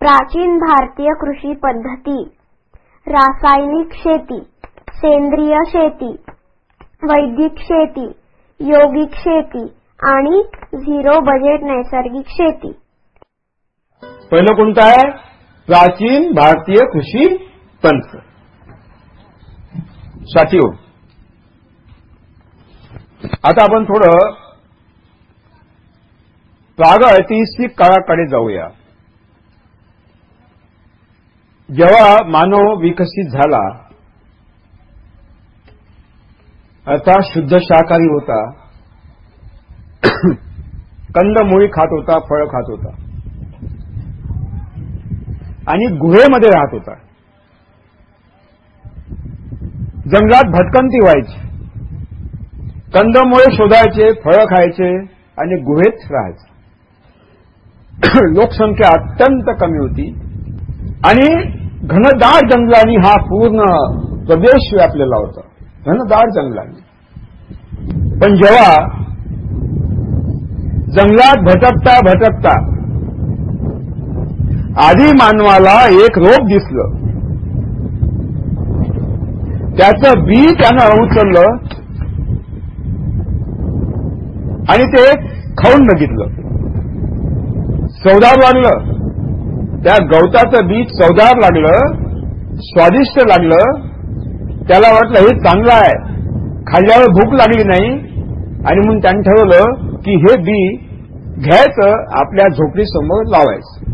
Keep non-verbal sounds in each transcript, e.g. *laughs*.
प्राचीन भारतीय कृषी पद्धती रासायनिक शेती सेंद्रिय शेती वैदिक शेती योगिक शेती आणि झिरो बजेट नैसर्गिक शेती. पहिलं कोणतं आहे? प्राचीन भारतीय कृषी तंत्र. साथी हो. आता आपण थोडं प्रागऐतिहासिक काळाकडे जाऊया. जेव्हा मानव विकसित झाला आता शुद्ध शाकाहारी होता *coughs* कंदमुळी खात होता फळ खात होता आणि गुहेमध्ये राहत होता. जंगलात भटकंती व्हायची. कंदमुळे शोधायचे फळं खायचे आणि गुहेत राहायचे. *coughs* लोकसंख्या अत्यंत कमी होती. आणि घनदाट जंगलांनी हा पूर्ण प्रदेश व्यापलेला होता. घनदाट जंगलांनी. पण जेव्हा जंगलात भटकता भटकता आधी मानवाला एक रोग दिसलं. त्याचं बी त्यानं उचललं आणि ते खाऊन बघितलं. सौदा लागलं त्या गवताचं बीज चवदार लागलं स्वादिष्ट लागलं त्याला वाटलं हे चांगलं आहे. खाल्ल्यावर भूक लागली नाही. आणि म्हणून त्यांनी ठरवलं की हे बी घ्यायचं आपल्या झोपडीसमोर लावायचं.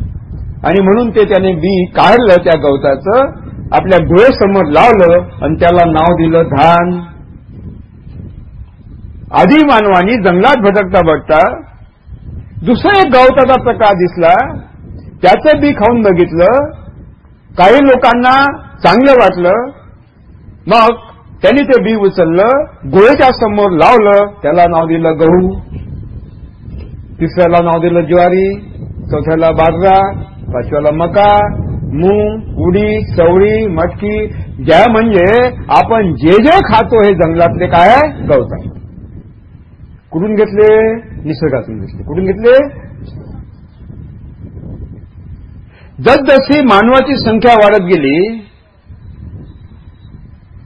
आणि म्हणून ते त्याने बी काढलं त्या गवताचं आपल्या डोळ्यासमोर लावलं आणि त्याला नाव दिलं धान. आधी मानवानी जंगलात भटकता भटता दुसरा एक गवताचा प्रकार दिसला. त्याचं बी खाऊन बघितलं काही लोकांना चांगलं वाटलं मग त्यांनी ते बी उचललं गोळेच्या समोर लावलं त्याला नाव दिलं गहू तिसऱ्याला नाव दिलं ज्वारी चौथ्याला बाजरा पाचव्याला मका मूग उडीद चवळी मटकी ज्या म्हणजे आपण जे जे खातो हे जंगलातले काय? गवत आहे. कुठून घेतले? निसर्गातून घेतले. कुठून घेतले? जसजशी मानवाची संख्या वाढत गेली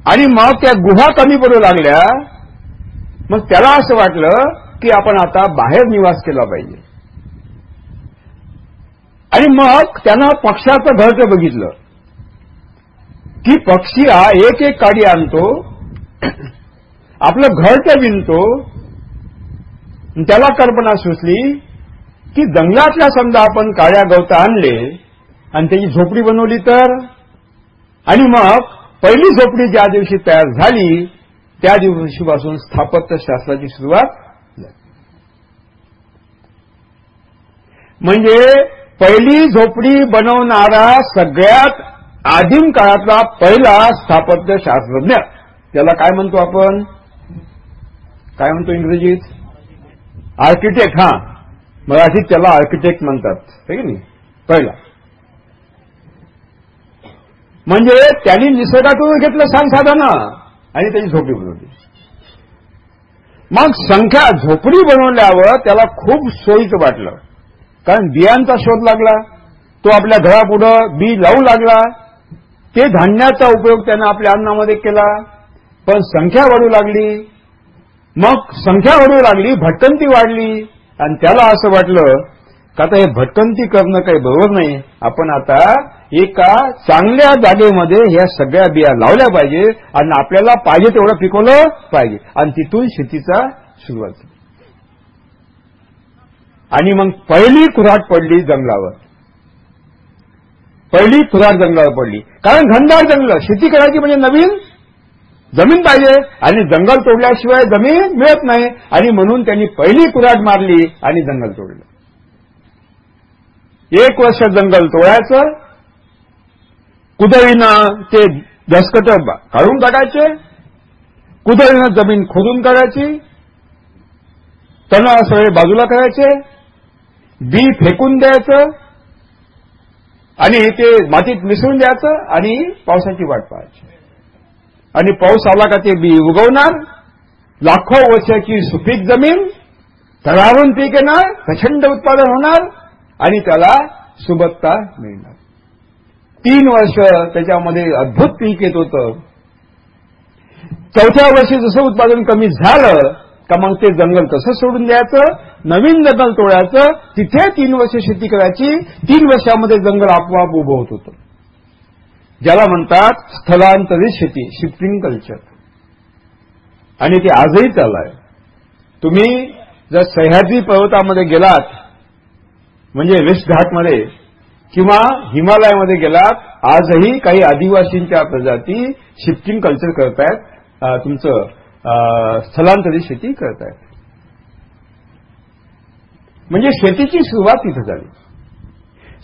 आणि मग त्या गुहा कमी पडू लागल्या मग त्याला असं वाटलं की आपण आता बाहेर निवास केला पाहिजे. आणि मग त्यानं पक्ष्याचं घरचं बघितलं. की पक्षी हा एक एक काडी आणतो आपलं घरचं विणतो त्याला कल्पना सुचली की जंगलातल्या समजा आपण काळ्या गवता आणले आणि त्याची झोपडी बनवली तर? आणि मग पहिली झोपडी ज्या दिवशी तयार झाली त्या दिवशीपासून स्थापत्यशास्त्राची सुरुवात म्हणजे पहिली झोपडी बनवणारा सगळ्यात आदिम काळातला पहिला स्थापत्यशास्त्रज्ञ त्याला काय म्हणतो आपण? काय म्हणतो इंग्रजीत? आर्किटेक्ट हा. मराठीत त्याला आर्किटेक्ट म्हणतात. ठीक आहे पहिला. म्हणजे त्यांनी निसर्गातून घेतलं सांग साधन आणि त्याची झोपडी बनवली. मग संख्या झोपडी बनवल्यावर त्याला खूप सोयीचं वाटलं. कारण बियांचा शोध लागला तो आपल्या घरापुढं बी लावू लागला. ते धान्याचा उपयोग त्यानं आपल्या अन्नामध्ये केला. पण संख्या वाढू लागली. मग संख्या वाढू लागली भटकंती वाढली. आणि त्याला असं वाटलं का आता हे भटकंती करणं काही बरोबर नाही आपण आता एका चांगल्या जागेमध्ये ह्या सगळ्या बिया लावल्या पाहिजे आणि आपल्याला पाहिजे तेवढं पिकवलं पाहिजे. आणि तिथून शेतीचा सुरुवात आणि मग पहिली खुराट पडली जंगलावर. पहिली खुराट जंगलावर पडली. कारण घनदार जंगल शेती करायची म्हणजे नवीन जमीन पाहिजे. आणि जंगल तोडल्याशिवाय जमीन मिळत नाही. आणि म्हणून त्यांनी पहिली कुराट मारली आणि जंगल तोडलं. एक वर्ष जंगल तोडायचं कुदळीनं ते दसकट काढून टाकायचे कुदळीनं जमीन खोदून काढायची तण सगळे बाजूला करायचे बी फेकून द्यायचं आणि ते मातीत मिसळून द्यायचं आणि पावसाची वाट पाहायची. आणि पाऊस आला का ते बी उगवणार लाखो वर्षाची सुपीक जमीन तळावून पीक येणार प्रचंड उत्पादन होणार आणि त्याला सुबत्ता मिळणार. तीन वर्ष त्याच्यामध्ये अद्भुत पीक येत होतं. चौथ्या वर्षी जसं उत्पादन कमी झालं का मग ते जंगल कसं सोडून द्यायचं? नवीन जंगल तोडायचं? तिथे तीन वर्ष शेती करायची. तीन वर्षामध्ये जंगल आपोआप उभं होत होतं. ज्याला म्हणतात स्थलांतरित शेती शिफ्टिंग कल्चर. आणि ते आजही चालू तुम्ही जर सह्याद्री पर्वतामध्ये गेलात म्हणजे वेस्ट घाटमध्ये किंवा हिमालयामध्ये गेलात आजही काही आदिवासींच्या प्रजाती शिफ्टिंग कल्चर करतायत. तुमचं स्थलांतरित शेती करतायत. म्हणजे शेतीची सुरुवात तिथं झाली.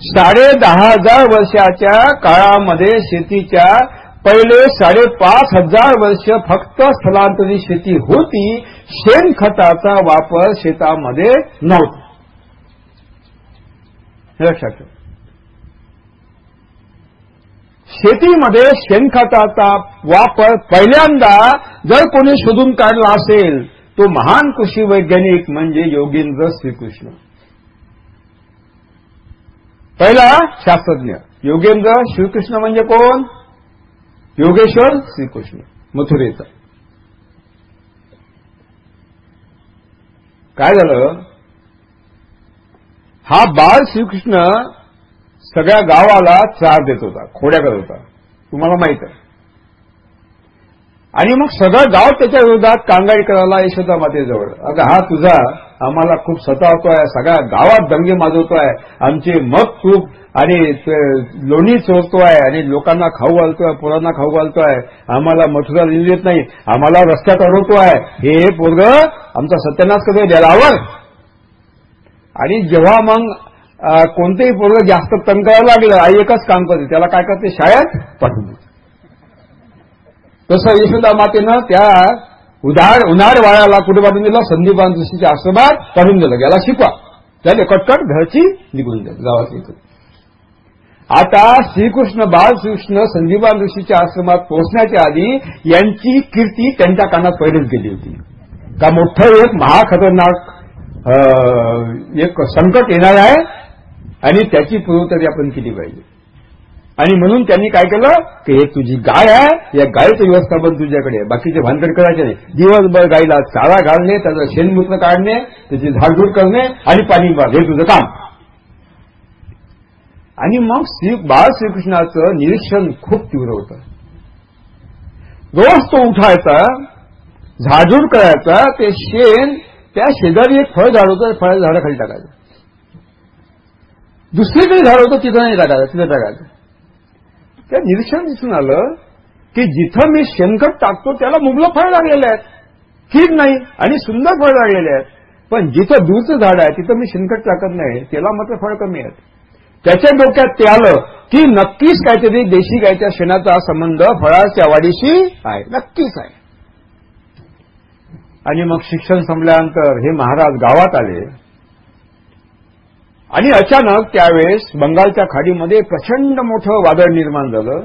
साडे दहा हजार वर्षाच्या काळामध्ये शेतीच्या पहिले साडेपाच हजार वर्ष फक्त स्थलांतरित शेती होती. शेणखताचा वापर शेतामध्ये नव्हता. लक्षात शेतीमध्ये शेणखताचा वापर पहिल्यांदा जर कोणी शोधून काढला असेल तो महान कृषी वैज्ञानिक म्हणजे योगेंद्र श्रीकृष्ण. पहिला शास्त्रज्ञ. योगेंद्र श्रीकृष्ण म्हणजे कोण? योगेश्वर श्रीकृष्ण मथुरेचा. काय झालं? हा बाळ श्रीकृष्ण सगळ्या गावाला चार देत होता खोड्या करत होता. तुम्हाला माहीत आहे. आणि मग सगळं गाव त्याच्या विरोधात कांगाई करायला यशोदा मातेजवळ. अगं हा तुझा आम्हाला खूप सतावतोय सगळ्या गावात दंगे माजवतोय आमचे मग खूप आणि लोणी चोरतोय आणि लोकांना खाऊ घालतोय पोरांना खाऊ घालतोय. आम्हाला मथुरा लिहू देत नाही आम्हाला रस्त्यात अडवतोय. हे पोरग आमचा सत्यानाश कधी द्यायला आवड आणि जेव्हा मग कोणतेही पोरग जास्त तंग लागलं आई एकच काम करते त्याला काय करते? शाळेत पाठवून तसं यशोदा मातेनं त्या उधार उन्हाळ वाळ्याला कुठे पाठवून दिलं? संदीपान दृष्टीच्या आश्रमात पाठवून दिलं. याला शिकवा. त्याने कटकट घरची निघून द्या आता श्रीकृष्ण बाळ संजीवान संदीपान ऋषीच्या आश्रमात पोहोचण्याच्या आधी यांची कीर्ती त्यांच्या कानात पहिलेच गेली होती. का मोठं एक महाखतरनाक एक संकट येणार आहे आणि त्याची पूर्वतरी आपण केली पाहिजे. आणि म्हणून त्यांनी काय केलं? की हे तुझी गाय आहे या गायचं व्यवस्थापन तुझ्याकडे बाकीचे भानगड करायचे नाही. दिवसभर गायीला चारा घालणे त्याचं शेणमूत्र काढणे त्याची झाडझूड करणे आणि पाणी हे तुझं काम. आणि मग श्री बाळ श्रीकृष्णाचं निरीक्षण खूप तीव्र होतं. रोज तो उठायचा झाडझूड करायचा ते शेण त्या शेजारी एक फळ झाड होतं फळ झाडाखाली टाकायचं. दुसरीकडे झाड होतं तिथं नाही टाकायचं तिथं टाकायचं. त्या निरीक्षण दिसून आलं की जिथं मी शेणखत टाकतो त्याला मुबलं फळ लागलेले आहेत. कीड नाही आणि सुंदर फळ लागलेले आहेत. पण जिथं दूरचं झाड आहे तिथं मी शेणखत टाकत नाही. त्याला मात्र फळ कमी आहेत. त्याच्या डोक्यात ते आलं की नक्कीच काहीतरी देशी गायच्या शेणाचा संबंध फळाच्या वाढीशी आहे. नक्कीच आहे. आणि मग शिक्षण संपल्यानंतर हे महाराज गावात आले. आणि अचानक त्यावेळेस बंगालच्या खाडीमध्ये प्रचंड मोठं वादळ निर्माण झालं.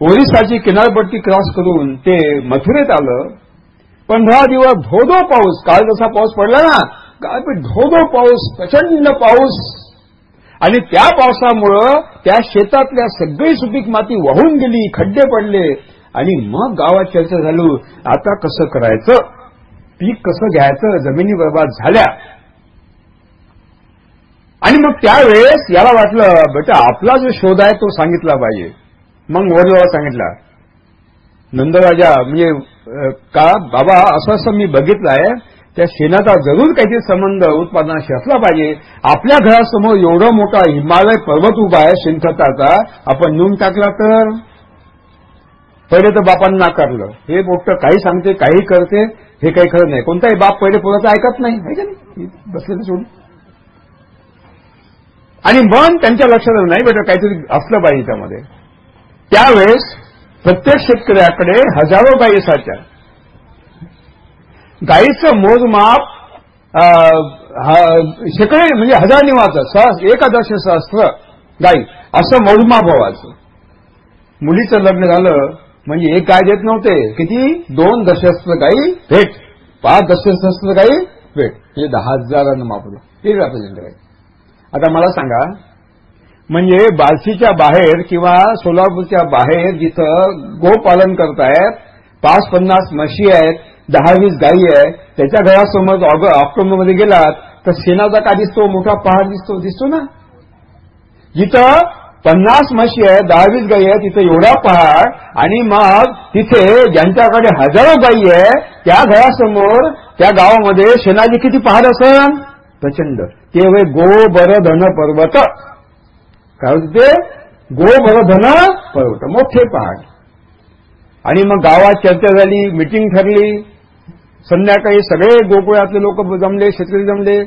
ओरिसाची किनारपट्टी क्रॉस करून ते मथुरेत आलं. पंधरा दिवस धोधो पाऊस काल जसा पाऊस पडला ना काल धोधो पाऊस प्रचंड पाऊस. आणि त्या पावसामुळं त्या शेतातल्या सगळी सुपीक माती वाहून गेली खड्डे पडले. आणि मग गावात चर्चा झाली आता कसं करायचं? पीक कसं घ्यायचं जमिनी बर्बाद झाल्या. आणि मग त्यावेळेस याला वाटलं बेटा आपला जो शोध आहे तो सांगितला पाहिजे. मग वडिलाला सांगितला नंदराजा म्हणजे का बाबा असं असं मी बघितलं आहे त्या शेणाचा जरूर काहीतरी संबंध उत्पादनाशी असला पाहिजे. आपल्या घरासमोर एवढा मोठा हिमालय पर्वत उभा आहे शेणखताचा आपण नेऊन टाकला तर? पहिले तर बापांना नाकारलं. हे मोठं काही सांगते काही करते हे काही खरं नाही. कोणताही बाप पहिले पोराचं ऐकत नाही. बसलेलं सोडून. आणि मन त्यांच्या लक्षात नाही बेटा काहीतरी असलं पाहिजे त्यामध्ये. त्यावेळेस प्रत्येक शेतकऱ्याकडे हजारो गायी साच्या गायीचं मोजमाप शेकडे म्हणजे हजार निवाचं सहस एकादश सहस्त्र गाई असं मोजमाप व्हायचं. मुलीचं लग्न झालं म्हणजे एक काय देत नव्हते. किती? दोन दशस्त्र गाई भेट. पाच दशस्त्र गाई भेट. म्हणजे दहा हजारांना मापलं. एक आहे आता मला सांगा म्हणजे बार्शीच्या बाहेर किंवा सोलापूरच्या बाहेर जिथं गोपालन करतायत पाच पन्नास म्हशी आहेत दहा वीस गायी आहेत त्याच्या घरासमोर ऑक्टोबरमध्ये गेलात तर शेणाचा का दिसतो? मोठा पहाड दिसतो. दिसतो ना? जिथं पन्नास म्हशी आहेत दहावीस गाई गायी तिथे एवढा पहाड आणि मग तिथे ज्यांच्याकडे हजारो गायी आहे त्या घरासमोर त्या गावामध्ये शेणाजी किती पहाड असन? प्रचंड. ते होय गो बर धन पर्वत. काय होते गो बर धन पर्वत. मोठे पहाड. आणि मग गावात चर्चा झाली मिटिंग ठरली. संध्याकाळी सगळे गोकुळातले लोक जमले शेतकरी जमले.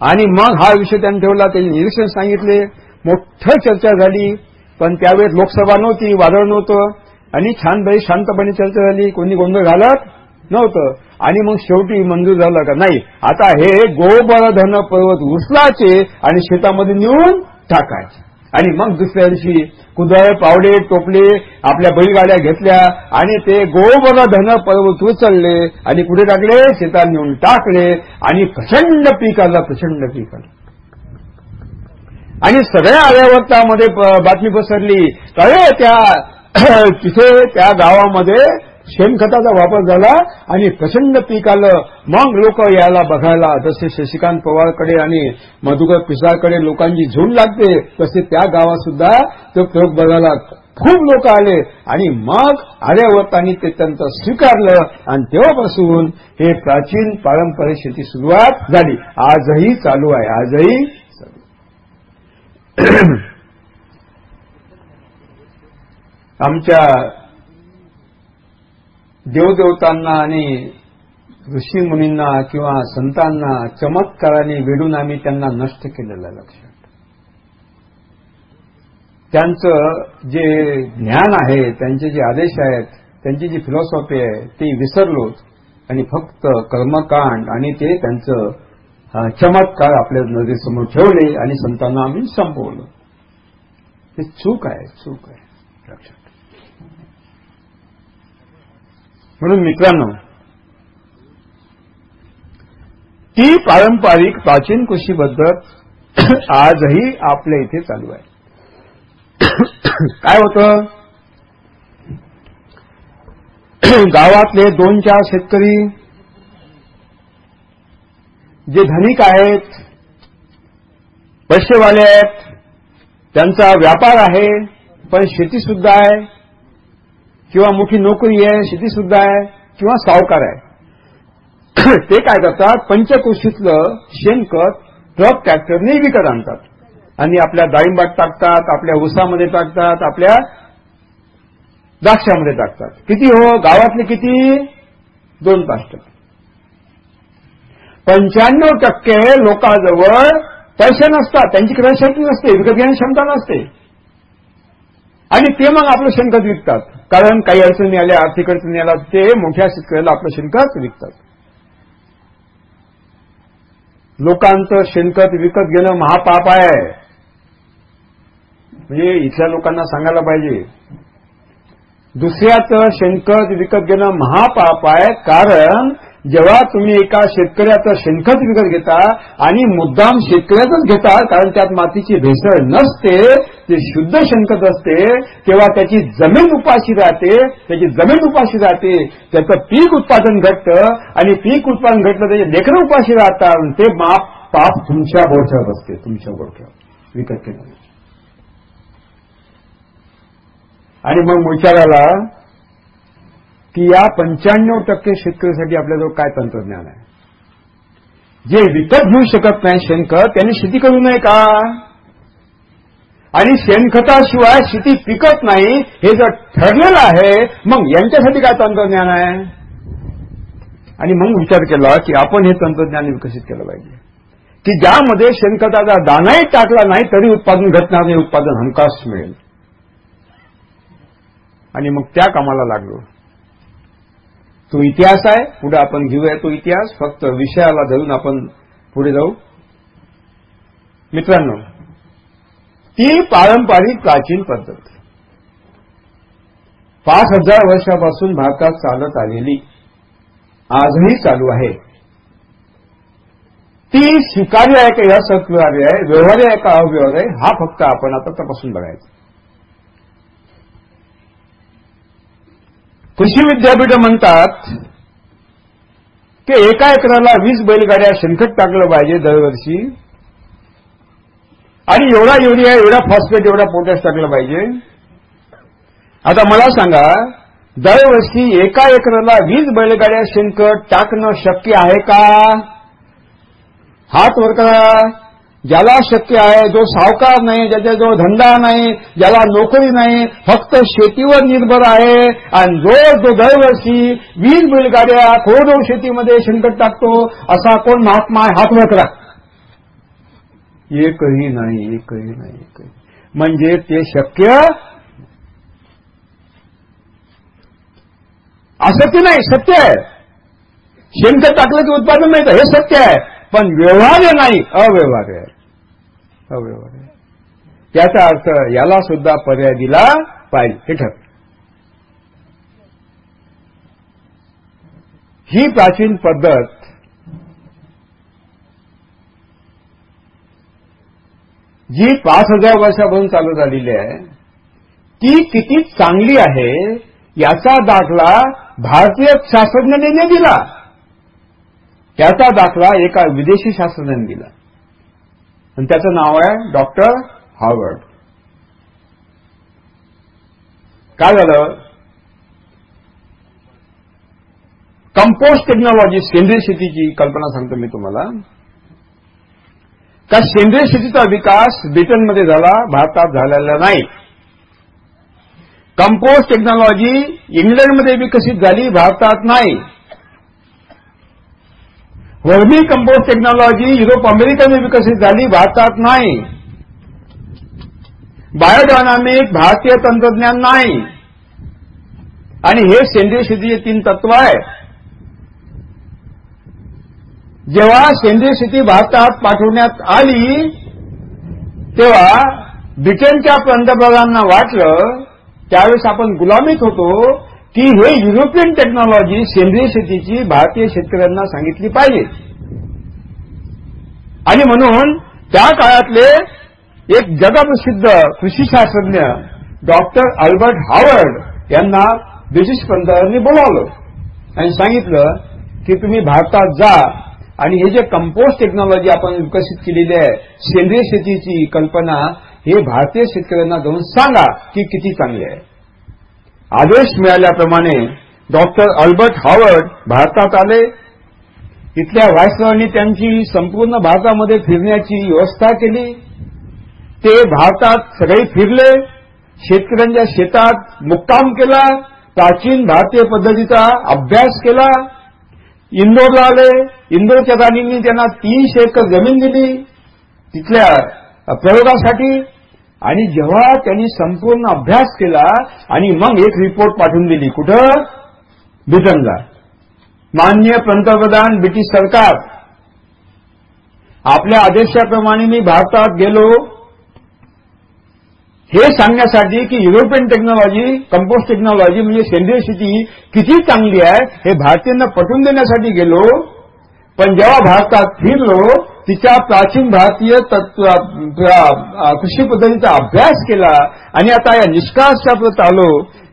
आणि मग हा विषय त्यांनी ठेवला त्यांनी निरीक्षण सांगितले. मोठं चर्चा झाली. पण त्यावेळेस लोकसभा नव्हती वादळ नव्हतं. आणि छानपणे शांतपणे चर्चा झाली. कोणी गोंधळ घालत नव्हतं. आणि मग शेवटी मंजूर झालं का? नाही. आता हे गोबर धन पर्वत उचलाचे आणि शेतामध्ये नेऊन टाकायचे. आणि मग दुसऱ्या दिवशी कुदळ पावडे टोपले आपल्या बैलगाड्या घेतल्या आणि ते गोबर धन पर्वत उचलले आणि कुठे टाकले? शेतात नेऊन टाकले आणि प्रचंड पीक आला प्रचंड पीक आलं आणि सगळ्या आर्यावर्तामध्ये बातमी पसरली. अरे त्या *clears throat* तिथे त्या गावामध्ये शेणखताचा वापर झाला आणि प्रचंड पीक आलं. मग लोक याला बघायला जसे शशिकांत पवारकडे आणि मधुकर पिसाळकडे लोकांची झुंड लागते तसे त्या गावात सुद्धा तो प्रयोग बघायला खूप लोक आले. आणि मग आर्यावर्तांनी ते त्यांचं स्वीकारलं आणि तेव्हापासून हे प्राचीन पारंपरिक शेती सुरुवात झाली. आजही चालू आहे. आजही *clears throat* आमच्या देवदेवतांना आणि ऋषीमुनींना किंवा संतांना चमत्काराने वेडून आम्ही त्यांना नष्ट केलेलं लक्षात. त्यांचं जे ज्ञान आहे त्यांचे जे आदेश आहेत त्यांची जी फिलॉसॉफी आहे ती विसरलोच. आणि फक्त कर्मकांड आणि ते त्यांचं चमत्कार आपल्या नजरेसमोर ठेवले आणि संतांना आम्ही संपवलं हे चूक आहे चूक आहे. लक्षात म्हणून मित्रांनो ती पारंपरिक प्राचीन कृषी पद्धत *clears throat* आजही आपल्या इथे चालू आहे. *clears throat* काय होतं? *clears throat* गावातले दोन चार शेतकरी जे धनिक आहेत पैसेवाले आहेत त्यांचा व्यापार आहे पण शेती सुद्धा आहे किंवा मोठी नोकरी आहे शेती सुद्धा आहे किंवा सावकार आहे. *clears throat* ते काय करतात? पंचकृषीतलं शेणखत ट्रक ट्रॅक्टरने विकत आणतात. आणि आपल्या डाळिंबात टाकतात आपल्या उसामध्ये टाकतात आपल्या द्राक्षामध्ये टाकतात. किती हो? गावातले किती? दोन पाच टक्के. पंच्याण्णव टक्के लोकांजवळ पैसे नसतात. त्यांची क्रयशक्ती नसते विकत घेण्याची क्षमता नसते. आणि ते मग आपलं शेणखत विकतात. कारण काही अडचणी आल्या आर्थिक अडचणी आल्या ते मोठ्या शेतकऱ्याला आपलं शेणखत विकतात. लोकांचं शेणखत विकत घेणं महापाप आहे. म्हणजे इथल्या लोकांना सांगायला पाहिजे. दुसऱ्याचं शेणखत विकत घेणं महापाप आहे. कारण जेव्हा तुम्ही एका शेतकऱ्याचं शेणखत विकत घेता आणि मुद्दाम शेतकऱ्याचंच घेता कारण त्यात मातीची भेसळ नसते ते शुद्ध शेणखत असते तेव्हा त्याची जमीन उपाशी राहते त्याची जमीन उपाशी राहते त्याचं पीक उत्पादन घटतं आणि पीक उत्पादन घटलं त्याचे लेकरं उपाशी राहतात ते माप पाप तुमच्या बोरच्यावर असते तुमच्या बोरच्यावर विकत घेणार आणि मग विचारायला की या पंच्याण्णव टक्के शेतकऱ्यासाठी आपल्याजवळ काय तंत्रज्ञान आहे? जे विकत घेऊ शकत नाही शेणखत त्यांनी शेती करू नये का? आणि शेणखताशिवाय शेती पिकत नाही हे जर ठरलेलं आहे मग यांच्यासाठी काय तंत्रज्ञान आहे? आणि मग विचार केला की आपण हे तंत्रज्ञान विकसित केलं पाहिजे. की ज्यामध्ये शेणखताचा दानाही टाकला नाही तरी उत्पादन घटणार नाही उत्पादन हमखास मिळेल. आणि मग त्या कामाला लागलो. तो इतिहास आहे. पुढे आपण घेऊया तो इतिहास. फक्त विषयाला धरून आपण पुढे जाऊ. मित्रांनो ती पारंपरिक प्राचीन पद्धत. पाच हजार वर्षापासून भारतात चालत आलेली आजही चालू आहे. ती स्वीकार्य आहे का? असत्वार्य आहे. व्यवहार्य आहे का? अव्यवहार्य आहे? हा फक्त आपण आता तपासून बघायचा. कृषी विद्यापीठ म्हणतात की एका एकराला वीस बैलगाड्या शेणखत टाकलं पाहिजे दरवर्षी आणि एवढा युरिया एवढा फॉस्फेट एवढा पोटॅश टाकलं पाहिजे. आता मला सांगा दरवर्षी एका एकराला वीस बैलगाड्या शेणखत टाकणं शक्य आहे का? हात वर करा. ज्याला शक्य आहे जो सावकार नाही ज्याच्याजवळ धंदा नाही ज्याला नोकरी नाही फक्त शेतीवर निर्भर आहे. आणि जो जो दरवर्षी वीज बैलगाड्या कोरडो शेतीमध्ये शेणखत टाकतो असा कोण महात्मा आहे हात वकरा एकही नाही एकही नाही एकही म्हणजे ते शक्य असं की नाही सत्य आहे. शेणखत टाकलं की उत्पादन मिळतं हे सत्य आहे. पण व्यवहार्य नाही अव्यवहार्य आहे अव्यवहार्य त्याचा अर्थ याला सुद्धा पर्याय दिला पाहिजे. हे ठर ही प्राचीन पद्धत जी पाच हजार वर्षापासून चालू झालेली आहे ती किती चांगली आहे याचा दाखला भारतीय शास्त्रज्ञांनी दिला. याचा दाखला एका विदेशी शास्त्रज्ञाने दिला. आणि त्याचं नाव आहे डॉक्टर हार्वर्ड. काय झालं? कंपोस्ट टेक्नॉलॉजी सेंद्रिय शेतीची कल्पना सांगतो मी तुम्हाला. का सेंद्रिय शेतीचा विकास ब्रिटनमध्ये झाला भारतात झालेला नाही. कंपोस्ट टेक्नॉलॉजी इंग्लंडमध्ये विकसित झाली भारतात नाही. वर्मी कंपोस्ट टेक्नॉलॉजी युरोप अमेरिकेने विकसित झाली भारतात नाही. बायोडायनामिक भारतीय तंत्रज्ञान नाही. आणि हे सेंद्रिय शेतीचे तीन तत्व आहे. जेव्हा सेंद्रिय शेती भारतात पाठवण्यात आली तेव्हा ब्रिटनच्या पंतप्रधानांना वाटलं त्यावेळेस आपण गुलामीत होतो की हे युरोपियन टेक्नॉलॉजी सेंद्रिय शेतीची भारतीय शेतकऱ्यांना सांगितली पाहिजे. आणि म्हणून त्या काळातले एक जगप्रसिद्ध कृषीशास्त्रज्ञ डॉक्टर अल्बर्ट हावर्ड यांना ब्रिटिश पंतप्रधानांनी बोलावलं आणि सांगितलं की तुम्ही भारतात जा आणि हे जे कंपोस्ट टेक्नॉलॉजी आपण विकसित केलेली आहे सेंद्रिय शेतीची कल्पना हे भारतीय शेतकऱ्यांना जाऊन सांगा की किती चांगली आहे. आदेश मिळाल्याप्रमाणे डॉक्टर अल्बर्ट हॉवर्ड भारतात आले. इथल्या व्हायसरॉनी त्यांची संपूर्ण भारतामध्ये फिरण्याची व्यवस्था केली. ते भारतात सगळे फिरले. शेतकऱ्यांच्या शेतात मुक्काम केला. प्राचीन भारतीय पद्धतीचा अभ्यास केला. इंदोरला आले. इंदोरच्या राणींनी त्यांना तीनशे एकर जमीन दिली. तिथल्या प्रयोगासाठी आणि जेव्हा त्यांनी संपूर्ण अभ्यास केला आणि मग एक रिपोर्ट पाठवून दिली. कुठं? ब्रिटनला मान्य पंतप्रधान ब्रिटिश सरकार. आपल्या आदेशाप्रमाणे मी भारतात गेलो. हे सांगण्यासाठी की युरोपियन टेक्नॉलॉजी कंपोस्ट टेक्नॉलॉजी म्हणजे सेंद्रिय शेती किती चांगली आहे हे भारतीयांना पटवून देण्यासाठी गेलो. पण जेव्हा भारतात फिरलो तिच्या प्राचीन भारतीय कृषी पद्धतीचा अभ्यास केला आणि आता या निष्कर्षाप्रत आलो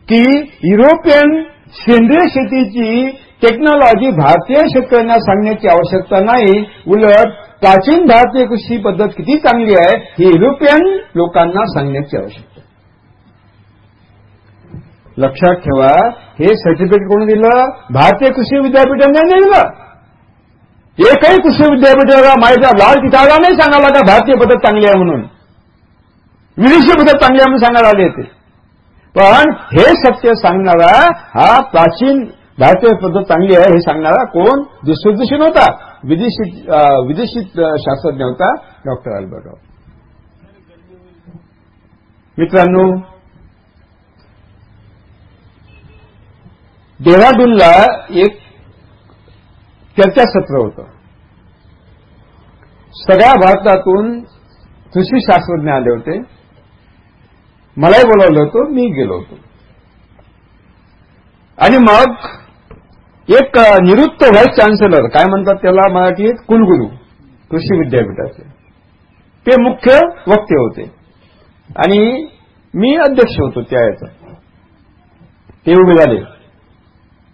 की युरोपियन सेंद्रिय शेतीची टेक्नॉलॉजी भारतीय शेतकऱ्यांना सांगण्याची आवश्यकता नाही. उलट प्राचीन भारतीय कृषी पद्धत किती चांगली आहे ही युरोपियन लोकांना सांगण्याची आवश्यकता लक्षात ठेवा हे सर्टिफिकेट कोणी दिलं? भारतीय कृषी विद्यापीठाने दिलं. एकही कृषी विद्यापीठाला माझ्या लाल किताबा नाही सांगायला का भारतीय पद्धत चांगली आहे म्हणून. विदेशी पद्धत चांगली आहे म्हणून सांगायला आले ते. पण हे सत्य सांगणारा हा प्राचीन भारतीय पद्धत चांगली आहे हे सांगणारा कोण? दुसरदृशी नव्हता. विदेशी विदेशी शास्त्रज्ञ होता डॉक्टर अल्बर्टराव मित्रांनो डेहराडूनला एक चर्चासत्र होतं. सगळ्या भारतातून कृषी शास्त्रज्ञ आले होते. मलाही बोलावलं होतं मी गेलो होतो. आणि मग एक निवृत्त व्हाईस चान्सलर काय म्हणतात त्याला मराठीत? कुलगुरू कृषी विद्यापीठाचे. ते मुख्य वक्ते होते. आणि मी अध्यक्ष होतो त्या याचा. ते उभे झाले.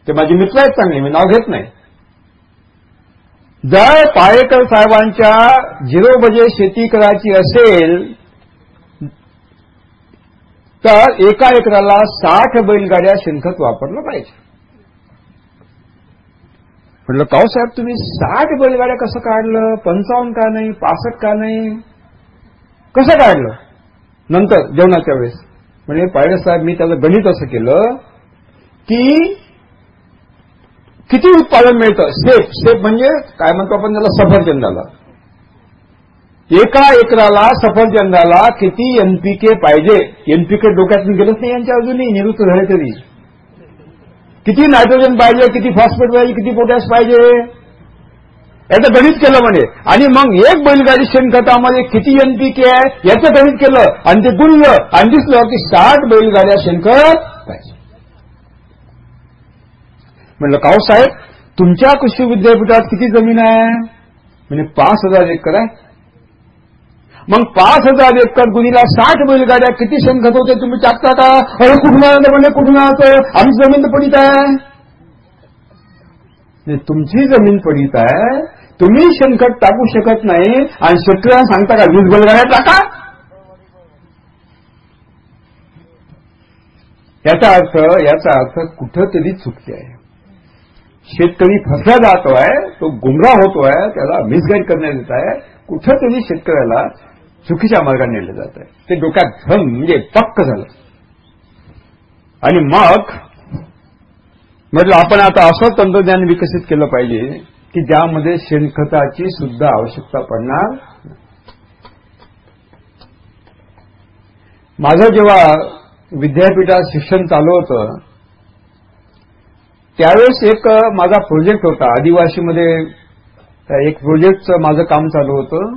ते माझे मित्र आहेत चांगले मी नाव घेत नाही. जर पाळेकर साहेबांच्या झिरो बजे शेती करायची असेल तर एका एकराला साठ बैलगाड्या शेणखत वापरलं पाहिजे. म्हटलं काव साहेब तुम्ही साठ बैलगाड्या कसं काढलं? पंचावन्न का नाही? पासष्ट का नाही? कसं काढलं? नंतर जेवणाच्या वेळेस. म्हणजे पायडे साहेब मी त्याचं गणित असं केलं की किती उत्पादन मिळतं? स्टेप स्टेप म्हणजे काय म्हणतो आपण त्याला? सफरचंदाला. एका एकराला सफरचंदाला किती एनपीके पाहिजे? एनपीके डोक्यातून गेलंच नाही यांच्या अजूनही निवृत्त झाले तरी. किती नायट्रोजन पाहिजे? किती फॉस्फेट पाहिजे? किती पोटॅश पाहिजे? याचं गणित केलं म्हणे. आणि मग एक बैलगाडी शेणखतामध्ये किती एनपीके आहे? याचं गणित केलं. आणि ते गुणलं. आणि दिसलं की साठ बैलगाड्या शेणखत पाहिजे म्हणलं काव साहेब तुमच्या कृषी विद्यापीठात किती जमीन आहे? म्हणजे पाच हजार एकर आहे. मग पाच हजार एकर गुणीला साठ बैलगाड्या किती शेणखत होते तुम्ही? टाकता का? अरे कुठून म्हणजे कुठून आमची जमीन पडित आहे. तुमची जमीन पडित आहे. तुम्ही शेणखत टाकू शकत नाही. आणि शेतकऱ्यांना सांगता का वीज बैलगाड्या टाका? याचा अर्थ याचा अर्थ कुठंतरी चुकते आहे. शेतकरी फसला जातोय तो गुमराह होतोय त्याला मिसगाईड करण्यात येत आहे कुठंतरी शेतकऱ्याला चुकीच्या मार्गाने नेलं जात आहे ते डोक्यात धन म्हणजे पक्क झालं. आणि मग म्हटलं आपण आता असं तंत्रज्ञान विकसित केलं पाहिजे की ज्यामध्ये शेणखताची सुद्धा आवश्यकता पडणार माझं जेव्हा विद्यापीठात शिक्षण चालू होतं त्यावेळेस एक माझा प्रोजेक्ट होता. आदिवासीमध्ये एक प्रोजेक्टचं माझं काम चालू होतं.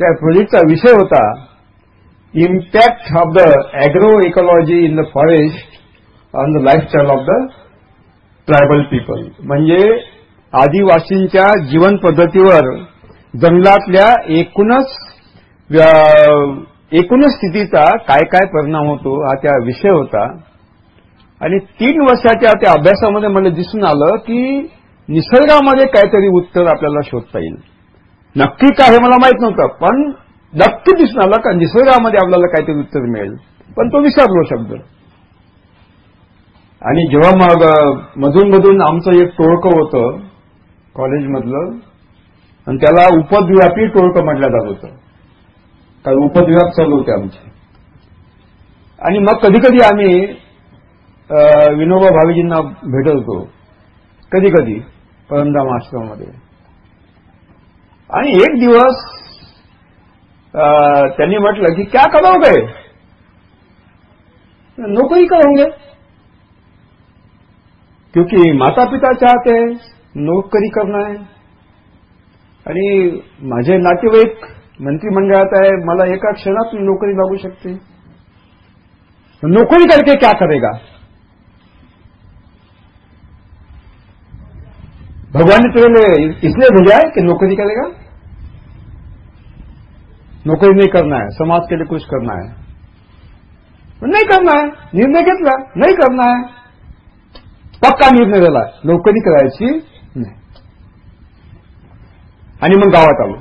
त्या प्रोजेक्टचा विषय होता impact of the agro ecology in the forest on the lifestyle of the tribal people म्हणजे आदिवासींच्या जीवन पद्धतीवर जंगलातल्या एकूणच एकूणच स्थितीचा काय काय परिणाम होतो हा त्या विषय होता. आणि तीन वर्षाच्या त्या अभ्यासामध्ये मला दिसून आलं की निसर्गामध्ये काहीतरी उत्तर आपल्याला शोधता येईल. नक्की काय हे मला माहीत नव्हतं पण नक्की दिसून आलं का निसर्गामध्ये आपल्याला काहीतरी उत्तर मिळेल. पण तो विसरलो शब्द. आणि जेव्हा मग मधून मधून आमचं एक टोळकं होतं कॉलेजमधलं आणि त्याला उपद्व्यापी टोळकं म्हटलं जात होतं. कारण उपद्व्याप चालू होते आमचे. आणि मग कधी कधी आम्ही विनोबा भावीजींना भेटवतो. कधी कधी परमधाम आश्रमामध्ये. आणि एक दिवस त्यांनी म्हटलं की क्या करोगे नोकरी करोगे क्योंकि माता पिता चाहते नोकरी करना है. आणि माझे नातेवाईक मंत्रिमंडळात आहे मला एका क्षणात नोकरी लागू शकते. नोकरी करके क्या करेगा? भगवान ने तुम्हें इसलिए भेजा है कि नौकरी करेगा? नौकरी नहीं करना है समाज के लिए कुछ करना है। नहीं करना है निर्णय घेतला नाही करना है। पक्का निर्णय झाला नोकरी करायची नाही। आणि मग गावात आलो.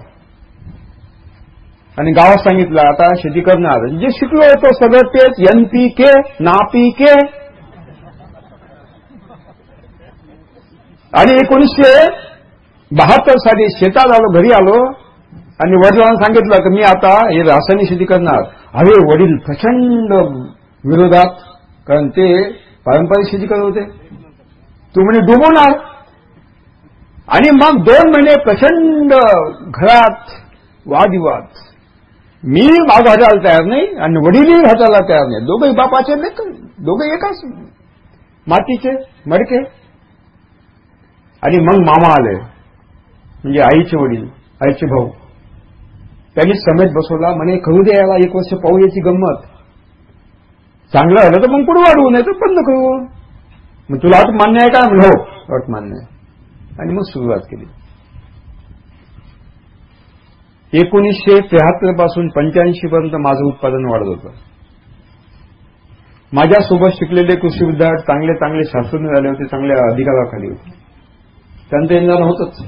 आणि गावात सांगितलं आता शेती करणार. जे शिकलो होतो सगळं तेच एनपीके नापीके आणि एकोणीसशे बहात्तर साली शेतात आलो घरी आलो आणि वडिलांना सांगितलं की मी आता हे रासायनिक शेती करणार. अरे वडील प्रचंड विरोधात कारण ते पारंपरिक शेती करत होते. तू म्हणे डुबवणार. आणि मग दोन महिने प्रचंड घरात वादविवाद. मी माझं हटायला तयार नाही आणि वडीलही हटायला तयार नाही. दोघे बापाचे नाही एकाच मातीचे मडके. आणि मग मामा आले. म्हणजे आईचे वडील आईचे भाऊ. त्यांनी समेत बसवला. म्हणे करू दे याला एक वर्ष पाहू याची गंमत. चांगलं आलं तर मग पुढे वाढवू नाही तर बंद करू. मग तुला अट मान्य आहे का? हो अट मान्य आहे. आणि मग सुरुवात केली. एकोणीसशे त्र्याहत्तरपासून पंच्याऐंशी पर्यंत माझं उत्पादन वाढत होतं. माझ्यासोबत शिकलेले कृषी विद्यार्थी चांगले चांगले शास्त्रज्ञ झाले होते चांगल्या अधिकाराखाली होते. त्यांचं इंधन होतच.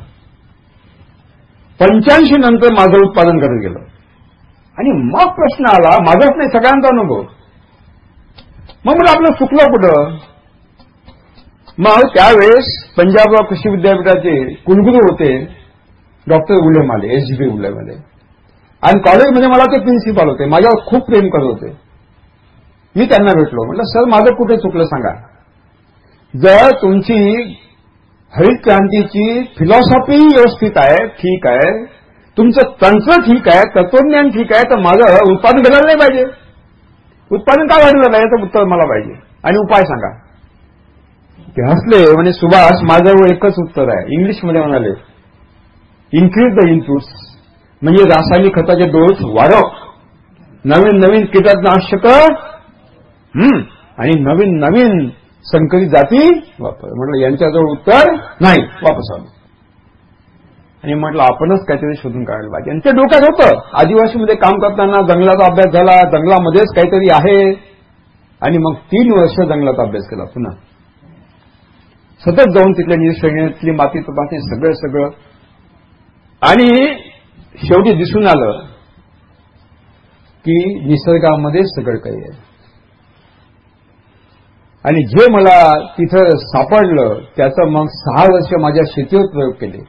पंच्याऐंशी नंतर माझं उत्पादन करत गेलं. आणि मग प्रश्न आला माझाच नाही सगळ्यांचा अनुभव. मग मला आपलं चुकलं कुठं? मग त्यावेळेस पंजाब कृषी विद्यापीठाचे कुलगुरू होते डॉक्टर उलेमाले एस जी बी उलेम आणि कॉलेजमध्ये मला ते प्रिन्सिपाल होते माझ्यावर खूप प्रेम करत होते. मी त्यांना भेटलो. म्हटलं सर माझं कुठे चुकलं सांगा. जर तुमची हरित क्रांतीची फिलॉसॉफी व्यवस्थित आहे ठीक आहे. तुमचं तंत्र ठीक आहे तत्वज्ञान ठीक आहे तर माझं उत्पादन घडायला नाही पाहिजे. उत्पादन का वाढलं नाही? याचं उत्तर मला पाहिजे. आणि उपाय सांगा. ते हसले म्हणजे सुभाष माझ्यावर एकच उत्तर आहे. इंग्लिशमध्ये म्हणाले इन्क्रीज द इनपुट्स म्हणजे रासायनिक खताचे डोस वाढव. नवीन नवीन कीटकनाशक आणि नवीन नवीन संकरित जाती वापर. म्हटलं यांच्याजवळ उत्तर नाही. वापस आलो. आणि म्हटलं आपणच काहीतरी शोधून काढायला पाहिजे. आणि ते डोक्यात होतं. आदिवासीमध्ये काम करताना जंगलाचा अभ्यास झाला जंगलामध्येच काहीतरी आहे. आणि मग तीन वर्ष जंगलाचा अभ्यास केला पुन्हा. सतत जाऊन तिथल्या निरीक्षणातली माती तपासणी सगळं सगळं. आणि शेवटी दिसून आलं की निसर्गामध्ये सगळं काही आहे. आणि जे मला तिथं सापडलं त्याचं मग सहा वर्ष माझ्या शेतीवर प्रयोग केले.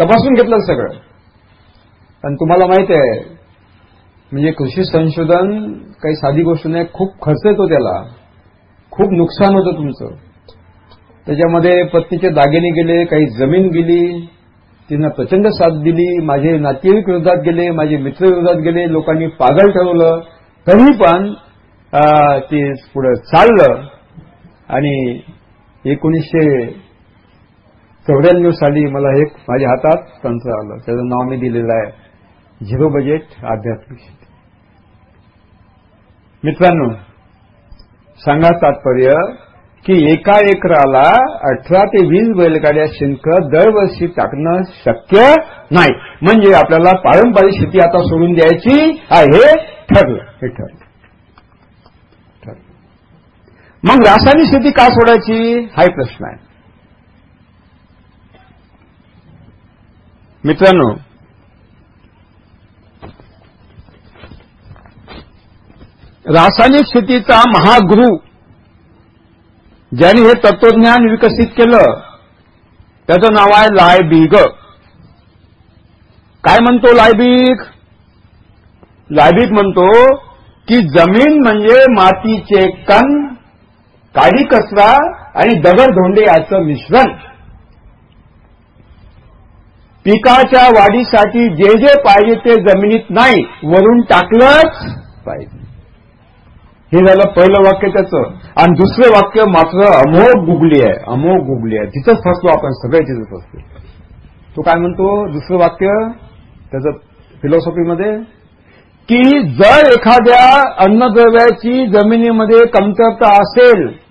तपासून घेतलं सगळं. आणि तुम्हाला माहीत आहे म्हणजे कृषी संशोधन काही साधी गोष्ट नाही खूप खर्च येतो त्याला. खूप नुकसान होतं तुमचं. त्याच्यामध्ये पत्नीचे दागिने गेले काही जमीन गेली तिनं प्रचंड साथ दिली माझे नातेवाईक विरोधात गेले माझे मित्र विरोधात गेले लोकांनी पागल ठरवलं. तरी पण ते पुढे चाललं. आणि एकोणीसशे चौऱ्याण्णव साली मला एक माझ्या हातात तंत्र आलं. त्याचं नाव मी दिलेलं आहे. झिरो बजेट आध्यात्मिक शेती. मित्रांनो सांगा तात्पर्य की एका एकराला अठरा ते वीस बैलगाड्या शिंक दरवर्षी टाकणं शक्य नाही. म्हणजे आपल्याला पारंपरिक शेती आता सोडून द्यायची आहे. ठरलं. हे ठरलं. मग रासायनिक शेती का सोडायची? हाही प्रश्न आहे. मित्रांनो रासायनिक शेतीचा महागुरु ज्यांनी हे तत्वज्ञान विकसित केलं त्याचं नाव आहे लायबीग. काय म्हणतो लायबीग? लायबीग म्हणतो की जमीन म्हणजे मातीचे कण काडी कचरा आणि दगड धोंडे याचं मिश्रण. पिकाच्या वाढीसाठी जे जे पाहिजे ते जमिनीत नाही वरून टाकलंच पाहिजे. हे झालं पहिलं वाक्य त्याचं. आणि दुसरं वाक्य मात्र अमोघ गुगली आहे अमोघ गुगली आहे. तिथंच फसलो आपण सगळे तिथं फसलो. तो काय म्हणतो? दुसरं वाक्य त्याचं फिलॉसॉफीमध्ये की जर एखाद्या अन्नद्रव्याची जमिनीमध्ये कमतरता असेल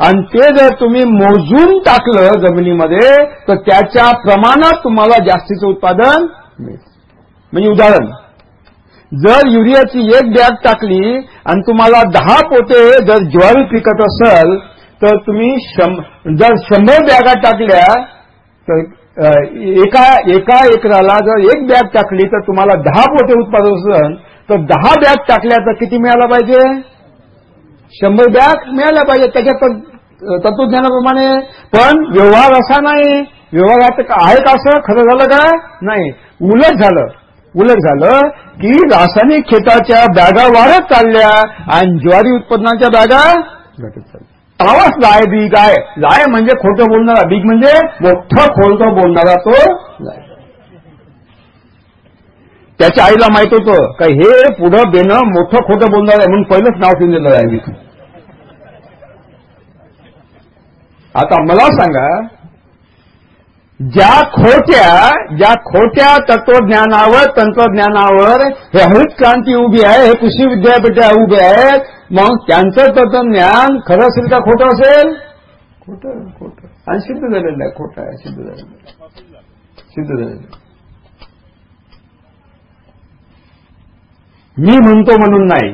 आणि ते जर तुम्ही मोजून टाकलं जमिनीमध्ये तर त्याच्या प्रमाणात तुम्हाला जास्तीचं उत्पादन मिळेल. म्हणजे उदाहरण जर युरियाची एक बॅग टाकली आणि तुम्हाला दहा पोते जर ज्वारी पिकत असेल तर तुम्ही जर शंभर बॅगा टाकल्या तर एका एका एकराला जर एक बॅग टाकली तर तुम्हाला दहा पोते उत्पादन असेल तर दहा बॅग टाकल्या तर किती मिळाला पाहिजे? शंभर बॅग मिळाल्या पाहिजे त्याच्या तत्वज्ञानाप्रमाणे पण व्यवहार असा नाही. व्यवहारात आहे का असं? खरं झालं का? नाही. उलट झालं. उलट झालं की रासायनिक खेताच्या बॅगा वाढत चालल्या आणि ज्वारी उत्पन्नाच्या बॅगा घटत चालल्या. आवाज लाय बीग आहे लाय म्हणजे खोटं बोलणारा. बीग म्हणजे मोठं खोलतं बोलणारा तो लाय. त्याच्या आईला माहीत होतं का हे पुढं बेनं मोठं खोटं बोलणार आहे म्हणून पहिलंच नाव ठेवून दिलं आहे बीग आता मला सांगा ज्या खोट्या ज्या खोट्या तत्वज्ञानावर तंत्रज्ञानावर हे हरित क्रांती उभी आहे हे कृषी विद्यापीठ उभे आहेत मग त्यांचं तत्वज्ञान खरं असेल का खोटं असेल? खोटं खोटं. आणि सिद्ध झालेलं आहे खोटं आहे सिद्ध झालेलं सिद्ध झालेलं मी म्हणतो म्हणून नाही.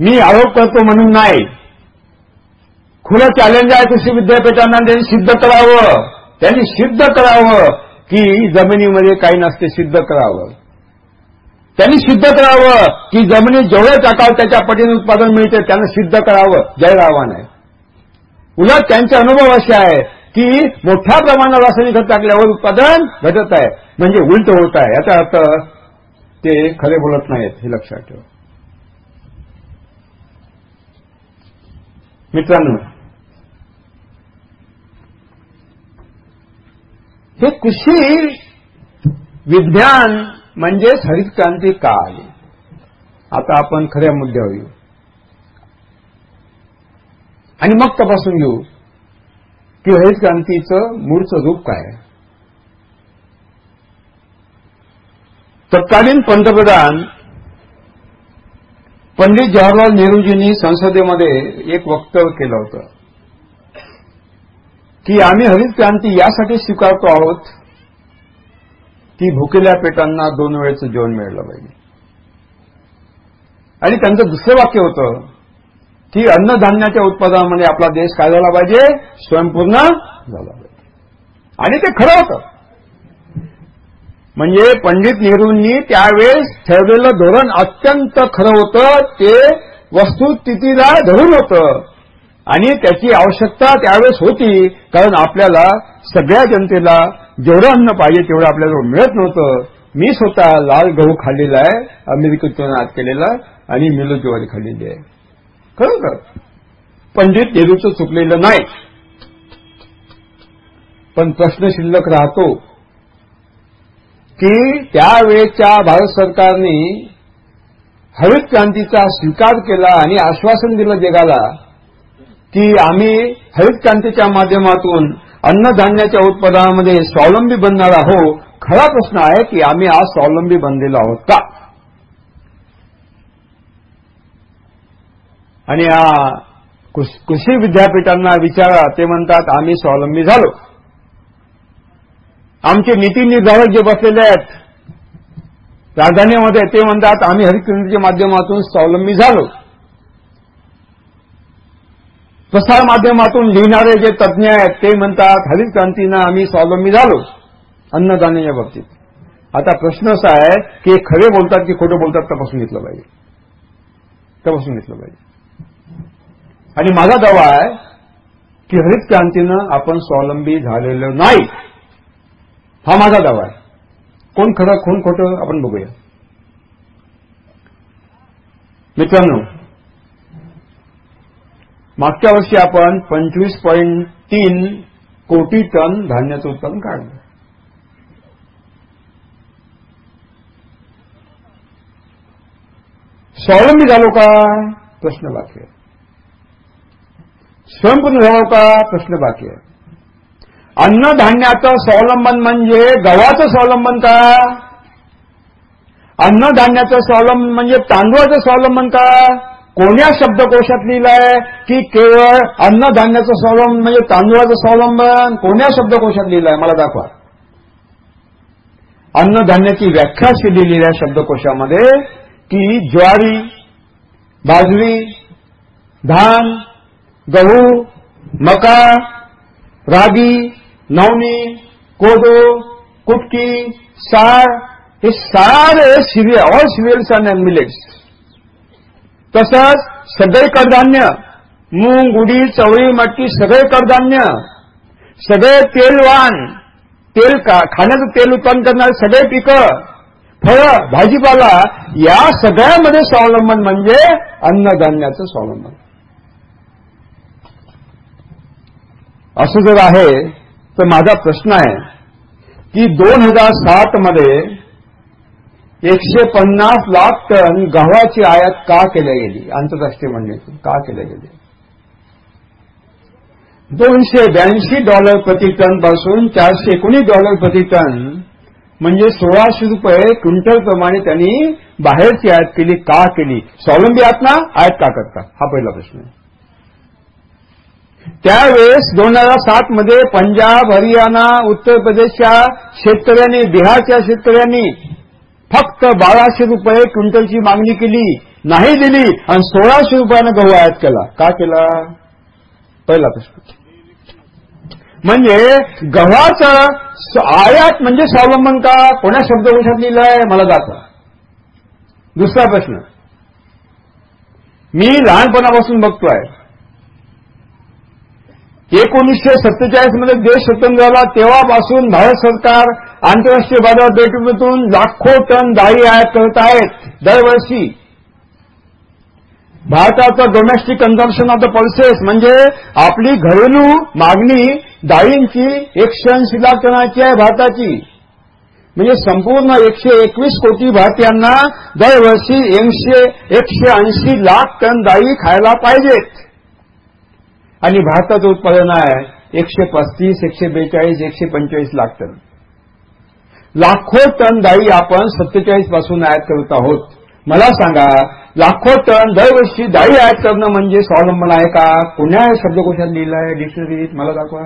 मी आरोप करतो म्हणून नाही. खुलं चॅलेंज आहे कृषी विद्यापीठांना त्यांनी सिद्ध करावं. त्यांनी सिद्ध करावं की जमिनीमध्ये काही नसते सिद्ध करावं. त्यांनी सिद्ध करावं की जमिनीत जेवढं टाकावं त्याच्या पटीने उत्पादन मिळते त्यांना सिद्ध करावं. जय आव्हान आहे उलट त्यांचे अनुभव असे आहे की मोठ्या प्रमाणात रासायनिक खत टाकल्यावर उत्पादन घटत आहे. म्हणजे उलट होत आहे. याचा अर्थ ते खरे बोलत नाहीत हे लक्षात ठेवा. मित्रांनो हे कृषी विज्ञान म्हणजेच हरित क्रांती का आली आता आपण खऱ्या मुद्द्यावर येऊ. आणि मग तपासून घेऊ की हरित क्रांतीचं मूळचं रूप काय? आहे तत्कालीन पंतप्रधान पंडित जवाहरलाल नेहरूजींनी संसदेमध्ये एक वक्तव्य केलं होतं. की आम्ही हरित क्रांती यासाठी स्वीकारतो आहोत की भुकेल्या पेटांना दोन वेळेचं जेवण मिळलं पाहिजे. आणि त्यांचं दुसरं वाक्य होतं की अन्नधान्याच्या उत्पादनामध्ये आपला देश काय झाला पाहिजे? स्वयंपूर्ण झाला पाहिजे. आणि ते खरं होतं. म्हणजे पंडित नेहरूंनी त्यावेळेस ठेवलेलं धोरण अत्यंत खरं होतं ते वस्तुस्थितीला धरून होतं. आणि त्याची आवश्यकता त्यावेळेस होती कारण आपल्याला सगळ्या जनतेला जेवढं अन्न पाहिजे तेवढं आपल्याला मिळत नव्हतं. मी स्वतः लाल गहू खाल्लेला आहे अमेरिकेतून आत केलेला आणि मिलो ज्वारी खाल्लेली आहे. खरोखर पंडित नेहरूचं चुकलेलं नाही. पण प्रश्न शिल्लक राहतो की त्यावेळेच्या भारत सरकारने हरित क्रांतीचा स्वीकार केला आणि आश्वासन दिलं जगाला की आम्ही हरित क्रांतीच्या माध्यमातून अन्नधान्याच्या उत्पादनामध्ये स्वावलंबी बनणार आहोत. खरा प्रश्न आहे की आम्ही आज स्वावलंबी बनलेलो आहोत का? आणि या कृषी विद्यापीठांना विचारा ते म्हणतात आम्ही स्वावलंबी झालो. आमचे नीती निर्धारक जे बसलेले आहेत राजधानीमध्ये ते म्हणतात आम्ही हरित माध्यमातून स्वावलंबी झालो. प्रसार माध्यमातून लिहिणारे जे तज्ज्ञ आहेत ते म्हणतात हरित क्रांतीनं आम्ही स्वावलंबी झालो अन्नदानाच्या बाबतीत. आता प्रश्न असा आहे की खरे बोलतात की खोटं बोलतात तपासून घेतलं पाहिजे. तपासून घेतलं पाहिजे. आणि माझा दावा आहे की हरित क्रांतीनं आपण स्वावलंबी झालेलो नाही. हा माझा दावा आहे. कोण खरं कोण खोटं आपण बघूया. मित्रांनो मागच्या वर्षी आपण पंचवीस पॉईंट तीन कोटी टन धान्याचं उत्पादन काढलं. स्वावलंबी झालो का? प्रश्न बाकी आहे. स्वयंपूर्ण झालो का? प्रश्न बाकी आहे. अन्नधान्याचं स्वावलंबन म्हणजे गव्हाचं स्वावलंबन का? अन्नधान्याचं स्वावलंबन म्हणजे तांदूळाचं स्वावलंबन का? कोण्या शब्दकोशात लिहिलंय? की केवळ अन्नधान्याचं स्वावलंबन म्हणजे तांदूळाचं स्वावलंबन कोण्या शब्दकोशात लिहिलंय? मला दाखवा. अन्नधान्याची व्याख्या लिहिलेल्या शब्दकोशामध्ये की ज्वारी बाजरी धान गहू मका रागी नवनी कोदो कुटकी सार हे सारे cereal all cereals and millets तसंच सगळे कडधान्य मूग उडी चवळी मटकी सगळे कडधान्य सगळे तेलवान तेल खाण्याचं तेल उत्पन्न करणारे सगळे पिकं फळं भाजीपाला या सगळ्यामध्ये स्वावलंबन म्हणजे अन्नधान्याचं स्वावलंबन. असं जर आहे तर माझा प्रश्न आहे की दोन हजार सात मध्ये एकशे पन्नास लाख टन गव्हाची आयात का केल्या गेली? आंतरराष्ट्रीय मंडळीतून का केल्या गेली? दोनशे ब्याऐंशी डॉलर प्रति टनपासून चारशे एकोणीस डॉलर प्रति टन म्हणजे सोळाशे रुपये क्विंटल प्रमाणे त्यांनी बाहेरची आयात केली का केली? स्वावलंबी आहात ना? आयात का करता? हा पहिला प्रश्न आहे. त्यावेळेस दोन हजार सात मध्ये पंजाब हरियाणा उत्तर प्रदेशच्या शेतकऱ्यांनी बिहारच्या शेतकऱ्यांनी फक्त बाराशे रुपये क्विंटलची मागणी केली नाही दिली आणि सोळाशे रुपयानं गहू आयात केला. का केला? पहिला प्रश्न. म्हणजे गव्हाचं आयात म्हणजे स्वावलंबन का? कोण्या शब्दकोशात लिहिलंय? मला दाखवा. दुसरा प्रश्न. मी लहानपणापासून बघतोय. एकोणीसशे सत्तेचाळीसमध्ये देश स्वतंत्र झाला. तेव्हापासून भारत सरकार आंतरराष्ट्रीय बाजारपेठेतून लाखो टन डाळी आयात करत आहेत. दरवर्षी भारताचं domestic consumption of the pulses म्हणजे आपली घरेलू मागणी डाळींची एकशे ऐंशी लाख टनाची आहे भारताची. म्हणजे संपूर्ण एकशे एकवीस कोटी भारतीयांना दरवर्षी एकशे एकशे ऐंशी लाख टन डाळी खायला पाहिजेत. आणि भारताचं उत्पादन आहे एकशे पस्तीस एकशे बेचाळीस एकशे पंचेचाळीस लाख टन. लाखो टन डाळी आपण सत्तेचाळीसपासून आयात करत आहोत. मला सांगा लाखो टन दरवर्षी डाळी आयात करणं म्हणजे स्वावलंबन आहे का? कोण्या शब्दकोशात लिहिलं आहे डिक्शनरीत? मला दाखवा.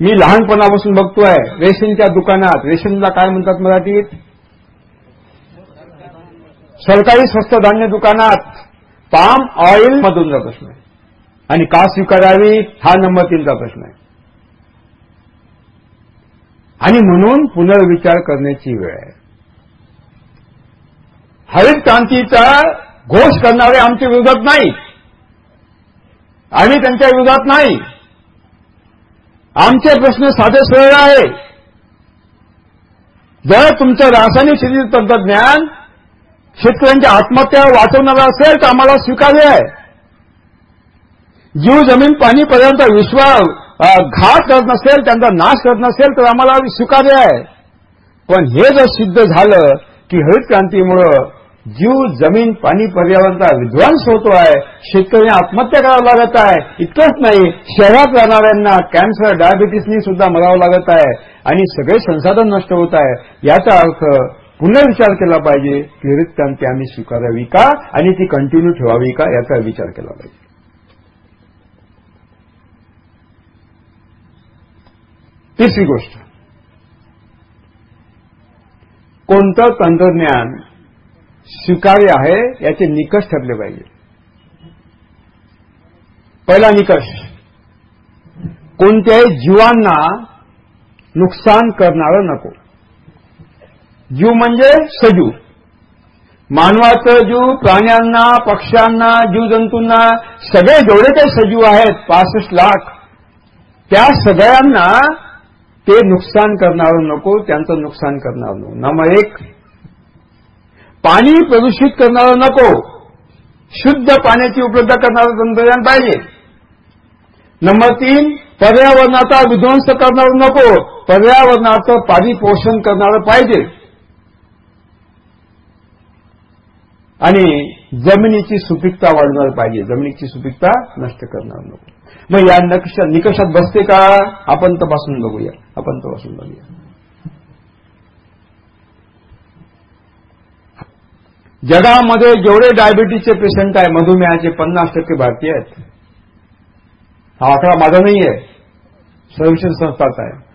मी लहानपणापासून बघतोय रेशनच्या दुकानात. रेशनला काय म्हणतात मराठीत? सरकारी स्वस्त धान्य दुकानात. पाम ऑइल मधूनचा प्रश्न आहे आणि का स्वीकारावी? हा नंबर तीनचा प्रश्न आहे आणि म्हणून पुनर्विचार करण्याची वेळ आहे. हरित क्रांतीचा घोष करणारे आमच्या विरोधात नाही. आम्ही त्यांच्या विरोधात नाही. आमचे प्रश्न साधे सरळ आहे. जर तुमचं रासायनिक शेती तंत्रज्ञान शेतकऱ्यांच्या आत्महत्या वाचवणारा असेल तर आम्हाला स्वीकार्य आहे. जीव जमीन पाणी पर्यंत विश्वास घात करत नसेल त्यांचा नाश करत नसेल तर आम्हाला स्वीकार्य आहे. पण हे जर सिद्ध झालं की हरित क्रांतीमुळं जीव जमीन पाणी पर्यावरणाचा विध्वंस होतो आहे शेतकरी आत्महत्या करावं लागत आहे इतकंच नाही शहरात राहणाऱ्यांना कॅन्सर डायबिटीसनी सुद्धा मरावं लागत आहे आणि सगळे संसाधन नष्ट होत आहे. याचा अर्थ पुनर्विचार केला पाहिजे की हरित आम्ही स्वीकारावी का? आणि ती कंटिन्यू ठेवावी का? याचा विचार केला पाहिजे. तिसरी गोष्ट. कोणतं तंत्रज्ञान स्वीकार्य आहे याचे निकष ठरले पाहिजे. पहिला निकष. कोणत्याही जीवांना नुकसान करणारं नको. जीव म्हणजे सजीव. मानवाचं जीव प्राण्यांना पक्ष्यांना जीवजंतूंना सगळे जेवढे काही सजीव आहेत पासष्ट लाख त्या सगळ्यांना ते नुकसान करणार नको त्यांचं नुकसान करणार नको. नंबर एक पाणी प्रदूषित करणार नको. शुद्ध पाण्याची उपलब्ध करणारं तंत्रज्ञान पाहिजे. नंबर तीन पर्यावरणाचा विध्वंस करणार नको. पर्यावरणाचं पाणी पोषण करणारं पाहिजे. आणि जमिनीची सुपीकता वाढवणार पाहिजे. जमिनीची सुपीकता नष्ट करणार नको. मग या निकषात बसते का? आपण तपासून बघूया. आपण तपासून बघूया. जगामध्ये जेवढे डायबिटीसचे पेशंट आहे मधुमेहाचे पन्नास टक्के भारतीय आहेत. हा आकडा माझा नाही आहे. सर्वेक्षण संस्थाचा आहे.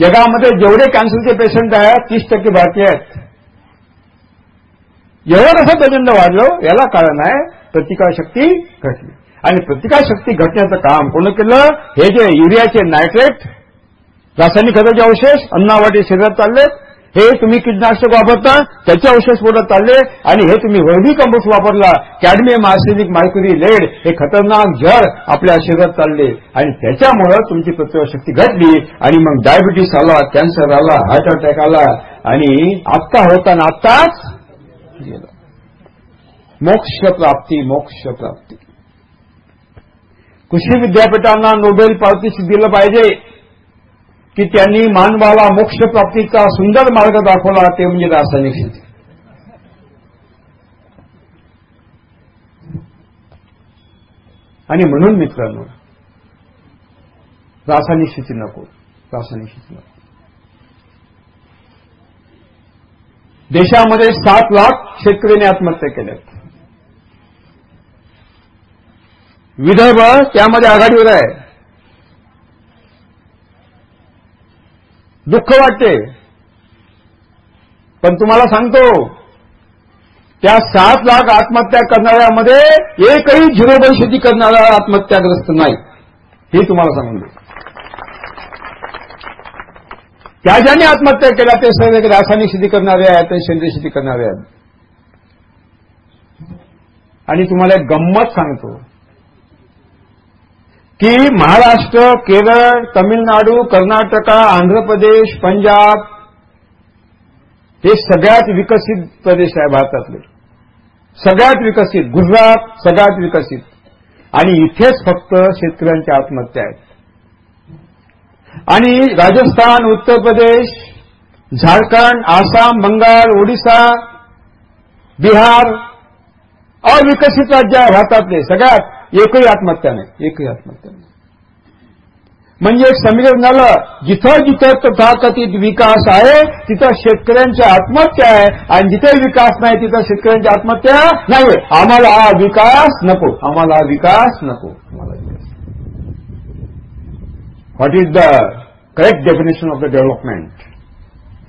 जगामध्ये जेवढे कॅन्सरचे पेशंट आहेत तीस टक्के भारतीय आहेत. एवढं कसं प्रचंड वाढलं याला कारण आहे प्रतिकारशक्ती घटली. आणि प्रतिकारशक्ती घटण्याचं काम कोण केलं? हे जे युरियाचे नायट्रेट रासायनिक खताचे अवशेष अन्नावाटे शरीरात चाललेत हे तुम्ही कीटनाशक वापरता त्याचे अवशेष बोलत चालले आणि हे तुम्ही वर्मी कंपोस्ट वापरला कॅडमियम आर्सेनिक मायक्युरी लेड हे खतरनाक जर आपल्या शरीरात चालले. आणि त्याच्यामुळे तुमची प्रतिकारशक्ती घटली आणि मग डायबिटीस आला कॅन्सर आला हार्ट अटॅक आला आणि आत्ता होताना आत्ताच गेलं. मोक्ष प्राप्ती मोक्ष प्राप्ती कृषी विद्यापीठांना नोबेल पारितोषिक दिलं पाहिजे की त्यांनी मानवाला मोक्ष प्राप्तीचा सुंदर मार्ग दाखवला ते म्हणजे रासायनिक शेती. आणि म्हणून मित्रांनो रासायनिक शेती नको रासायनिक शेती नको. देशामध्ये सात लाख शेतकऱ्यांनी आत्महत्या केल्यात विदर्भ त्यामध्ये आघाडीवर आहे. दुःख वाटते. पण तुम्हाला सांगतो त्या सात लाख आत्महत्या करणाऱ्यामध्ये एकही झिरोबल शेती करणारा आत्महत्याग्रस्त नाही. हे तुम्हाला सांगून देतो. त्या ज्याने आत्महत्या केल्या ते सर्व रासायनिक शेती करणारे आहेत ते सेंद्रिय शेती करणारे आहेत. आणि तुम्हाला एक गंमत सांगतो. की महाराष्ट्र केरळ तमिळनाडू कर्नाटका आंध्र प्रदेश पंजाब हे सगळ्यात विकसित प्रदेश आहे भारतातले. सगळ्यात विकसित गुजरात सगळ्यात विकसित. आणि इथेच फक्त शेतकऱ्यांच्या आत्महत्या आहेत. आणि राजस्थान उत्तर प्रदेश झारखंड आसाम बंगाल ओडिसा बिहार अविकसित राज्य आहे भारतातले. सगळ्यात एकही आत्महत्या नाही. एकही आत्महत्या नाही. म्हणजे एक समीकरण झालं जिथं जिथं तथाकथित विकास आहे तिथं शेतकऱ्यांची आत्महत्या आहे. आणि जिथे विकास नाही तिथं शेतकऱ्यांची आत्महत्या नाही आम्हाला हा विकास नको. आम्हाला हा विकास नको. आम्हाला what is is the correct of of the development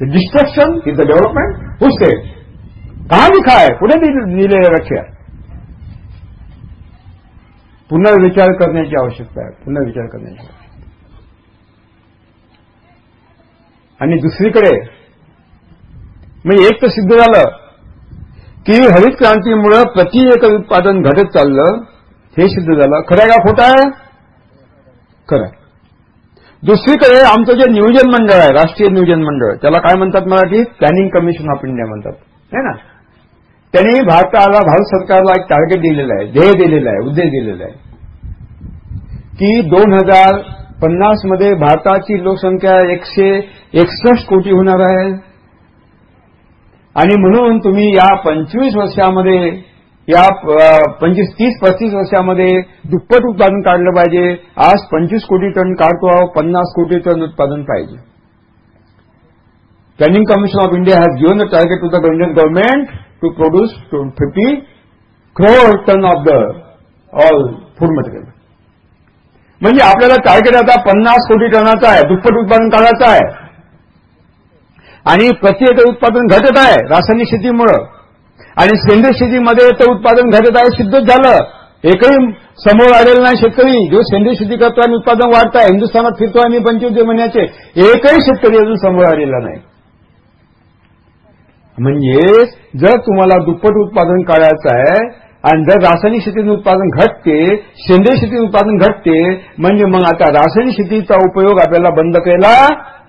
destruction destruction is the development says? कहाँ लिखा है कुठे दिलेल्या रखे पुन्हा विचार करण्याची आवश्यकता आहे पुन्हा विचार करण्याची आणि दुसरीकडे म्हणजे एक तर सिद्ध झालं की हरित क्रांतीमुळे प्रति एकर उत्पादन घटत चाललं हे सिद्ध झालं खरं का खोटं आहे खरं दुसरीकडे आमचं जे नियोजन मंडळ आहे राष्ट्रीय नियोजन मंडळ त्याला काय म्हणतात Marathi? Planning commission of India म्हणतात. है ना? त्यांनी भारताला भारत सरकारला एक टार्गेट दिलेलं आहे ध्येय दिलेलं आहे उद्देश दिलेला आहे. की दोन हजार पन्नासमध्ये भारताची लोकसंख्या एकशे एकसष्ट कोटी होणार आहे. आणि म्हणून तुम्ही या पंचवीस वर्षामध्ये या पंचवीस तीस पस्तीस वर्षामध्ये दुप्पट उत्पादन काढलं पाहिजे. आज पंचवीस कोटी टन काढतो पन्नास कोटी टन उत्पादन पाहिजे. Planning commission of India has given the target to the Indian government to produce fifty crore ton of the all food material म्हणजे आपल्याला टार्गेट आता पन्नास कोटी टनाचा आहे दुप्पट उत्पादन काढायचं आहे. आणि प्रति एकर उत्पादन घटत आहे रासायनिक शेतीमुळं. आणि सेंद्रिय शेतीमध्ये तर उत्पादन घटत आहे सिद्धच झालं. एकही समोर आलेला नाही शेतकरी. जो सेंद्रिय शेती करतो आणि उत्पादन वाढत आहे हिंदुस्थानात फिरतो आणि पंचवीस महिन्याचे एकही शेतकरी अजून समोर आलेला नाही. म्हणजे जर तुम्हाला दुप्पट उत्पादन काढायचं आहे आणि जर रासायनिक शेतीचं उत्पादन घटते सेंद्रिय शेतीचं उत्पादन घटते म्हणजे मग आता रासायनिक शेतीचा उपयोग आपल्याला बंद केला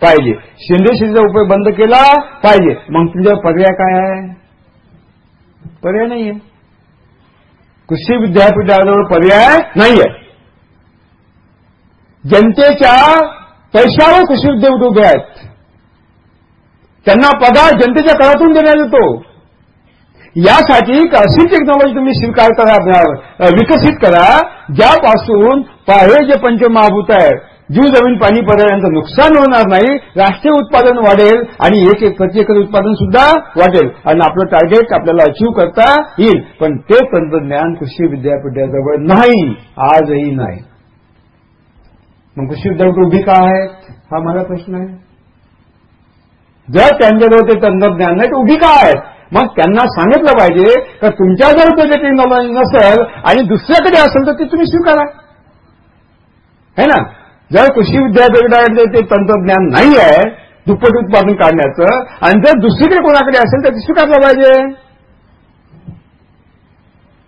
पाहिजे. सेंद्रिय शेतीचा उपयोग बंद केला पाहिजे. मग तुझा पर्याय काय आहे? पर्याय नाहीये. कृषी विद्यापीठाजवळ पर्याय नाहीये. जनतेच्या पैशावर कृषी उद्योग उभे आहेत. त्यांना पगार जनतेच्या करातून देण्यात येतो. यासाठी अशी टेक्नॉलॉजी तुम्ही स्वीकार करा विकसित करा ज्यापासून हे जे पंचमहाभूत आहे जीव जमीन पाणी पर्यायांचं नुकसान होणार नाही राष्ट्रीय उत्पादन वाढेल आणि एक एक प्रति एकर उत्पादन सुद्धा वाढेल. आणि आपलं टार्गेट आपल्याला अचीव करता येईल. पण ते तंत्रज्ञान कृषी विद्यापीठाजवळ नाही. आजही नाही. मग कृषी विद्यापीठ उभी का आहेत? हा माझा प्रश्न आहे. जर त्यांच्याजवळ ते तंत्रज्ञान नाही तर उभी का आहेत? मग त्यांना सांगितलं पाहिजे का तुमच्याजवळ ते टेक्नॉलॉजी नसेल आणि दुसऱ्याकडे असेल तर ते तुम्ही स्वीकारा. है ना? जर कृषी विद्यापीठाकडे ते तंत्रज्ञान नाही आहे दुप्पट उत्पादन काढण्याचं आणि जर दुसरीकडे कोणाकडे असेल तर ते स्वीकारलं पाहिजे.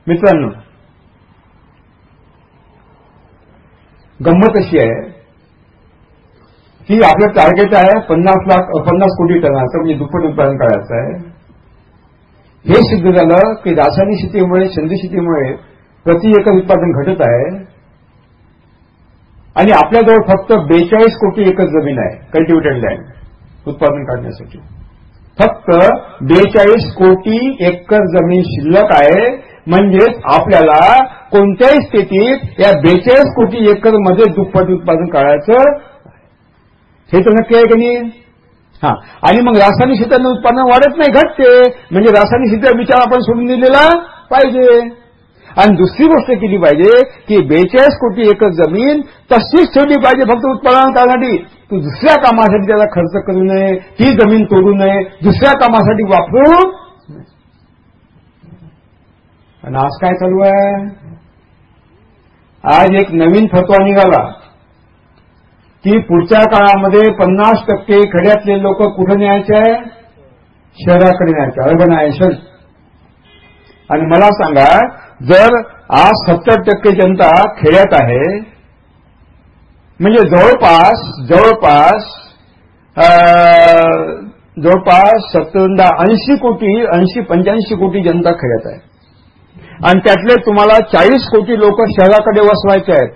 मित्रांनो गंमत अशी आहे की आपलं टार्गेट आहे पन्नास लाख पन्नास कोटी टनाचं म्हणजे दुप्पट उत्पादन काढायचं आहे. हे सिद्ध झालं की रासायनिक शेतीमुळे सेंद्रिय शेतीमुळे प्रति एकर उत्पादन घटत आहे. आणि आपल्याजवळ फक्त बेचाळीस कोटी एकर जमीन आहे कल्टिवेटेड लँड उत्पादन काढण्यासाठी. फक्त बेचाळीस कोटी एकर जमीन शिल्लक आहे म्हणजेच आपल्याला कोणत्याही स्थितीत या बेचाळीस कोटी एकरमध्ये दुप्पट उत्पादन काढायचं हे तर नक्की आहे की नाही? हा. आणि मग रासायनिक शेतानं उत्पादन वाढत नाही घटते. म्हणजे रासायनिक शेतीचा विचार आपण सोडून दिलेला पाहिजे. आणि दुसरी गोष्ट केली पाहिजे की बेचाळीस कोटी एकर जमीन तशीच ठेवली पाहिजे फक्त उत्पादन करण्यासाठी तू दुसऱ्या कामासाठी त्याला खर्च करू नये ती जमीन तोडू नये दुसऱ्या कामासाठी वापरू आणि आज काय चालू आहे? आज एक नवीन फतवा निघाला की पुढच्या काळामध्ये पन्नास टक्के खड्यातले लोक कुठं न्यायचे आहे? शहराकडे न्यायचे. अर्बनायझेशन आणि मला सांगा जर आज सत्तर टक्के जनता खेड्यात आहे म्हणजे जवळपास जवळपास जवळपास सत्तरदा ऐंशी कोटी ऐंशी पंच्याऐंशी कोटी जनता खेड्यात आहे. आणि त्यातले तुम्हाला चाळीस कोटी लोक शहराकडे वसवायचे आहेत.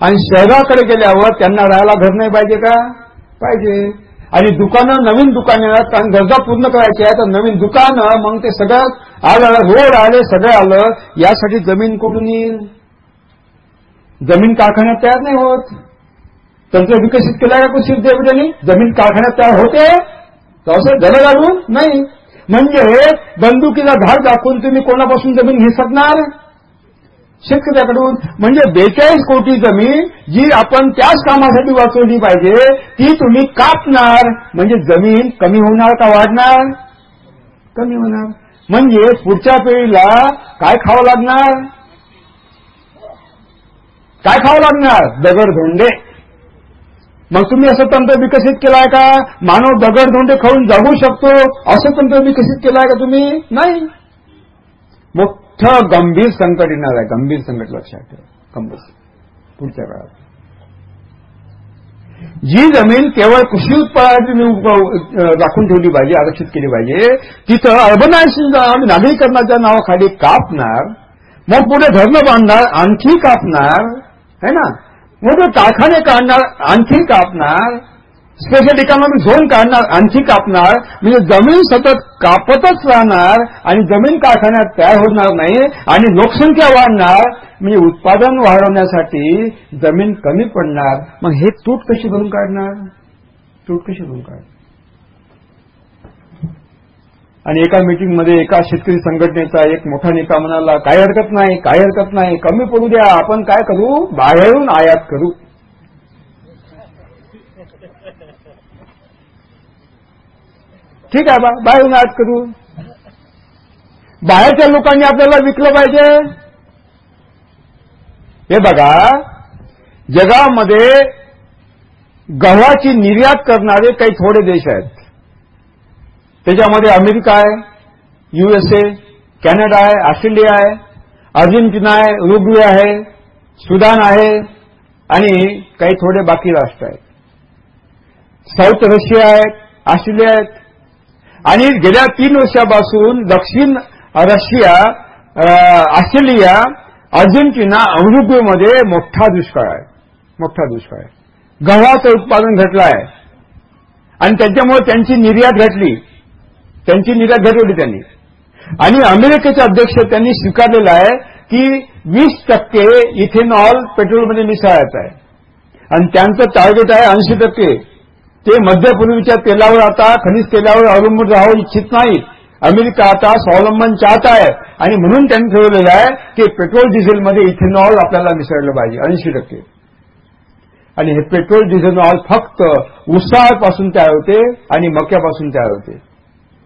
आणि शहराकडे गेल्यावर त्यांना राहायला घर नाही पाहिजे का? पाहिजे. आणि दुकानं नवीन दुकाने कारण गरजा पूर्ण करायच्या आहे तर नवीन दुकानं मग ते सगळं आज रोड आले सगळं आलं यासाठी जमीन कुठून येईल? जमीन कारखान्यात तयार नाही होत. तंत्र विकसित केलं का कृषी विद्यापीठांनी जमीन कारखान्यात तयार होते? असं जल घालून नाही. म्हणजे बंदुकीला धार दाखवून तुम्ही कोणापासून जमीन घेऊ शकणार? शेतकऱ्याकडून. म्हणजे बेचाळीस कोटी जमीन जी आपण त्याच कामासाठी वाचवली पाहिजे ती तुम्ही कापणार. म्हणजे जमीन कमी होणार का वाढणार? कमी होणार. म्हणजे पुढच्या पिढीला काय खावं लागणार? काय खावं लागणार? दगड धोंडे. मग तुम्ही असं तंत्र विकसित केलाय का? मानव दगड धोंडे खाऊन जगू शकतो. असं तंत्र विकसित केलंय का तुम्ही? नाही. मोठं गंभीर संकट येणार आहे. गंभीर संकट लक्षात ठेवा. गंभीर पुढच्या काळात. जी जमीन केवळ कृषी उत्पादनाची राखून ठेवली पाहिजे आरक्षित केली पाहिजे तिथं अर्बनायझेशन नागरीकरणाच्या नावाखाली कापणार मग पुढे धरणं बांधणार आणखी कापणार है ना? मग कारखाने काढणार आणखी कापणार स्पेशल इकॉनॉमिक झोन काढणार आणखी कापणार म्हणजे जमीन सतत कापतच राहणार आणि जमीन कारखान्यात तयार होणार नाही आणि लोकसंख्या वाढणार मी उत्पादन वाढवण्यासाठी जमीन कमी पडणार मग हे तूट कशी भरून काढणार? तूट कशी भरून काढणार? आणि एका मीटिंगमध्ये एका शेतकरी संघटनेचा एक मोठा नेता म्हणाला काय हरकत नाही काही हरकत नाही कमी पडू द्या आपण काय करू? बाहेरून आयात करू. ठीक आहे बा बाहेरून आयात करू. बाहेरच्या लोकांनी आपल्याला विकलं पाहिजे. हे बघा जगामध्ये गव्हाची निर्यात करणारे काही थोडे देश आहेत. त्याच्यामध्ये अमेरिका आहे युएसए कॅनडा आहे ऑस्ट्रेलिया आहे अर्जेंटिना आहे उरुग्वे आहे सुदान आहे आणि काही थोडे बाकी राष्ट्र आहेत. साऊथ रशिया आहेत ऑस्ट्रेलिया आहेत. आणि गेल्या तीन वर्षापासून दक्षिण रशिया ऑस्ट्रेलिया अर्जेंटिना उरुग्वेमध्ये मोठा दुष्काळ आहे. मोठा दुष्काळ आहे. गव्हाचं उत्पादन घटलं आहे. आणि त्याच्यामुळे त्यांची निर्यात घटली. त्यांची निर्यात घटवली त्यांनी. आणि अमेरिकेचे अध्यक्ष त्यांनी स्वीकारलेलं आहे की वीस टक्के इथेनॉल पेट्रोलमध्ये मिसळायचं आहे. आणि त्यांचं टार्गेट आहे ऐंशी टक्के. ते मध्यपूर्वीच्या तेलावर आता खनिज तेलावर अवलंबून राहू इच्छित नाही अमेरिका आता स्वावलंबन चाहत आहे. आणि म्हणून त्यांनी ठरवलेलं आहे की पेट्रोल डिझेलमध्ये इथेनॉल आपल्याला मिसळलं पाहिजे ऐंशी टक्के. आणि हे पेट्रोल डिझेनॉल फक्त उसाळपासून तयार होते आणि मक्यापासून तयार होते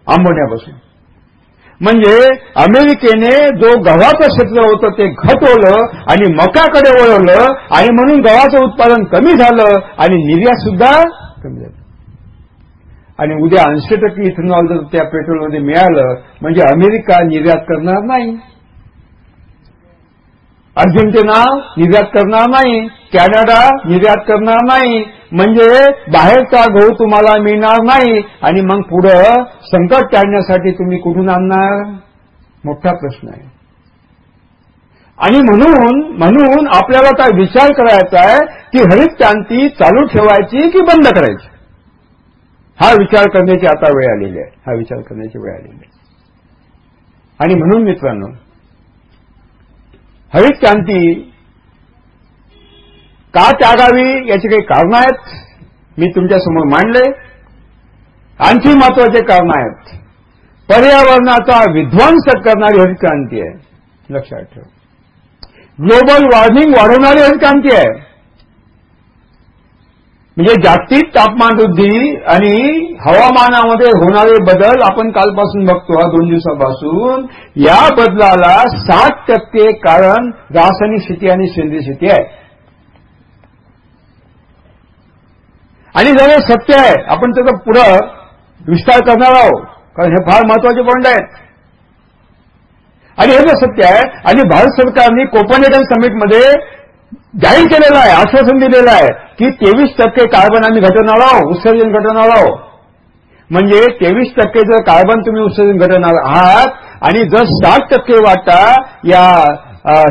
आंबवण्यापासून म्हणजे अमेरिकेने जो गव्हाचं क्षेत्र होतं ते घटवलं आणि मकाकडे वळवलं आणि म्हणून गव्हाचं उत्पादन कमी झालं आणि निर्यात सुद्धा कमी झाली. आणि उद्या ऐंशी टक्के इथेनॉल जर त्या पेट्रोलमध्ये मिळालं म्हणजे अमेरिका निर्यात करणार नाही. अर्जेंटिना निर्यात करणार नाही. कॅनडा निर्यात करणार नाही. म्हणजे बाहेरचा गहू तुम्हाला मिळणार नाही. आणि मग पुढं संकट टाळण्यासाठी तुम्ही कुठून आणणार? मोठा प्रश्न आहे. आणि म्हणून म्हणून आपल्याला काय विचार करायचा आहे की हरित क्रांती चालू ठेवायची की बंद करायची? हा विचार करण्याची आता वेळ आलेली आहे. हा विचार करण्याची वेळ आलेली आहे. आणि म्हणून मित्रांनो हरित क्रांती का त्यागावी याची काही कारणं आहेत? मी तुमच्यासमोर मांडले. आणखी महत्त्वाचे कारण आहेत. पर्यावरणाचा विध्वंस करणारी हरित क्रांती आहे. लक्षात ठेव. ग्लोबल वॉर्मिंग वाढवणारी हरित क्रांती आहे. म्हणजे जागतिक तापमान वृद्धी आणि हवामानामध्ये होणारे बदल आपण कालपासून बघतो दोन दिवसापासून. या बदलाला सात टक्के कारण रासायनिक शेती आणि सेंद्रिय शेती आहे. आणि जर सत्य आहे आपण त्याचा पुढं विस्तार करणार आहोत कारण हे फार महत्त्वाचे पॉईंट आहेत. आणि हे जे सत्य आहे आणि भारत सरकारने कोपनहेगन समिटमध्ये जाहीर केलेलं आहे आश्वासन दिलेलं आहे की तेवीस टक्के कार्बन आम्ही घटवणार आहोत उत्सर्जन घटवणार आहोत. म्हणजे तेवीस टक्के जर कार्बन तुम्ही उत्सर्जन घटवणार आहात आणि जर साठ टक्के वाटा या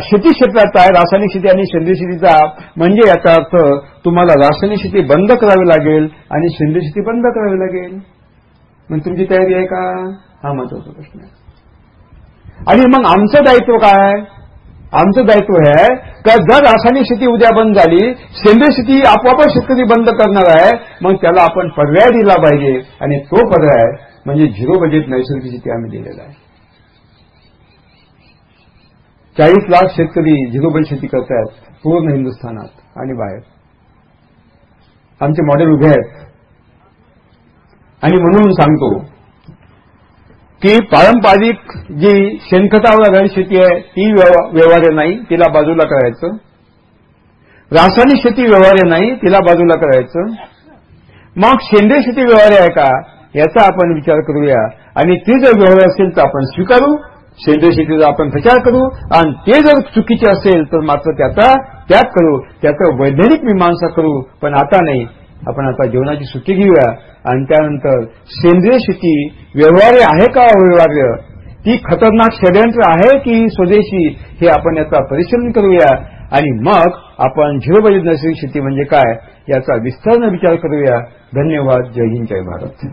शेती क्षेत्राचा आहे रासायनिक शेती आणि सेंद्रिय शेतीचा म्हणजे याचा अर्थ तुम्हाला रासायनिक शेती बंद करावी लागेल आणि सेंद्रिय शेती बंद करावी लागेल. मग तुमची तयारी आहे का? हा महत्त्वाचा प्रश्न आहे. आणि मग आमचं दायित्व काय आमचं दायित्व हे आहे का जर रासायनिक शेती उद्या बंद झाली सेंद्रिय शेती आपोआपच शेतकरी बंद करणार आहे मग त्याला आपण पर्याय दिला पाहिजे आणि तो पर्याय म्हणजे झिरो बजेट नैसर्गिक शेती आम्ही दिलेला आहे. चाळीस लाख शेतकरी झिरो बजेट शेती करतायत पूर्ण हिंदुस्थानात आणि बाहेर. आमचे मॉडेल उभे आहेत. आणि म्हणून सांगतो की पारंपरिक जी शेणखतावर आधारित शेती आहे ती व्यवहार्य नाही तिला बाजूला करायचं. रासायनिक शेती व्यवहार्य नाही तिला बाजूला करायचं. मग सेंद्रिय शेती व्यवहार्य आहे का याचा आपण विचार करूया. आणि ती जर व्यवहार असेल तर आपण स्वीकारू. सेंद्रिय शेतीचा आपण प्रचार करू आणि ते जर चुकीचे असेल तर मात्र त्याचा त्याग करू. त्याचं वैज्ञानिक मीमांसा करू पण आता नाही. आपण आता जेवणाची सुट्टी घेऊया. आणि त्यानंतर सेंद्रिय शेती व्यवहार्य आहे का अव्यवहार्य? ती खतरनाक षडयंत्र आहे की स्वदेशी? हे आपण याचा परिश्रम करूया. आणि मग आपण झिरो बजेट नैसर्गिक शेती म्हणजे काय याचा विस्तारानं विचार करूया. धन्यवाद. जय हिंद जय भारत.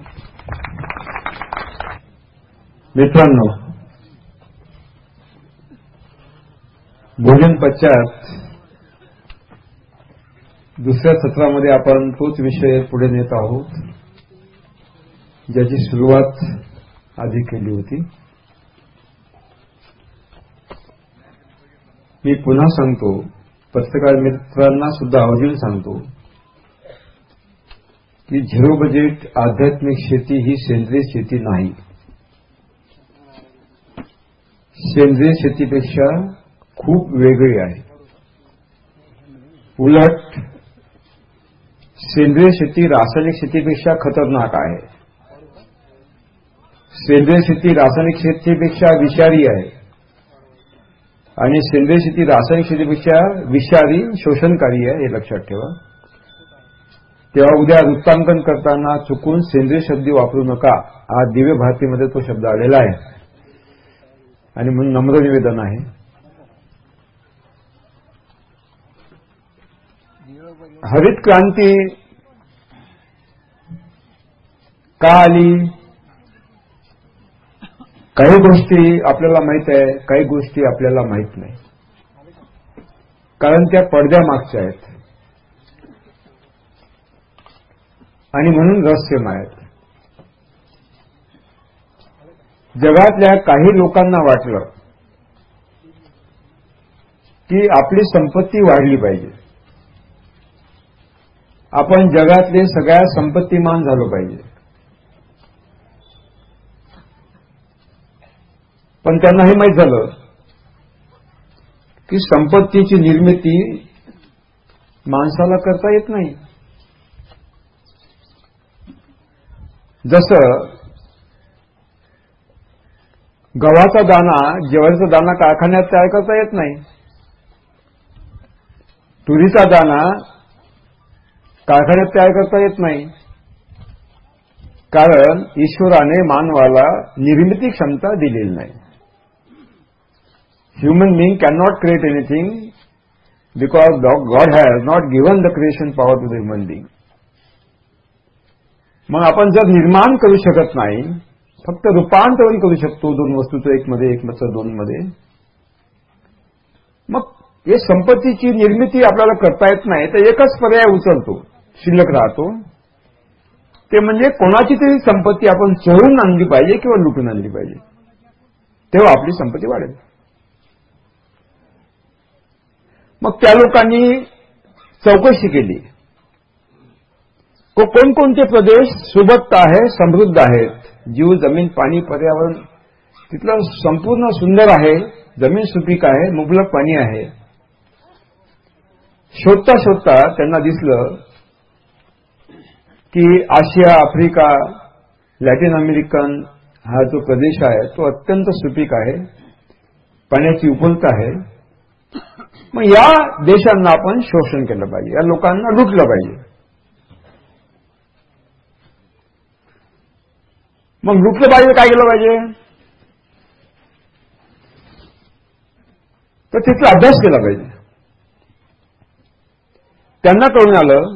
मित्रांनो भोजन पश्चात दुसऱ्या सत्रामध्ये आपण तोच विषय पुढे नेत आहोत ज्याची सुरुवात आधी केली होती. मी पुन्हा सांगतो पत्रकार मित्रांना सुद्धा आवर्जून सांगतो की झिरो बजेट आध्यात्मिक शेती ही सेंद्रिय शेती नाही. सेंद्रिय शेतीपेक्षा खूप वेगळी आहे. उलट सेंद्रिय शेती रासायनिक शेतीपेक्षा खतरनाक आहे. सेंद्रिय शेती रासायनिक शेतीपेक्षा विषारी आहे. आणि सेंद्रिय शेती रासायनिक शेतीपेक्षा विषारी शोषणकारी आहे हे लक्षात ठेवा. तेव्हा उद्या वृत्तांकन करताना चुकून सेंद्रिय शब्द वापरू नका. हा दिव्य भारतीमध्ये तो शब्द आलेला आहे. आणि म्हणून नम्र निवेदन आहे. हरित क्रांती का आली काही गोष्टी आपल्याला माहीत आहे काही गोष्टी आपल्याला माहीत नाही. कारण त्या पडद्यामागच्या आहेत. आणि म्हणून रहस्यमय आहेत. जगातल्या काही लोकांना वाटलं की आपली संपत्ती वाढली पाहिजे. आपण जगातले सगळ्या संपत्तीमान झालो पाहिजे. पण त्यांना हे माहीत झालं की संपत्तीची निर्मिती माणसाला करता येत नाही. जसं गव्हाचा दाना ज्वारीचा दाना कारखान्यात तयार करता येत नाही. तुरीचा दाना कारखान्यात तयार करता येत नाही. कारण ईश्वराने मानवाला निर्मिती क्षमता दिलेली नाही. Human being can not create anything because God has not given the creation power to the human being मग आपण जर निर्माण करू शकत नाही फक्त रूपांतरण करू शकतो दोन वस्तूचं एक मध्ये एक दोन मध्ये मग हे संपत्तीची निर्मिती आपल्याला करता येत नाही तर एकच पर्याय उचलतो. शिल्लक राहतो. ते म्हणजे कोणाची तरी संपत्ती आपण चोरून आणली पाहिजे किंवा लुटून आणली पाहिजे. तेव्हा आपली संपत्ती वाढेल. मग त्या लोकांनी चौकशी केली. कोणकोणते प्रदेश सुबत्त आहे समृद्ध आहेत? जीव जमीन पाणी पर्यावरण तिथलं संपूर्ण सुंदर आहे जमीन सुपीक आहे मुबलक पाणी आहे. शोधता शोधता त्यांना दिसलं की आशिया आफ्रिका लॅटिन अमेरिकन हा जो प्रदेश आहे तो अत्यंत सुपीक आहे पाण्याची उपलब्धता आहे. मग या देशांना आपण शोषण केलं पाहिजे या लोकांना लुटलं पाहिजे. मग लुटलं पाहिजे काय केलं पाहिजे? तर तिथला अभ्यास केला पाहिजे. त्यांना कळून आलं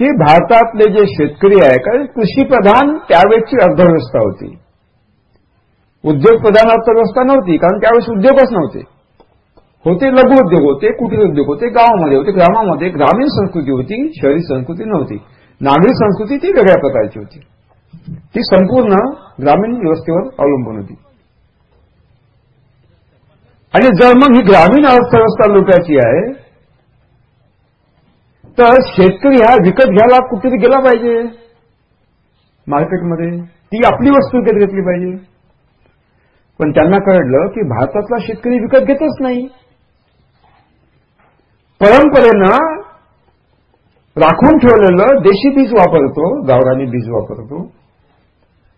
की भारतातले जे शेतकरी आहे कारण कृषीप्रधान त्यावेळेची अर्थव्यवस्था होती. उद्योग प्रधान अर्थव्यवस्था नव्हती कारण त्यावेळेस उद्योगच नव्हते. होते लघु उद्योग होते कुटीर उद्योग होते गावामध्ये होते ग्रामामध्ये ग्रामीण संस्कृती होती शहरी संस्कृती नव्हती. नागरी संस्कृती ती वेगळ्या प्रकारची होती. ती संपूर्ण ग्रामीण व्यवस्थेवर अवलंबून होती. आणि जर मग ही ग्रामीण अर्थव्यवस्था लुटायची आहे तर शेतकरी हा विकत घ्यायला कुठेतरी गेला पाहिजे. मार्केटमध्ये ती आपली वस्तू विकत घेतली पाहिजे. पण त्यांना कळलं की भारतातला शेतकरी विकत घेतच नाही. परंपरेनं राखून ठेवलेलं देशी बीज वापरतो गावरानी बीज वापरतो.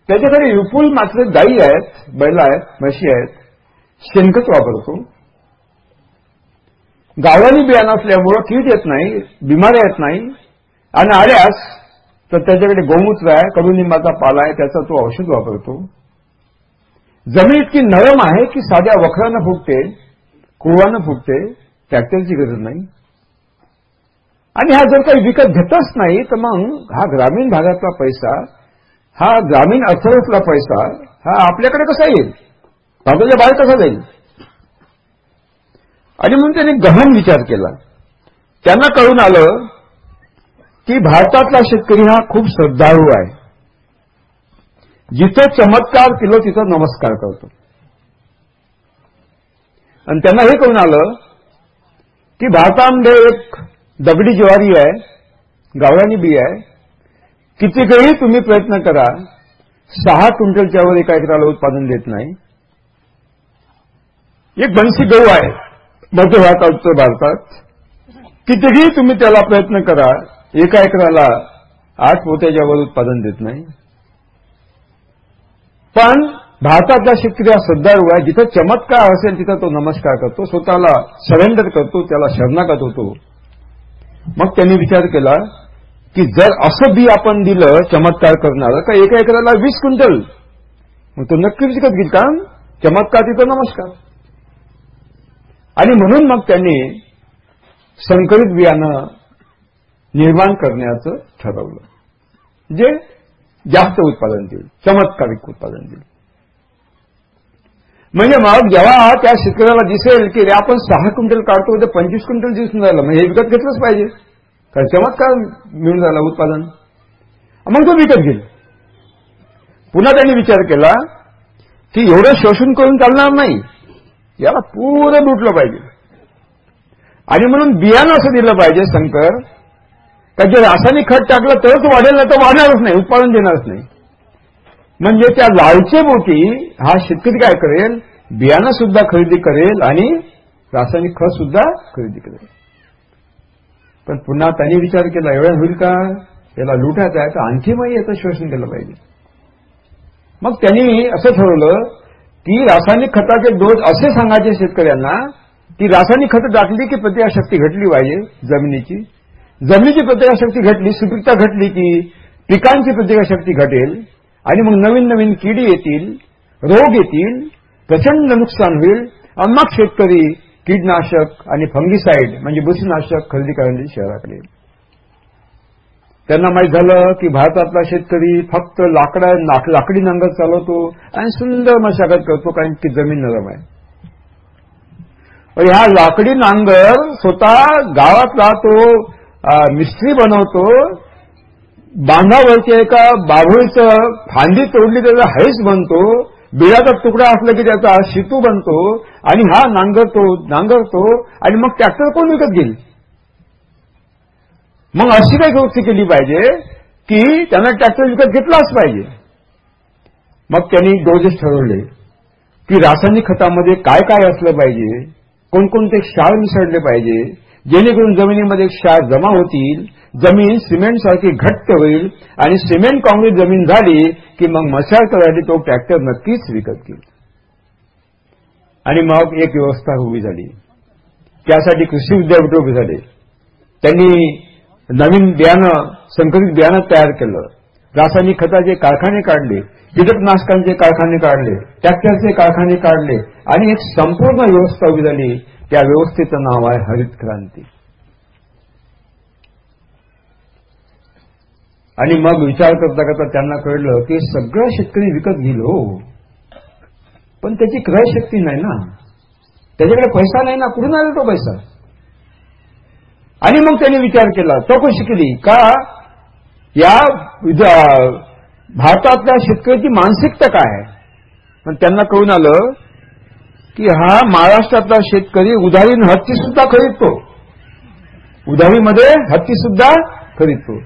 त्याच्याकडे विपुल मात्र गायी आहेत बैल आहेत म्हशी आहेत शेणखत वापरतो. गावरानी बियाणं असल्यामुळं कीड येत नाही बिमाऱ्या येत नाही. आणि आल्यास तर त्याच्याकडे गोमूत्र आहे कडुनिंबाचा पाला आहे त्याचा तो औषध वापरतो. जमीन इतकी नरम आहे की साध्या वखरानं फुटते कुळवानं फुटते ट्रॅक्टरची गरज नाही. आणि हा जर काही विकत घेतच नाही तर मग हा ग्रामीण भागातला पैसा हा ग्रामीण अर्थव्यवस्थेला पैसा हा आपल्याकडे कसा येईल? भागाच्या बाहेर कसा जाईल? आणि म्हणून त्यांनी गहन विचार केला. त्यांना कळून आलं की भारतातला शेतकरी हा खूप श्रद्धाळू आहे. जिथे चमत्कार केलं तिथं नमस्कार करतो. आणि त्यांना हे कळून आलं की भारतामध्ये एक दगडी ज्वारी आहे गावरानी बी आहे. कितीकही तुम्ही प्रयत्न करा सहा क्विंटलच्या वर एका एकराला उत्पादन देत नाही. एक बनसी गहू आहे. मध्य भारतात भारतात कितीही तुम्ही त्याला प्रयत्न करा एका एकराला आठ पोत्याच्या वर उत्पादन देत नाही. पण भारतातला शेतकरी हा श्रद्धाळू आहे जिथं चमत्कार असेल तिथं तो नमस्कार करतो स्वतःला सरेंडर करतो त्याला शरणागत होतो. मग त्यांनी विचार केला की जर असं बी आपण दिलं चमत्कार करणार का एका एकराला वीस क्विंटल. मग तो नक्कीच विकत घेईल कारण चमत्कार तिथं नमस्कार. आणि म्हणून मग त्यांनी संकरित बियाणं निर्माण करण्याचं ठरवलं. जे जास्त उत्पादन देईल चमत्कारिक उत्पादन देईल. म्हणजे मग जेव्हा त्या शेतकऱ्याला दिसेल की आपण सहा क्विंटल काढतो तर पंचवीस क्विंटल दिसून राहिलं म्हणजे हे विकत घेतलंच पाहिजे. कारण चमत्कार मिळून झाला उत्पादन. मग तो विकत घेईल. पुन्हा त्यांनी विचार केला की एवढं शोषण करून चालणार नाही. याला पुरं लुटलं पाहिजे. आणि म्हणून बियाणं असं दिलं पाहिजे शंकर. का जे रासायनिक खत टाकलं तरच वाढेल ना तर वाढणारच नाही उत्पादन देणारच नाही. म्हणजे त्या लालचेपोटी हा शेतकरी काय करेल? बियाणं सुद्धा खरेदी करेल आणि रासायनिक खत सुद्धा खरेदी करेल. पण पुन्हा त्यांनी विचार केला एवढ्या होईल का? याला लुटायचं आहे तर आणखी मग याचं शोषण केलं पाहिजे. मग त्यांनी असं ठरवलं ती रासायनिक खताचे डोस असे सांगायचे शेतकऱ्यांना ती रासायनिक खतं टाकली की प्रतिकारशक्ती घटली पाहिजे जमिनीची. जमिनीची प्रतिकारशक्ती घटली सुपीकता घटली की पिकांची प्रतिकारशक्ती घटेल आणि मग नवीन नवीन किडी येतील रोग येतील प्रचंड नुकसान होईल. आणि मग शेतकरी कीडनाशक आणि फंगिसाईड म्हणजे बुरशीनाशक खरेदी करण्याची शहराकडे त्यांना माहीत झालं की भारतातला शेतकरी फक्त लाकडा लाकडी नांगर चालवतो आणि सुंदर मशागत करतो कारण की जमीन नरम आहे. ह्या लाकडी नांगर स्वतः गावातला तो मिस्त्री बनवतो बांधावरच्या एका बाभळीचं फांदी तोडली त्याचा हैस बनतो बिळाचा तुकडा असला की त्याचा शितू बनतो आणि हा नांगरतो नांगरतो आणि मग ट्रॅक्टर कोण विकत घेईल? मग अशी काही गोष्टी केली पाहिजे की त्यांना ट्रॅक्टर विकत घेतलाच पाहिजे. मग त्यांनी डोजेस ठरवले की रासायनिक खतामध्ये काय काय असलं पाहिजे कोणकोणते क्षार मिसळले पाहिजे जेणेकरून जमिनीमध्ये क्षार जमा होतील जमीन सिमेंट सारखी घट्ट होईल आणि सिमेंट काँग्रेस जमीन झाली की मग मशाल करायला तो ट्रॅक्टर नक्कीच विकत घेईल. आणि मग एक व्यवस्था उभी झाली. त्यासाठी कृषी विद्यापीठ उभी झाले. त्यांनी नवीन बियाणं संकरित बियाणं तयार केलं. रासायनिक खताचे कारखाने काढले कीटकनाशकांचे कारखाने काढले ट्रॅक्टरचे कारखाने काढले आणि एक संपूर्ण व्यवस्था उभी झाली त्या व्यवस्थेचं नाव आहे हरित क्रांती. आणि मग विचार करता करता त्यांना कळलं की सगळं शेतकरी विकत घेईल हो. पण त्याची क्रयशक्ती नाही ना. त्याच्याकडे पैसा नाही ना. कुठून आला तो पैसा? आणि मग त्यांनी विचार केला. चौकशी केली का? या भारतातल्या शेतकऱ्याची मानसिकता काय आहे? पण त्यांना कळून आलं की हा महाराष्ट्रातला शेतकरी उधारीन हत्ती सुद्धा खरीदतो. उधारीमध्ये हत्ती सुद्धा खरीदतो.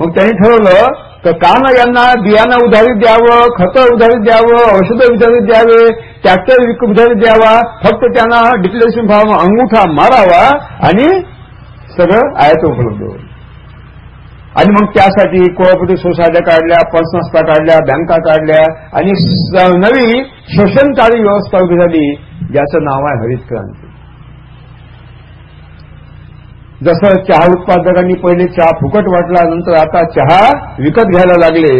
मग त्यांनी ठरवलं तर का ना यांना बियाणं उधारीत द्यावं खतं उधारीत द्यावं औषधं उधारीत द्यावे ट्रॅक्टर उधारीत द्यावा फक्त त्यांना डिक्लेरेशन फॉर्म अंगुठा मारावा आणि सगळं आयात उपलब्ध होईल आणि मग त्यासाठी कोऑपरेटिव्ह सोसायट्या काढल्या पतसंस्था काढल्या बँका काढल्या आणि नवी शोषणकारी व्यवस्था उभी झाली ज्याचं नाव आहे हरित क्रांती जसं चहा उत्पादकांनी पहिले चहा फुकट वाटला नंतर आता चहा विकत घ्यायला लागले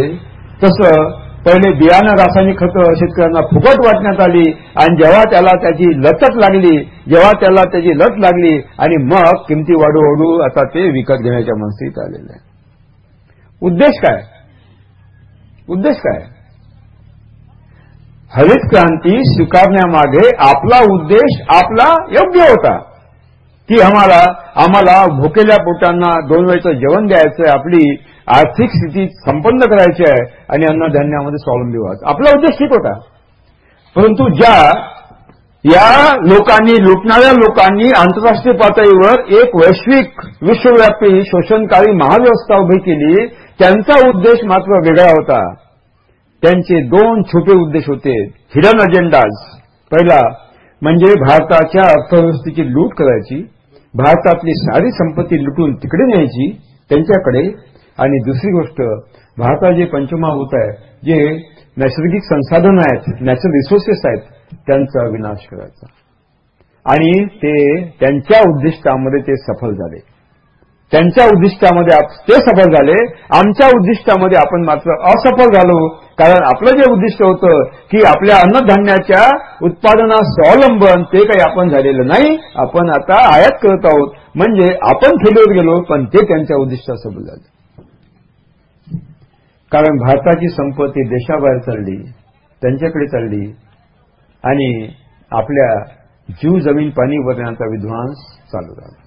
तसं पहिले बियाणं रासायनिक खतं शेतकऱ्यांना फुकट वाटण्यात आली आणि जेव्हा त्याला त्याची लचक लागली जेव्हा त्याला त्याची लत लागली आणि मग किमती वाढू वाढू आता ते विकत घेण्याच्या मनस्थितीत आलेले आहे. उद्देश काय? उद्देश काय? हरित क्रांती स्वीकारण्यामागे आपला उद्देश आपला योग्य होता. की आम्हाला आम्हाला भुकेल्या पोटांना दोन वेळचं जेवण द्यायचं आपली आर्थिक स्थिती संपन्न करायची आहे आणि अन्नधान्यामध्ये स्वावलंबी व्हायचं आपला उद्देश ठीक होता. परंतु ज्या या लोकांनी लुटणाऱ्या लोकांनी आंतरराष्ट्रीय पातळीवर एक वैश्विक विश्वव्यापी शोषणकारी महाव्यवस्था उभी केली त्यांचा उद्देश मात्र वेगळा होता. त्यांचे दोन छोटे उद्देश होते. हिडन अजेंडाज पहिला म्हणजे भारताच्या अर्थव्यवस्थेची लूट करायची. भारतातली सारी संपत्ती लुटून तिकडे न्यायची त्यांच्याकडे. आणि दुसरी गोष्ट भारतात जे पंचमहाभूत आहे जे नैसर्गिक संसाधन आहेत नॅचरल रिसोर्सेस आहेत त्यांचा विनाश करायचा. आणि ते त्यांच्या उद्दिष्टामध्ये ते सफल झाले. त्यांच्या उद्दिष्टामध्ये ते सफल झाले आमच्या उद्दिष्टामध्ये आपण मात्र असफल झालो. कारण आपलं जे उद्दिष्ट होतं की आपल्या अन्नधान्याच्या उत्पादनास स्वावलंबन ते काही आपण झालेलं नाही आपण आता आयात करत आहोत. म्हणजे आपण फेल्युअर गेलो पण ते त्यांच्या उद्दिष्टासफल झाले. कारण भारताची संपत्ती देशाबाहेर चालली त्यांच्याकडे चालली आणि आपल्या जीव जमीन पाणी वरण्याचा विध्वंस चालू झाला.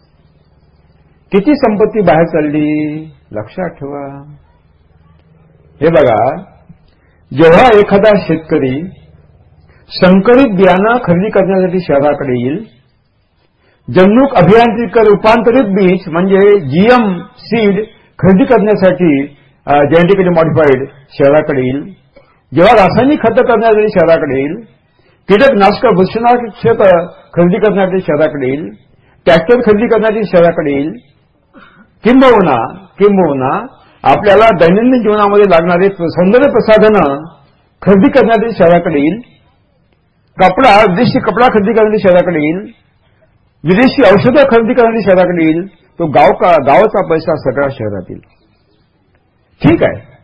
किती संपत्ती बाहेर चालली? लक्षात ठेवा. हे बघा जेव्हा एखादा शेतकरी संकरित बियाणा खरेदी करण्यासाठी शहराकडे येईल जन्नुक अभियांत्रिक रूपांतरित बीज म्हणजे जीएम सीड खरेदी करण्यासाठी जेनेटिकली मॉडिफाईड शहराकडे येईल. जेव्हा रासायनिक खतं करण्यासाठी शहराकडे येईल कीटकनाशक बुरशीनाशक खरेदी करण्यासाठी शहराकडे येईल ट्रॅक्टर खरेदी करण्यासाठी शहराकडे येईल किंबहुना किंबहुना आपल्याला दैनंदिन जीवनामध्ये लागणारे सौंदर्य प्रसाधनं खरेदी करण्यासाठी शहराकडे येईल. कपडा विदेशी कपडा खरेदी करण्यासाठी शहराकडे येईल. विदेशी औषधं खरेदी करण्यासाठी शहराकडे येईल. तो गाव का गावाचा पैसा सगळा शहरात येईल. ठीक आहे.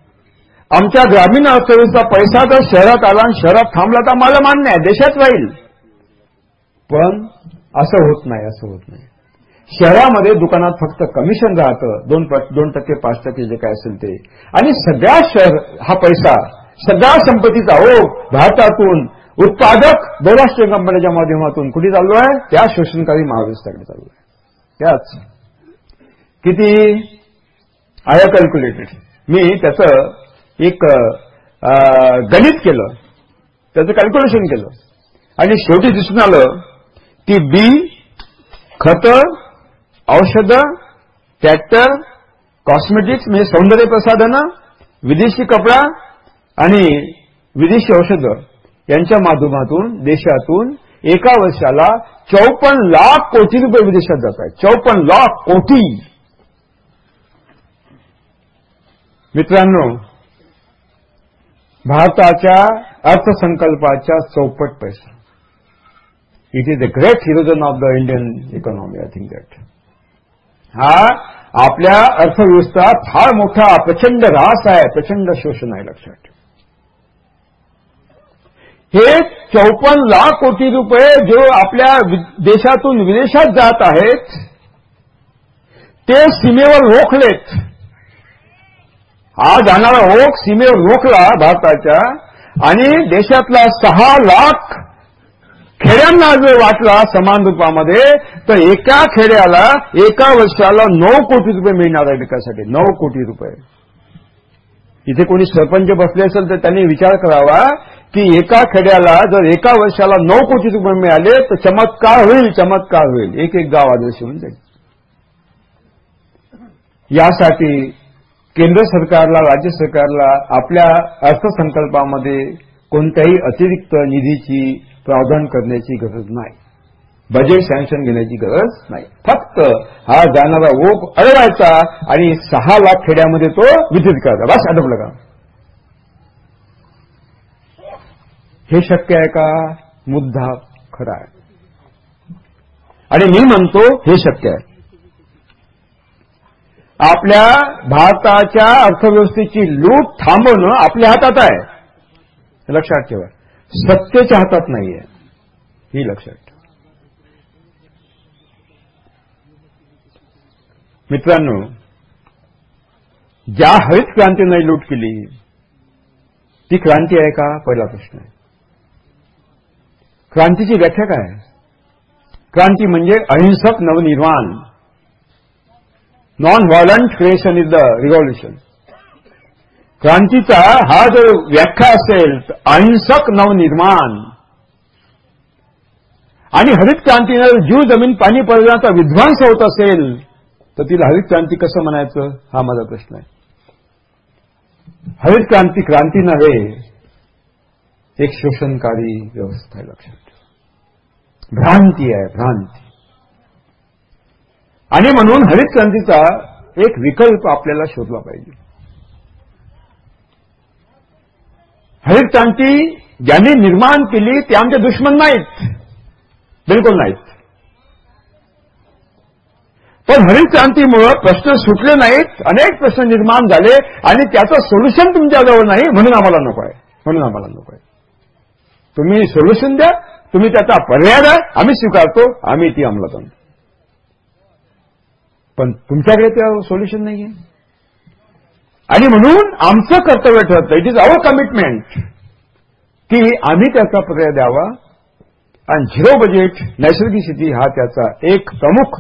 आमच्या ग्रामीण अर्थव्यवस्था पैसा जर शहरात आला आणि शहरात थांबला तर मला मान्य आहे. देशात राहील. पण असं होत नाही असं होत नाही. शहरामध्ये दुकानात फक्त कमिशन राहतं. दोन दोन टक्के पाच टक्के जे काय असेल ते. आणि सगळ्या शहर हा पैसा सगळ्या संपत्तीचा हो भारतातून उत्पादक बहुराष्ट्रीय कंपन्याच्या माध्यमातून कुठे चाललो आहे? त्या शोषणकारी महाव्यवस्थाकडे चाललो आहे. त्याच. किती? आय कॅल्क्युलेटेड मी त्याचं एक गणित केलं. त्याचं कॅल्क्युलेशन केलं. आणि शेवटी दिसून आलं की बी खत औषध ट्रॅक्टर कॉस्मेटिक्स म्हणजे सौंदर्य प्रसाधनं विदेशी कपडा आणि विदेशी औषधं यांच्या माध्यमातून देशातून एका वर्षाला चौपन्न लाख कोटी रुपये विदेशात जात आहेत. चौपन्न लाख कोटी. मित्रांनो भारताच्या अर्थसंकल्पाच्या चौपट पैसा. It is the great erosion of the Indian economy I think that हा आपल्या अर्थव्यवस्था फार मोठा प्रचंड रास आहे प्रचंड शोषण आहे लक्षात हे चौपन्न लाख कोटी रुपये जो आपल्या देशातून विदेशात जात आहेत ते सीमेवर रोखलेत. हा जाणारा ओघ सीमेवर रोखला भारताच्या आणि देशातला सहा लाख खेड्यांना जर वाटला समान रूपामध्ये तर एका खेड्याला एका वर्षाला नऊ कोटी रुपये मिळणार आहे विकासासाठी. नऊ कोटी रुपये. इथे कोणी सरपंच बसले असेल तर त्यांनी विचार करावा की एका खेड्याला जर एका वर्षाला नऊ कोटी रुपये मिळाले तर चमत्कार होईल चमत्कार होईल. एक एक गाव आदर्श होऊन जाईल. यासाठी केंद्र सरकारला राज्य सरकारला आपल्या अर्थसंकल्पामध्ये कोणत्याही अतिरिक्त निधीची प्रावधान करण्याची गरज नाही. बजेट सँक्शन घेण्याची गरज नाही. फक्त हा जाणारा ओप अडवायचा आणि सहा लाख खेड्यामध्ये तो विद्युत करायचा बस आटपलं का हे शक्य आहे का? मुद्दा खरा आहे. आणि मी म्हणतो हे शक्य आहे. आपल्या भारताच्या अर्थव्यवस्थेची लूट थांबवणं आपल्या हातात आहे. लक्षात ठेवा. सत्तेच्या हातात नाहीये ही लक्षात ठेवा. मित्रांनो ज्या हरित क्रांतीने लूट केली ती क्रांती आहे का? पहिला प्रश्न आहे. क्रांतीची व्याख्या काय क्रांती म्हणजे अहिंसक Navnirman non violent creation is the revolution क्रांतीचा हा जर व्याख्या असेल अहिंसक नवनिर्माण. आणि हरित क्रांतीनं जीव जमीन पाणी पर्याचा विध्वंस होत असेल तर तिला हरित क्रांती कसं म्हणायचं? हा माझा प्रश्न आहे. हरित क्रांती क्रांती नव्हे एक शोषणकारी व्यवस्था आहे लक्षात भ्रांती आहे भ्रांती. आणि म्हणून हरित क्रांतीचा एक विकल्प आपल्याला शोधला पाहिजे. हरित क्रांती ज्यांनी निर्माण केली ते आमचे दुश्मन नाहीत. बिलकुल नाहीत. पण हरित क्रांतीमुळं प्रश्न सुटले नाहीत अनेक प्रश्न निर्माण झाले आणि त्याचं सोल्युशन तुमच्याजवळ नाही म्हणून आम्हाला नको आहे. म्हणून आम्हाला नको आहे. तुम्ही सोल्युशन द्या तुम्ही त्याचा पर्याय द्या आम्ही स्वीकारतो आम्ही ती अंमलात आणतो. पण तुमच्याकडे त्या सोल्युशन नाही आहे आणि म्हणून आमचं कर्तव्य ठरतं इट इज अवर कमिटमेंट की आम्ही त्याचा पर्याय द्यावा. आणि झिरो बजेट नैसर्गिक शेती हा त्याचा एक प्रमुख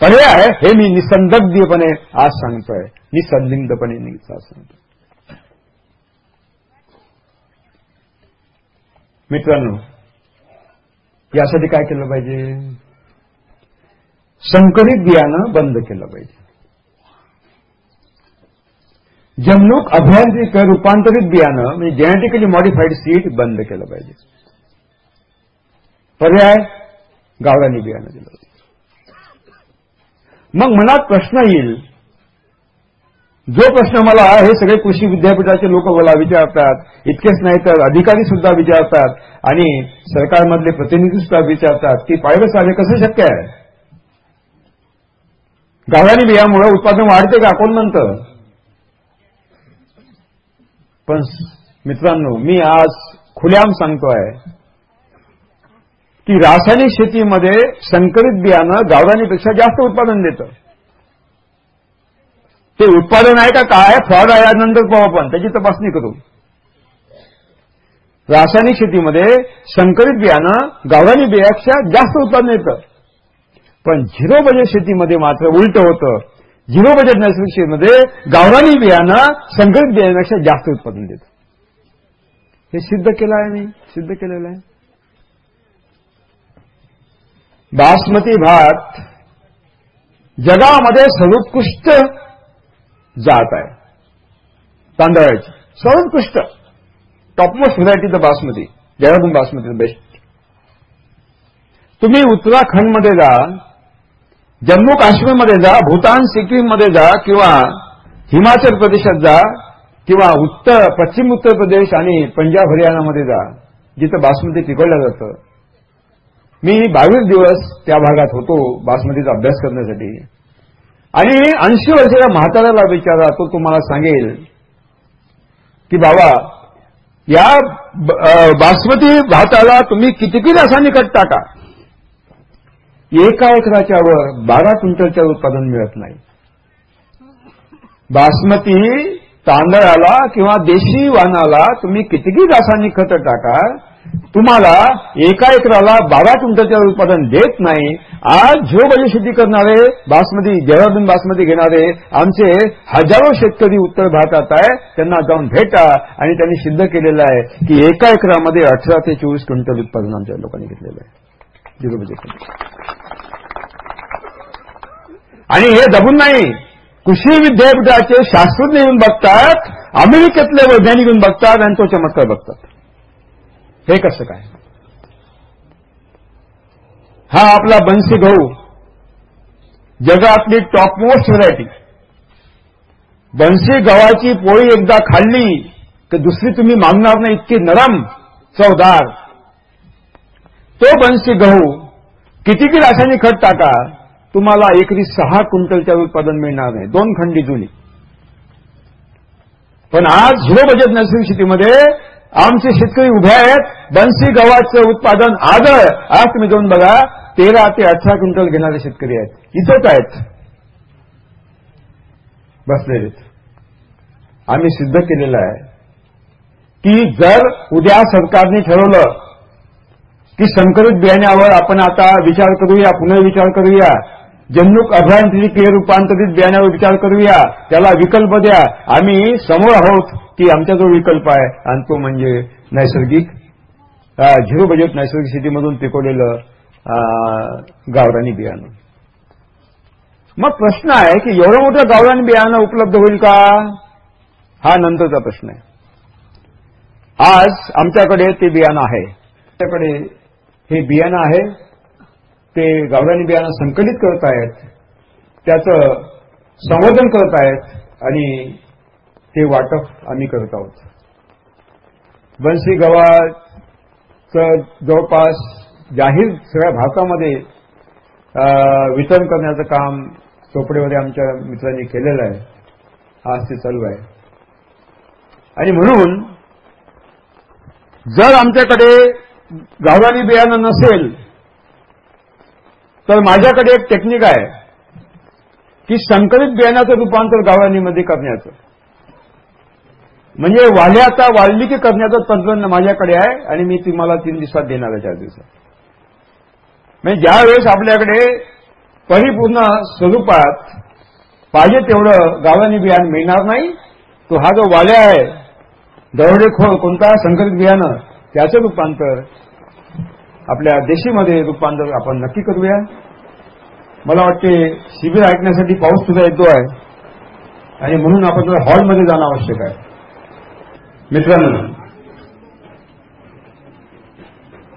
पर्याय आहे. हे मी निसंदिग्धपणे आज सांगतोय. निसंदिग्धपणे आज सांगतोय. मित्रांनो यासाठी काय केलं पाहिजे? संकरित बियाणं बंद केलं पाहिजे. जमणूक अभियांत्रिक रूपांतरित बियाणं म्हणजे जेनेटिकली मॉडिफाईड सीड बंद केलं पाहिजे पर्याय गावरानी बियाणं दिलं मग मनात प्रश्न येईल। जो प्रश्न मला हे सगळे कृषी विद्यापीठाचे लोक मला विचारतात इतकेच नाही तर अधिकारी सुद्धा विचारतात आणि सरकारमधले प्रतिनिधी सुद्धा विचारतात की पाहिलं साधे कसं शक्य आहे? गावरानी बियामुळे उत्पादन वाढते का? कोण म्हणतं? पण मित्रांनो मी आज खुल्याम सांगतोय की रासायनिक शेतीमध्ये संकरित बियाणं गावरानीपेक्षा जास्त उत्पादन देतं. ते उत्पादन आहे का काय फ्रॉड आहे यानंतर पाहू आपण. त्याची तपासणी करू. रासायनिक शेतीमध्ये संकरित बियाणं गावरानी बियापेक्षा जास्त उत्पादन येतं पण झिरो बजेट शेतीमध्ये मात्र उलट होतं. झिरो बजेट नैसर्गिक शेतीमध्ये गावरानी बियाणं संकरित बियाण्यापेक्षा जास्त उत्पादन देतो. हे सिद्ध केलं आहे मी. सिद्ध केलेलं आहे. बासमती भात जगामध्ये सर्वोत्कृष्ट जात आहे. तांदळाची. सर्वोत्कृष्ट. Topmost variety the basmati. Dehradun basmati best तुम्ही उत्तराखंडमध्ये जा. जम्मू काश्मीरमध्ये जा भूतान सिक्कीममध्ये जा किंवा हिमाचल प्रदेशात जा किंवा उत्तर पश्चिम उत्तर प्रदेश आणि पंजाब हरियाणामध्ये जा जिथं बासमती पिकवलं जातं. मी बावीस दिवस त्या भागात होतो बासमतीचा अभ्यास करण्यासाठी. आणि ऐंशी वर्षाच्या म्हाताऱ्याला विचारा तो तुम्हाला सांगेल की बाबा या बासमती भाताला तुम्ही किती रासायनिक खत टाका? एका एकराच्या वर बारा क्विंटलच्या उत्पादन मिळत नाही. बासमती तांदळाला किंवा देशी वानाला तुम्ही कितीही रासायनिक खतं टाका तुम्हाला एका एकराला बारा क्विंटलच्या उत्पादन देत नाही. आज झिरो बजे शेती करणारे बासमती देहरादून बासमती घेणारे आमचे हजारो शेतकरी उत्तर भारतात आहे. त्यांना जाऊन भेटा आणि त्यांनी सिद्ध केलेलं आहे की एका एकरामध्ये अठरा ते चोवीस क्विंटल उत्पादन आमच्या लोकांनी घेतलेलं आहे. झिरो आणि हे दबून नाही. कृषी विद्यापीठाचे शास्त्रज्ञ येऊन बघतात अमेरिकेतले वैज्ञानिक येऊन बघतात आणि तो चमत्कार बघतात. हे कसं काय? हा आपला बन्सी गहू जगातली टॉपमोस्ट व्हरायटी बन्सी गव्हाची पोळी एकदा खाल्ली तर दुसरी तुम्ही मागणार नाही इतकी नरम चवदार. तो बन्सी गहू किती की रासायनिक खत टाका? तुम्हाला एकरी सहा क्विंटलच्या उत्पादन मिळणार नाही. दोन खंडी जुनी. पण आज झिरो बजेट नर्सरी शेतीमध्ये आमचे शेतकरी उभे आहेत. बन्सी गव्हाचं उत्पादन आज आज तुम्ही जाऊन बघा तेरा ते अठरा क्विंटल घेणारे शेतकरी आहेत. इथंच आहेत. बसलेले आम्ही सिद्ध केलेलं आहे की जर उद्या सरकारने ठरवलं की संकरित बियाण्यावर आपण आता विचार करूया पुनर्विचार करूया जन्नुक अभियांत्रिकीय रूपांतरित बियाण्यावर विचार करूया. त्याला विकल्प द्या. आम्ही समोर आहोत की आमचा जो विकल्प आहे आणि तो म्हणजे नैसर्गिक झिरो बजेट नैसर्गिक शेतीमधून पिकवलेलं गावरानी बियाणं. मग प्रश्न आहे की एवढं मोठं गावरानी बियाणं उपलब्ध होईल का? हा नंतरचा प्रश्न आहे. आज आमच्याकडे ते बियाणं आहे. आमच्याकडे हे बियाणं आहे. ते गावरानी बियाणं संकलित करत आहेत त्याचं संवर्धन करत आहेत आणि ते वाटप आम्ही करत आहोत. बन्सी गव्हाचं जवळपास जाहीर सगळ्या भारतामध्ये वितरण करण्याचं काम चोपडेमध्ये आमच्या मित्रांनी केलेलं आहे. आज ते चालू आहे. आणि म्हणून जर आमच्याकडे गावरानी बियाणं नसेल तर माझ्याकडे एक टेक्निक आहे की संकलित बियाण्याचं रूपांतर गावरानीमध्ये करण्याचं. म्हणजे वाल्याचा वाल्मिकी करण्याचं तंत्रज्ञ माझ्याकडे आहे आणि मी तुम्हाला तीन दिवसात देणार आहे चार दिवसात. म्हणजे ज्यावेळेस आपल्याकडे परिपूर्ण स्वरूपात पाहिजे तेवढं गावानी बियाणं मिळणार नाही तो हा जो वाल्या आहे दरोडेखोर कोणता संकलित बियाणं त्याचं रूपांतर आपल्या देशीमध्ये रूपांतर आपण नक्की करूया. मला वाटते शिबिर ऐकण्यासाठी पाऊस सुद्धा येतो आहे. आणि म्हणून आपण हॉलमध्ये जाणं आवश्यक आहे. मित्रांनो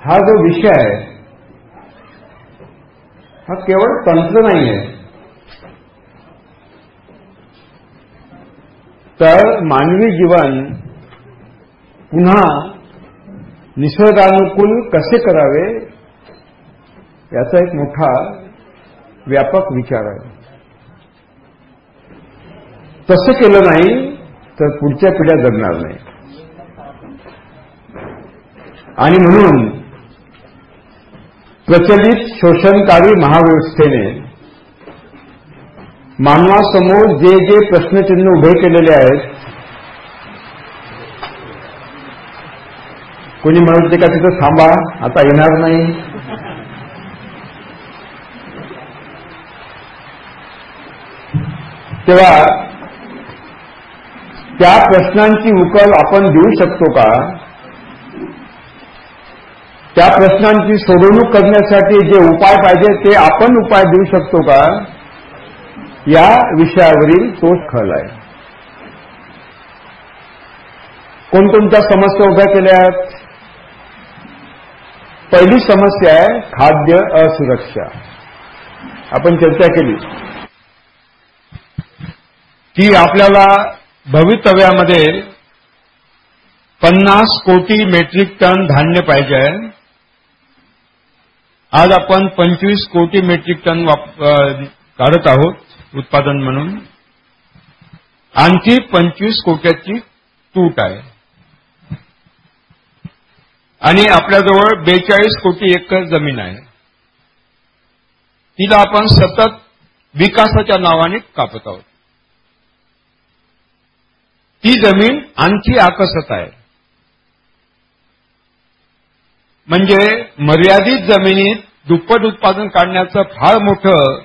हा जो विषय आहे हा केवळ तंत्र नाही आहे तर मानवी जीवन पुन्हा निसर्गानुकूल कसे करावे याचा एक मोठा व्यापक विचार आहे. तसं केलं नाही तर पुढच्या पिढ्या जगणार नाही. आणि म्हणून प्रचलित शोषणकारी महाव्यवस्थेने मानवासमोर जे जे प्रश्नचिन्ह उभे केलेले आहेत कोणी म्हणत का तिथं थांबा आता येणार नाही. तेव्हा त्या प्रश्नांची उकल आपण देऊ शकतो का? त्या प्रश्नांची सोडवणूक करण्यासाठी जे उपाय पाहिजे ते आपण उपाय देऊ शकतो का? या विषयावरील तोच खल आहे. कोणकोणत्या समस्या उभ्या केल्या आहेत पहिली समस्या आहे खाद्य असुरक्षा. आपण चर्चा केली. की आपल्याला भवितव्यामध्ये पन्नास कोटी मेट्रिक टन धान्य पाहिजे. आहे आज आपण पंचवीस कोटी मेट्रिक टन काढत आहोत उत्पादन म्हणून. आणखी पंचवीस कोट्याची तूट आहे. आणि आपल्याजवळ बेचाळीस कोटी एकर जमीन आहे. तिला आपण सतत विकासाच्या नावाने कापत आहोत. ती जमीन आणखी आकसत आहे. म्हणजे मर्यादित जमिनीत दुप्पट उत्पादन काढण्याचं फार मोठं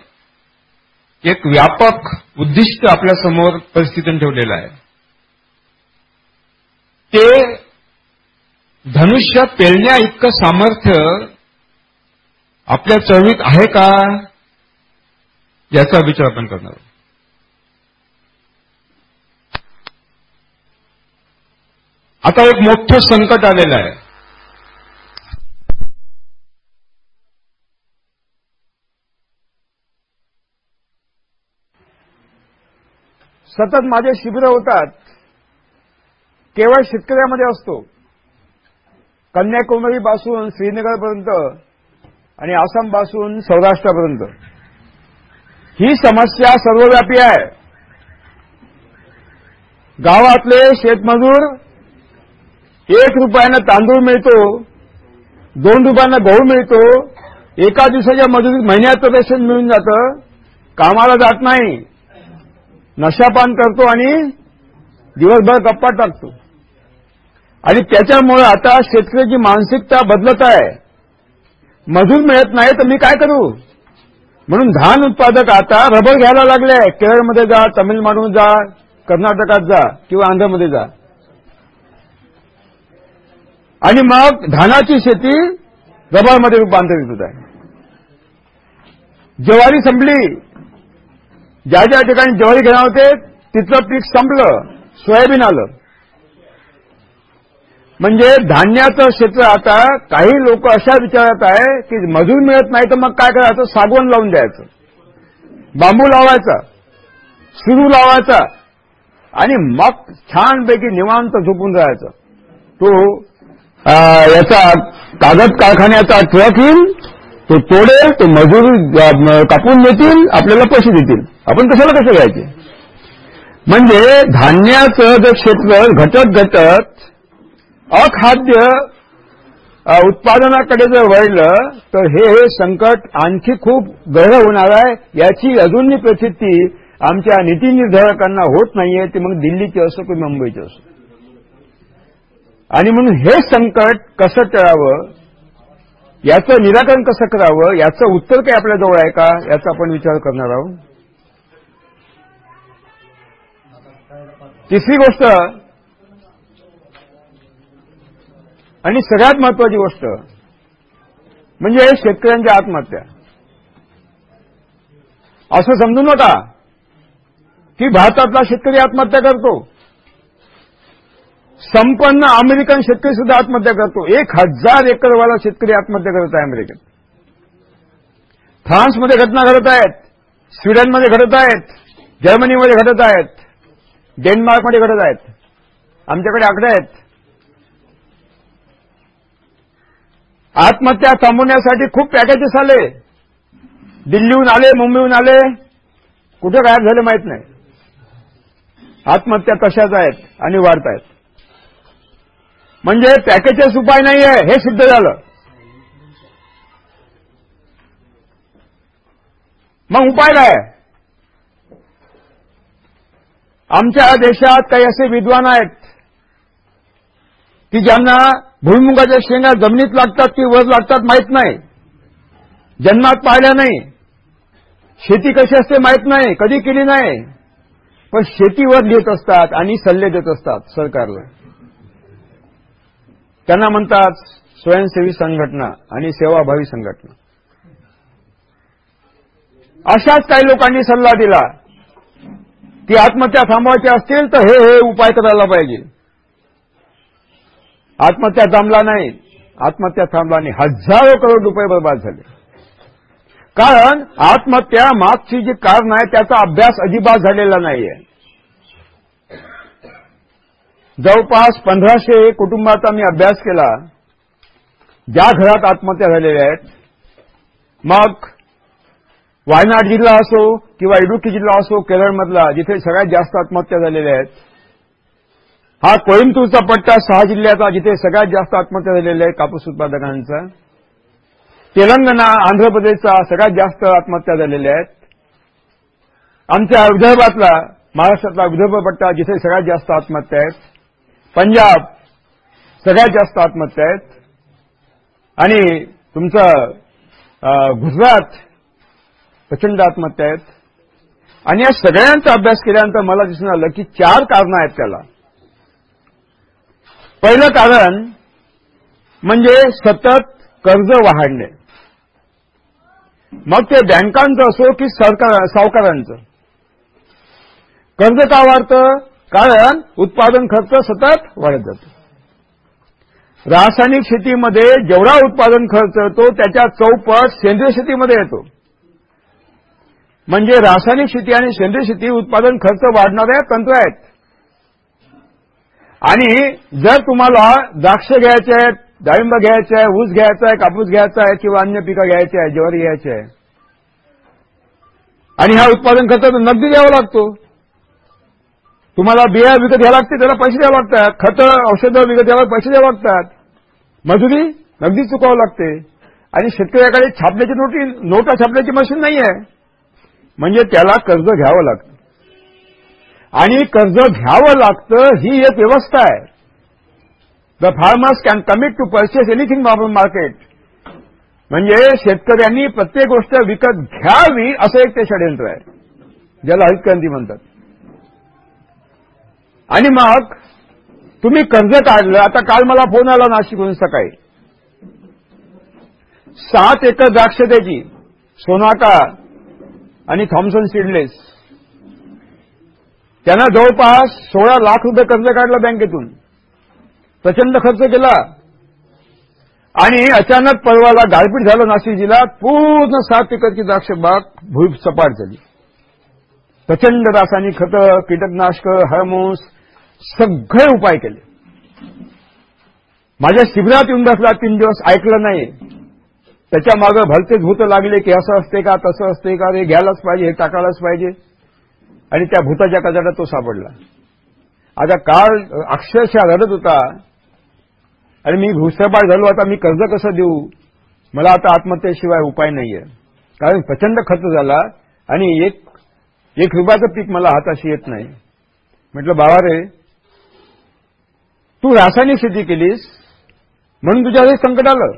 एक व्यापक उद्दिष्ट आपल्यासमोर परिस्थितीने ठेवलेलं आहे. ते धनुष्य पेलण्या इतकं सामर्थ्य आपल्या चळवीत आहे का? याचा विचार आपण करणार आता एक मोठं संकट आलेलं आहे. सतत माझे शिबिर होतात. केवळ शेतकऱ्यामध्ये असतो. कन्याकुमारी पासून श्रीनगरपर्यंत आणि आसामपासून सौराष्ट्रापर्यंत. ही समस्या सर्वव्यापी आहे. गावातले शेतमजूर एक रुपयानं तांदूळ मिळतो दोन रुपयानं गहू मिळतो एका दिवसाच्या मजुरीत महिन्याचं रेशन मिळून जातं कामाला जात नाही नशापान करतो आणि दिवसभर गप्पा टाकतो. आणि त्याच्यामुळे आता शेतकऱ्याची मानसिकता बदलत आहे मजूर मिळत नाही तर मी काय करू? म्हणून धान उत्पादक आता रबर घ्यायला लागले. केरळमध्ये जा तमिळनाडू जा कर्नाटकात जा किंवा आंध्रमध्ये जा. आणि मग धानाची शेती रबरमध्ये रूपांतरित होत आहे. ज्वारी संपली. ज्या ज्या ठिकाणी ज्वारी घेणार होते तिथलं पीक संपलं. सोयाबीन आलं. म्हणजे धान्याचं क्षेत्र आता काही लोक अशा विचारात आहे की मजूर मिळत नाही तर मग काय करायचं? सागवण लावून द्यायचं. बांबू लावायचा सुरू लावायचा आणि मग छानपैकी निवांत झोपून राहायचं. तो याचा कागद कारखान्याचा ट्रक येईल तो तोडेल तो मजूर कापून देतील आपल्याला पैसे देतील. आपण कशाला कसं घ्यायचे? म्हणजे धान्याचं जर क्षेत्र घटत घटत अखाद्य उत्पादनाकडे जर वळलं तर हे हे संकट आणखी खूप गहळ होणार आहे. याची अजूनही प्रसिद्धी आमच्या नीती निर्धारकांना होत नाहीये. ते मग दिल्लीचे असो की मुंबईचे असो. आणि म्हणून हे संकट कसं टळावं? याचं निराकरण कसं करावं? याचं उत्तर काही आपल्याजवळ आहे का? याचा आपण विचार करणार आहोत. तिसरी गोष्ट आणि सगळ्यात महत्वाची गोष्ट म्हणजे शेतकऱ्यांच्या आत्महत्या. असं समजू नका की भारतातला शेतकरी आत्महत्या करतो. संपन्न अमेरिकन शेतकरी सुद्धा आत्महत्या करतो. एक हजार एकरवाला शेतकरी आत्महत्या करत आहे अमेरिकेत. फ्रान्समध्ये घटना घडत आहेत. स्वीडनमध्ये घडत आहेत. जर्मनीमध्ये घडत आहेत. डेन्मार्कमध्ये घडत आहेत. आमच्याकडे आकडे आहेत. आत्महत्या थांबवण्यासाठी खूप पॅकेजेस आले. दिल्लीहून आले मुंबईहून आले. कुठे गायब झाले माहीत नाही. आत्महत्या कशाच आहेत आणि वाढत आहेत. म्हणजे पॅकेजेस उपाय नाही आहे हे सिद्ध झालं. मग उपाय काय? आमच्या देशात काही असे विद्वान आहेत की ज्यांना भुईमुगाच्या शेंगा जमिनीत लागतात की वर लागतात माहीत नाही. जन्मात पाहिल्या नाही. शेती कशी असते माहीत नाही. कधी केली नाही. पण शेतीवर लिहित असतात आणि सल्ले देत असतात सरकारला. त्यांना म्हणतात स्वयंसेवी संघटना आणि सेवाभावी संघटना. अशाच काही लोकांनी सल्ला दिला की आत्महत्या थांबवायच्या असतील तर हे हे उपाय करायला पाहिजे. आत्महत्या थांबला नाही. आत्महत्या थांबला नाही हजारो करोड रुपये बर्बाद झाले. कारण आत्महत्या मागची जी कारण आहे त्याचा अभ्यास अजिबात झालेला नाहीये. जवळपास पंधराशे कुटुंबाचा मी अभ्यास केला. ज्या घरात आत्महत्या झालेल्या आहेत मग वायनाड जिल्हा असो किंवा इडुक्की जिल्हा असो केरळमधला जिथे सगळ्यात जास्त आत्महत्या झालेल्या आहेत हा कोईमतूरचा पट्टा सहा जिल्ह्याचा जिथे सगळ्यात जास्त आत्महत्या झालेल्या आहे कापूस उत्पादकांचा. तेलंगणा आंध्र प्रदेशचा सगळ्यात जास्त आत्महत्या झालेल्या आहेत. आमच्या विदर्भातला महाराष्ट्रातला विदर्भ पट्टा जिथे सगळ्यात जास्त आत्महत्या आहेत. पंजाब सगळ्यात जास्त आत्महत्या आहेत. आणि तुमचं गुजरात प्रचंड आत्महत्या आहेत. आणि या सगळ्यांचा अभ्यास केल्यानंतर मला दिसून आलं की चार कारणं आहेत त्याला. पहिलं कारण म्हणजे सतत कर्ज वाढणे. मग ते बँकांचं असो की सरकार सावकारांचं. कर्ज का वाढतं? कारण उत्पादन खर्च सतत वाढत जातो. रासायनिक शेतीमध्ये जेवढा उत्पादन खर्च येतो त्याच्या चौपट सेंद्रिय शेतीमध्ये येतो. म्हणजे रासायनिक शेती आणि सेंद्रिय शेती उत्पादन खर्च वाढणाऱ्या तंत्र आहेत. आणि जर तुम्हाला द्राक्ष घ्यायचे आहेत डाळिंब घ्यायचे आहे ऊस घ्यायचा आहे कापूस घ्यायचा आहे किंवा अन्य पिकं घ्यायची आहे ज्वारी घ्यायची आहे आणि हा उत्पादन खर्च नगदी द्यावा लागतो. तुम्हाला बिया विकत घ्यावं लागते त्याला पैसे द्यावे लागतात. खतं औषधं विकत घ्यायला पैसे द्यावे लागतात. मजुरी नगदी चुकावं लागते. आणि शेतकऱ्याकडे छापण्याची नोटी नोटा छापण्याची मशीन नाही आहे म्हणजे त्याला कर्ज घ्यावं लागतं. आणि कर्ज घ्यावं लागतं ही एक व्यवस्था आहे. The farmers can commit to purchase anything market म्हणजे शेतकऱ्यांनी प्रत्येक गोष्ट विकत घ्यावी असं एक ते षडयंत्र आहे. ज्याला हरितक्रांती म्हणतात. आणि मग तुम्ही कर्ज काढलं आता काल मला फोन आला नाशिकहून सकाळी. सात एकर द्राक्ष त्याची सोनाका आणि थॉम्सन सीडलेस. त्यांना जवळपास सोळा लाख रुपये कर्ज काढलं बँकेतून. प्रचंड खर्च केला. आणि अचानक परवाला गारपीट झालं नाशिक जिल्ह्यात पूर्ण सात एकरची द्राक्ष बाग भूप सपाट झाली. प्रचंड रासायनिक खतं कीटकनाशक हार्मोन्स सगळे उपाय केले. माझ्या शिबिरात येऊन बसला तीन दिवस ऐकलं नाही. त्याच्या मागं भलतेच भूत लागले की असं असते का तसं असते का रे घ्यायलाच पाहिजे हे टाकायलाच पाहिजे. आणि त्या भूताच्या कजाडात तो सापडला. आता काळ अक्षरशः रडत होता. आणि मी भूसपाट झालो आता मी कर्ज कसं देऊ? मला आता आत्महत्येशिवाय उपाय नाहीये. कारण प्रचंड खर्च झाला आणि एक एक रुपयाचं पीक मला हाताशी येत नाही. म्हटलं बाबा रे तू रासायनिक शेती केलीस म्हणून तुझ्या संकट आलं.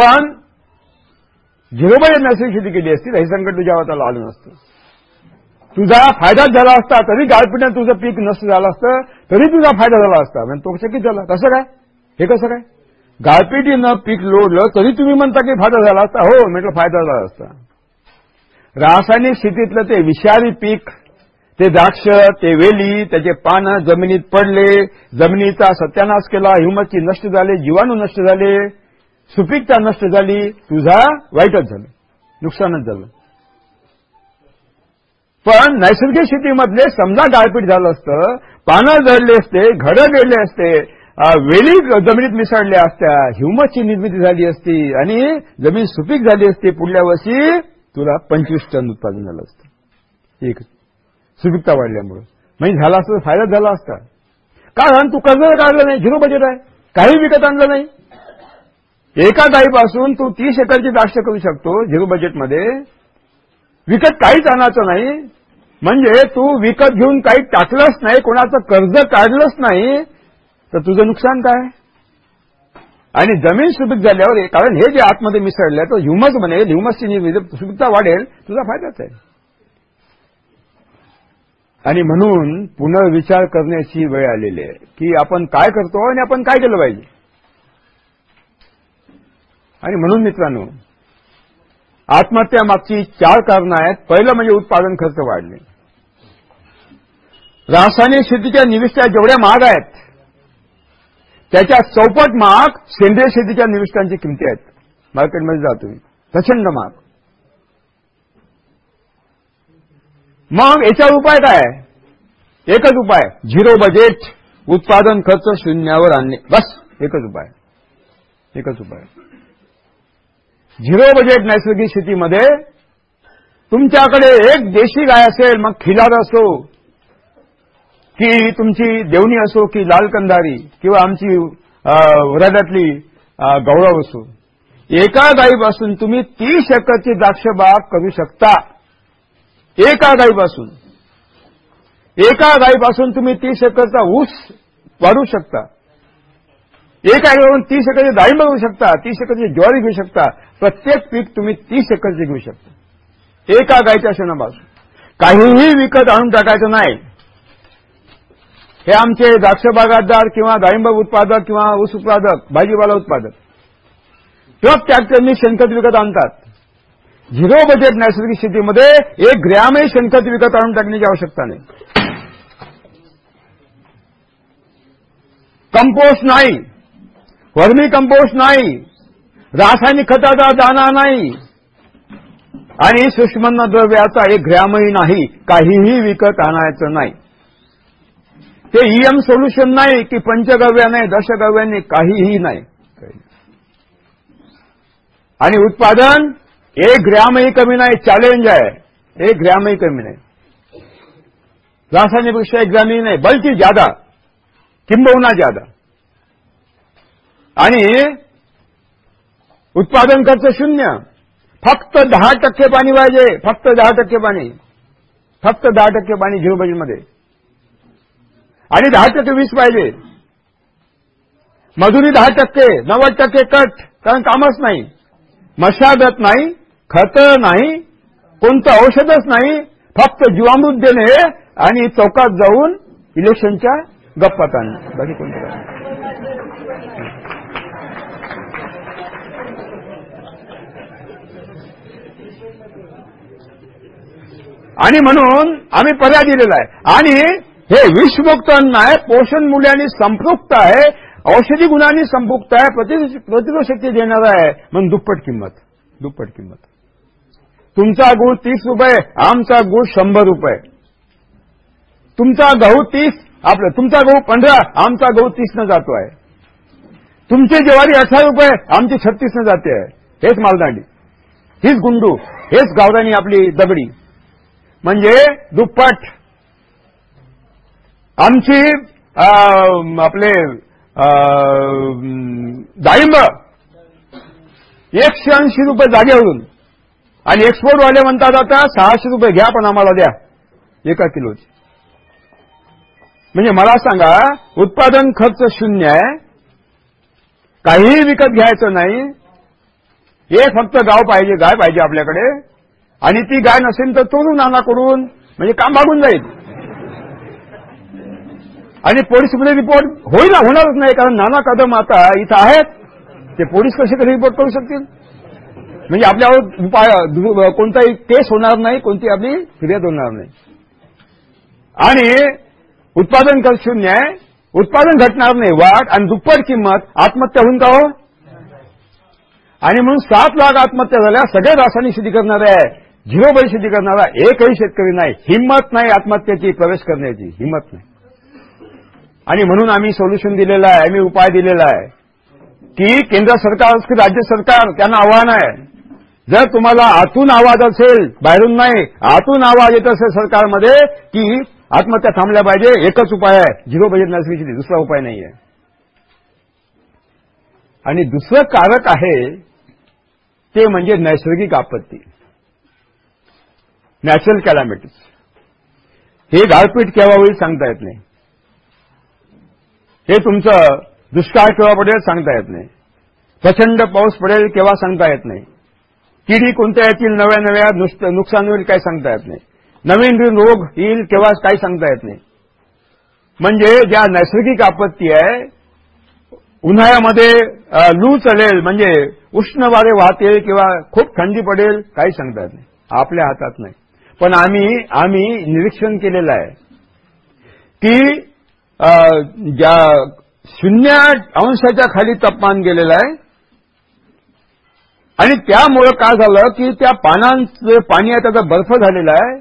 पण जिरोबा यांनी अशी शेती केली असती हे संकट तुझ्या हाताला आलं नसतं. तुझा फायदाच झाला असता तरी गाळपिण्यात तुझं पीक नष्ट झालं असतं तरी तुझा फायदा झाला असता. म्हणजे तो शक्य झाला. कसं काय? हे कसं काय? गाळपिटीनं पीक लोडलं तरी तुम्ही म्हणता की फायदा झाला असता. हो म्हटलं फायदा झाला असता. रासायनिक शेतीतलं ते विषारी पीक ते द्राक्ष ते वेली त्याचे पानं जमिनीत पडले जमिनीचा सत्यानाश केला हिमतची नष्ट झाले जीवाणू नष्ट झाले. सुपीकता नष्ट झाली तुझा वाईटच झालं नुकसानच झालं. पण नैसर्गिक शेतीमधले समजा गाळपीट झालं असतं पानं जळले असते घडं गेले असते वेली जमिनीत मिसळल्या असत्या ह्युमसची निर्मिती झाली असती आणि जमीन सुपीक झाली असती पुढल्या वर्षी तुला पंचवीस टन उत्पादन झालं असतं. एक सुपीकता वाढल्यामुळे. म्हणजे झाला असतं फायदा झाला असता. कारण तू कर्ज काढलं नाही झिरो बजेट आहे. काही विकत आणलं नाही. एका गाईपासून तू तीस एकरची द्राक्ष करू शकतो झिरो बजेटमध्ये विकत काहीच आणायचं नाही. म्हणजे तू विकत घेऊन काही टाकलंच नाही कोणाचं कर्ज काढलंच नाही तर तुझं नुकसान काय? आणि जमीन सुपीक झाल्यावर कारण हे जे आतमध्ये मिसळलं तर ह्युमस बनेल ह्युमसची सुपीकता वाढेल तुझा फायदाच आहे. आणि म्हणून पुनर्विचार करण्याची वेळ आलेली आहे की आपण काय करतो आणि आपण काय केलं पाहिजे? आणि म्हणून मित्रांनो आत्महत्या मागची चार कारणं आहेत. पहिलं म्हणजे उत्पादन खर्च वाढले. रासायनिक शेतीच्या निविष्ट्या जेवढ्या महाग आहेत त्याच्या चौपट महाग सेंद्रिय शेतीच्या निविष्ठांची किमती आहेत. मार्केटमध्ये जा तुम्ही. प्रचंड महाग. मग याच्यावर उपाय काय? एकच उपाय. Zero budget. उत्पादन खर्च शून्यावर आणणे. बस एकच उपाय. एकच उपाय. झिरो बजेट नैसर्गिक शेतीमध्ये तुमच्याकडे एक देशी गाय असेल मग खिलार असो की तुमची देवणी असो की लाल कंदारी किंवा आमची वराड्यातली गौरव असो. एका गायीपासून तुम्ही तीस एकरची द्राक्ष बाग करू शकता. एका गायीपासून. एका गायीपासून तुम्ही तीस एकरचा ऊस वाढू शकता. एक गायीवरून तीस एकरची डाळिंब घेऊ शकता तीस एकरची ज्वारी घेऊ शकता प्रत्येक पीक तुम्ही तीस एकरचे घेऊ शकता. एका गायच्या शेणापासून. काहीही विकत आणून टाकायचं नाही. हे आमचे द्राक्ष बागायतदार किंवा डाळिंब उत्पादक किंवा ऊस उत्पादक भाजीपाला उत्पादक. ट्रक ट्रॅक्टरनी शेणखत विकत आणतात. झिरो बजेट नैसर्गिक शेतीमध्ये एक ग्रॅमही शेणखत विकत आणून टाकण्याची आवश्यकता नाही. कंपोस्ट नाही. वर्मी कंपोस्ट नाही. रासायनिक खताचा दाना नाही. आणि सूक्ष्म द्रव्याचा एक ग्रॅमही नाही. काहीही विकत आणायचं नाही. ते ईएम सोल्युशन नाही की पंचगव्याने दशगव्याने काहीही नाही. आणि उत्पादन एक ग्रॅमही कमी नाही चॅलेंज आहे. एक ग्रॅमही कमी नाही. रासायनिकपेक्षा एक ग्रॅमही नाही बल्कि ज्यादा किंबहुना ज्यादा. आणि उत्पादन खर्च शून्य. फक्त दहा टक्के पाणी पाहिजे. फक्त दहा टक्के पाणी. फक्त दहा टक्के पाणी झिरो बजेटमध्ये. आणि दहा टक्के वीस पाहिजे. मजुरी दहा टक्के नव्वद टक्के कट कारण कामच नाही. मशागत नाही खत नाही कोणतं औषधच नाही. फक्त जीवामृत देणे आणि चौकात जाऊन इलेक्शनच्या गप्पात आणणे बाकी कोणतं आणि म्हणून आम्ही पर्याय दिलेला आहे. आणि हे विषमुक्त अन्न आहे पोषण मूल्याने संपृक्त आहे औषधी गुणांनी संपृक्त आहे प्रतिरोध शक्ती देणार आहे. म्हणून दुप्पट किंमत. दुप्पट किंमत. तुमचा गुळ तीस रुपये आमचा गुळ शंभर रुपये. तुमचा गहू तीस आपलं तुमचा गहू पंधरा आमचा गहू तीसनं जातो आहे. तुमची ज्वारी अठरा रुपये आमची छत्तीसनं जाते आहे. हेच मालदांडी. हीच गुंडू हेच गावरानी आपली दगडी. म्हणजे दुप्पट. आमची आपले डाळिंब एकशे ऐंशी रुपये जागेवरून. आणि एक्सपोर्टवाले म्हणतात आता सहाशे रुपये घ्या पण आम्हाला द्या. एका किलोची. म्हणजे मला सांगा उत्पादन खर्च शून्य आहे. काहीही विकत घ्यायचं नाही. हे फक्त गाव पाहिजे गाय पाहिजे आपल्याकडे. आणि ती गाय नसेल तर तोडू नाना करून म्हणजे काम भागून जाईल. आणि पोलीसमध्ये रिपोर्ट होईल होणारच नाही कारण नाना कदम आता इथं आहेत. ते पोलीस कसे कधी रिपोर्ट करू शकतील? म्हणजे आपल्यावर उपाय कोणताही केस होणार नाही कोणती आपली फिर्याद होणार नाही. आणि उत्पादन खर्च शून्य आहे उत्पादन घटणार नाही वाढ आणि दुप्पट किंमत आत्महत्या होऊन का हो आणि म्हणून सात लाख आत्महत्या झाल्या सगळे रासायनिक शेती करणारे आहे झिरो बळी शेती करणारा एकही शेतकरी नाही हिंमत नाही आत्महत्येची प्रवेश करण्याची हिंमत नाही. आणि म्हणून आम्ही सोल्युशन दिलेलं आहे आम्ही उपाय दिलेला आहे की केंद्र सरकार की राज्य सरकार त्यांना आव्हान आहे. जर तुम्हाला आतून आवाज असेल बाहेरून नाही आतून आवाज येत असेल सरकारमध्ये की आत्महत्या थांबल्या पाहिजे एकच उपाय आहे झिरो बजेट नसण्याची दुसरा उपाय नाही आहे. आणि दुसरं कारक आहे ते म्हणजे नैसर्गिक आपत्ती. Natural calamities. हे गारपीट केव्हा होईल सांगता येत नाही? हे तुमचं दुष्काळ केव्हा पडेल सांगता येत नाही. प्रचंड पाऊस पडेल केव्हा सांगता येत नाही. किडी कोणत्या येतील नव्या नव्या नुकसान होईल काही सांगता येत नाही. नवीन रोग येईल केव्हा काही सांगता येत नाही. म्हणजे ज्या नैसर्गिक आपत्ती आहे उन्हाळ्यामध्ये लू चलेल म्हणजे उष्ण वारे वाहतील किंवा खूप थंडी पडेल काही सांगता येत नाही. आपल्या हातात नाही. पण आम्ही आम्ही निरीक्षण केलेलं आहे की ज्या शून्य अंशाच्या खाली तापमान गेलेलं आहे आणि त्यामुळं काय झालं की त्या पानांचं पाणी आहे त्याचा बर्फ झालेला आहे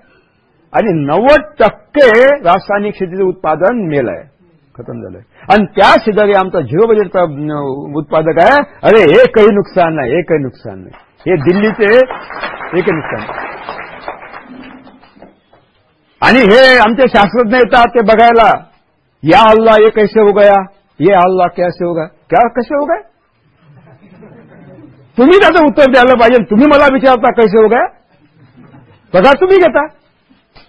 आणि नव्वद टक्के रासायनिक शेतीचं उत्पादन मेल आहे खतम झालंय आणि त्या शेजारी आमचा झिरो बजेटचा उत्पादक आहे. अरे हे काही नुकसान नाही हे काही नुकसान नाही. हे दिल्लीचे एकही नुकसान नाही. आणि हे आमचे शास्त्रज्ञ येतात ते बघायला या अल्ला ये कैसे हो गया? ये अल्ला कैसे होगा क्या कसे हो गए तुम्ही त्याचं उत्तर द्यायला पाहिजे. तुम्ही मला विचारता कैसे हो गया? बघा तुम्ही घेता.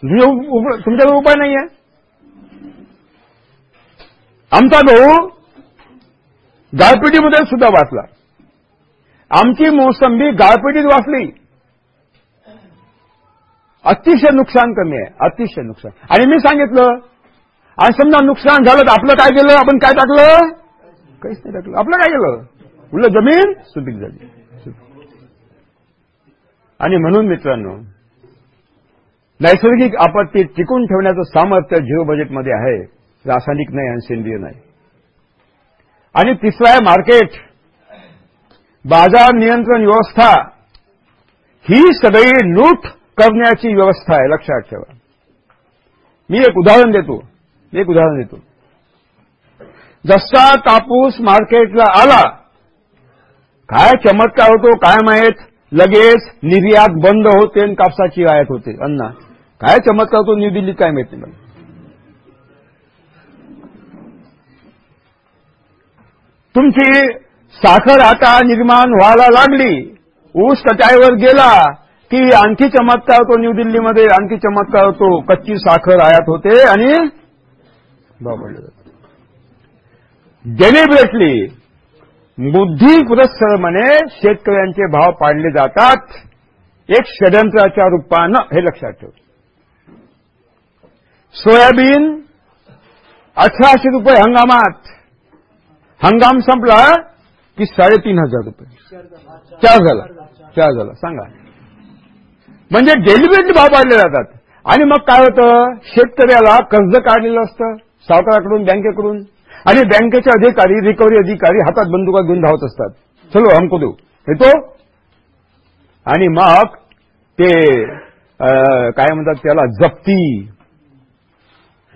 तुमच्याकडे उपाय नाही आहे आमचा भाऊ गारपिटीमध्ये सुद्धा वाचला. आमची मोसंबी गारपिटीत वाचली. अतिशय नुकसान कमी आहे अतिशय नुकसान. आणि मी सांगितलं आणि समजा नुकसान झालं तर आपलं काय केलं? आपण काय टाकलं? काहीच नाही टाकलं. आपलं काय केलं? उलट जमीन सुपीक झाली. आणि म्हणून मित्रांनो नैसर्गिक आपत्ती टिकून ठेवण्याचं सामर्थ्य जिओ बजेटमध्ये आहे रासायनिक नाही आणि सेंद्रिय नाही. आणि तिसरं आहे मार्केट. बाजार नियंत्रण व्यवस्था ही सगळी लूट करण्याची व्यवस्था आहे लक्षात ठेवा. मी एक उदाहरण देतो. एक उदाहरण देतो. जसा कापूस मार्केटला आला काय चमत्कार होतो काय माहीत? लगेच निर्यात बंद होते आणि कापसाची आयात होते. अन्ना काय चमत्कार होतो न्यू दिल्लीत काय माहिती मला? तुमची साखर आता निर्माण व्हायला लागली. ऊस कटाईवर गेला. की आणखी चमत्कार होतो न्यू दिल्लीमध्ये आणखी चमत्कार होतो. कच्ची साखर आयात होते आणि बाबडले डेलिब्रेटली बुद्धी पुरस्करपणे शेतकऱ्यांचे भाव पाडले जातात. एक षडयंत्राच्या रूपानं हे लक्षात ठेव. सोयाबीन अठराशे रुपये हंगामात. हंगाम संपला की साडेतीन हजार रुपये. चार झाला. चार झाला. सांगा. म्हणजे डेलिव्हरी भाव पाडले जातात आणि मग काय होतं? शेतकऱ्याला कर्ज काढलेलं असतं सावकाराकडून बँकेकडून. आणि बँकेचे अधिकारी रिकव्हरी अधिकारी हातात बंदुका घेऊन धावत असतात. चलो हमको देऊ येतो? आणि मग ते काय म्हणतात त्याला? जप्ती.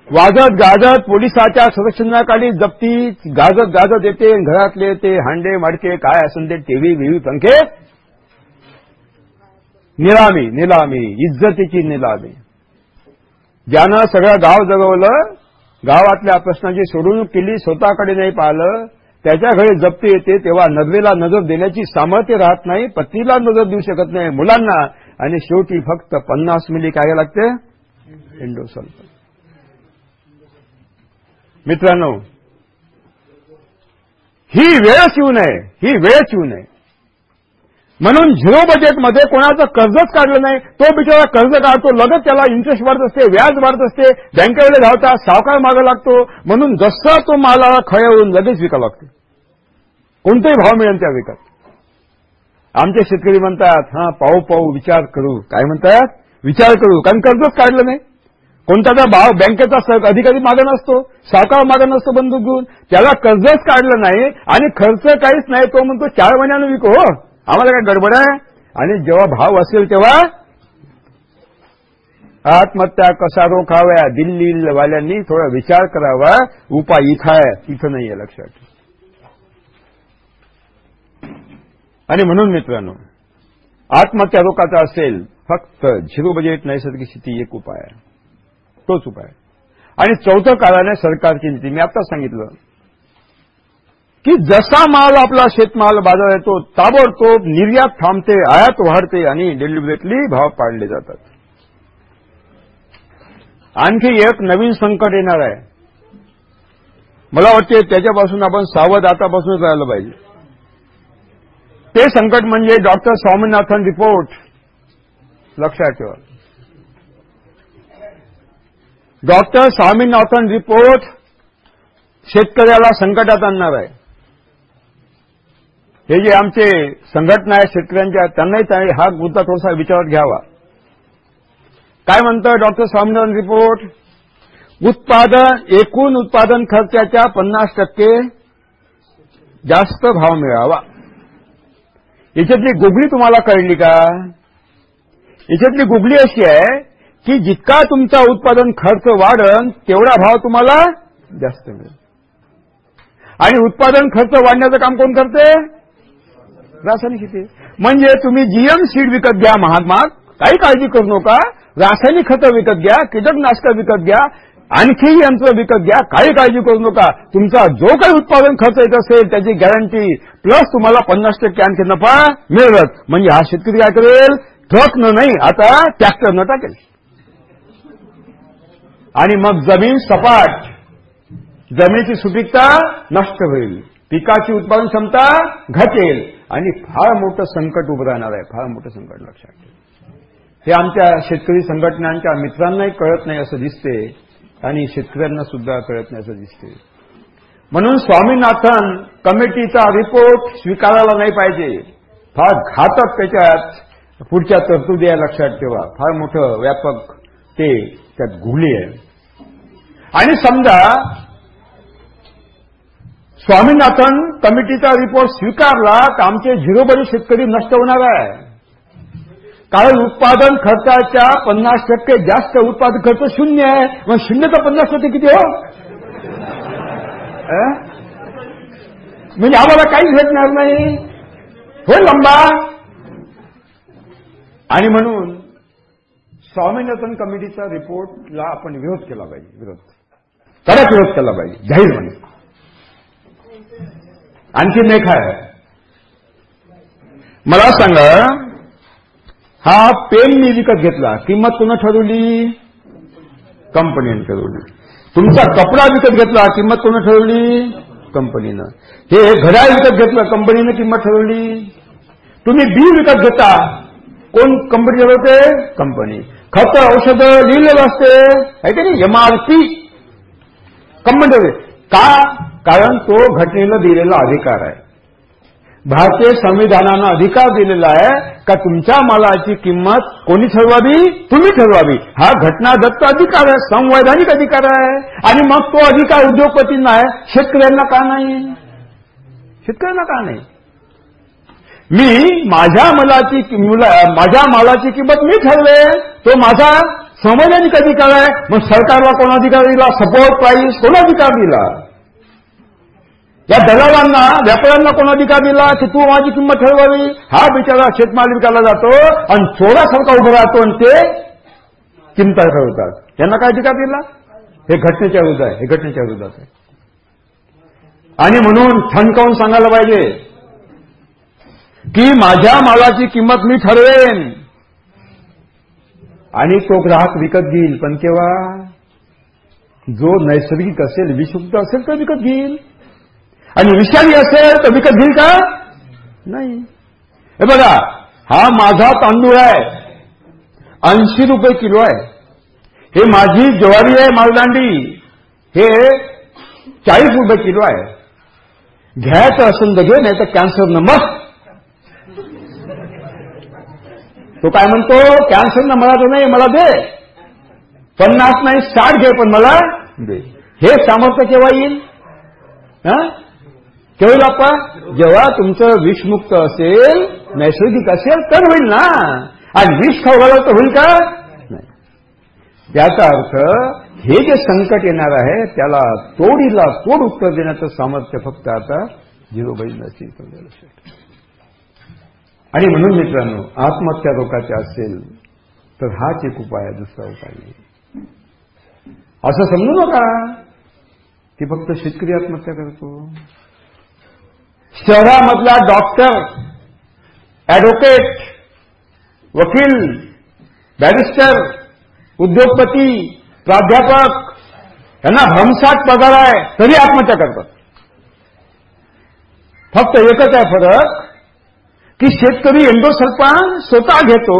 वाजत गाजत पोलिसाच्या संरक्षणाखाली जप्ती. गाजत गाजत येते घरातले ते हांडे माडके काय असेल ते टीव्ही विव्ही पंखे. निलामी निलामी इज्जतीची निलामी. ज्यानं सगळं गाव जगवलं गावातल्या प्रश्नाची सोडवणूक केली स्वतःकडे नाही पाहिलं त्याच्या घरी जप्ती येते तेव्हा नजरेला नजर देण्याची सामर्थ्य राहत नाही पत्नीला नजर देऊ शकत नाही मुलांना. आणि शेवटी फक्त पन्नास मिली काय लागते. इंडोसल्फर मित्रांनो ही वेळच येऊ नये ही वेळच येऊ नये. म्हणून झिरो बजेटमध्ये कोणाचं कर्जच काढलं नाही. तो बिचारा कर्ज काढतो लगत त्याला इंटरेस्ट वाढत असते व्याज वाढत असते. बँकेकडे धावता सावकार माग लागतो. म्हणून जसा तो मालाला खळ्यावरून लगेच विकावं लागतो. कोणताही भाव मिळेल त्या विकत. आमचे शेतकरी म्हणतात हा पाहू पाहू विचार करू. काय म्हणतात? विचार करू. कारण कर्जच काढलं नाही. कोणत्याचा भाव बँकेचा अधिकारी मागे नसतो सावकार मागे नसतो बंदूक घेऊन. त्याला कर्जच काढलं नाही आणि खर्च काहीच नाही तो म्हणतो चार महिन्यानं विको हो. आम्हाला काय गडबड आहे? आणि जेव्हा भाव असेल तेव्हा आत्महत्या कसा रोखाव्या? दिल्ली वाल्यांनी थोडा विचार करावा. उपाय इथं आहे तिथं नाहीये लक्षात. आणि म्हणून मित्रांनो आत्महत्या रोखाचा असेल फक्त झिरो बजेट नैसर्गिक स्थिती एक उपाय आहे. तोच उपाय आणि चौथं कारण आहे सरकारची नीती. मी आता सांगितलं की जसा माल आपला शेतमाल बाजार येतो ताबडतोब निर्यात थांबते आयात वाढते आणि डिलिव्हरेटली भाव पाडले जातात. आणखी एक नवीन संकट येणार आहे. मला वाटते त्याच्यापासून आपण सावध आतापासूनच राहिलं पाहिजे. ते संकट म्हणजे डॉक्टर स्वामीनाथन रिपोर्ट लक्षात ठेवा. डॉक्टर स्वामीनाथन रिपोर्ट शेतकऱ्याला संकटात आणणार आहे. हे जे आमचे संघटना आहे शेतकऱ्यांच्या त्यांनाही हा मुद्दा थोडासा विचारात घ्यावा. काय म्हणतं डॉक्टर स्वामीनाथन रिपोर्ट? उत्पादन एकूण उत्पादन खर्चाच्या पन्नास टक्के जास्त भाव मिळावा. याच्यातली गुगली तुम्हाला कळली का? याच्यातली गुगली अशी आहे की जितका तुमचा उत्पादन खर्च वाढन तेवढा भाव तुम्हाला जास्त मिळेल. आणि उत्पादन खर्च वाढण्याचं काम कोण करते? रासायनिक शेती. म्हणजे तुम्ही जीएम सीड विकत घ्या महात्मा काही काळजी करू नका. रासायनिक खतं विकत घ्या कीटकनाशकं विकत घ्या आणखी यंत्र विकत घ्या काही काळजी करू नका. तुमचा जो काही उत्पादन खर्च येत असेल त्याची गॅरंटी प्लस तुम्हाला पन्नास टक्के आणखी नफा मिळत म्हणजे हा शेतकरी काय करेल? ट्रकनं नाही आता ट्रॅक्टरनं टाकेल. आणि मग जमीन सपाट. जमिनीची सुपीकता नष्ट होईल. पिकाची उत्पादन क्षमता घटेल. आणि फार मोठं संकट उभं राहणार आहे फार मोठं संकट लक्षात हे आमच्या शेतकरी संघटनांच्या मित्रांनाही कळत नाही असं दिसते आणि शेतकऱ्यांना सुद्धा कळत नाही असं दिसते. म्हणून स्वामीनाथन कमिटीचा रिपोर्ट स्वीकारायला नाही पाहिजे. फार घातक त्याच्यात पुढच्या तरतुदी आहे लक्षात ठेवा. फार मोठं व्यापक ते त्यात गुली आहे. आणि समजा स्वामीनाथन कमिटीचा रिपोर्ट स्वीकारला तर आमचे झिरोबरी शेतकरी नष्ट होणार आहे. कारण उत्पादन खर्चाच्या पन्नास टक्के जास्त उत्पादन खर्च शून्य आहे. मग शून्यचा पन्नास टक्के किती हो? म्हणजे आम्हाला काहीच भेटणार नाही. हो लंबा? आणि म्हणून स्वामीनाथन कमिटीचा रिपोर्टला आपण विरोध केला पाहिजे. विरोध. कडक विरोध केला पाहिजे. जाहीर म्हणे आणखी एक आहे. मला सांगा हा पेन मी विकत घेतला किंमत पुन्हा ठरवली? कंपनीने ठरवली. तुमचा कपडा विकत घेतला किंमत कोणा ठरवली? कंपनीनं. हे घड्याळ विकत घेतलं कंपनीनं किंमत ठरवली? तुम्ही बी विकत घेता कोण कंपनी ठरवते? कंपनी. खत औषधं लिहिलेलं असते आहे की नाही? एमआरपी कंपनी ठरवते का? कारण तो घटनेला दिलेला अधिकार आहे. भारतीय संविधानानं अधिकार दिलेला आहे का तुमच्या मालाची किंमत कोणी ठरवावी? तुम्ही ठरवावी. हा घटनादत्त अधिकार आहे संवैधानिक अधिकार आहे. आणि मग तो अधिकार उद्योगपतींना आहे शेतकऱ्यांना का नाही? शेतकऱ्यांना का नाही? मी माझ्या मालाची माझ्या मालाची किंमत मी ठरवे तो माझा संवैधानिक अधिकार आहे. मग सरकारला कोण अधिकार दिला? सपोर्ट प्राईस कोण अधिकार दिला? या दलालांना व्यापाऱ्यांना कोण अधिकार दिला? की तू माझी किंमत ठरवावी. हा बिचारा शेतमाल विकायला जातो आणि चोरासारखा उभं राहतो आणि ते किंमत ठरवतात त्यांना काय अधिकार दिला? हे घटनेच्या विरुद्ध आहे. हे घटनेच्या विरुद्ध आहे. आणि म्हणून ठणकावून सांगायला पाहिजे की माझ्या मालाची किंमत मी ठरवेन. आणि तो ग्राहक विकत घेईल. पण केव्हा? जो नैसर्गिक असेल विशुद्ध असेल तर विकत घेईल. आणि विषारी असेल तर विकत घेईल का? नाही. हे बघा हा माझा तांदूळ आहे. ऐंशी रुपये किलो आहे. हे माझी ज्वारी आहे मालदांडी. हे चाळीस रुपये किलो आहे. घ्यायचं असेल तर घे नाही तर कॅन्सर न मग तो काय म्हणतो? कॅन्सर न मला तर नाही मला दे. पन्नास नाही साठ घे पण मला दे. हे सामर्थ्य केव्हा येईल? होईल बाप्पा जेव्हा तुमचं विषमुक्त असेल नैसर्गिक असेल तर होईल ना. आणि विष खाऊ घालव तर होईल का? नाही. त्याचा अर्थ हे जे संकट येणार आहे त्याला तोडीला तोड उत्तर देण्याचं सामर्थ्य फक्त आता झिरोबाई आणि म्हणून मित्रांनो आत्महत्या रोखायच्या असेल तर हाच एक उपाय आहे दुसरा उपाय नाही. असं समजू नका. की फक्त शेतकरी आत्महत्या करतो. शहरामधला डॉक्टर ऍडव्होकेट वकील बॅरिस्टर उद्योगपती प्राध्यापक यांना भ्रमसाट पगार आहे तरी आत्महत्या करतात. फक्त एकच आहे फरक की शेतकरी एंडोसल्फान स्वतः घेतो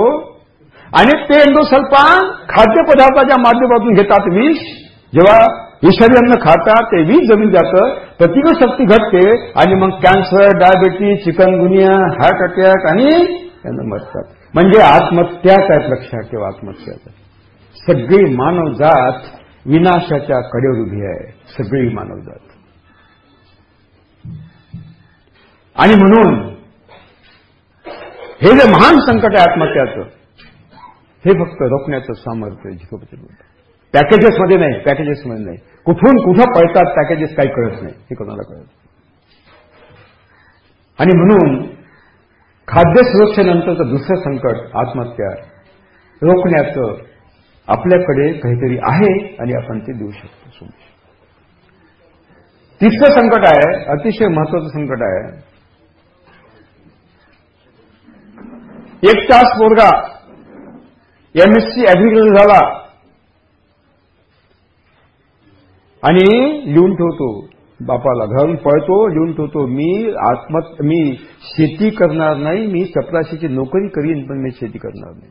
आणि ते एंडोसल्फान खाद्यपदार्थाच्या माध्यमातून घेतात विष. जेव्हा विषारी अन्न खातात ते वीज जमीन जातं प्रतिकारशक्ती घटते आणि मग cancer diabetes chikungunya heart attack आणि त्यांना मरतात. म्हणजे आत्महत्याच आहेत लक्षात ठेवा आत्महत्याच सगळी मानवजात विनाशाच्या कडेवर उभी आहे. सगळी मानवजात आणि म्हणून हे जे महान संकट आहे आत्महत्याचं हे फक्त रोखण्याचं सामर्थ्य झिकोपती पॅकेजेसमध्ये नाही पॅकेजेसमध्ये नाही. कुठून कुठं पळतात पॅकेजेस काही कळत नाही. हे कोणाला कळत आणि म्हणून खाद्य सुरक्षेनंतरचं दुसरं संकट आत्महत्या रोखण्याचं आपल्याकडे काहीतरी आहे आणि आपण ते देऊ शकतो तिसरं संकट आहे अतिशय महत्वाचं संकट आहे. एक तास पोरगा एमएससी अॅग्रिकल्चर झाला. आणि लिहून ठेवतो बापाला. घरून पळतो लिहून ठेवतो. मी आत्महत्या मी शेती करणार नाही मी चपराशीची नोकरी करीन पण मी शेती करणार नाही.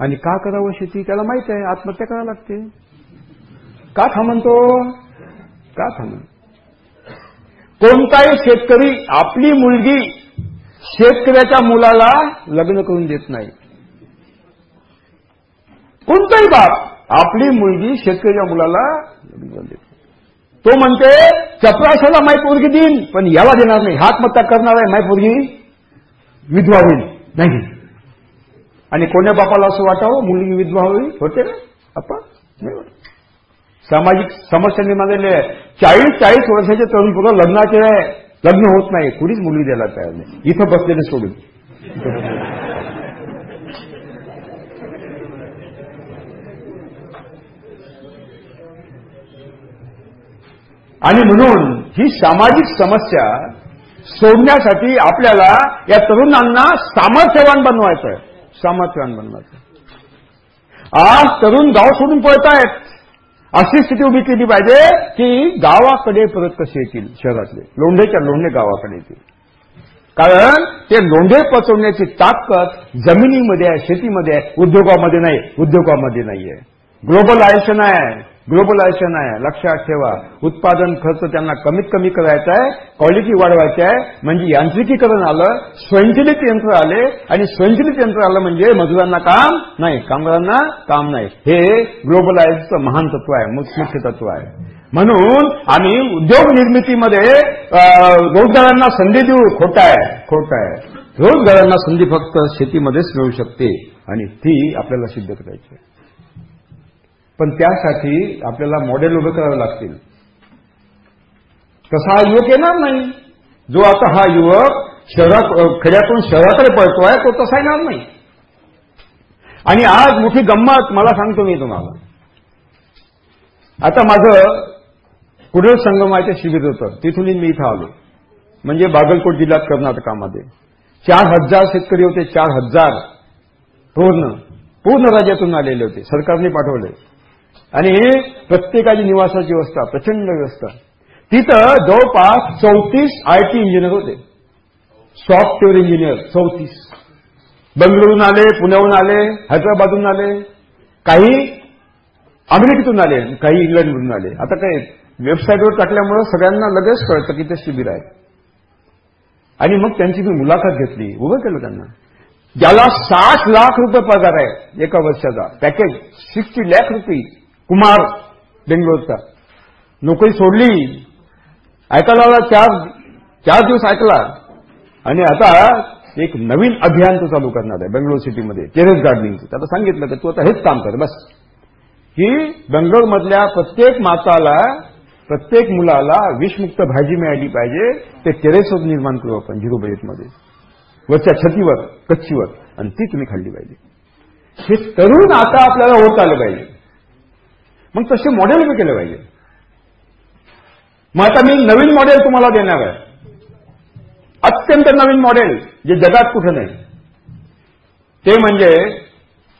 आणि का करावं शेती? त्याला माहीत आहे आत्महत्या करावं लागते. का थांबतो? का थांबून कोणताही शेतकरी आपली मुलगी शेतकऱ्याच्या मुलाला लग्न करून देत नाही. कोणताही बाप आपली मुलगी शेतकऱ्याच्या मुलाला तो म्हणते चपराशाला माय पोरगी देईन पण याला देणार नाही. आत्महत्या करणार आहे माय पोरगी. विधवा होईल. नाही. आणि कोण्या बापाला असं वाटावं मुलगी विधवा होईल. होते ना? आपण? नाही सामाजिक समस्या निर्माण झालेल्या चाळीस चाळीस वर्षाचे तरुण पुढं लग्नाचे लग्न होत नाही. कुणीच मुलगी द्यायला तयार नाही. इथं बसलेले सोडून. आणि म्हणून ही सामाजिक समस्या सोडण्यासाठी आपल्याला या तरुणांना सामर्थ्यवान बनवायचं आहे सामर्थ्यवान बनवायचं आज तरुण गाव सोडून पळत आहेत अशी स्थिती उभी केली पाहिजे की गावाकडे परत कसे येतील शहरातले? लोंढेच्या लोंढे गावाकडे येतील. कारण ते लोंढे पचवण्याची ताकद जमिनीमध्ये आहे शेतीमध्ये आहे उद्योगामध्ये नाही उद्योगामध्ये नाहीये. ग्लोबलायझेशन आहे. ग्लोबलायझेशन आहे. लक्षात ठेवा. उत्पादन खर्च त्यांना कमीत कमी करायचा आहे क्वालिटी वाढवायची आहे. म्हणजे यांत्रिकीकरण आलं स्वयंचलित यंत्र आले आणि स्वयंचलित यंत्र आलं म्हणजे मजुरांना काम नाही कामगारांना काम नाही. हे ग्लोबलायझेशनचं महान तत्व आहे मुख्य तत्व आहे. म्हणून आम्ही उद्योग निर्मितीमध्ये रोजगारांना संधी देऊ खोट आहे खोट आहे. रोजगारांना संधी फक्त शेतीमध्येच मिळू शकते आणि ती आपल्याला सिद्ध करायची पण त्यासाठी आपल्याला मॉडेल उभे करावे लागतील. तसा हा युवक येणार नाही. जो आता हा युवक शहरात खेड्यातून शहराकडे पळतोय तो तसा येणार नाही. आणि आज मोठी गंमत मला सांगतो मी तुम्हाला. आता माझं कुडळ संगमाचे शिबिर होतं. तिथून मी इथं आलो. म्हणजे बागलकोट जिल्ह्यात कर्नाटकामध्ये चार हजार शेतकरी होते चार हजार पूर्ण पूर्ण राज्यातून आलेले होते. सरकारने पाठवले. आणि प्रत्येकाची निवासाची व्यवस्था प्रचंड व्यवस्था. तिथं जवळपास चौतीस आयटी इंजिनियर होते. सॉफ्टवेअर इंजिनियर चौतीस. बंगळुरून आले पुण्याहून आले हैदराबादहून आले काही अमेरिकेतून आले काही इंग्लंडमधून आले. आता काय वेबसाईटवर टाकल्यामुळे सगळ्यांना लगेच कळतं की ते शिबिर आहे. आणि मग त्यांची मी मुलाखत घेतली. उभं केलं त्यांना. ज्याला साठ लाख रुपये पगार आहे एका वर्षाचा पॅकेज सिक्स्टी लॅक रुपये. कुमार बेंगलोरचा. नोकरी सोडली. ऐकायला चार चार दिवस ऐकला. आणि आता एक नवीन अभियान तो चालू करणार आहे बेंगलोर सिटीमध्ये टेरेस गार्डनिंगचं. त्याला सांगितलं की तू आता हेच काम कर बस. की बेंगलोरमधल्या प्रत्येक माताला प्रत्येक मुलाला विषमुक्त भाजी मिळाली पाहिजे ते टेरेसवर निर्माण करू आपण झिरो बजेटमध्ये वरच्या छतीवर कच्चीवर आणि ती तुम्ही खाल्ली पाहिजे. हे तरुण आता आपल्याला होत आलं पाहिजे. मग तसे मॉडेल उभे केले पाहिजे. मग आता मी नवीन मॉडेल तुम्हाला देणार आहे. अत्यंत नवीन मॉडेल जे जगात कुठं नाही. ते म्हणजे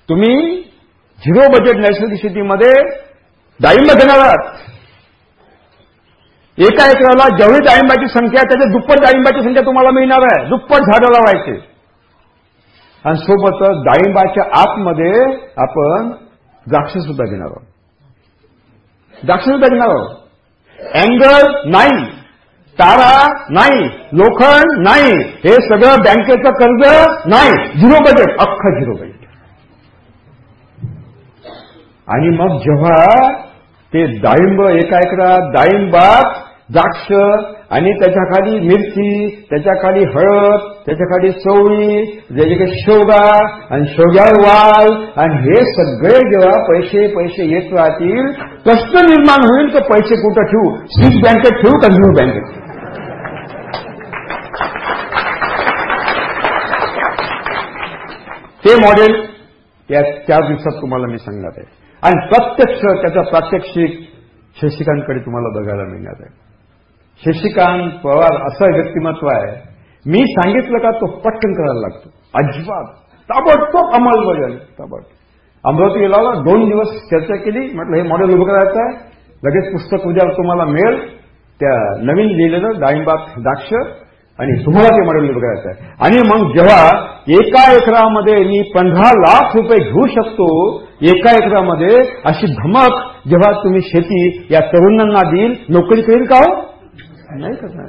तुम्ही झिरो बजेट नैसर्गिक शेतीमध्ये डाळिंब घेणार आहात. एका एकराला जेवढी डाळिंबाची संख्या त्याच्या दुप्पट डाळिंबाची संख्या तुम्हाला मिळणार आहे. दुप्पट झाडं लावायचे. आणि सोबतच डाळिंबाच्या आतमध्ये आपण द्राक्ष सुद्धा घेणार आहोत. दक्षिण सुद्धा आहोत अँगल नाही तारा नाही लोखंड नाही हे सगळं बँकेचं कर्ज नाही झिरो बजेट अख्ख झिरो बजेट आणि मग जेव्हा ते डाळिंब एका एकरात डाळिंबात द्राक्ष आणि त्याच्याखाली मिरची त्याच्याखाली हळद त्याच्याखाली चवळी त्याच्याकडे शेवगा आणि शेवग्यावर वाल आणि हे सगळे जेव्हा पैसे पैसे येत राहतील कष्ट निर्माण होईल तर पैसे कुठं ठेवू? स्विस बँकेत ठेवू कंझ्युमर बँकेत? ते मॉडेल त्या चार दिवसात तुम्हाला मी सांगणार आहे. आणि प्रत्यक्ष त्याचा प्रात्यक्षिक शशिकांतकडे तुम्हाला बघायला मिळणार आहे. शशिकांत पवार असं व्यक्तिमत्व आहे. मी सांगितलं का तो पटकन करायला लागतो. अजिबात. ताबडतोब अंमलबजावणी. ताबड अमरावती गेला दोन दिवस चर्चा केली. म्हटलं हे मॉडेल उभं करायचं आहे. लगेच पुस्तक उद्या तुम्हाला मिळेल. त्या नवीन लिहिलेलं डाळिंबात द्राक्ष आणि तुम्हाला ते मॉडेल उभं करायचं आहे. आणि मग जेव्हा एका एकरामध्ये मी पंधरा लाख रुपये घेऊ शकतो एका एकरामध्ये अशी धमक जेव्हा तुम्ही शेती या तरुणांना देईल नोकरी करेल का हो? नाही करणार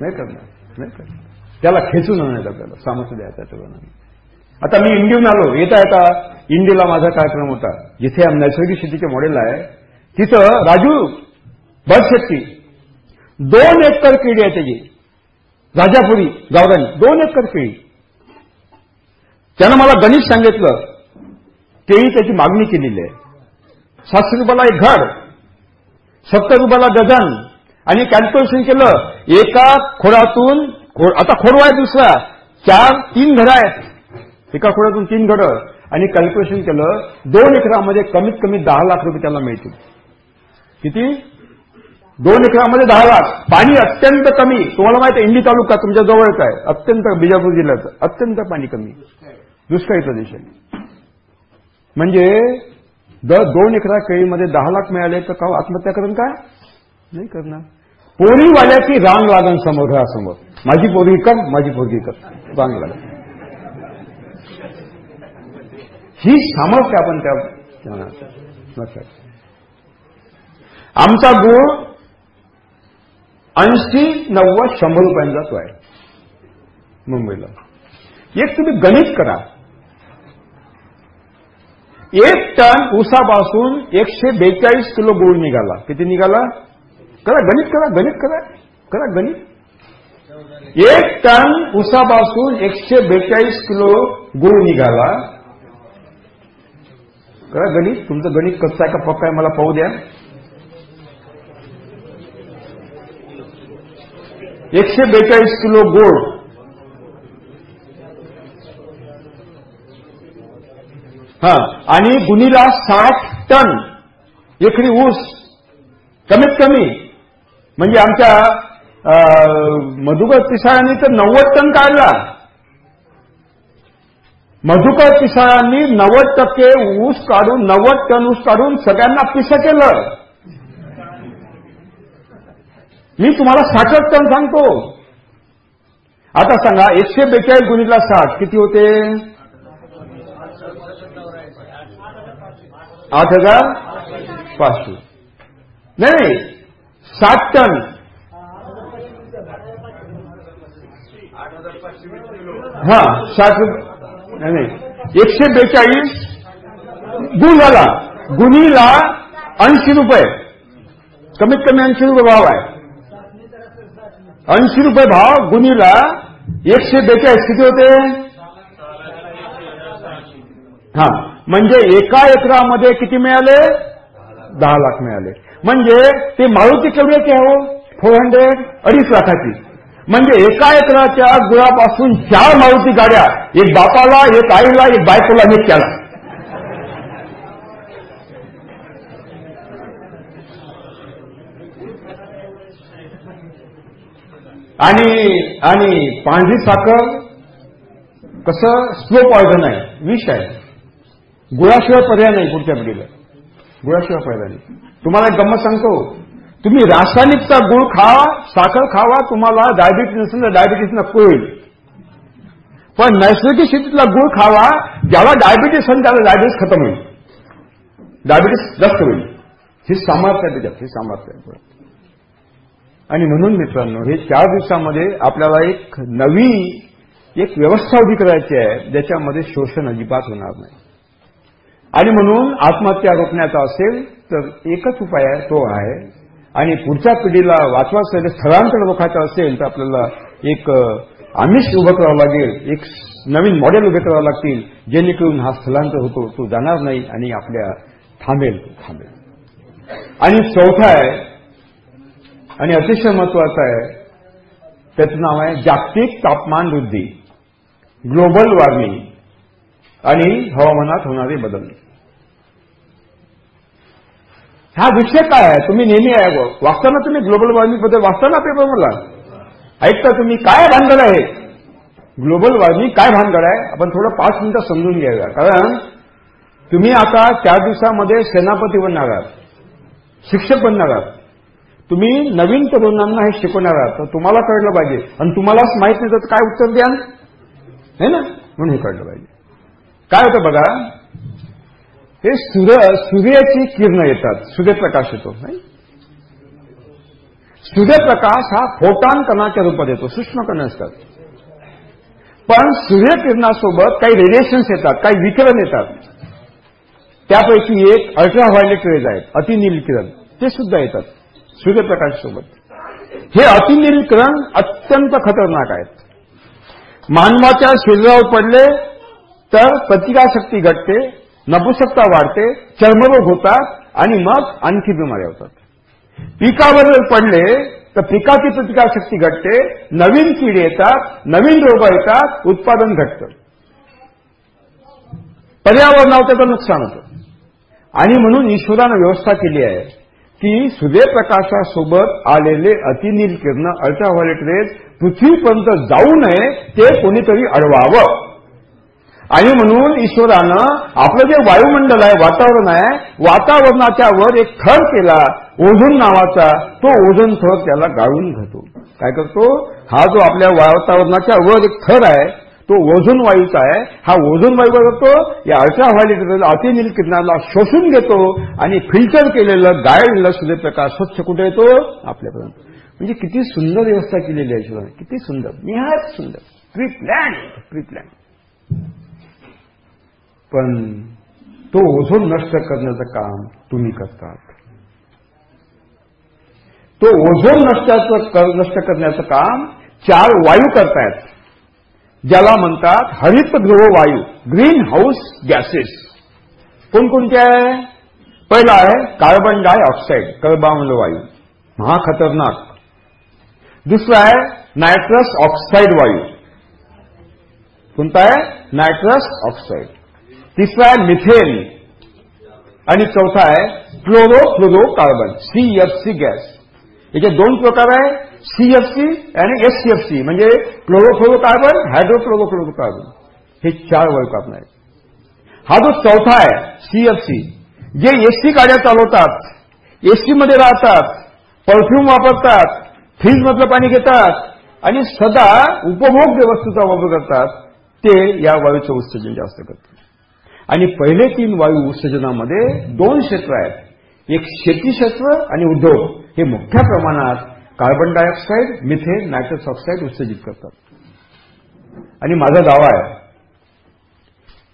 नाही करणार नाही करणार त्याला खेचून आणायचं आपल्याला सामर्थ्य द्यायचं तरुणांना आता मी इंडियन आलो येता येता इंडियाला माझा कार्यक्रम होता. जिथे नैसर्गिक शेतीचे मॉडेल आहे तिथं राजू बडशेट्टी दोन एकर केळी आहे त्याची. राजापुरी गावरानी दोन एकर केळी. त्यानं मला गणित सांगितलं केळी त्याची मागणी केलेली आहे. सातशे रुपयाला एक घर सत्तर रुपयाला डझन आणि कॅल्क्युलेशन केलं एका खोडातून आता खोडवा आहे दुसरा चार तीन घरं आहेत. एका खोड्यातून तीन घरं. आणि कॅल्क्युलेशन केलं दोन एकरामध्ये कमीत कमी दहा लाख रुपये त्याला मिळतील. किती? दोन एकरामध्ये दहा लाख. पाणी अत्यंत कमी. तुम्हाला माहिती आहे इंडी तालुका तुमच्या जवळच आहे अत्यंत बिजापूर जिल्ह्याचं. अत्यंत पाणी कमी. दुष्काळी प्रदेश आहे म्हणजे दर दोन एकरा केळीमध्ये दहा लाख मिळाले तर का आत्महत्या करून काय? नाही करणार. पोरीवाल्याची रांग लागन समोर घरासमोर माझी पोरगी कर माझी पोरगी कर रांग लागन ही सामर्थ्य आपण त्या आमचा गुळ ऐंशी नव्वद शंभर रुपयांचा तो आहे. मुंबईला. एक तुम्ही गणित करा. एक टन उसापासून एकशे बेचाळीस किलो गुळ निघाला. किती निघाला? करा गणित करा गणित करा करा गणित. एक टन ऊसापासून एकशे बेचाळीस किलो गुळ निघाला. करा गणित तुमचं गणित कसं आहे का पक्का आहे मला पाहू द्या. एकशे बेचाळीस किलो गोड हा आणि गुणीला साठ टन. एकरी ऊस कमीत कमी. म्हणजे आमच्या मधुकर पिसाळांनी तर नव्वद टन काढला. मधुकर पिसाळांनी नव्वद टक्के ऊस काढून नव्वद टन ऊस काढून सगळ्यांना पिसं केलं. मी तुम्हाला साठच टन सांगतो. आता सांगा एकशे बेचाळीस गुणीला साठ किती होते? आठ हजार पाचशे. नाही. साठ टन. हा साठ नाही एकशे बेचाळीस गुण झाला गुणीला ऐंशी रुपये. कमीत कमी ऐंशी रुपये भाव आहे. ऐंशी रुपये भाव गुणीला एकशे बेचाळीस. किती होते? हा म्हणजे एका एकरामध्ये किती मिळाले? दहा लाख मिळाले. म्हणजे ते मारुती केवढ्याची आहे हो? फोर हंड्रेड अडीच लाखाची. म्हणजे एका एकराच्या गुळापासून चार मारुती गाड्या एक बापाला एक आईला एक बायकोला निघत्याला आणि आणि पांढरी साखर कसं स्लो पॉयझन आहे विष आहे. गुळाशिवाय पर्याय नाही पुढच्या पिढीला. गुळाशिवाय फायदा नाही. तुम्हाला एक गंमत सांगतो. तुम्ही रासायनिकचा गुळ खावा साखर खावा तुम्हाला डायबिटीस नसेल तर डायबिटीस नको होईल. पण नैसर्गिक शेतीतला गुळ खावा ज्याला डायबिटीस असेल त्याला डायबिटीस खतम होईल. डायबिटीस जास्त होईल. हे सामर्थ्य त्याच्यात हे सामर्थ्य आणि म्हणून मित्रांनो हे चार दिवसामध्ये आपल्याला एक नवी एक व्यवस्था उभी करायची आहे ज्याच्यामध्ये शोषण अजिबात होणार नाही. आणि म्हणून आत्महत्या रोखण्याचा असेल तर एकच उपाय आहे तो आहे. आणि पुढच्या पिढीला वाचवायचं स्थळांतर रोखायचं असेल तर आपल्याला एक आमिष उभं करावं लागेल. एक नवीन मॉडेल उभे करावं लागतील जेणेकरून हा स्थलांतर होतो तो जाणार नाही आणि आपल्या थांबेल थांबेल. आणि चौथा आहे आणि अतिशय महत्वाचं आहे त्याचं नाव आहे जागतिक तापमान वृद्धी ग्लोबल वॉर्मिंग आणि हवामानात होणारे बदल. हा विषय काय आहे? तुम्ही नेहमी आहे वाचताना तुम्ही ग्लोबल वॉर्मिंगबद्दल वाचताना पेपर मला ऐकता तुम्ही काय भानगड आहे? ग्लोबल वॉर्मिंग काय भानगड आहे? आपण थोडं पाच मिनिटं समजून घ्यायला. कारण तुम्ही आता चार दिवसामध्ये सेनापती बनणार आहात. शिक्षक बनणार आहात. तुम्ही नवीन तरुणांना हे शिकवणार आहात. तर तुम्हाला कळलं पाहिजे. आणि तुम्हालाच माहीत नाही तर काय उत्तर द्याल? है ना? म्हणून हे कळलं पाहिजे. काय होतं बघा? हे सूर्य सूर्याची किरण येतात. सूर्यप्रकाश येतो नाही? सूर्यप्रकाश हा फोटान कणाच्या रूपात येतो सूक्ष्म कण असतात. पण सूर्यकिरणासोबत काही रेडिएशन्स येतात काही विकिरण येतात. त्यापैकी एक अल्ट्राव्हायलेट रेज आहेत अतिनील किरण. ते सुद्धा येतात सूर्यप्रकाशासोबत. हे अतिनील किरण अत्यंत खतरनाक आहेत. मानवाच्या शरीरावर पडले तर प्रतिकारशक्ती घटते नपुसकता वाढते चर्मरोग होतात आणि मग आणखी बिमाऱ्या होतात. पिकावर पडले तर पिकाची प्रतिकारशक्ती घटते नवीन कीड येतात नवीन रोग येतात उत्पादन घटतं. पर्यावरणावर त्याचं नुकसान होतं. आणि म्हणून ईश्वरानं व्यवस्था केली आहे की सूर्यप्रकाशासोबत आलेले अतिनील किरण अल्ट्राव्हायलेट रेज पृथ्वीपर्यंत जाऊ नये ते कोणीतरी अडवावं. आणि म्हणून ईश्वरानं आपलं जे वायुमंडल आहे वातावरण आहे वातावरणाच्या वर एक थर केला ओझोन नावाचा तो ओझोन थर त्याला गाळून घेतो. काय करतो? हा जो आपल्या वातावरणाच्या वर एक थर आहे तो ओझोन वायूचा आहे हा ओझोन वायू काय करतो? या अल्ट्राव्हायलेट अतिनील किरणाला शोषून घेतो आणि फिल्टर केलेलं गाळलेलं सूर्यप्रकाश स्वच्छ कुठे येतो? आपल्यापर्यंत. म्हणजे किती सुंदर व्यवस्था केलेली आहे ईश्वराने. किती सुंदर. निहार सुंदर. प्री प्लॅन प्री प्लॅन पण तो ओझोन नष्ट करण्याचं काम तुम्ही करतात. तो ओझोन नष्टाचं नष्ट करण्याचं काम चार वायू करतायत. ज्याला म्हणतात हरितगृह वायू ग्रीन हाऊस गॅसेस कोणकोणते आहे? पहिला आहे कार्बन डाय ऑक्साईड कर्बामल वायू. हा खतरनाक. दुसरा आहे नायट्रस ऑक्साईड वायू. कोणता आहे? नायट्रस ऑक्साईड तिसरा आहे मिथेन. आणि चौथा आहे क्लोरो कार्बन सीएफसी गॅस. याचे दोन प्रकार आहे सीएफसी आणि एससीएफसी म्हणजे क्लोरोफ्लोरो कार्बन हायड्रोक्लोरो कार्बन हे चार वर्गात आहेत हा जो चौथा आहे सीएफसी जे एसटी गाड्या चालवतात एसटीमध्ये राहतात परफ्यूम वापरतात फ्रीजमधलं पाणी घेतात आणि सदा उपभोग वस्तूचा वापर करतात ते या वायूचं उत्सर्जन जास्त करतात. आणि पहिले तीन वायू उत्सर्जनामध्ये दोन क्षेत्र आहेत. एक शेती क्षेत्र आणि उद्योग. हे मोठ्या प्रमाणात carbon dioxide methane nitrous oxide उत्सर्जित करतात. आणि माझा दावा आहे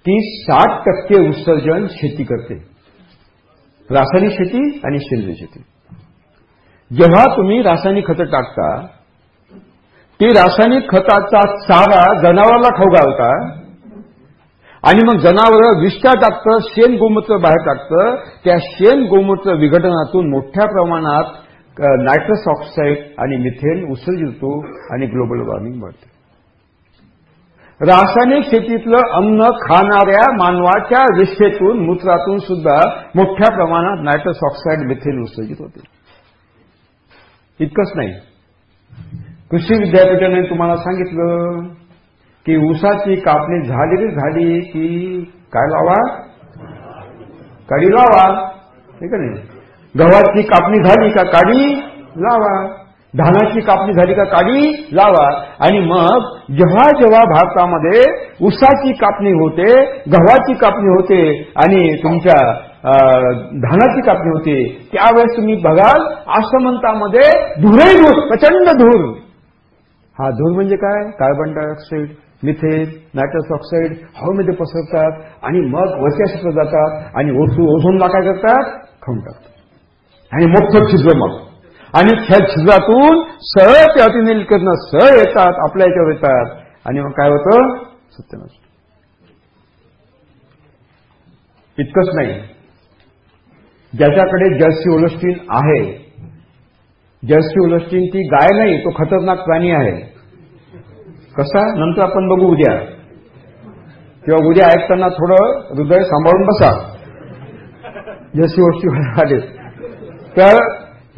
की साठ टक्के उत्सर्जन शेती करते. रासायनिक शेती आणि सेंद्रिय शेती. जेव्हा तुम्ही रासायनिक खतं टाकता ती रासायनिक खताचा चारा जनावराला खाऊ घालता आणि मग जनावरं विष्ठा टाकतं शेण गोमूत्र बाहेर टाकतं. त्या शेण गोमूत्र विघटनातून मोठ्या प्रमाणात नायट्रस ऑक्साईड आणि मिथेन उत्सर्जित होतो आणि ग्लोबल वॉर्मिंग वाढतं. रासायनिक शेतीतलं अन्न खाणाऱ्या मानवाच्या विष्ठेतून मूत्रातून सुद्धा मोठ्या प्रमाणात नायट्रस ऑक्साईड मिथेन उत्सर्जित होते. इतकंच नाही. कृषी विद्यापीठाने तुम्हाला सांगितलं. की ऊसाची कापणी झालेली झाली की काय लावा? काडी लावा. ठीक आहे गव्हाची कापणी झाली का काडी? लावा. धानाची कापणी झाली का काडी? लावा. आणि मग जेव्हा जेव्हा भारतामध्ये उसाची कापणी होते गव्हाची कापणी होते आणि तुमच्या धानाची कापणी होते त्यावेळेस तुम्ही बघाल आश्रमंतामध्ये धुरही धूर प्रचंड धूर. हा धूर म्हणजे काय? Carbon dioxide methane nitrous oxide हवेमध्ये पसरतात आणि मग वरच्या क्षेत्रात जातात आणि ओझोनला काय करतात खाऊन टाकतात. आणि मोठं छिद्र मग. आणि त्या छिद्रातून सरळ त्या अतिनील सरळ येतात आपल्या याच्यावर येतात. आणि मग काय होतं? सत्य इतकंच नाही. ज्याच्याकडे जर्सी ओलस्टीन आहे जर्सी ओलस्टीन ती गाय नाही तो खतरनाक प्राणी आहे. कसा? नंतर आपण बघू उद्या. किंवा उद्या ऐकताना थोडं हृदय सांभाळून बसा. जर्सी ओलस्टीन आले तर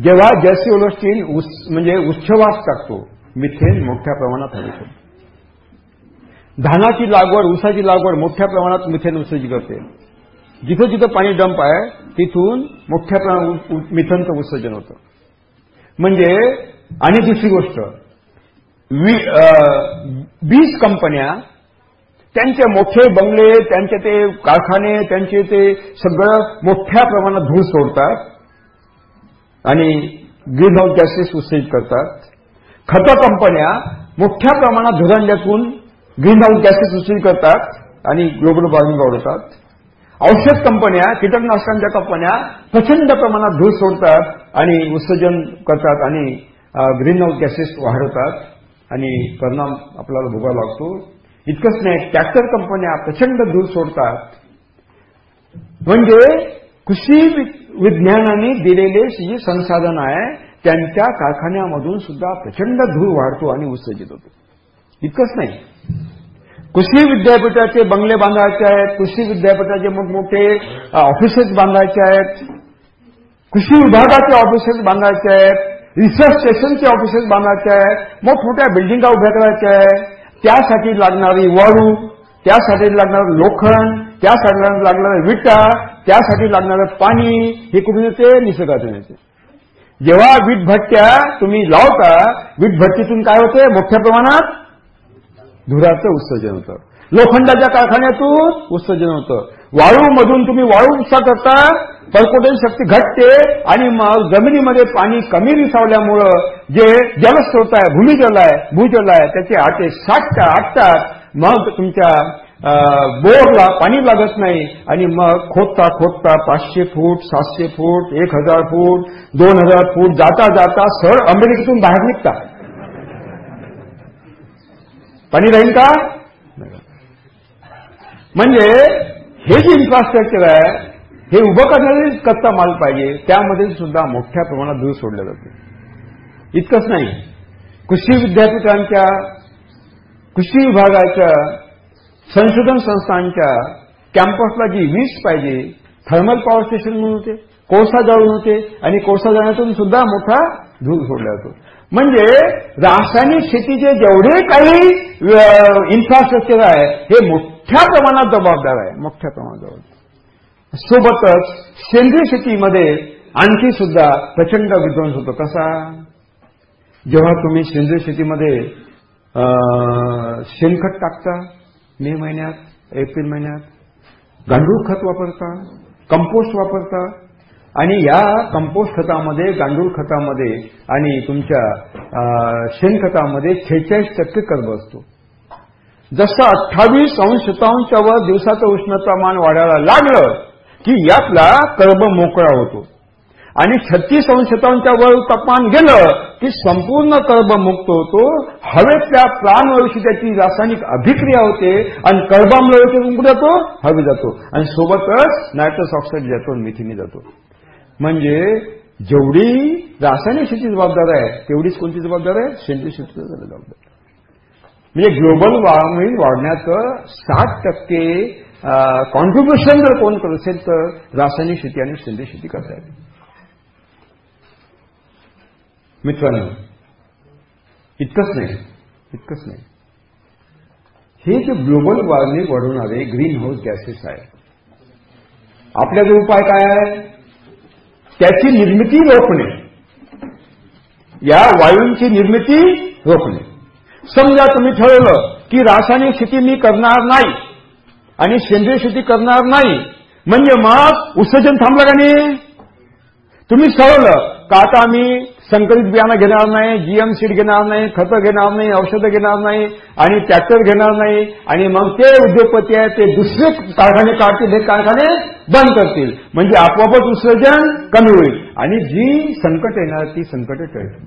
जेव्हा जर्सी ओलस्टीन म्हणजे उच्छवास टाकतो मिथेन मोठ्या प्रमाणात हवेतो. धानाची लागवड ऊसाची लागवड मोठ्या प्रमाणात मिथेन उत्सर्जित करते. जिथं जिथं पाणी डंप आहे तिथून मोठ्या प्रमाणात मिथेनचं उत्सर्जन होतं. म्हणजे आणि दुसरी गोष्ट वीज कंपन्या त्यांचे मोठे बंगले त्यांचे ते कारखाने त्यांचे ते सगळं मोठ्या प्रमाणात धूळ सोडतात आणि ग्रीन हाऊस गॅसेस उत्सर्जित करतात. खत कंपन्या मोठ्या प्रमाणात धुरांड्यातून ग्रीन हाऊस गॅसेस उत्सर्जित करतात आणि ग्लोबल वॉर्मिंग वाढवतात. औषध कंपन्या कीटकनाशकांच्या कंपन्या प्रचंड प्रमाणात धूळ सोडतात आणि उत्सर्जन करतात आणि ग्रीन हाऊस गॅसेस वाढवतात. आणि परिणाम आपल्याला भोगावा लागतो. इतकंच नाही ट्रॅक्टर कंपन्या प्रचंड धूर सोडतात. म्हणजे कृषी विज्ञानाने दिलेले जे संसाधन आहे त्यांच्या कारखान्यामधून सुद्धा प्रचंड धूर वाढतो आणि उत्सर्जित होतो. इतकंच नाही. कृषी विद्यापीठाचे बंगले बांधायचे आहेत कृषी विद्यापीठाचे मोठमोठे ऑफिसेस बांधायचे आहेत कृषी विभागाचे ऑफिसेस बांधायचे आहेत. रिसर्च स्टेशनचे ऑफिसेस बांधायचे आहेत मोठमोठ्या बिल्डिंगा उभ्या करायच्या आहेत त्यासाठी लागणारी वाळू त्यासाठी लागणारं लोखंड त्यासाठी लागणारं विटा त्यासाठी लागणारं पाणी हे कुठून येते? निसर्गातून येते. जेव्हा वीट भट्ट्या तुम्ही लावता वीट भट्टीतून काय होते? मोठ्या प्रमाणात धुराचं उत्सर्जन होतं. लोखंडाच्या कारखान्यातून उत्सर्जन होतं. वाळूमधून तुम्ही वाळू उपसा करता परकोटेल शक्ती घटते आणि मग जमिनीमध्ये पाणी कमी विसावल्यामुळं जे जलस्रोत आहे भूमिजल आहे भूजल आहे त्याचे आटे साठतात आटतात. मग तुमच्या बोरला पाणी लागत नाही आणि मग खोदता खोदता पाचशे फूट सातशे फूट एक हजार फूट दोन हजार फूट जाता जाता सर अमेरिकेतून बाहेर निघता. पाणी राहील का? म्हणजे हे जे इन्फ्रास्ट्रक्चर आहे हे उभं करणारे कच्चा माल पाहिजे त्यामध्ये सुद्धा मोठ्या प्रमाणात दूध सोडलं जाते. इतकंच नाही. कृषी विद्यापीठांच्या कृषी विभागाच्या संशोधन संस्थांच्या कॅम्पसला जी वीज पाहिजे थर्मल पॉवर स्टेशन म्हणून होते कोळसा जाळून होते आणि कोळसा जाण्यातून सुद्धा मोठा धूर सोडला जातो. म्हणजे रासायनिक शेतीचे जेवढे काही इन्फ्रास्ट्रक्चर आहे हे मोठ्या प्रमाणात जबाबदार आहे. मोठ्या प्रमाणात जबाबदार. सोबतच सेंद्रिय शेतीमध्ये आणखी सुद्धा प्रचंड विध्वंस होतो. कसा? जेव्हा तुम्ही सेंद्रिय शेतीमध्ये शेणखत टाकता मे महिन्यात एप्रिल महिन्यात गांडूळ खत वापरता कंपोस्ट वापरता आणि या कंपोस्ट खतामध्ये गांडूळ खतामध्ये आणि तुमच्या शेणखतामध्ये छेचाळीस टक्के कर्ब असतो. जसं अठ्ठावीस अंश शतांशावर दिवसाचं उष्णतामान वाढायला लागलं की यातला कर्ब मोकळा होतो. आणि छत्तीस अंशतांच्या वर तापमान गेलं की संपूर्ण कर्ब मुक्त होतो. हवेतल्या प्राणवायूशी त्याची रासायनिक अभिक्रिया होते आणि कर्बामुळे कुठे जातो हवे जातो. आणि सोबतच नायट्रस ऑक्साईड जातो मिथिनी जातो. म्हणजे जेवढी रासायनिक शेती जबाबदार आहे तेवढीच कोणती जबाबदार आहे? सेंद्रिय शेती जबाबदार. म्हणजे ग्लोबल वॉर्मिंग वाढण्याचं साठ टक्के कॉन्ट्रीब्युशन जर कोण करत असेल तर रासायनिक शेती आणि सेंद्रिय शेती करता येते. मित्रांनो इतकंच नाही इतकंच नाही. हे जे ग्लोबल वॉर्मिंग वाढवणारे ग्रीन हाऊस गॅसेस आहे आपल्याचा उपाय काय आहे त्याची निर्मिती रोखणे. या वायूंची निर्मिती रोखणे. समजा तुम्ही ठरवलं की रासायनिक शेती मी करणार नाही आणि सेंद्रिय शेती करणार नाही. म्हणजे मग उत्सर्जन थांबलं का नाही? तुम्ही ठरवलं का आता आम्ही संकलित बियाणं घेणार नाही जीएम सीड घेणार नाही खतं घेणार नाही औषधं घेणार नाही आणि ट्रॅक्टर घेणार नाही आणि मग ते उद्योगपती आहेत ते दुसरे कारखाने काढतील हे कारखाने बंद करतील. म्हणजे आपोआपच उत्सर्जन कमी होईल. आणि जी संकट येणार ती संकट टळतील.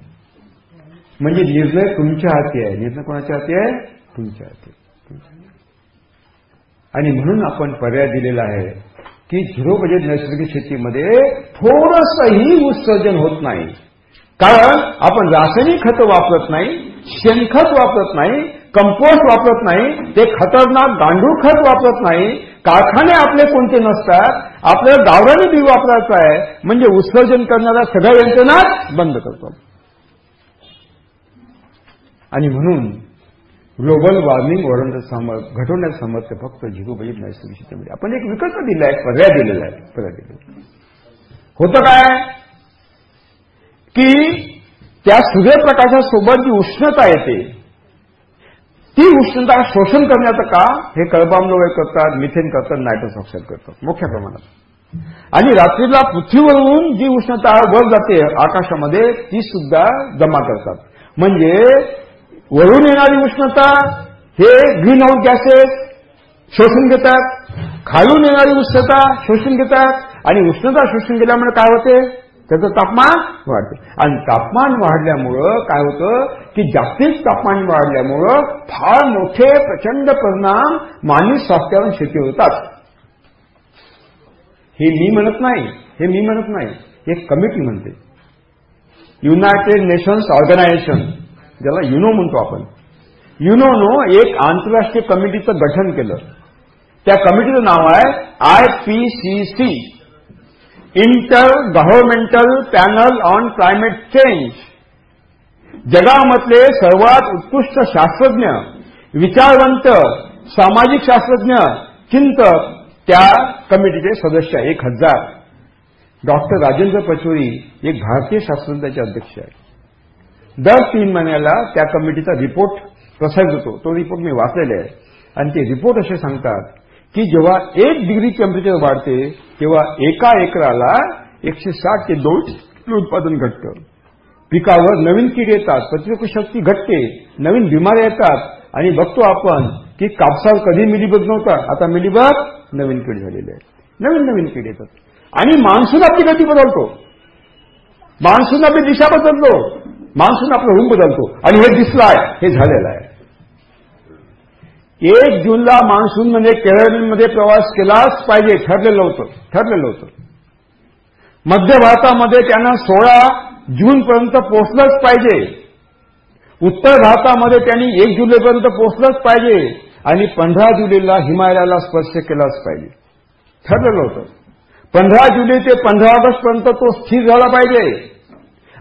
म्हणजे निर्णय तुमच्या हाती आहे. निर्णय कोणाच्या हाती आहे? तुमच्या हाती आणि म्हणून आपण पर्याय दिलेला आहे की झिरो बजेट नैसर्गिक शेतीमध्ये थोडंसंही उत्सर्जन होत नाही. कारण आपण रासायनिक खतं वापरत नाही शेणखत वापरत नाही कंपोस्ट वापरत नाही ते खतरनाक गांडूळ खत वापरत नाही. कारखाने आपले कोणते नसतात आपल्याला गावरानी बी वापरायचं आहे म्हणजे उत्सर्जन करणाऱ्या सगळ्या यंत्रणा बंद करतो. आणि म्हणून ग्लोबल वॉर्मिंग घटवण्याचं सामर्थ्य फक्त झिरो बजेट नैसर्गिक शेतीमध्ये आपण एक विकल्प दिला आहे पर्याय दिलेला आहे पर्याय दिलेला होतं काय? की त्या सूर्यप्रकाशासोबत जी उष्णता येते ती उष्णता शोषण करण्याचं का हे कळबामलोळे करतात मिथेन करतात नायट्रोस ऑक्साईड करतात मोठ्या प्रमाणात. आणि रात्रीला पृथ्वीवरून जी उष्णता वर जाते आकाशामध्ये ती सुद्धा जमा करतात. म्हणजे वरून येणारी उष्णता हे ग्रीन हाऊस गॅसेस शोषून घेतात. खालून येणारी उष्णता शोषून घेतात. आणि उष्णता शोषून गेल्यामुळे काय होते? त्याचं तापमान वाढते. आणि तापमान वाढल्यामुळं काय होतं? की जागतिक तापमान वाढल्यामुळं फार मोठे प्रचंड परिणाम मानवी स्वास्थ्यावर शेती होतात. हे मी म्हणत नाही. हे मी म्हणत नाही. हे कमिटी म्हणते. United Nations organization. ज्याला युनो म्हणतो आपण. युनोनं एक आंतरराष्ट्रीय कमिटीचं गठन केलं. त्या कमिटीचं नाव आहे I P C C intergovernmental panel on climate change जगामधले सर्वात उत्कृष्ट शास्त्रज्ञ विचारवंत सामाजिक शास्त्रज्ञ चिंतक त्या कमिटीचे सदस्य एक हजार. डॉक्टर राजेंद्र पचोरी एक भारतीय शास्त्रज्ञाचे अध्यक्ष आहे दर तीन महिन्याला त्या कमिटीचा रिपोर्ट प्रसारित होतो. तो रिपोर्ट मी वाचलेला आहे. आणि ते रिपोर्ट असे सांगतात की जेव्हा एक डिग्री टेम्परेचर वाढते तेव्हा एका एकराला एकशे साठ ते दोन उत्पादन घटतं. पिकावर नवीन कीड येतात प्रतिरोधक शक्ती घटते नवीन बिमाऱ्या येतात. आणि बघतो आपण की कापसावर कधी मिलीबग नव्हता आता मिलीबग नवीन कीड झालेली आहे. नवीन नवीन कीड येतात. आणि मान्सून आपली गती बदलतो. मान्सून आपली दिशा बदलतो. मान्सून आपला रूम बदलतो. आणि हे दिसलं आहे. हे झालेलं आहे. एक जूनला मान्सून म्हणजे केरळमध्ये प्रवास केलाच पाहिजे ठरलेलं होतं. ठरलेलं होतं. मध्य भारतामध्ये त्यांना सोळा जूनपर्यंत पोहोचलंच पाहिजे. उत्तर भारतामध्ये त्यांनी एक जुलैपर्यंत पोहोचलंच पाहिजे. आणि पंधरा जुलैला हिमालयाला स्पर्श केलाच पाहिजे. ठरलेलं होतं. पंधरा जुलै ते पंधरा ऑगस्ट पर्यंत तो स्थिर झाला पाहिजे.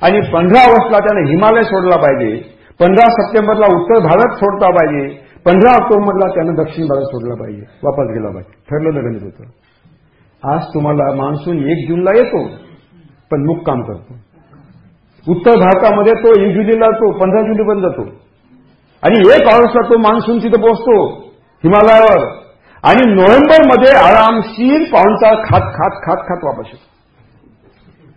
आणि पंधरा ऑगस्टला त्यानं हिमालय सोडला पाहिजे पंधरा सप्टेंबरला उत्तर भारत सोडता पाहिजे पंधरा ऑक्टोबरला त्यानं दक्षिण भारत सोडला पाहिजे वापस गेला पाहिजे. ठरलेलं गणित होतं. आज तुम्हाला मान्सून एक जूनला येतो पण मुक्काम करतो. उत्तर भारतामध्ये तो एक जुलैला जातो पंधरा जुलैपर्यंत जातो. आणि एक ऑगस्टला तो मान्सून तिथं पोहोचतो हिमालयावर. आणि नोव्हेंबरमध्ये आरामशीर पाहुणचाळ खात खात खात खात वापस येतो.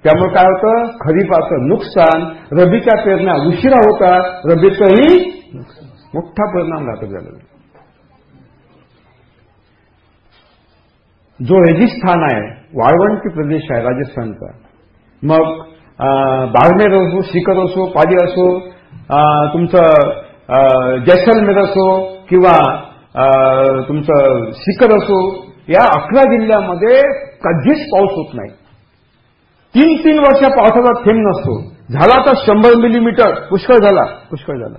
त्यामुळे काय होतं? खरीपाचं नुकसान रबीच्या पेरण्या उशिरा होतात रबीचंही मोठा परिणाम घातक झाला जो रेगिस्थान आहे वाळवंटी प्रदेश आहे राजस्थानचा. मग बागनेर असो सिकर असो पाली असो तुमचं जैसलमेर असो किंवा तुमचं सिकर असो या अकरा जिल्ह्यामध्ये कधीच पाऊस होत नाही. तीन तीन वर्ष पावसाचा थेंब नसतो. झाला तर शंभर मिलीमीटर पुष्कळ झाला. पुष्कळ झाला.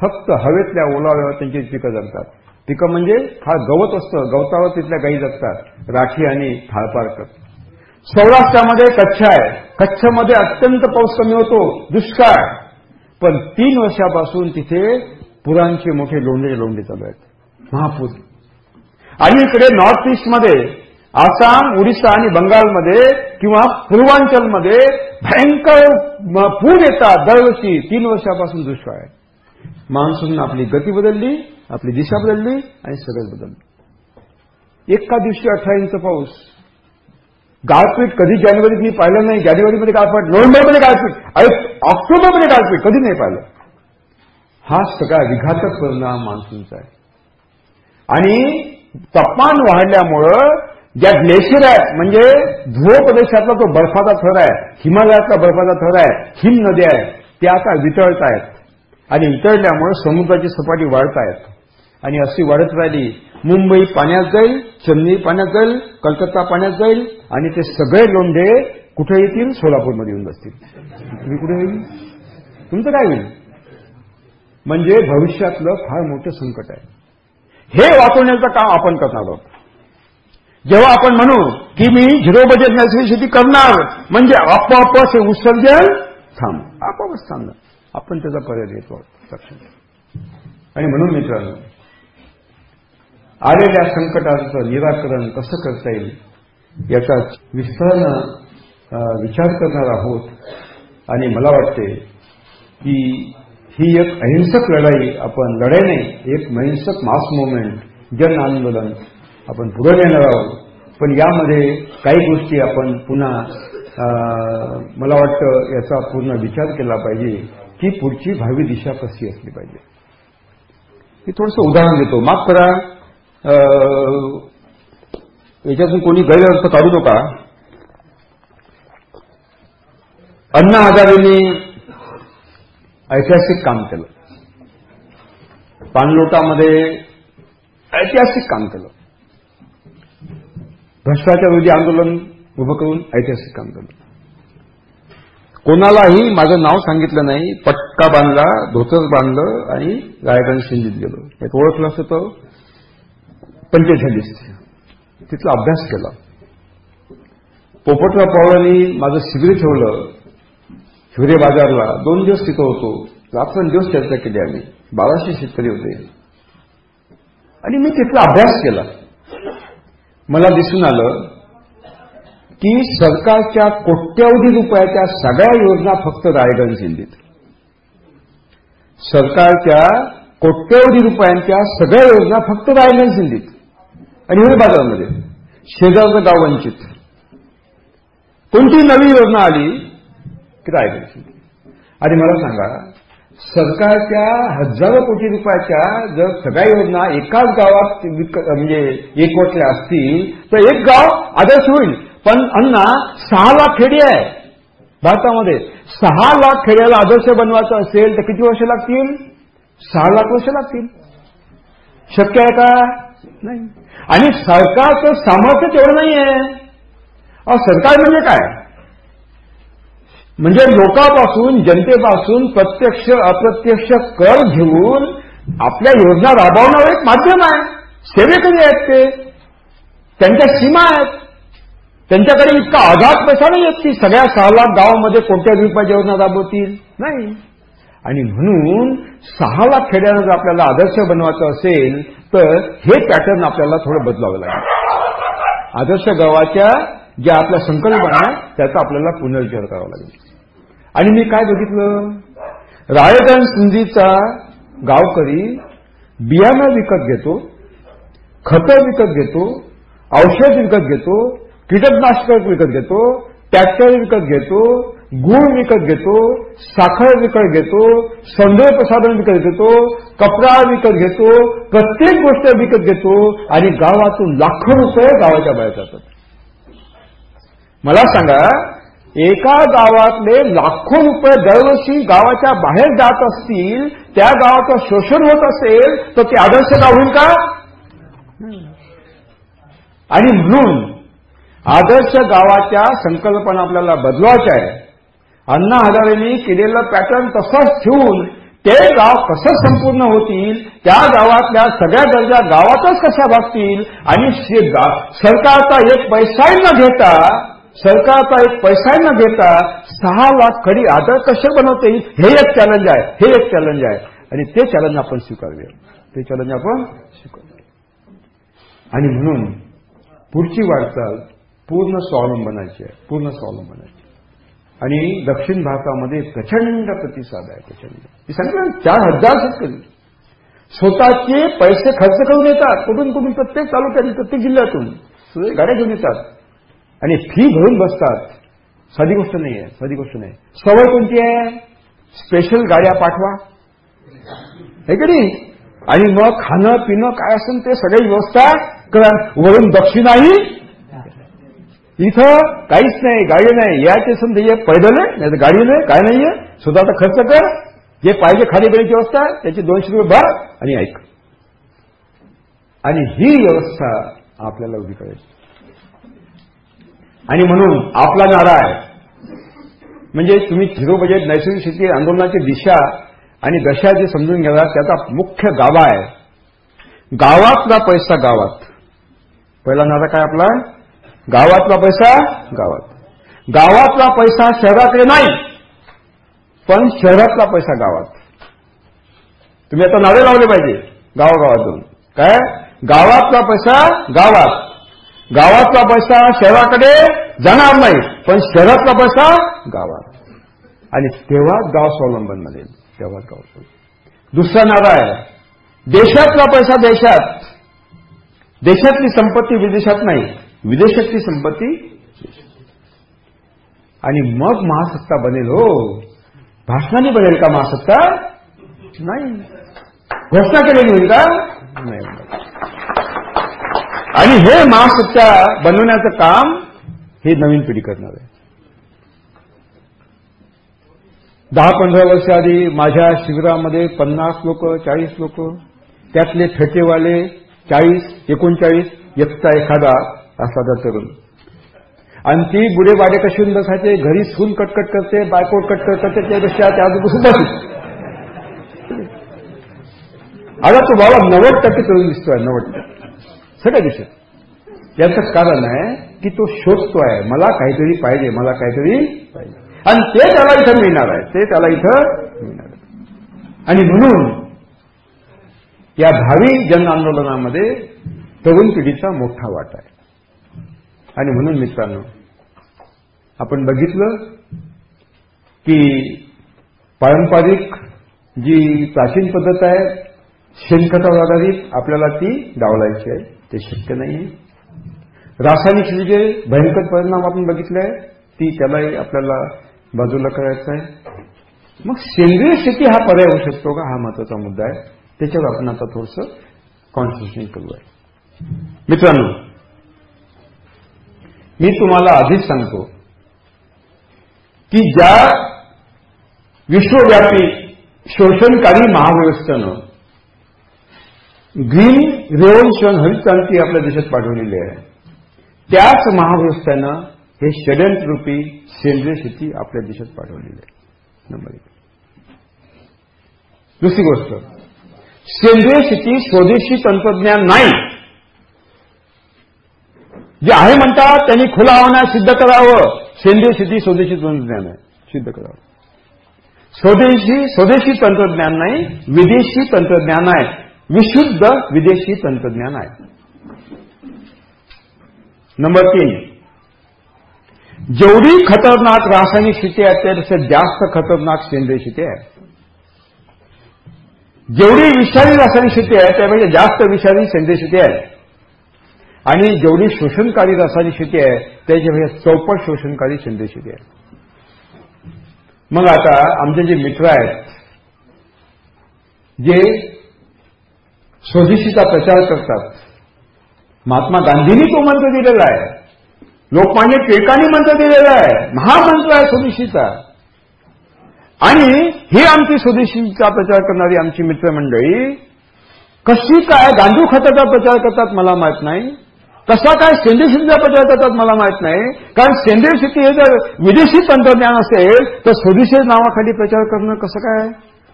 फक्त हवेतल्या ओलाव्यावर त्यांची पिकं जगतात. पिकं म्हणजे हा गवत असतं. गवतावर तिथल्या गाई जगतात. राठी आणि थाळपारकर सौराष्ट्रामध्ये कच्छ आहे. कच्छमध्ये अत्यंत पाऊस कमी होतो. दुष्काळ. पण तीन वर्षापासून तिथे पुरांचे मोठे लोंढे लोंढे चालू आहेत. महापूर. आणि इकडे नॉर्थ ईस्टमध्ये आसाम ओरिसा आणि बंगालमध्ये किंवा पूर्वांचलमध्ये भयंकर पूर येतात दरवर्षी तीन वर्षापासून दुष्काळ आहे. मान्सून आपली गती बदलली आपली दिशा बदलली आणि सगळं बदललं. एका दिवशी अठरा इंच पाऊस. गारपीट कधी जानेवारीत मी पाहिलं नाही जानेवारीमध्ये गारपीट नोव्हेंबरमध्ये गारपीट अरे ऑक्टोबरमध्ये गारपीट कधी नाही पाहिलं. हा सगळा विघातक परिणाम मान्सूनचा आहे. आणि तापमान वाढल्यामुळं ज्या ग्लेशियर आहेत म्हणजे ध्रुव प्रदेशातला तो बर्फाचा थर आहे हिमालयातला बर्फाचा थर आहे हिम नद्या आहेत त्या आता वितळत आहेत. आणि वितळल्यामुळे समुद्राची सपाटी वाढत आहेत. आणि अशी वाढत राहिली मुंबई पाण्यात जाईल चेन्नई पाण्यात जाईल कलकत्ता पाण्यात जाईल आणि ते सगळे लोंढे कुठे येतील सोलापूरमध्ये येऊन बसतील. तुम्ही कुठे येईल तुमचं काय होईल? म्हणजे भविष्यातलं फार मोठं संकट आहे. हे वाचवण्याचं काम आपण करणार आहोत. जेव्हा आपण म्हणू की मी झिरो बजेट नैसर्गिक शेती करणार म्हणजे आपोआप हे उत्सर्जन थांब. आपोआपच थांबणार. आपण त्याचा पर्याय देतो लक्षात आणि म्हणून मित्रांनो आलेल्या संकटाचं निराकरण कसं करता येईल याचा विस्तारानं विचार करणार आहोत. आणि मला वाटते की ही एक अहिंसक लढाई आपण लढाई नाही एक अहिंसक मास मुवमेंट जन आंदोलन आपण पुढे नेणार आहोत. पण यामध्ये काही गोष्टी आपण पुन्हा मला वाटतं याचा पूर्ण विचार केला पाहिजे की पुढची भावी दिशा कशी असली पाहिजे. मी थोडंसं उदाहरण देतो. माफ करा याच्यातून कोणी गैरअर्थ काढू नका. अण्णा हजारेने ऐतिहासिक काम केलं. पाणलोटामध्ये ऐतिहासिक काम केलं. भ्रष्टाचार विरोधी आंदोलन उभं करून ऐतिहासिक काम कोणालाही माझं नाव सांगितलं नाही पटका बांधला धोतर बांधलं आणि गायकांनी शिंदीत गेलो. एक ओळखलं असतं तर पंचेचाळीस तिथला अभ्यास केला. पोपटराव पवारांनी माझं शिबिर ठेवलं. हिवरे बाजारला दोन दिवस तिथं होतो. दिवस चर्चा केली आम्ही. बाराशे शेतकरी होते. आणि मी तिथला अभ्यास केला. मला दिसून आलं की सरकारच्या कोट्यवधी रुपयाच्या सगळ्या योजना फक्त रायगड जिल्ह्यात. सरकारच्या कोट्यवधी रुपयांच्या सगळ्या योजना फक्त रायगड जिल्ह्यात. आणि हे बाजारामध्ये. शेजारचं गाव वंचित. कोणती नवी योजना आली? की रायगड आणि मला सांगा सरकारच्या हजारो कोटी रुपयाच्या जर सगळ्या योजना एकाच गावात म्हणजे एकवटल्या असतील तर एक गाव आदर्श होईल. पण अण्णा सहा लाख खेडी आहे. भारतामध्ये सहा लाख खेड्याला आदर्श बनवायचं असेल तर किती वर्ष लागतील? सहा लाख वर्ष लागतील. शक्य आहे का? नाही. आणि सरकारचं सामर्थ्य तेवढं नाही आहे सरकार म्हणजे काय? म्हणजे लोकांपासून जनतेपासून प्रत्यक्ष अप्रत्यक्ष कर घेऊन आपल्या योजना राबवणार एक माध्यम आहे. सेवेकरी आहेत ते. त्यांच्या सीमा आहेत. त्यांच्याकडे इतका आघात पैसा नाही येत की सगळ्या सहा लाख गावामध्ये कोणत्या रुपयाच्या योजना राबवतील. नाही. आणि म्हणून सहा लाख खेड्यांना जर आपल्याला आदर्श बनवायचं असेल तर हे पॅटर्न आपल्याला थोडं बदलावं लागेल. आदर्श गावाच्या ज्या आपल्या संकल्पना त्याचा आपल्याला पुनर्विचार करावा लागेल. आणि मी काय बघितलं? रायगण सिंधीचा गावकरी बियाणं विकत घेतो खतं विकत घेतो औषध विकत घेतो कीटकनाशक विकत घेतो ट्रॅक्टर विकत घेतो गुळ विकत घेतो साखर विकत घेतो सौंदर्य प्रसाधन विकत घेतो कपडा विकत घेतो प्रत्येक गोष्ट विकत घेतो आणि गावातून लाखो रुपये गावाच्या बाहेर जातात. मला सांगा एका गावातले लाखो रुपये दरवर्षी गावाच्या बाहेर जात असतील त्या गावाचं शोषण होत असेल तर ते आदर्श गाव होईल का? आणि म्हणून आदर्श गावाच्या संकल्पना आपल्याला बदलवायच्या आहे अण्णा हजारेंनी केलेलं पॅटर्न तसंच ठेवून ते गाव कसं संपूर्ण होतील त्या गावातल्या सगळ्या दर्जा गावातच कशा भागतील आणि सरकारचा एक पैसाही न घेता सरकारचा एक पैसा न घेता सहा लाख खडी आदर कसे बनवता? येईल हे एक चॅलेंज आहे हे एक चॅलेंज आहे. आणि ते चॅलेंज आपण स्वीकारूया. ते चॅलेंज आपण स्वीकारूया. आणि म्हणून पुढची वाटचाल पूर्ण स्वावलंबनाची आहे पूर्ण स्वावलंबनाची आणि दक्षिण भारतामध्ये प्रचंड प्रतिसाद आहे प्रचंड. मी सांगितलं चार हजार शेतकरी. स्वतःचे पैसे खर्च करून येतात. कुठून कुठून? प्रत्येक तालुक्यातून प्रत्येक जिल्ह्यातून. गाड्या घेऊन येतात. आणि फी भरून बसतात. साधी गोष्ट नाही आहे साधी गोष्ट नाही सवय कोणती आहे? स्पेशल गाड्या पाठवा. हे की नाही? आणि मग खाणं पिणं काय असेल ते सगळी व्यवस्था करा. वरून दक्षिणाही इथं काहीच नाही गाडी नाही. याचे समजा पैदल आहे नाही तर गाडी नाही काय नाहीये. स्वतःचा खर्च कर. जे पाहिजे खाण्यापिण्याची व्यवस्था त्याचे दोनशे रुपये भर आणि ऐक. आणि ही व्यवस्था आपल्याला उभी करायची. आणि म्हणून आपला नारा आहे. म्हणजे तुम्ही झिरो बजेट नैसर्गिक शेती आंदोलनाची दिशा आणि दशा जे समजून घ्यावा त्याचा मुख्य गाभा आहे. गावातला पैसा गावात. पहिला नारा काय आपला? गावातला पैसा गावात. गावातला पैसा शहराकडे नाही पण शहरातला पैसा गावात. तुम्ही आता नारे लावले पाहिजे गावागावातून. काय? गावातला पैसा गावात. गावातला पैसा शहराकडे जाणार नाही पण शहरातला पैसा गावात. आणि तेव्हाच गाव स्वावलंबन बनेल तेव्हाच गाव स्वावलंबन. दुसरा नारा आहे. देशातला पैसा देशात. देशातली संपत्ती विदेशात नाही. विदेशातली संपत्ती आणि मग महासत्ता बनेल हो. भाषणाने बनेल का महासत्ता? नाही. घोषणा केलेली होईल का? नाही. आणि हे महासत्या बनवण्याचं काम हे नवीन पिढी करणार आहे. दहा पंधरा वर्ष आधी माझ्या शिबिरामध्ये पन्नास लोक चाळीस लोक त्यातले फेटेवाले चाळीस एकोणचाळीस एकटा एखादा असा तरुण आणि ती बुडे कशी बसायचे? घरी सून कटकट करते बायकोट कटकट करते त्यापेक्षा त्या बसून बसू आता तो बाबा नव्वद टक्के तरुण दिसतोय नव्वद टक्के. सगळ्या दिसत याचं कारण आहे की तो शोधतो आहे. मला काहीतरी पाहिजे मला काहीतरी पाहिजे. आणि ते त्याला इथं मिळणार आहे. ते त्याला इथं मिळणार आहे. आणि म्हणून या भावी जन आंदोलनामध्ये तरुण पिढीचा मोठा वाटा आहे. आणि म्हणून मित्रांनो आपण बघितलं की पारंपरिक जी प्राचीन पद्धत आहे शेणखतावर आधारित आपल्याला ती डावलायची आहे. ते शक्य नाही रासायनिक जे भयंकर परिणाम आपण बघितले ती त्यालाही आपल्याला बाजूला करायचं आहे. मग सेंद्रिय शेती हा पर्याय होऊ शकतो का? हा महत्त्वाचा मुद्दा आहे. त्याच्यावर आपण आता थोडस कॉन्स्टिट्युशन करूया. मित्रांनो मी तुम्हाला आधीच सांगतो की ज्या विश्वव्यापी शोषणकारी महाव्यवस्थेनं ग्रीन रेव्होल्युशन हरितक्रांती आपल्या देशात पाठवलेली आहे. त्याच महाव्यवस्थेनं हे षडयंत्ररूपी सेंद्रिय शेती आपल्या देशात पाठवलेली आहे. नंबर एक. दुसरी गोष्ट. सेंद्रिय शेती स्वदेशी तंत्रज्ञान नाही. जे आहे म्हणतात त्यांनी खुला आव्हान सिद्ध करावं. सेंद्रिय शेती स्वदेशी तंत्रज्ञान आहे. सिद्ध करावं. स्वदेशी स्वदेशी तंत्रज्ञान नाही विदेशी तंत्रज्ञान आहे. विशुद्ध विदेशी तंत्रज्ञान आहे. नंबर तीन. जेवढी खतरनाक रासायनिक शेती आहे त्यापेक्षा जास्त खतरनाक सेंद्रिय शेती आहे. जेवढी विषारी रासायनिक शेती आहे त्यापेक्षा जास्त विषारी सेंद्रिय शेती आहे. आणि जेवढी शोषणकारी रासायनिक शेती आहे त्याच्यापेक्षा चौपट शोषणकारी सेंद्रिय शेती आहे. मग आता आमचे जे मित्र आहेत जे स्वदेशीचा प्रचार करतात. महात्मा गांधींनी तो मंत्र दिलेला आहे. लोकमान्य टिळकांनी मंत्र दिलेला आहे. महामंत्र आहे स्वदेशीचा. आणि हे आमची स्वदेशीचा प्रचार करणारी आमची मित्रमंडळी कशी काय गांडू खताचा प्रचार करतात मला माहीत नाही. कसा काय सेंद्रिय शेतीचा प्रचार करतात मला माहीत नाही. कारण सेंद्रिय शेती हे जर विदेशी तंत्रज्ञान असेल तर स्वदेशी नावाखाली प्रचार करणं कसं काय?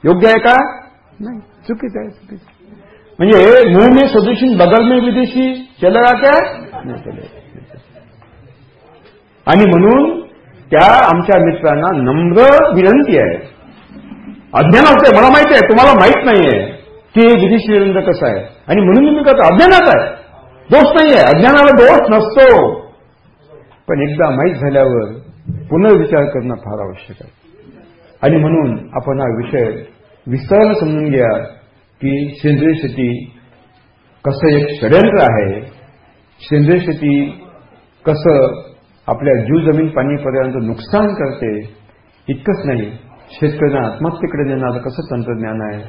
योग्य आहे का? नाही. चुकीचं आहे चुकीचं म्हणजे मुंह में स्वदेशी बगल में विदेशी चलेगा क्या? नाही आणि म्हणून त्या आमच्या मित्रांना नम्र विनंती आहे. अज्ञानात आहे मला माहिती आहे तुम्हाला माहीत नाहीये की विदेशी निरंतर कसं आहे. आणि म्हणून मी करतो अज्ञानात आहे. दोष नाहीये अज्ञानाला दोष नसतो. पण एकदा माहीत झाल्यावर पुनर्विचार करणं फार आवश्यक आहे. आणि म्हणून आपण हा विषय विस्तारानं समजून घ्या. की सेंद्रिय शेती कसं एक षडयंत्र आहे सेंद्रिय शेती कसं आपल्या जीव जमीन पाणीपर्यंत नुकसान करते इतकंच नाही. शेतकऱ्यांना आत्महत्येकडे नेणारं कसं तंत्रज्ञान आहे?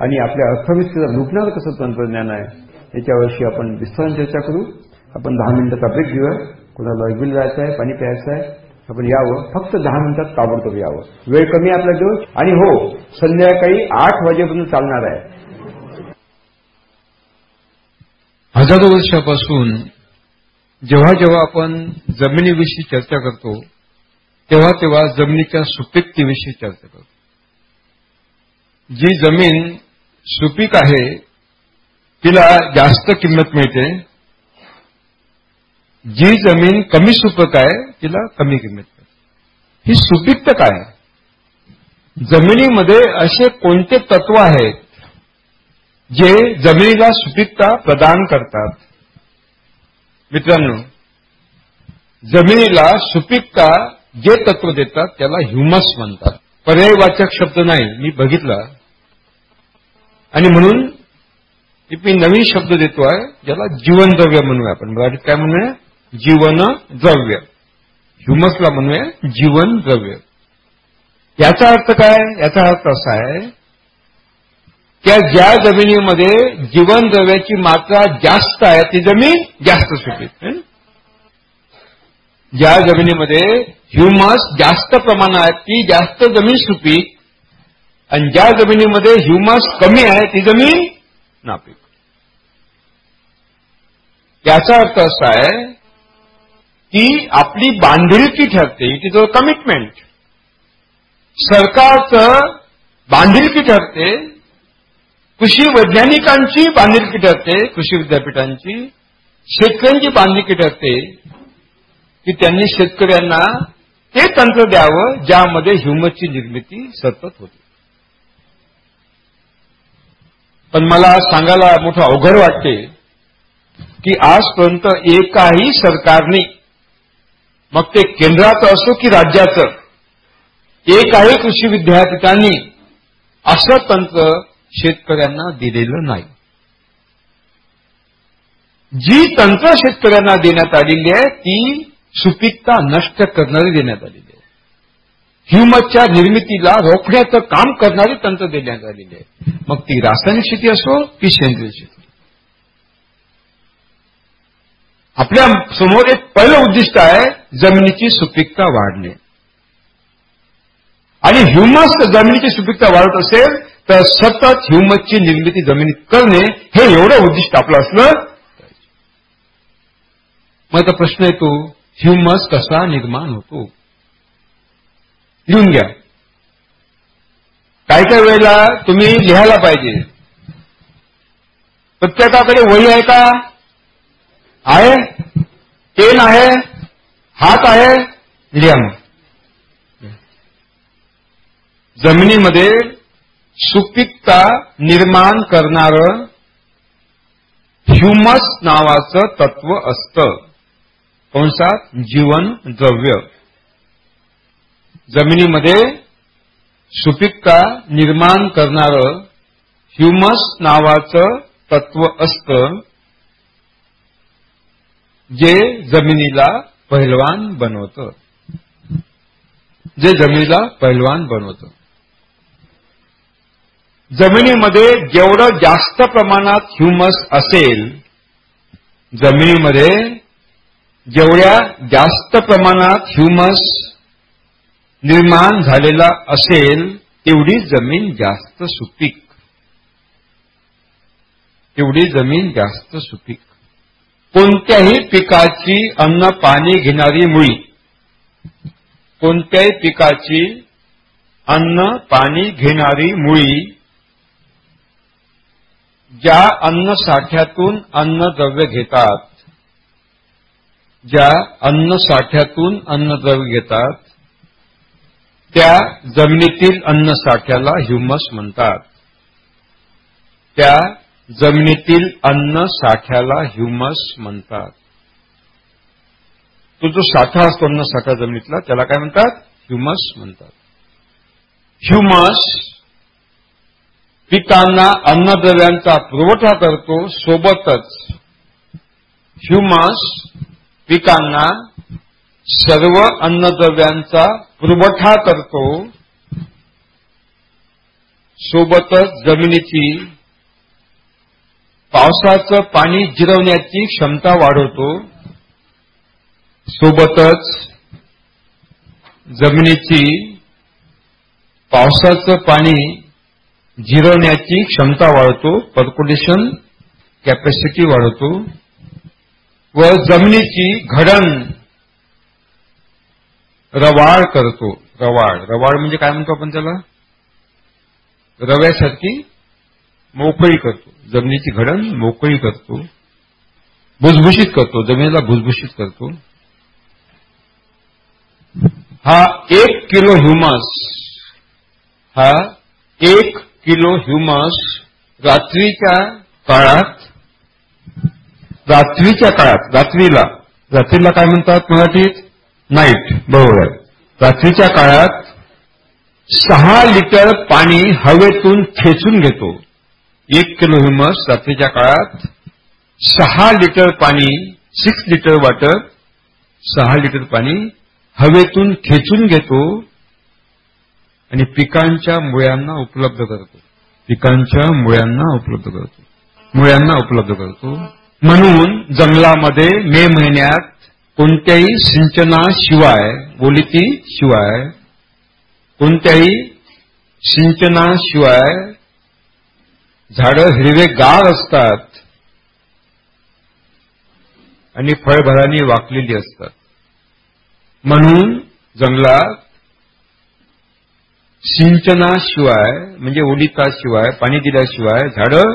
आणि आपल्या अर्थव्यवस्थेला लुटणारं कसं तंत्रज्ञान आहे? याच्याविषयी आपण विस्तारण चर्चा करू. आपण दहा मिनिटाचा ब्रेक घेऊया. कोणाला बिल जायचं आहे पाणी प्यायचं आहे आपण यावं. फक्त दहा मिनिटात ताबडतोब यावं. वेळ कमी आपला दिवस? आणि हो संध्याकाळी आठ वाजेपर्यंत चालणार आहे. हजारो वर्षापासून जेव्हा जेव्हा आपण जमिनीविषयी चर्चा करतो तेव्हा तेव्हा जमिनीच्या सुपीकतेविषयी चर्चा करतो. जी जमीन सुपीक आहे तिला जास्त किंमत मिळते. जी जमीन कमी सुपक आहे तिला कमी किंमत मिळते. ही सुपीकता काय? जमिनीमध्ये असे कोणते तत्व आहेत जे जमिनीला सुपीकता प्रदान करतात. मित्रांनो जमिनीला सुपीकता जे तत्व देतात त्याला ह्युमस म्हणतात. पर्यायवाचक शब्द नाही मी बघितला. आणि म्हणून मी नवीन शब्द देतोय ज्याला जीवनद्रव्य म्हणूया आपण. मराठीत काय म्हणूया? जीवन द्रव्य ह्युमसला म्हणूया जीवन द्रव्य याचा अर्थ काय? याचा अर्थ असा आहे त्या ज्या जमिनीमध्ये जीवन द्रव्याची मात्रा जास्त आहे ती जमीन जास्त सुपीक. ज्या जमिनीमध्ये ह्युमस जास्त प्रमाणात ती जास्त जमीन सुपीक. आणि ज्या जमिनीमध्ये ह्युमस कमी आहे ती जमीन नापीक. याचा अर्थ असा आहे की आपली बांधिलकी ठरते इट इज अ कमिटमेंट सरकारचं बांधिलकी ठरते कृषी वैज्ञानिकांची बांधिलकी ठरते कृषी विद्यापीठांची. शेतकऱ्यांची बांधिलकी ठरते की त्यांनी शेतकऱ्यांना ते तंत्र द्यावं ज्यामध्ये ह्युमसची निर्मिती सतत होते. पण मला सांगायला मोठं अवघड वाटते की आजपर्यंत एकाही सरकारने मग ते केंद्राचं असो की राज्याचं एकाही कृषी विद्यापीठांनी असं तंत्र शेतकऱ्यांना दिलेलं नाही. जी तंत्र शेतकऱ्यांना देण्यात आलेली आहे ती सुपीकता नष्ट करणारी देण्यात आलेली आहे. ह्युमसच्या निर्मितीला रोखण्याचं काम करणारी तंत्र देण्यात आलेली आहे. मग ती रासायनिक शेती असो की सेंद्रिय शेती. आपल्यासमोर एक पहिलं उद्दिष्ट आहे जमिनीची सुपीकता वाढणे. आणि ह्युमस जमिनीची सुपीकता वाढत असेल तर सतत ह्युमसची निर्मिती जमिनीत करणे हे एवढं उद्दिष्ट आपलं असलं मग आता प्रश्न येतो ह्युमस कसा निर्माण होतो? लिहून घ्या. काय काय वेळेला तुम्ही लिहायला पाहिजे. प्रत्येकाकडे वही आहे का? आहे? पेन आहे? हात आहे? लिहा जमिनीमध्ये सुपीकता निर्माण करणार ह्युमस नावाचं तत्व असतं. कंसात जीवन द्रव्य. जमिनीमध्ये सुपीकता निर्माण करणार ह्युमस नावाचं तत्व असतं जे जमिनीला पहिलवान बनवतं. जे जमिनीला पहिलवान बनवतं. जमिनीमध्ये जेवढं जास्त प्रमाणात ह्युमस असेल जमिनीमध्ये जेवढ्या जास्त प्रमाणात ह्युमस निर्माण झालेला असेल तेवढी जमीन जास्त सुपीक. तेवढी जमीन जास्त सुपीक. कोणत्याही पिकाची अन्न पाणी घेणारी मुळी कोणत्याही पिकाची अन्न पाणी घेणारी मुळी ज्या अन्न साठ्यातून अन्नद्रव्य घेतात ज्या अन्न साठ्यातून अन्नद्रव्य घेतात त्या जमिनीतील अन्न साठ्याला ह्युमस म्हणतात. त्या जमिनीतील अन्न साठ्याला ह्युमस म्हणतात. तो जो साठा असतो अन्न साठा जमिनीतला त्याला काय म्हणतात? ह्युमस म्हणतात. ह्युमस पिकांना अन्नद्रव्यांचा पुरवठा करतो सोबतच ह्युमस पिकांना सर्व अन्नद्रव्यांचा पुरवठा करतो सोबतच जमिनीची पावसाचं पाणी जिरवण्याची क्षमता वाढवतो सोबतच जमिनीची पावसाचं पाणी जिरवण्याची क्षमता वाढवतो पर्क्युलेशन कॅपॅसिटी वाढवतो व जमिनीची घडण रवाळ करतो. रवाळ. रवाळ म्हणजे काय म्हणतो आपण त्याला? रव्यासारखी मोकळी करतो. जमिनीची घडण मोकळी करतो. भुसभुशीत करतो. जमिनीला भुसभुशीत करतो. हा एक किलो ह्युमस हा एक किलो ह्युमस रात्रीच्या काळात रात्रीच्या काळात रात्रीला. रात्रीला काय म्हणतात मराठीत? नाईट बरोबर आहे. रात्रीच्या काळात सहा लिटर पाणी हवेतून खेचून घेतो. एक किलो ह्युमस रात्रीच्या काळात सहा लिटर पाणी सिक्स लिटर वाटर सहा लिटर पाणी हवेतून खेचून घेतो. आणि पिकांच्या मुळ्यांना उपलब्ध करतो. पिकांच्या मुळ्यांना उपलब्ध करतो. मुळ्यांना उपलब्ध करतो. म्हणून जंगलामध्ये मे महिन्यात कोणत्याही सिंचनाशिवाय बोलीती शिवाय कोणत्याही सिंचनाशिवाय झाडं हिरवेगार असतात आणि फळभराने वाकलेली असतात. म्हणून जंगलात सिंचनाशिवाय म्हणजे ओलिताशिवाय पाणी दिल्याशिवाय झाडं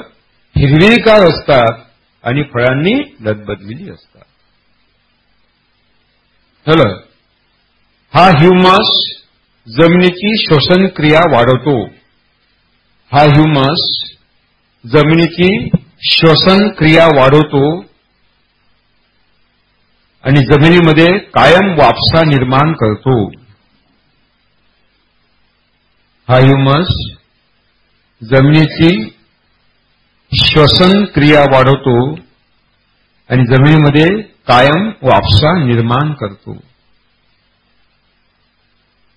हिरवीगार असतात आणि फळांनी लदबदलेली असतात. झालं हा ह्युमस जमिनीची श्वसन क्रिया वाढवतो. हा ह्युमस जमिनीची श्वसन क्रिया वाढवतो आणि जमिनीमध्ये कायम वापसा निर्माण करतो. हा ह्युमस जमिनीची श्वसन क्रिया वाढवतो आणि जमिनीमध्ये कायम वापसा निर्माण करतो.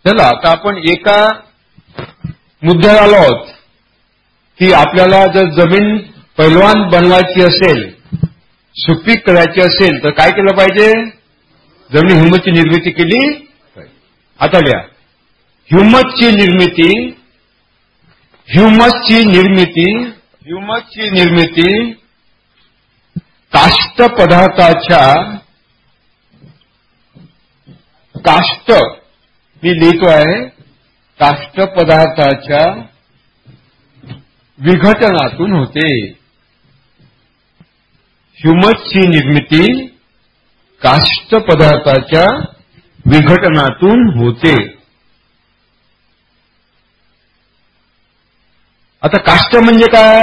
चला आता आपण एका मुद्द्यावर आलो आहोत की आपल्याला जर जमीन पैलवान बनवायची असेल सुपीक करायची असेल तर काय केलं पाहिजे? जमीन ह्युमसची निर्मिती केली आता लिहा. ह्युमसची निर्मिती ह्युमसची निर्मिती ह्युमसची निर्मिती काष्ट पदार्थाच्या काष्ट मी लिहितो आहे काष्ट पदार्थाच्या विघटनातून होते. ह्युमसची निर्मिती काष्ट पदार्थाच्या विघटनातून होते. आता काष्ट म्हणजे काय?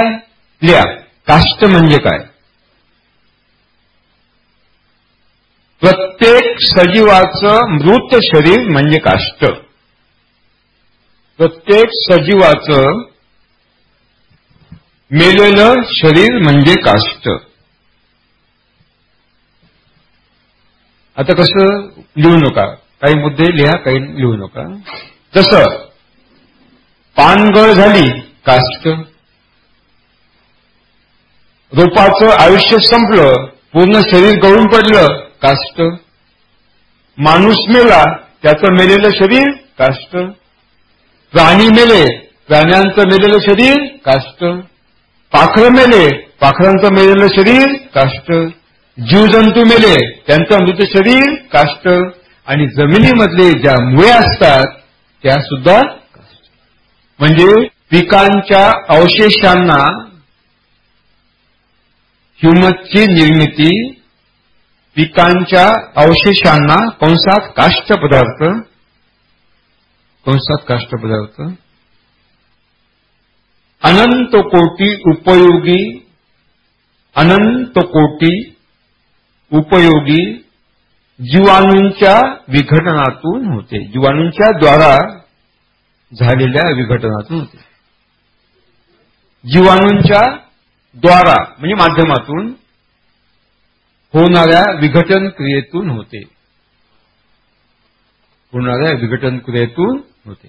लिहा. काष्ट म्हणजे काय? प्रत्येक सजीवाचं मृत शरीर म्हणजे काष्ट. प्रत्येक सजीवाचं मेलेलं शरीर म्हणजे काष्ट. आता कसं लिहू नका? काही मुद्दे लिहा काही लिहू नका. तसं पानगळ झाली काष्ट. रोपाचं आयुष्य संपलं पूर्ण शरीर गळून पडलं काष्ट. माणूस मेला त्याचं मेलेलं शरीर काष्ट. प्राणी मेले प्राण्यांचं मेलेलं शरीर काष्ट. पाखरं मेले पाखरांचं मेलेलं शरीर काष्ट. जीवजंतू मेले त्यांचं मृत शरीर काष्ट. आणि जमिनीमधले ज्या मुळे असतात त्या सुद्धा म्हणजे पिकांच्या अवशेषांना ह्युमसची निर्मिती पिकांच्या अवशेषांना कंसात काष्ट पदार्थ कंसात काष्ट पदार्थ अनंत कोटी उपयोगी अनंत कोटी उपयोगी जीवाणूंच्या विघटनातून होते. जीवाणूंच्या द्वारा झालेल्या विघटनातून होते. जीवाणूंच्या द्वारा म्हणजे माध्यमातून होणाऱ्या विघटन क्रियेतून होते. होणाऱ्या विघटन क्रियेतून होते.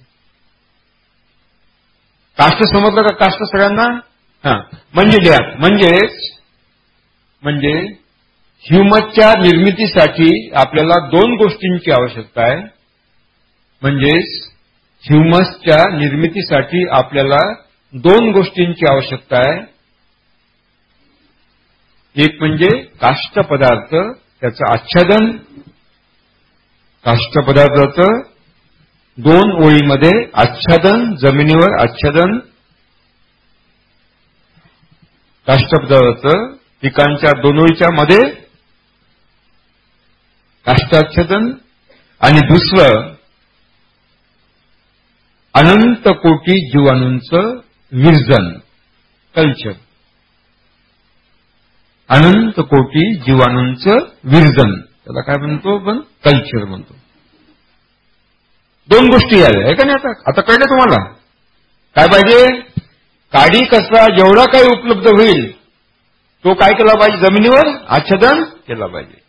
काष्ट समजलं का काष्ट सगळ्यांना? हा. म्हणजे द्या म्हणजेच म्हणजे ह्युमसच्या निर्मितीसाठी आपल्याला दोन गोष्टींची आवश्यकता आहे. म्हणजेच ह्युमसच्या निर्मितीसाठी आपल्याला दोन गोष्टींची आवश्यकता आहे. एक म्हणजे काष्ट पदार्थ त्याचं आच्छादन. काष्ट पदार्थाचं दोन ओळीमध्ये आच्छादन जमिनीवर आच्छादन. काष्ट पिकांच्या दोन ओळीच्या मध्ये काष्टाच्छादन आणि दुसरं अनंत कोटी जीवाणूंचं विरजन कल्चर. अनंत कोटी जीवाणूंचं विरजन. त्याला काय म्हणतो पण कल्चर म्हणतो. दोन गोष्टी आल्या आहे का नाही आता? आता कळलं तुम्हाला? काय पाहिजे? काडी कचरा जेवढा काही उपलब्ध होईल तो काय केला पाहिजे? जमिनीवर आच्छादन केला पाहिजे.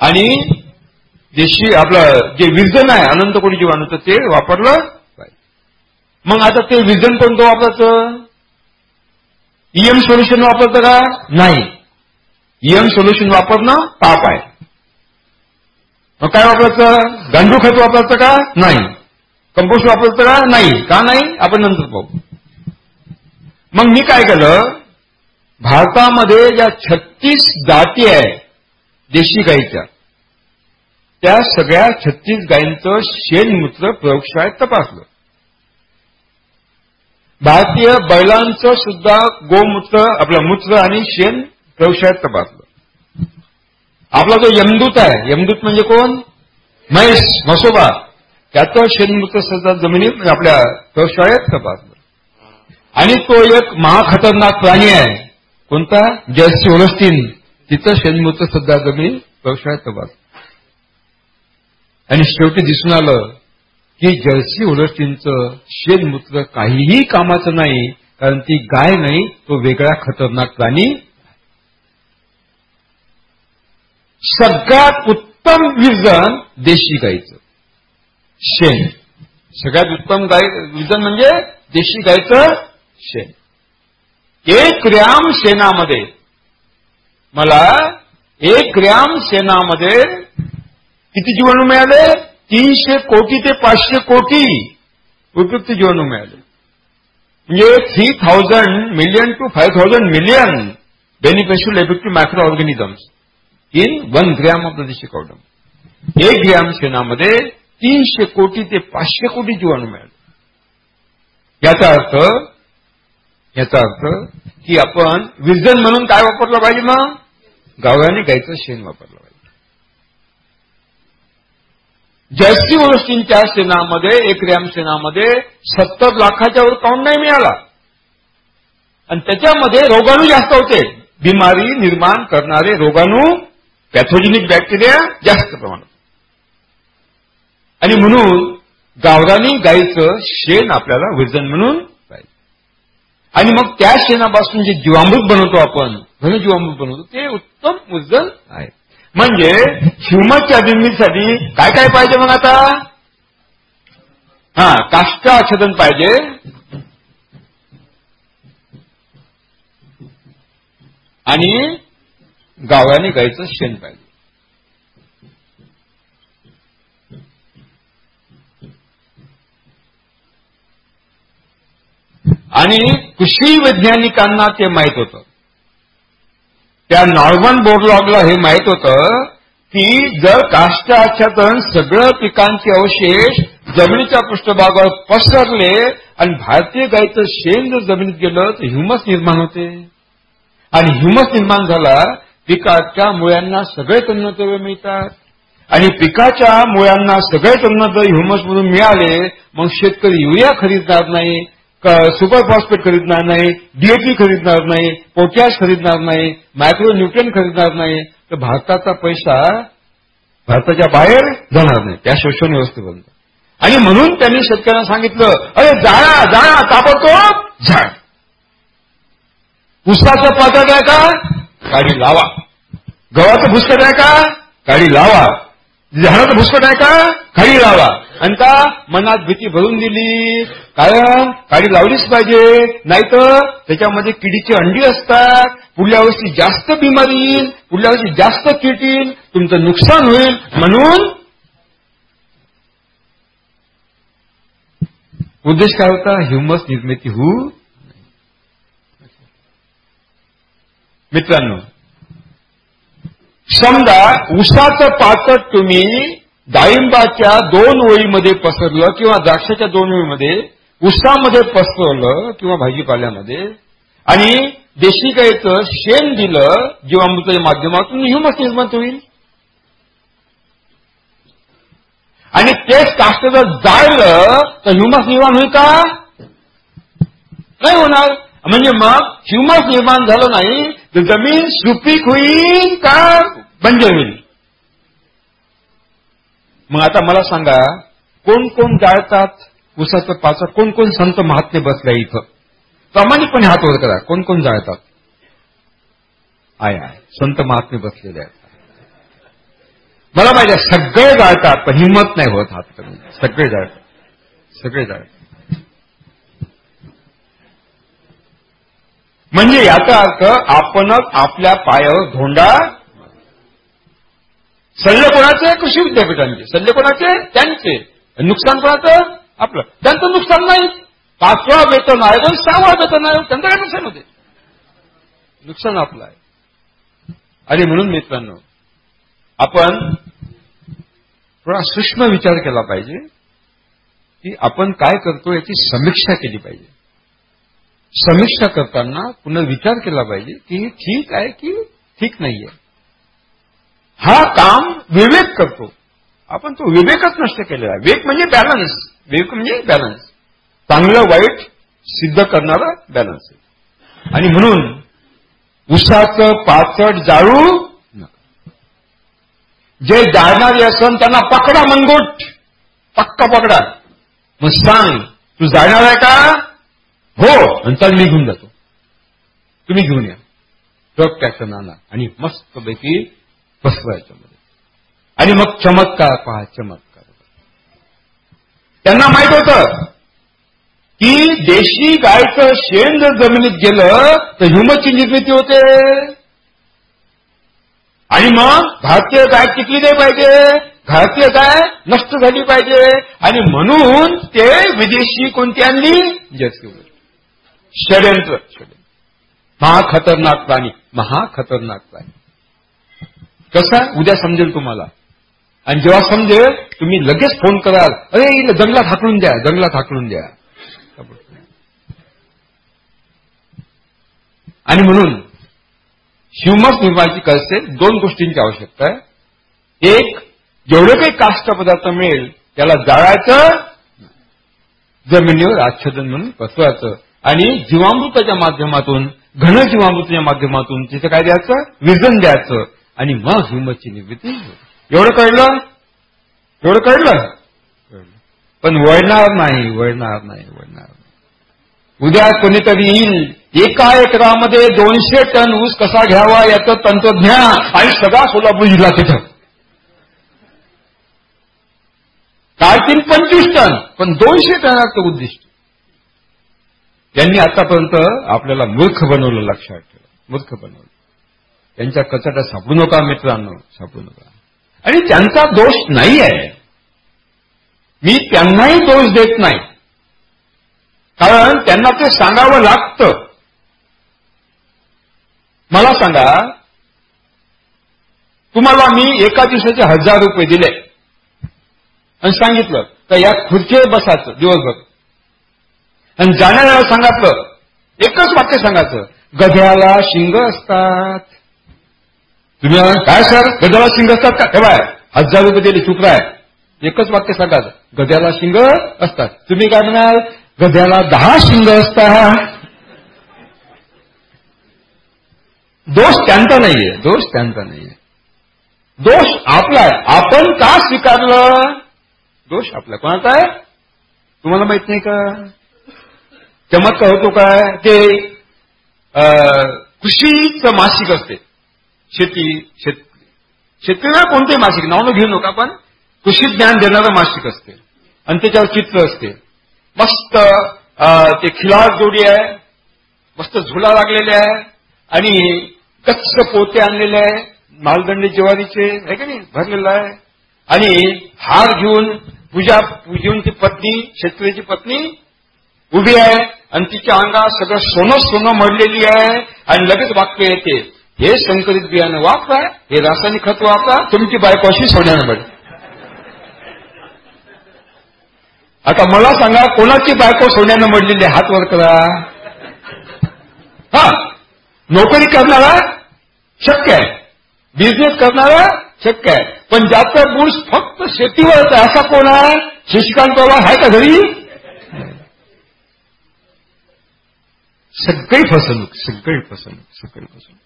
आणि देशी आपलं जे विरजन आहे अनंत कोटी जीवाणूचं ते वापरलं मग आता ते विजन कोणतं वापरायचं? ईएम सोल्युशन वापरतं का? नाही. ईएम सोल्युशन वापरणं पाप आहे. मग काय वापरायचं? गांडू खत वापरायचं का? नाही. कंपोस्ट वापरायचं का? नाही. का नाही? आपण नंतर पाहू. मग मी काय केलं? भारतामध्ये ज्या छत्तीस जाती आहे देशी गाईच्या. त्या सगळ्या छत्तीस गायींचं शेणमूत्र प्रयोगशाळेत तपासलं. भारतीय बैलांचं सुद्धा गोमूत्र आपलं मूत्र आणि शेण प्रयोगशाळेत तपासलं. आपला जो यमदूत आहे यमदूत म्हणजे कोण? महेश मसोबा त्याचं शेणमूत्र सुद्धा जमिनीत म्हणजे आपल्या प्रयोगशाळेत तपासलं. आणि तो एक महाखतरनाक प्राणी आहे. कोणता? जयसी ओलस्टीन तिचं शेणमूत्र सुद्धा जमीन प्रयोगशाळेत तपासलं. आणि शेवटी दिसून आलं की जर्सी ओलस्टीनचं शेणमूत्र काहीही कामाचं नाही कारण ती गाय नाही तो वेगळा खतरनाक प्राणी सगळ्यात उत्तम विजन देशी गायचं शेण. सगळ्यात उत्तम गाय विजन म्हणजे देशी गायचं शेण. एक ग्रॅम शेणामध्ये मला एक ग्रॅम शेणामध्ये किती जीवाणू मिळाले? तीनशे कोटी ते पाचशे कोटी उपयुक्त जीवाणू मिळाले. म्हणजे three thousand million two five thousand million beneficial effective microorganisms in one gram of the desi एक ग्रॅम शेणामध्ये तीनशे कोटी ते पाचशे कोटी जीवाणू मिळाले. याचा अर्थ याचा अर्थ की आपण विजन म्हणून काय वापरलं पाहिजे मग? गावराने गायचं शेण वापरलं. पाहिजे जर्सी सेनामध्ये शेणामध्ये एक सत्तर लाखाच्या वर काउंट नाही मिळाला. आणि त्याच्यामध्ये रोगाणू जास्त होते. बिमारी निर्माण करणारे रोगाणू पॅथोजेनिक बॅक्टेरिया जास्त प्रमाणात. आणि म्हणून गावरानी गाईचं शेण आपल्याला विजन म्हणून पाहिजे. आणि मग त्या शेणापासून जे जीवामृत बनवतो आपण घन जीवामृत बनवतो ते उत्तम वजन आहे. म्हणजे ह्युमसच्या निर्मितीसाठी काय काय पाहिजे मग आता? हा काष्ट आच्छादन पाहिजे. आणि गावाने गायचं शेण पाहिजे. आणि कृषी वैज्ञानिकांना ते माहीत होतं. त्या नॉर्मन बोरलॉगला हे माहीत होतं की जर काष्ट आच्छादन सगळं पिकांचे अवशेष जमिनीच्या पृष्ठभागावर पसरले आणि भारतीय गायचं शेण जर जमिनीत गेलं तर ह्युमस निर्माण होते. आणि ह्युमस निर्माण झाला पिकाच्या मुळ्यांना सगळे तन्नद्रव्य मिळतात. आणि पिकाच्या मुळ्यांना सगळे तन्नद्रव्य ह्युमस म्हणून मिळाले मग शेतकरी युरिया खरीदणार नाही सुपर फॉस्फेट खरीदणार नाही डीएपी खरीदणार नाही पोटॅश खरीदणार नाही मायक्रो न्यूट्रन खरीदणार नाही तर भारताचा पैसा भारताच्या बाहेर जाणार नाही. त्या शोषण व्यवस्थेपर्यंत आणि म्हणून त्यांनी शेतकऱ्यांना सांगितलं अरे जाळा जाळा ताबडतोब झाड. उसाचं पात्र आहे का? गाडी लावा. गव्हाचं भुसकट आहे का? गाडी लावा. झाडाचं भुसकट आहे का? गाडी लावा. आणि का? मनात भीती भरून दिली. कारण काळी लावलीच पाहिजे. नाहीतर त्याच्यामध्ये किडीची अंडी असतात. पुढल्या वर्षी जास्त बिमारी येईल. पुढल्या वर्षी जास्त कीट येईल. तुमचं नुकसान होईल. म्हणून उद्देश काय होता? ह्युमस निर्मिती होऊ मित्रांनो समजा उसाचं पातळ तुम्ही डाळिंबाच्या दोन ओळीमध्ये पसरलं किंवा द्राक्षाच्या दोन ओळीमध्ये उसामध्ये पसरवलं किंवा भाजीपाल्यामध्ये आणि देशी गाईचं शेण दिलं जीवामृताच्या माध्यमातून ह्युमस निर्माण होईल. आणि तेच काष्ट जर जाळलं तर ह्युमस निर्माण होईल का? नाही होणार. म्हणजे मग ह्युमस निर्माण झालं नाही तर जमीन सुपीक होईल का बंजर होईल मग आता मला सांगा कोण कोण जाळतात उसाचं पाचा कोण कोण संत महात्मे बसल्या इथं? प्रामाणिकपणे हात वर करा कोण कोण जाळतात? आय आय संत महात्मे बसलेले आहेत. मला माहिती आहे सगळे जाळतात पण हिंमत नाही होत हात करून. सगळे जाळतात. सगळे जाळतात. म्हणजे याचा अर्थ आपणच आपल्या पायावर धोंडा सल्ले कोणाचे? कृषी विद्यापीठांचे. सल्ले कोणाचे? त्यांचे. नुकसान कोणाचं? आपलं. त्यांचं नुकसान नाही. पाचवा वेतन आयोग सहावा वेतन आयोग त्यांचं काय नुकसान होते नुकसान आपलं आहे. आणि म्हणून मित्रांनो आपण थोडा सूक्ष्म विचार केला पाहिजे की आपण काय करतो याची समीक्षा केली पाहिजे. समीक्षा करताना पुन्हा विचार केला पाहिजे की हे ठीक आहे की ठीक नाहीये. हा काम विवेक करतो. आपण तो विवेकच नष्ट केलेला आहे. विवेक म्हणजे बॅलन्स विवेक म्हणजे बॅलन्स चांगलं वाईट सिद्ध करणारा बॅलन्स आहे. आणि म्हणून उसाचं पाचट जाळू जे जाळणारे असन त्यांना पकडा मंगूट. पक्का पकडा. मग सांग तू जाळणार आहे का? हो आणि तर मी घेऊन जातो. तुम्ही घेऊन या. ट्रक ट्रॅक्टर आणा आणि मस्तपैकी बसवा आणि मग चमत्कार पहा चमत्कार. त्यांना माहीत होतं की देशी गायचं शेण जर जमिनीत गेलं तर ह्युमसची निर्मिती होते. आणि मग भारतीय गाय टिकली नाही पाहिजे भारतीय गाय नष्ट झाली पाहिजे. आणि म्हणून ते विदेशी कोणती आणली जर्सी षड्यंत्र. षडयंत्र महाखतरनाक प्राणी महाखतरनाक प्राणी. कसा उद्या समजेल तुम्हाला. आणि जेव्हा समजेल तुम्ही लगेच फोन कराल. अरे जंगलात हाकलून द्या जंगलात हाकलून द्या. आणि म्हणून ह्युमस निर्माणची कळसे दोन गोष्टींची आवश्यकता आहे. एक जेवढे काही काष्ट पदार्थ मिळेल त्याला जाळायचं जमिनीवर आच्छादन म्हणून पसवायचं आणि जीवामृताच्या माध्यमातून घन जीवामृताच्या माध्यमातून तिथं काय द्यायचं? विजन द्यायचं. आणि मग हिमची निर्मिती एवढं कळलं? एवढं कळलं? पण वळणार नाही वळणार नाही वळणार नाही. उद्या कोणीतरी येईल. एका एकरामध्ये दोनशे टन ऊस कसा घ्यावा याचं तंत्रज्ञान आणि सगळा सोलापूर जिल्हा तिथं. काढतील पंचवीस टन पण दोनशे टनाचं उद्दिष्ट. त्यांनी आतापर्यंत आपल्याला मूर्ख बनवलं लक्षात ठेवा. मूर्ख बनवलं. त्यांच्या कचाट्या सापडू नका मित्रांनो सापडू नका. आणि त्यांचा दोष नाही आहे. मी त्यांनाही दोष देत नाही. कारण त्यांना ते सांगावं लागतं. मला सांगा तुम्हाला मी एका दिवसाचे हजार रुपये दिले. आणि सांगितलं तर या खुर्चीवर बसायचं दिवसभर. आणि जाण्याला सांगितलं एकच वाक्य सांगायचं गध्याला शिंग असतात. तुम्ही काय सर गध्याला शिंग असतात का? ठेवाय हजार रुपये दिले चुकलाय एकच वाक्य सांगायचं गध्याला शिंग असतात. तुम्ही काय म्हणाल गध्याला दहा शिंग असतात. दोष त्यांचा नाहीये दोष त्यांचा नाहीये. दोष आपला आहे. आपण का स्वीकारलं? दोष आपला. कोणाचा आहे? तुम्हाला माहीत नाही का? चमत्कार होतो काय? ते कृषीचं मासिक असते. शेती शेत शेतकऱ्याला कोणते मासिक नाव घेऊ नका पण कृषी ज्ञान देणारं मासिक असते. आणि त्याच्यावर चित्र असते. मस्त ते खिलार जोडी आहे. मस्त झुला लागलेले आहे. आणि कच्च पोते आणलेले आहे. मालदंडी ज्वारीचे आहे का नाही? भरलेलं आहे. आणि हार घेऊन पूजा घेऊन ती पत्नी शेतकऱ्याची पत्नी उभी आहे आणि तिच्या अंगात सगळं सोनं सोनं मडलेली आहे आणि लगेच वाक्य येते हे संकरित बियाणं वापरा हे रासायनिक खत वापरा तुमची बायको अशी सोन्यानं बड आता मला सांगा कोणाची बायको सोन्यानं मडलेली हात वर करा. हा नोकरी करणारा शक्य आहे. बिझनेस करणारा शक्य आहे. पण ज्याचा गुण फक्त शेतीवरच आहे असा कोण आहे? शशिकांत पवार आहे का घरी? सगळी फसवणूक सगळी फसवणूक सगळी फसवणूक.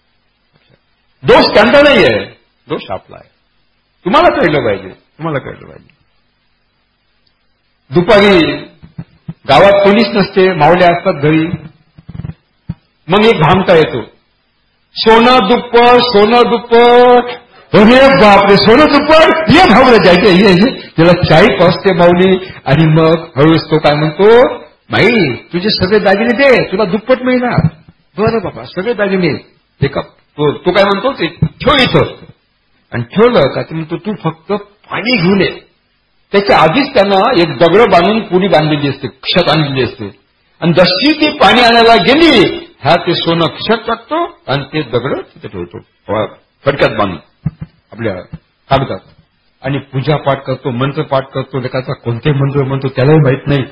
दोष त्यांचा नाही आहे दोष आपला आहे. तुम्हाला कळलं पाहिजे. तुम्हाला कळलं पाहिजे. दुपारी गावात कोणीच नसते. मावले असतात घरी. मग एक भामटा येतो. सोनं दुप्पट सोनं दुप्पट. अरे बापरे सोनं दुप्पट. ये भावलं जायचे ये त्याला चाळी पसते माऊली. आणि मग हळूच तो काय म्हणतो? माई तुझे सगळे दागिने दे तुला दुप्पट मिळणार. बरं बाबा सगळे दागिने. ते तो, तो काय म्हणतो ते ठेव इथं. आणि ठेवलं का ते म्हणतो तू फक्त पाणी घेऊन ये. त्याच्या आधीच त्यांना एक दगड बांधून पुणी बांधलेली असते क्षत आणलेली असते. आणि जशी ती पाणी आणायला गेली ह्या ते सोनं क्षत टाकतो आणि ते दगड तिथे ठेवतो. फडक्यात बांधून आपल्या कागदात. आणि पूजा पाठ करतो मंत्र पाठ करतो लेखाचा कोणते मंत्र म्हणतो त्यालाही माहीत नाही.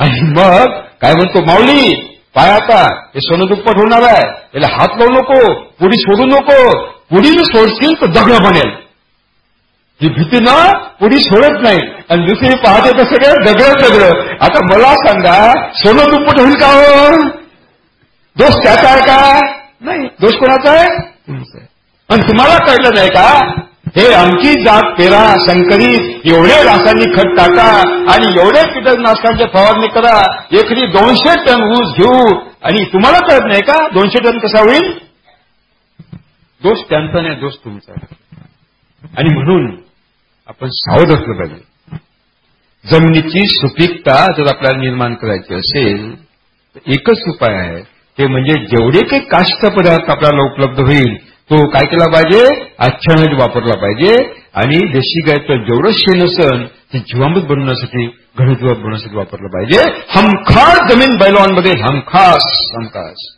आणि मग काय म्हणतो माऊली पाय आता हे सोनं दुप्पट होणार आहे. याला हात लावू नको पुढी सोडू नको. पुढी सोडशील तर दगड बनेल. ही भीती ना पुढी सोडत नाही. आणि दुसरी पाहते तर सगळं दगड दगड. आता मला सांगा सोनं दुप्पट होईल का हो? दोष त्याचा आहे का? नाही. दोष कोणाचा आहे? पण तुम्हाला कळलं नाही का? हे आमची जात पेरा संकरित एवढे रासायनिक खत टाका आणि एवढे कीटकनाशकांची फवारणी करा. एकरी दोनशे टन ऊस घेऊ. आणि तुम्हाला कळत नाही का? दोनशे टन कसा होईल? दोष त्यांचा नाही दोष तुमचा. आणि म्हणून आपण सावध असलं पाहिजे. जमिनीची सुपीकता जर आपल्याला निर्माण करायची असेल तर एकच उपाय आहे. ते म्हणजे जेवढे काही काष्ट पदार्थ आपल्याला उपलब्ध होईल तो काय केला पाहिजे? आच्छादन वापरला पाहिजे. आणि देशी गायचं जेवढं शेण असन ते जीवामृत बनवण्यासाठी घनजीवात बनवण्यासाठी वापरलं पाहिजे. हमखास जमीन बैलवानमध्ये हमखास हमखास.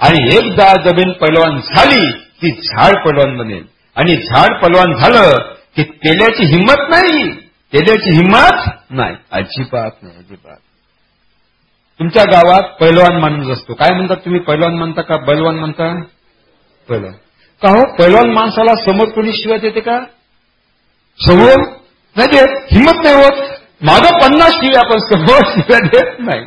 आणि एकदा जमीन पैलवान झाली की झाड पैलवान बनेल. आणि झाड पैलवान झालं की तेल्याची हिंमत नाही. तेल्याची हिंमत नाही. अजिबात नाही अजिबात. तुमच्या गावात पैलवान माणूस असतो. काय म्हणतात तुम्ही? पैलवान म्हणता का? बैलवान म्हणता? पैलवान. का हो पैलवान माणसाला समोर कोणी शिवाय देते का? समोर? नाही देत हिंमत नाही होत. माझं पन्नास शिव्या आपण समोर *laughs* शिव्या देत नाही.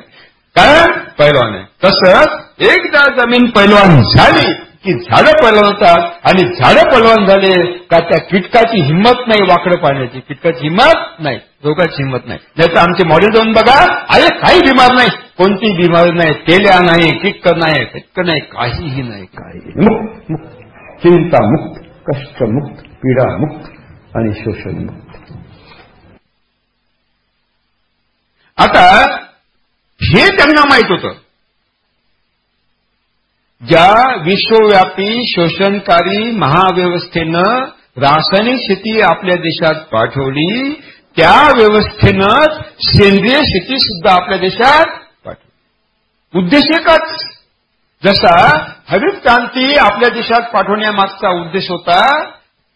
कारण पैलवान आहे. तसंच एकदा जमीन पैलवान झाली की झाडं होतात आणि झाडं पैलवान झाले का त्या किटकाची हिंमत नाही वाकडं पाण्याची. किटकाची हिंमत नाही. रोगाची हिंमत नाही. ज्याचं आमचे मॉडेल जाऊन बघा अरे काही बिमार नाही. कोणती बिमारी नाही. तेल्या नाही किटक नाही किटक नाही काहीही नाही काही मुक्त मुक्त चिंता मुक्त कष्ट मुक्त पीडा मुक्त आणि शोषण मुक्त आता हे त्यांना माहीत होतं. ज्या विश्वव्यापी शोषणकारी महाव्यवस्थेनं रासायनिक शेती आपल्या देशात पाठवली त्या व्यवस्थेनं सेंद्रिय शेती सुद्धा आपल्या देशात पाठवली. उद्देश एकच. जसा हरित क्रांती आपल्या देशात पाठवण्यामागचा उद्देश होता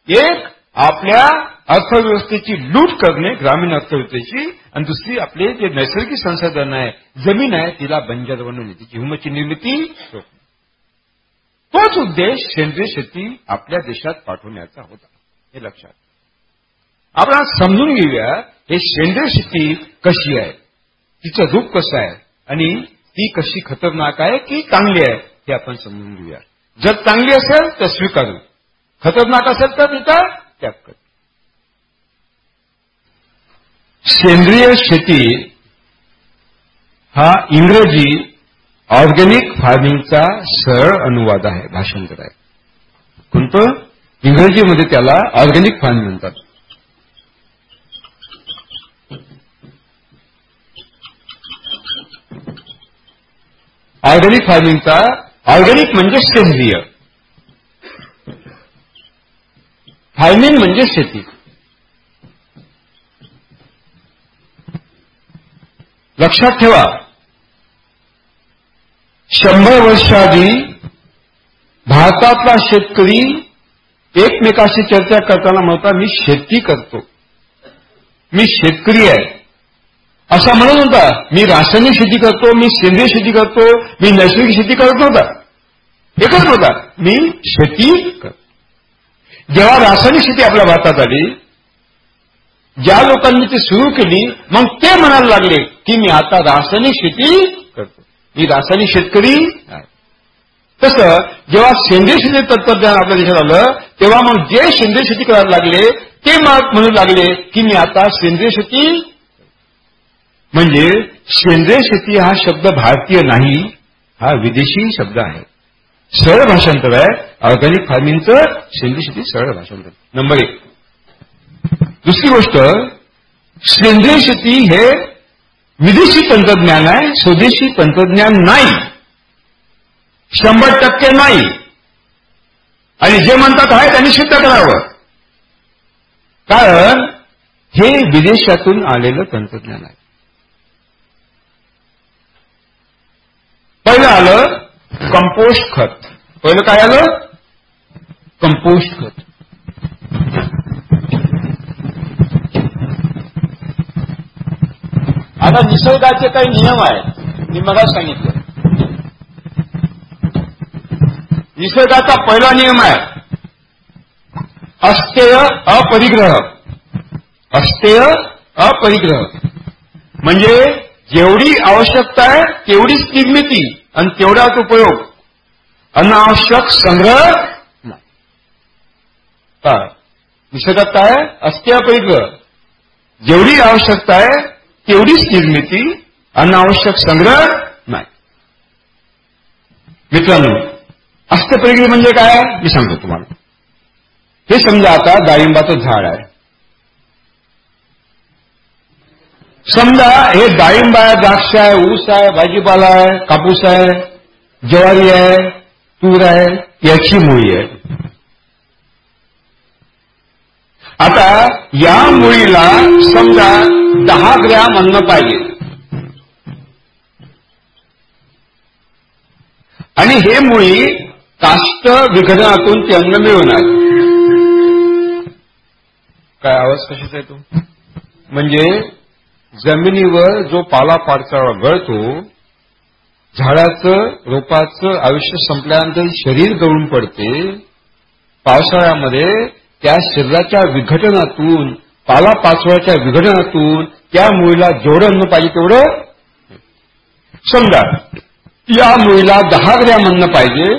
एक आपल्या अर्थव्यवस्थेची लूट करणे ग्रामीण अर्थव्यवस्थेची आणि दुसरी आपले जे नैसर्गिक संसाधन आहे जमीन आहे तिला बंजर बनवणे तिची हुमची निर्मिती तोच उद्देश सेंद्रिय शेती आपल्या देशात पाठवण्याचा होता. हे लक्षात. आपण समजून घेऊया हे सेंद्रिय शेती कशी आहे? तिचं रूप कसं आहे? आणि ती कशी खतरनाक आहे की चांगली आहे हे आपण समजून घेऊया. जर चांगली असेल तर स्वीकारू. खतरनाक असेल तर तिचा त्याग कर. सेंद्रिय शेती हा इंग्रजी ऑर्गॅनिक फार्मिंगचा सरळ अनुवाद आहे भाषांतर आहे. कोणतं? इंग्रजीमध्ये त्याला ऑर्गॅनिक फार्मिंग म्हणतात. ऑर्गॅनिक फार्मिंगचा ऑर्गॅनिक म्हणजे सेंद्रिय. फार्मिंग म्हणजे शेती. लक्षात ठेवा. शंभर वर्षाआधी भारतातला शेतकरी एकमेकाशी चर्चा करताना म्हणता मी शेती करतो. मी शेतकरी आहे. असा म्हणत होता मी रासायनिक शेती करतो मी सेंद्रिय शेती करतो मी नैसर्गिक शेती करत नव्हता. एकच होता मी शेती करतो जेव्हा रासायनिक शेती आपल्या भारतात आली ज्या लोकांनी ती सुरू केली मग ते म्हणायला लागले की मी आता रासायनिक शेती करतो. मी रासायनिक शेतकरी तसं जेव्हा सेंद्रिय शेती तंत्रज्ञान आपल्या देशात आलं तेव्हा मग जे सेंद्रिय शेती करायला लागले ते म्हणू लागले की मी आता सेंद्रिय शेती म्हणजे सेंद्रिय शेती हा शब्द भारतीय नाही हा विदेशी शब्द आहे. सरळ भाषांतर आहे. ऑर्गॅनिक फार्मिंगचं सेंद्रिय शेती सरळ भाषांतर. नंबर एक. दुसरी गोष्ट सेंद्रिय शेती हे विदेशी तंत्रज्ञान आहे स्वदेशी तंत्रज्ञान नाही. शंभर टक्के नाही. आणि जे म्हणतात आहे त्यांनी सिद्ध करावं. कारण हे विदेशातून आलेलं तंत्रज्ञान आहे. पहिलं आलं कंपोस्ट खत. पहिलं काय आलं? कंपोस्ट खत. आता निसर्गाचे काही नियम आहेत. मी मला सांगितलं. निसर्गाचा पहिला नियम आहे. अस्तेय अपरिग्रह. अस्तेय अपरिग्रह. म्हणजे जेवढी आवश्यकता आहे तेवढीच निर्मिती. आणि तेवढाच उपयोग. अनावश्यक संग्रह नाही. काय? निषेधात काय? अस्तेय जेवढी आवश्यकता आहे तेवढीच निर्मिती अनावश्यक संग्रह नाही. मित्रांनो अस्त्यपरिग्रह म्हणजे काय? मी सांगतो तुम्हाला. हे समजा आता डाळिंबाचं झाड आहे. समजा हे डाळिंब आहे द्राक्ष आहे ऊस आहे भाजीपाला आहे कापूस आहे ज्वारी आहे तूर आहे याची मुळी आहे. आता या मुळीला समजा दहा ग्रॅम अन्न पाहिजे. आणि हे मुळी काष्ट विघटनातून ते अन्न मिळवणार. काय आवाज कशाचा आहे तो? म्हणजे जमिनीवर जो पाला गळतो झाडाचं रोपाचं आयुष्य संपल्यानंतर शरीर गळून पडते पावसाळ्यामध्ये त्या शरीराच्या विघटनातून पालापाचोळ्याच्या विघटनातून त्या मुळीला जेवढं अन्न पाहिजे तेवढं समजा. या मुळीला दहा ग्रॅम अन्न पाहिजे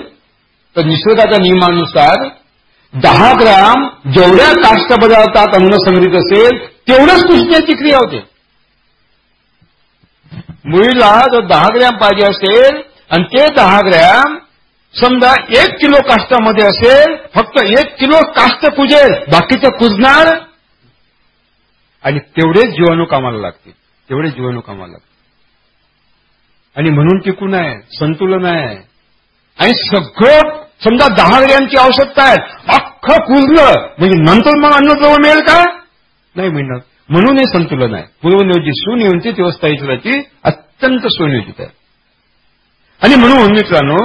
तर निसर्गाच्या नियमानुसार दहा ग्राम जेवढ्या काष्ट पदार्थात अन्न संग्रहित असेल तेवढंच कुजण्याची क्रिया होते. मुळीला जर दहा ग्रॅम पाहिजे असेल आणि ते दहा ग्रॅम समजा एक किलो काष्टामध्ये असेल फक्त एक किलो काष्ट कुजेल बाकीचं कुजणार आणि तेवढेच जीवाणू कामाला लागतील. तेवढे जीवाणू कामाला लागतील. आणि म्हणून टिकून आहे संतुलन आहे. आणि सगळं समजा दहा ग्रॅमची आवश्यकता आहे अख्खं कुजलं म्हणजे नंतर मग अन्न जवळ मिळेल का? नाही मिळणार. म्हणून हे संतुलन आहे. पूर्वनियोजित सुनियोजित व्यवस्था ईश्वराची अत्यंत सुनियोजित आहे आणि म्हणून मित्रांनो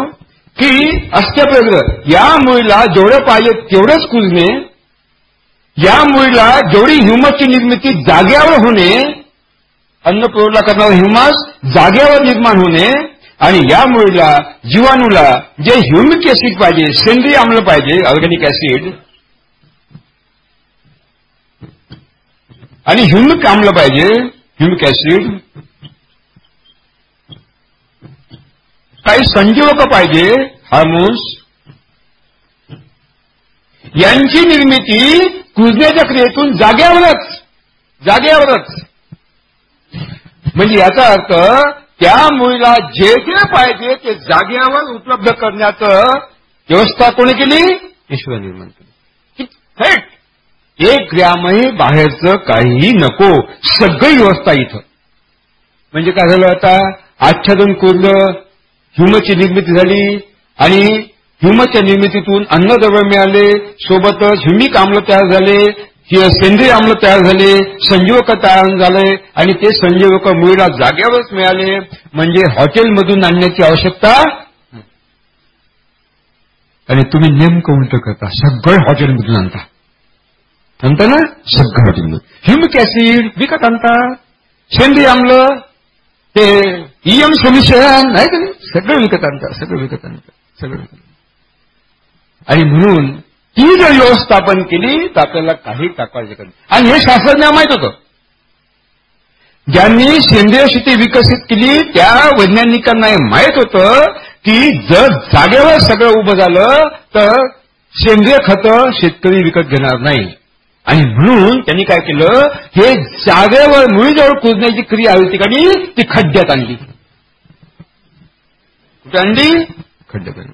की अष्टप्रग्र या मुळीला जेवढं पाहिजे तेवढंच कुजणे या मुळीला जेवढी ह्युमसची निर्मिती जाग्यावर होणे अन्न पुरवठा करणारा ह्युमस जाग्यावर निर्माण होणे आणि या मुळीला जीवाणूला जे ह्युमिक ऍसिड पाहिजे सेंद्रिय आम्ल पाहिजे ऑर्गॅनिक ऍसिड आणि ह्युमिक आम्ल पाहिजे. ह्युमिक ऍसिड काही संजीवक पाहिजे. हार्मोन्स यांची निर्मिती कुजण्याच्या क्रियेतून जाग्यावरच. जाग्यावरच. म्हणजे याचा अर्थ त्या मुलीला जे जे पाहिजे ते जाग्यावर उपलब्ध करण्याचं व्यवस्था कोणी केली? ईश्वर निर्माण केली. थेट. एक ग्रॅमही बाहेरचं काहीही नको सगळी व्यवस्था इथं. म्हणजे काय झालं आता? आच्छादन कोरलं हिमची निर्मिती झाली आणि हिमच्या निर्मितीतून अन्नद्रव्य मिळाले सोबतच हिमिक आम्ल तयार झाले सेंद्रिय आम्ल तयार झाले संजीवक तयार झाले आणि ते संजीवक मुळीला जाग्यावरच मिळाले. म्हणजे हॉटेलमधून आणण्याची आवश्यकता आणि तुम्ही नेमकं उलट करता सगळं हॉटेलमधून आणता. म्हणता ना सगळं हॉटेलमधून ह्युमिक ऍसिड विकत आणता सेंद्रिय आम्ल ते ईएम सोल्युशन नाही का? सगळं विकत आणता सगळं विकत आणता सगळं विकत आणि म्हणून ती जर व्यवस्थापन केली तर आपल्याला काही टाकायचं शकत आणि हे शास्त्रज्ञ माहीत होतं. ज्यांनी सेंद्रिय शेती विकसित केली त्या वैज्ञानिकांना हे माहीत होतं की जर जागेवर सगळं उभं झालं तर सेंद्रिय खतं शेतकरी विकत घेणार नाही. आणि म्हणून त्यांनी काय केलं? हे जागेवर मुळीजवळ कुजण्याची क्रिया होती का ती खड्ड्यात आणली. कुठे आणली? खड्ड्यात आणली.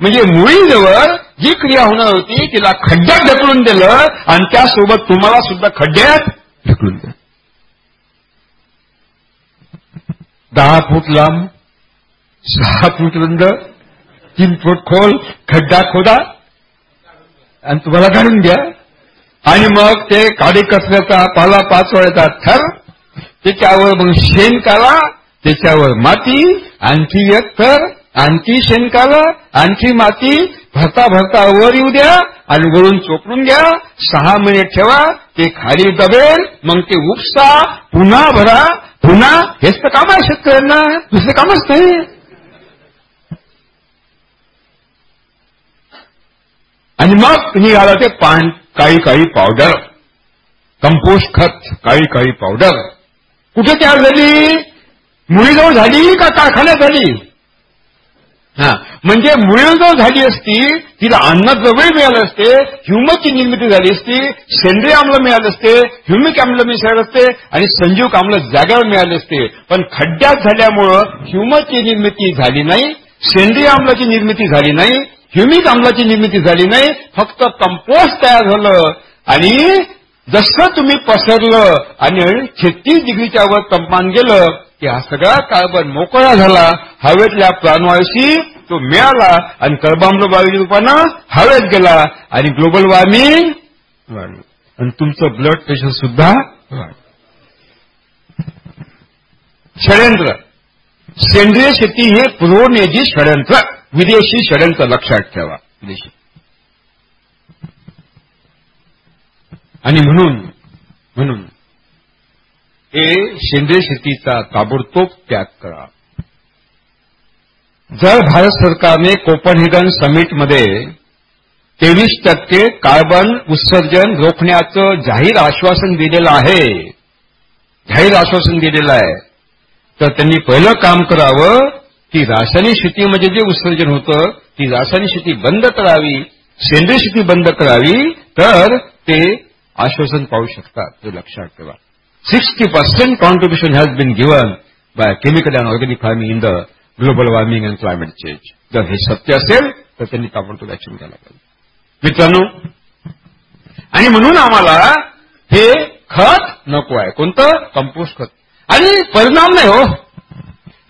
म्हणजे मुळीजवळ जी क्रिया होणार होती तिला खड्ड्यात ढकलून दिलं आणि त्यासोबत तुम्हाला सुद्धा खड्ड्यात ढकलून दिलं. दहा फूट लांब सहा फूट रुंद तीन फूट खोल खड्डा खोदा आणि तुम्हाला काढून घ्या आणि मग ते काडी कसल्याचा पाला पाचवळ्याचा थर त्याच्यावर मग शेण काला त्याच्यावर माती आणखी एक थर आणखी शेणकाला आणखी माती भरता भरता वर येऊ द्या आणि वरून चोपडून घ्या सहा महिने ठेवा ते खाली दबेल मग ते उपसा पुन्हा भरा पुन्हा हेच तर काम आहे शेतकऱ्यांना दुसरं कामच नाही. आणि मग निघाला ते पान काही काही पावडर कंपोस्ट खत काही काही पावडर कुठे तयार झाली? मुळीजवळ झाली का कारखान्यात झाली? हा म्हणजे मुळीजवळ झाली असती तिला अन्नद्रव्य मिळालं असते ह्युमची निर्मिती झाली असती सेंद्रिय आम्ल मिळाले असते ह्युमिक आम्ल मिसळले असते आणि संजीवक आम्ल जाग्यावर मिळाले असते. पण खड्ड्यात झाल्यामुळं ह्युमकची निर्मिती झाली नाही सेंद्रिय आम्लाची निर्मिती झाली नाही ह्युमिक आम्लाची निर्मिती झाली नाही फक्त कंपोस्ट तयार झालं. आणि जसं तुम्ही पसरलं आणि छत्तीस डिग्रीच्या वर तापमान गेलं की हा सगळा कार्बन मोकळा झाला. हवेतल्या प्राणवायूशी तो मिळाला आणि कर्बाम्ल वायूच्या रूपानं हवेत गेला आणि ग्लोबल वॉर्मिंग वाढलं. आणि तुमचं ब्लड प्रेशर सुद्धा वाढलं. षडयंत्र. सेंद्रिय शेती हे पुरवण्याची षडयंत्र. विदेशी षडयंत्र लक्षात ठेवा. विदेशी. आणि म्हणून म्हणून हे सेंद्रिय शेतीचा ताबडतोब त्याग करा. जर भारत सरकारने कोपनहेगन समिटमध्ये तेवीस टक्के कार्बन उत्सर्जन रोखण्याचं जाहीर आश्वासन दिलेलं आहे जाहीर आश्वासन दिलेलं आहे तर त्यांनी पहिलं काम करावं ती रासायनिक शेतीमध्ये म्हणजे जे उत्सर्जन होतं ती रासायनिक शेती बंद करावी सेंद्रिय शेती बंद करावी तर ते आश्वासन पाहू शकतात ते लक्षात ठेवा. Sixty percent contribution has been given by chemical and organic farming in the global warming and climate change जर हे सत्य असेल तर त्यांनी ताबडतोब ऍक्शन घ्यायला पाहिजे. मित्रांनो आणि म्हणून आम्हाला हे खत नको आहे. कोणतं? कंपोस्ट खत. आणि परिणाम नाही हो.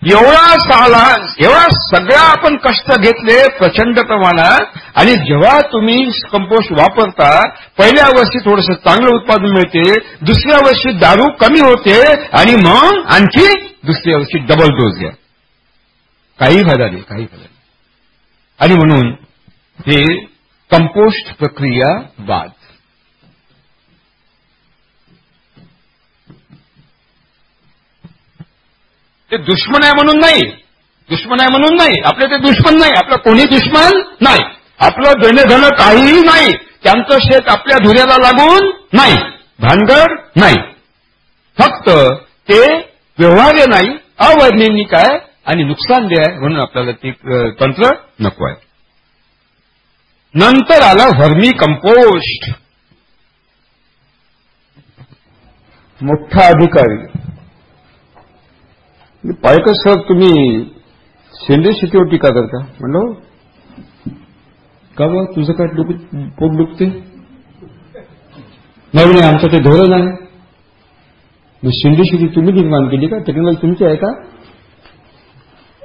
एवढा साला एवढा सगळा आपण कष्ट घेतले प्रचंड प्रमाणात आणि जेव्हा तुम्ही कंपोस्ट वापरता पहिल्या वर्षी थोडंसं चांगलं उत्पादन मिळते दुसऱ्या वर्षी दारू कमी होते आणि मग आणखी दुसऱ्या वर्षी डबल डोस घ्या. काही फायदा नाही काही फायदा नाही. आणि म्हणून हे कंपोस्ट प्रक्रिया बाद. ते दुश्मन आहे म्हणून नाही. दुश्मन आहे म्हणून नाही. आपले ते दुश्मन नाही. आपलं कोणी दुश्मन नाही. आपलं देणेधन काहीही नाही. त्यांचं शेत आपल्या धुऱ्याला लागून नाही. भानगड नाही. फक्त ते व्यवहार्य नाही अवैज्ञानिक आहे आणि नुकसानदेह आहे म्हणून आपल्याला ते तंत्र नको आहे. नंतर आला व्हर्मी कंपोस्ट. मोठा अधिकारी. पायकर सर तुम्ही सेंद्रिय शेतीवर टीका करता? म्हणलो का बा तुझं काय डुक पोट दुखते? नाही नाही आमचं ते धोरण आहे. मग सेंद्रिय शेती तुम्ही निर्माण केली का? टेक्नॉलॉजी तुमची आहे का?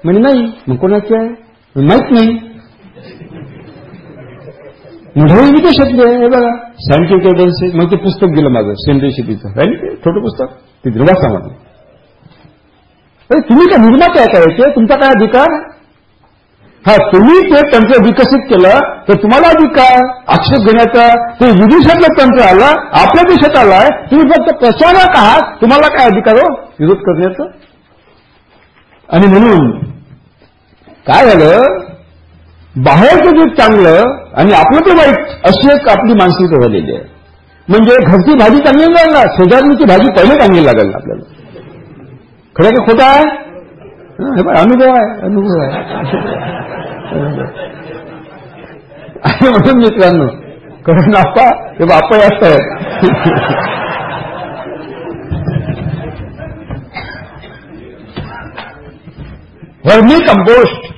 म्हणजे नाही. मग कोणाची आहे? म्हणजे माहीत नाही. मोठं विदेशातले आहे हे बघा. सायंटिफिक एव्हिडन्स मग ते पुस्तक दिलं माझं सेंद्रिय शेतीचं. राहील छोटं पुस्तक? ते दिलं वाचा तुम्ही काय निर्माते आहे करायचे? तुमचा काय अधिकार? हा तुम्ही ते तंत्र विकसित केलं तर तुम्हाला अधिकार आक्षेप घेण्याचा ते विदेशातलं तंत्र आलं आपल्या देशात आलाय तुम्ही फक्त प्रचारक आहात तुम्हाला काय अधिकार हो? विरोध करण्याचा? आणि म्हणून काय झालं? बाहेरचं जे चांगलं आणि आपलं ते वाईट अशी एक आपली मानसिकता झालेली आहे. म्हणजे घरची भाजी चांगली लागणार शेजारीची भाजी पहिले चांगली लागेल आपल्याला. खरं का खोटं आहे? अनुभव आहे अनुभव आहे. आणि म्हणून मित्रांनो कारण आपा हे बापा जास्त आहे वर्मी कंपोस्ट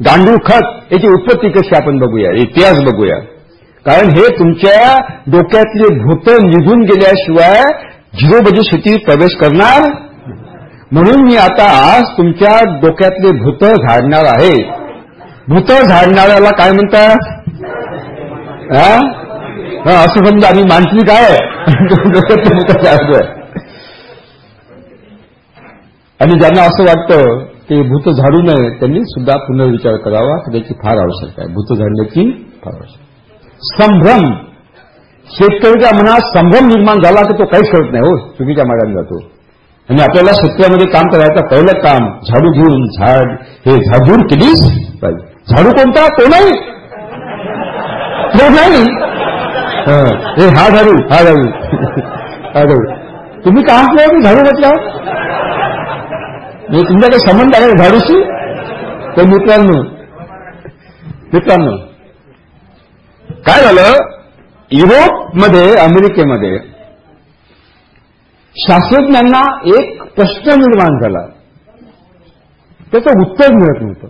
गांडूळ खत याची उत्पत्ती कशी आपण बघूया? इतिहास बघूया. कारण हे तुमच्या डोक्यातले भूत निघून गेल्याशिवाय झिरो बजे शेतीत प्रवेश करणार म्हणून मी आता आज तुमच्या डोक्यातले भूत झाडणार आहे. भूत झाडणाऱ्याला काय म्हणतात असं समजा आम्ही मानसिक काय? डोक्यातले भूत झाडतोय आणि ज्यांना असं वाटतं ते भूत झाडू नये त्यांनी सुद्धा पुनर्विचार करावा. त्याची फार आवश्यकता आहे. भूत झाडण्याची फार आवश्यकता संभ्रम. शेतकऱ्याच्या मनात संभ्रम निर्माण झाला तर तो काहीच करत नाही. हो चुकीच्या मार्गाने जातो. आणि आपल्याला सत्यामध्ये काम करायचं पहिलं काम झाडू घेऊन झाड हे झाडून केलीच पाहिजे. झाडू कोणता? तो नाही. तो नाही. हे. हा झाडू हा झाडू. हा झाडू. तुम्ही काम केलं झाडू म्हटलं? म्हणजे तुमचा काही संबंध आहे झाडूशी? तर मित्रांनो मित्रांनो काय झालं? युरोपमध्ये अमेरिकेमध्ये शास्त्रज्ञांना एक प्रश्न निर्माण झाला. त्याचं उत्तर मिळत नव्हतं.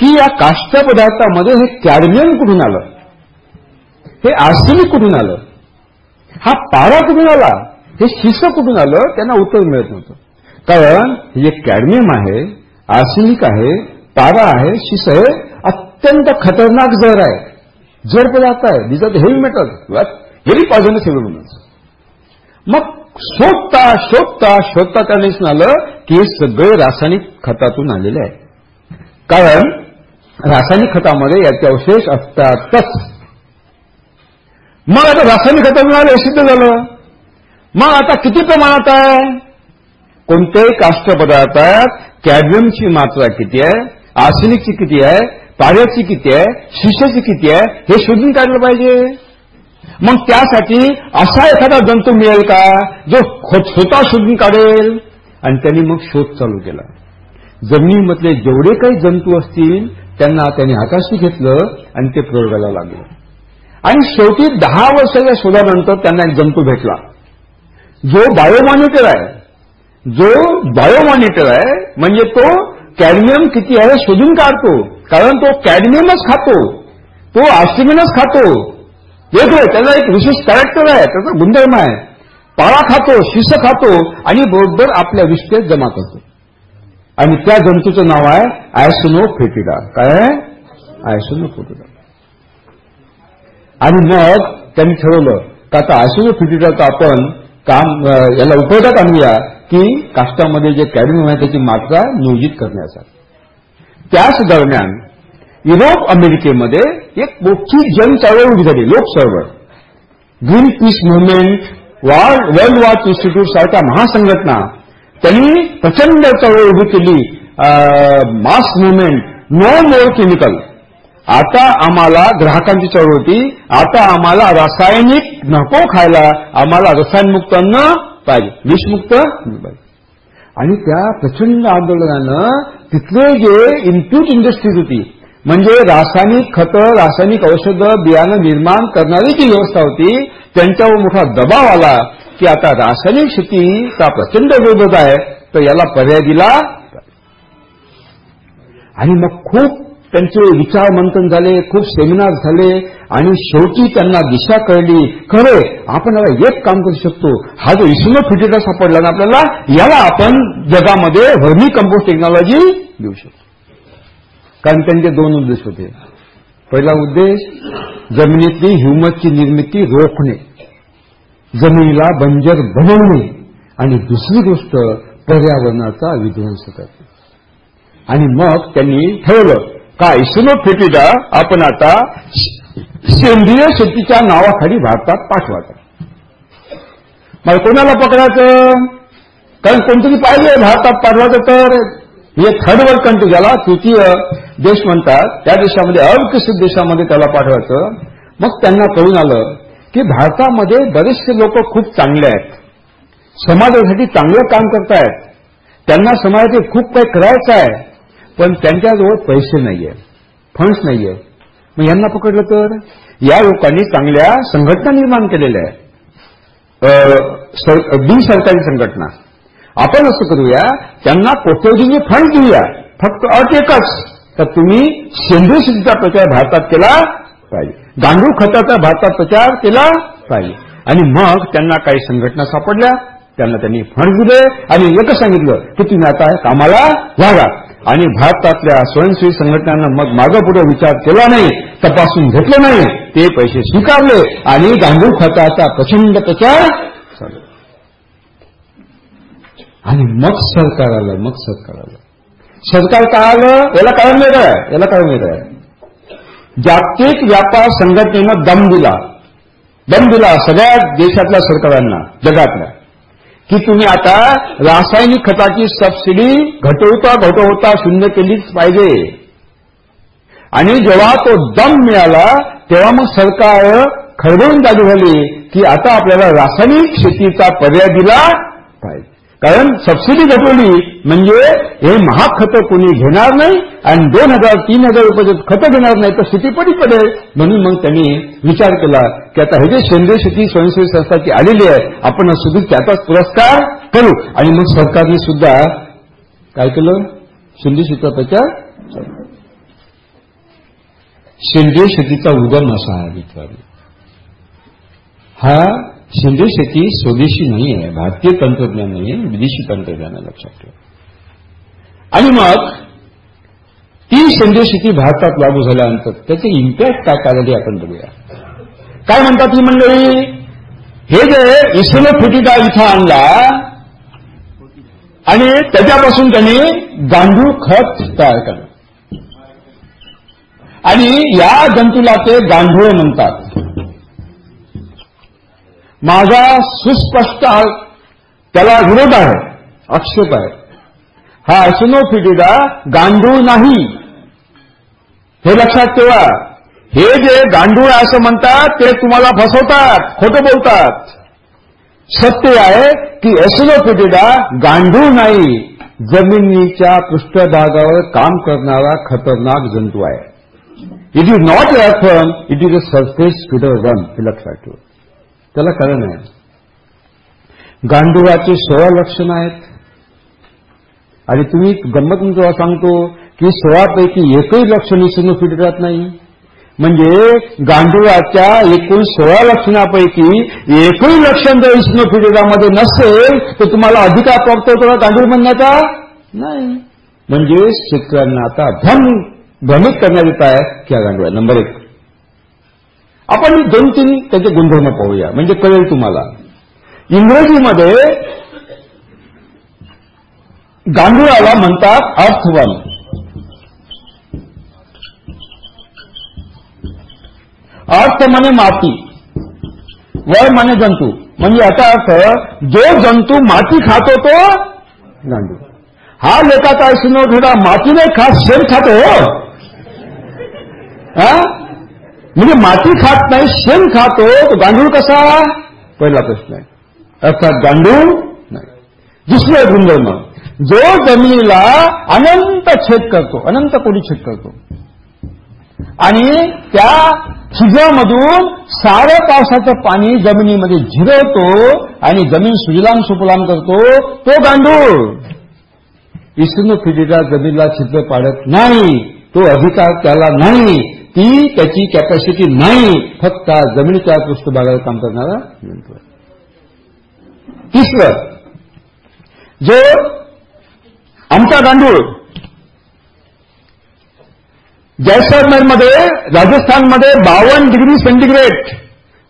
की या काष्ट पदार्थामध्ये हे कॅडमियम कुठून आलं? हे आर्सेनिक कुठून आलं? हा पारा कुठून आला? हे शिस कुठून आलं? त्यांना उत्तर मिळत नव्हतं. कारण हे जे कॅडमियम आहे आर्सेनिक आहे पारा आहे शिस हे अत्यंत खतरनाक जर आहे जड पदार्थ आहे this are heavy metal very positive म्हणून मग शोधता शोधता शोधता त्या आलं की हे सगळे रासायनिक खतातून आलेले आहे कारण रासायनिक खतामध्ये याचे अवशेष असतातच. मग आता रासायनिक खतातून आले हे सिद्ध झालं. मग आता किती प्रमाणात आहे? कोणत्याही काष्ट पदार्थात कॅडमियमची मात्रा किती आहे आर्सेनिकची किती आहे पाण्याची किती आहे शिशाची किती आहे हे शोधून काढलं पाहिजे. मग त्यासाठी असा एखादा जंतू मिळेल का जो स्वतः शोधून काढेल? आणि त्यांनी मग शोध चालू केला. जमिनीमधले जेवढे काही जंतू असतील त्यांना त्यांनी हाताशी घेतलं आणि ते प्रयोगाला लागलं. आणि शेवटी दहा वर्षाच्या शोधानंतर त्यांना एक जंतू भेटला. जो बायोमॉनिटर आहे. जो बायोमॉनिटर आहे म्हणजे तो कॅडमियम किती आहे शोधून काढतो. कारण तो कॅडमियमच खातो. तो आर्सिमिनच खातो. वेगळं त्याला एक विशेष कॅरेक्टर आहे त्याचा गुणधर्म आहे. पाळा खातो शिस खातो आणि बरोबर आपल्या विष्ठेत जमा करतो. आणि त्या जंतूचं नाव आहे आयसुनो फेटिडा काय आहे? आयसोनो फेटिडा आणि मग त्यांनी ठरवलं का आता आयसुनो फेटिडाचं आपण काम याला उपयोगात आणूया की काष्टामध्ये जे कॅडमियम आहे त्याची मात्रा नियोजित करण्यासाठी. त्याच दरम्यान युरोप अमेरिकेमध्ये एक मोठी जन चळवळ उभी झाली लोक चळवळ. Greenpeace movement World Watch Institute सारख्या महासंघटना त्यांनी प्रचंड चळवळ उभी केली. Mass movement no more chemical आता आम्हाला ग्राहकांची चळवळ होती. आता आम्हाला रासायनिक नको खायला आम्हाला रसायनमुक्त अन्न पाहिजे. विषमुक्त पाहिजे. आणि त्या प्रचंड आंदोलनानं तिथले जे इनपुट इंडस्ट्रीज होती म्हणजे रासायनिक खतं रासायनिक औषधं बियाणं निर्माण करणारी जी व्यवस्था होती त्यांच्यावर मोठा दबाव आला की आता रासायनिक शेतीचा प्रचंड विरोध आहे तर याला पर्याय दिला आणि मग खूप त्यांचे विचार मंथन झाले खूप सेमिनार झाले आणि शेवटी त्यांना दिशा कळली खरे आपण याला एक काम करू शकतो. हा जो इसुनो फिटेटा सापडला ना आपल्याला याला आपण जगामध्ये व्हर्मी कंपोस्ट टेक्नॉलॉजी देऊ शकतो. कारण त्यांचे दोन उद्देश होते. पहिला उद्देश जमिनीतली ह्युमसची निर्मिती रोखणे. जमिनीला बंजर बनवणे. आणि दुसरी गोष्ट पर्यावरणाचा विध्वंस करणे. आणि मग त्यांनी ठरवलं का इस्नोफेटिडा आपण आता सेंद्रिय शेतीच्या नावाखाली भारतात पाठवायचा. मला कोणाला पकडायचं? कारण कोणतरी पाहिजे भारतात पाठवायचं तर हे थर्ड वर्ल्ड कंट्री ज्याला तृतीय देश म्हणतात त्या देशामध्ये अविकसित देशामध्ये त्याला पाठवायचं. मग त्यांना कळून आलं की भारतामध्ये बरेचसे लोक खूप चांगले आहेत. समाजासाठी चांगलं काम करतायत. त्यांना समाजाचे खूप काही करायचं आहे पण त्यांच्याजवळ पैसे नाहीये फंड्स नाहीये. मग यांना पकडलं तर? या लोकांनी चांगल्या संघटना निर्माण केलेल्या आहेत. बिनसरकारी संघटना. आपण असं करूया त्यांना कोट्यवधींचे फंड देऊया फक्त अट एकच. तर तुम्ही सेंद्रिय शेतीचा प्रचार भारतात केला पाहिजे. गांडूळ खताचा भारतात प्रचार केला पाहिजे. आणि मग त्यांना काही संघटना सापडल्या. त्यांना त्यांनी फंड दिले. आणि एकच सांगितलं की तुम्ही आता कामाला लागा आणि भारतातल्या स्वयंसेवी संघटनांना मग मागं पुढे विचार केला नाही तपासून घेतलं नाही. ते पैसे स्वीकारले. आणि गांडूळ खताचा प्रचंड प्रचार आणि मग सरकार आलं मग सरकार आलं. सरकार काय आलं? याला कारण वेगळं आहे. याला कारण वेगळं आहे. जागतिक व्यापार संघटनेनं दम दिला. दम दिला सगळ्या देशातल्या सरकारांना जगातल्या. की तुम्ही आता रासायनिक खताची सबसिडी घटवता घटवता शून्य केलीच पाहिजे. आणि जेव्हा तो दम मिळाला तेव्हा मग सरकार खडबडून जागी झाली की आता आपल्याला रासायनिक शेतीचा पर्याय दिला पाहिजे. कारण सबसिडी घटवली म्हणजे हे महाग खतं कोणी घेणार नाही आणि दोन हजार तीन हजार रुपयाचे खतं घेणार नाही तर शेती पडी पडेल. म्हणून मग त्यांनी विचार केला की आता हे जे सेंद्रिय शेती स्वयंसेवी संस्थाची आलेली आहे आपण सुद्धा त्याचाच पुरस्कार करू. आणि मग सरकारने सुद्धा काय केलं? सेंद्रिय शेतीचा प्रचार सेंद्रिय शेतीचा उगम असा आहे हा सेंद्रिय शेती स्वदेशी नाही आहे भारतीय तंत्रज्ञान नाही आहे विदेशी तंत्रज्ञान आहे लक्षात ठेवा. आणि मग ती सेंद्रिय शेती भारतात लागू झाल्यानंतर त्याचे इम्पॅक्ट काय काय आपण बघूया. काय म्हणतात ही मंडळी? हे जे इस्रोफिटिका इथं आणला आणि त्याच्यापासून त्यांनी गांडूळ खत तयार केलं. आणि या जंतूला ते गांडूळ म्हणतात. माझा सुस्पष्ट त्याला विरोध आहे आक्षेप आहे. हा असिनोफिटिडा गांडूळ नाही. हे लक्षात ठेवा. हे जे गांडूळ असं म्हणतात ते तुम्हाला फसवतात खोटं बोलतात. सत्य आहे की एसिनोफिटिडा गांडूळ नाही. जमिनीच्या पृष्ठभागावर काम करणारा खतरनाक जंतू आहे. It is not earthworm it is a surface feeder run हे लक्षात ठेवा. त्याला कारण आहे गांडुळाचे सोळा लक्षणं आहेत. आणि तुम्ही गंमत जेव्हा सांगतो की सोळापैकी एकही लक्षण इसिनोफिडरात नाही. म्हणजे गांडुळाच्या एकूण सोळा लक्षणापैकी एकही लक्षण जर इस्नोफिडेटामध्ये नसेल तर तुम्हाला अधिकार प्राप्त होतो गांडूळ म्हणण्याचा? नाही. म्हणजे शेतकऱ्यांना आता भ्रम भ्रमित करण्यात येत आहे की हा गांडूळ नंबर एक. आपण दोन तीन त्याचे गुणधर्म पाहूया. म्हणजे कळेल तुम्हाला. इंग्रजीमध्ये गांडुळाला म्हणतात अर्थवन. अर्थ म्हणे माती. वय म्हणे जंतू. म्हणजे याचा अर्थ जो जंतू माती खातो तो गांडूळ. हा लेखाचा सिनोढेडा घडा मातीने खास शेण खातो हो? म्हणजे माती खात नाही शेण खातो तो गांडूळ कसा? पहिला प्रश्न आहे. अर्थात गांडूळ नाही. दुसरे गुणधर्म जो जमिनीला अनंत छेद करतो अनंत कोणी छेद करतो? आणि त्या छिद्रामधून सारं पावसाचं पाणी जमिनीमध्ये झिरवतो आणि जमीन सुजलाम सुपलाम करतो तो गांडूळ. विष्णू फिडीला जमिनीला छिद्र पाडत नाही तो अधिकार त्याला नाही. ती त्याची कॅपॅसिटी नाही फक्त जमिनीच्या पृष्ठभागावर काम करणारा यंत्र तिसरं जो आमचा गांडूळ जैसलमेरमध्ये राजस्थानमध्ये बावन्न डिग्री सेंटीग्रेड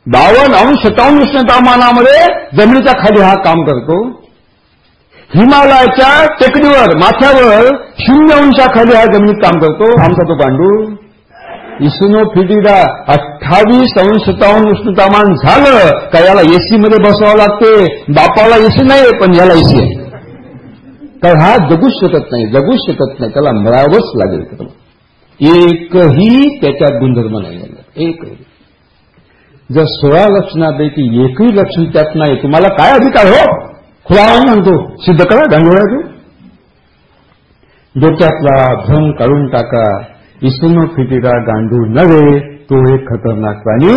बावन्न अंश सत्तावन्न उष्णतामानामध्ये जमिनीच्या खाली हा काम करतो. हिमालयाच्या टेकडीवर माथ्यावर शून्य अंशाखाली हा जमिनीत काम करतो. आमचा तो गांडूळ. इसनो फिटिडा अठ्ठावीस अंश सत्तावन्न उष्णतामान झालं का याला एसी मध्ये बसावं लागते? बापाला एसी नाही पण याला एसी आहे. तर हा जगूच शकत नाही जगूच शकत नाही. त्याला मिळावंच लागेल त्याला एकही त्याच्यात गुणधर्म नाही एकही. जर सोळा लक्षणापैकी एकही लक्षण त्यात नाही तुम्हाला काय अधिकार हो? खुला म्हणतो सिद्ध करा गांडोळ्यातून डोक्यातला भ्रम काढून टाका. इसनो फिटिरा गांडूळ नव्हे तो एक खतरनाक प्राणी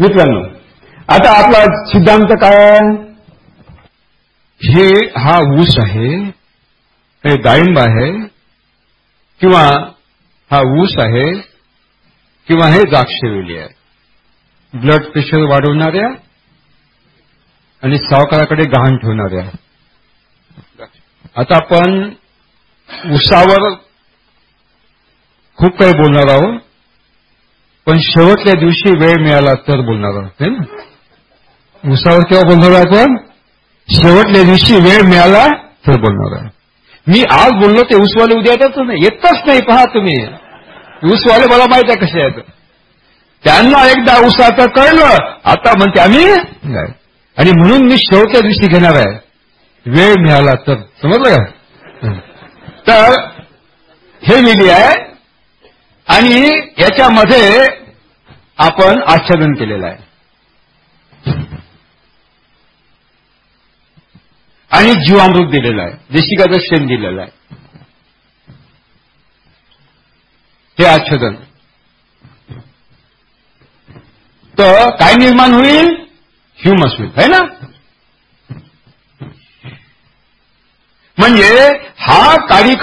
मित्रांनो आता आपला सिद्धांत काय हे हा ऊस आहे हे डाळिंब आहे किंवा हा ऊस आहे किंवा हे द्राक्षवेली आहे. ब्लड प्रेशर वाढवणाऱ्या आणि सावकाराकडे गहाण ठेवणाऱ्या. आता आपण उसावर खूप काही बोलणार आहोत. पण शेवटल्या दिवशी वेळ मिळाला तर बोलणार आहोत ना? उसावर केव्हा बोलणार आहोत आपण? शेवटल्या दिवशी वेळ मिळाला तर बोलणार आहे मी आज बोललो ते उसवाले उद्या येतच नाही? येतच नाही पहा तुम्ही. उसवाले मला माहीत आहे कसे आहेत. त्यांना एकदा उसाचं कळलं आता म्हणते आम्ही नाही. आणि म्हणून मी शेवटच्या दिवशी घेणार आहे. वेळ मिळाला तर. समजलं का? तर हे लिहिली आहे. आणि याच्यामध्ये आपण आच्छादन केलेलं आहे. आणि जीवामृत दिलेलं आहे. देशिकाचं शेण दिलेलं आहे. हे आच्छादन. तर काय निर्माण होईल? ह्युमस होईल है ना? म्हणजे हा काळी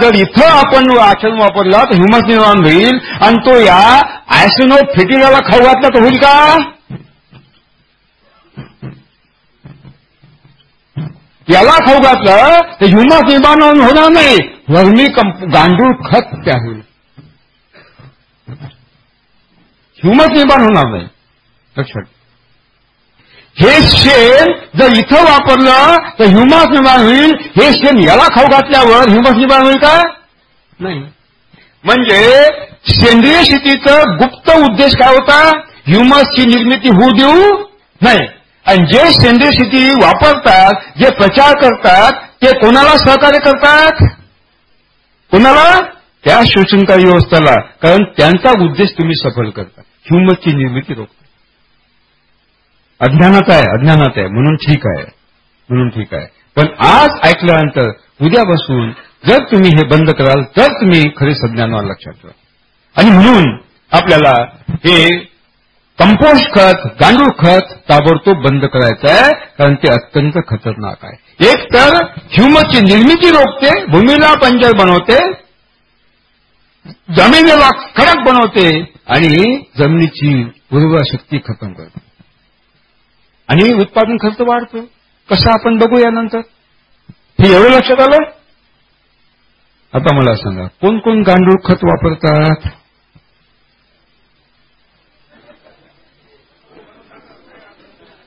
जर इथं आपण आचरण वापरला तर ह्युमस निर्माण होईल. आणि तो या ऍसिनो फेटिलाला खाऊ घातला तर होईल का? याला खाऊ घातलं तर ह्युमस निर्माण होणार नाही. वर्मी कंप गांडूळ खत त्या होईल ह्युमस निर्माण होणार नाही. लक्षात हे शेण जर इथं वापरलं तर ह्युमस निर्माण होईल. हे शेण याला खाऊ घातल्यावर ह्युमस निर्माण होईल का? नाही. म्हणजे सेंद्रिय शेतीचा गुप्त उद्देश काय होता? ह्युमसची निर्मिती होऊ देऊ नाही आणि जे सेंद्रिय शेती वापरतात जे प्रचार करतात ते कोणाला सहकार्य करतात? कोणाला? त्या शोषणकारी व्यवस्थेला. कारण त्यांचा उद्देश तुम्ही सफल करता. ह्युमसची निर्मिती रोखता. अज्ञानात आहे अज्ञानात आहे. म्हणून ठीक आहे. म्हणून ठीक आहे. पण आज ऐकल्यानंतर उद्या बसून जर तुम्ही हे बंद कराल तर तुम्ही खरे सज्ञानावर लक्षात ठेवा. आणि म्हणून आपल्याला हे कंपोस्ट खत गांडूळ खत ताबडतोब बंद करायचं आहे कारण ते अत्यंत खतरनाक आहे. एक तर ह्युमसची निर्मिती रोखते भूमीला पंजर बनवते जमिनीला कडक बनवते आणि जमिनीची उर्वरा शक्ती खतम करते. आणि उत्पादन खर्च वाढतो कसं आपण बघूया नंतर हे एवढं लक्षात आलं? आता मला सांगा कोण कोण गांडूळ खत वापरतात?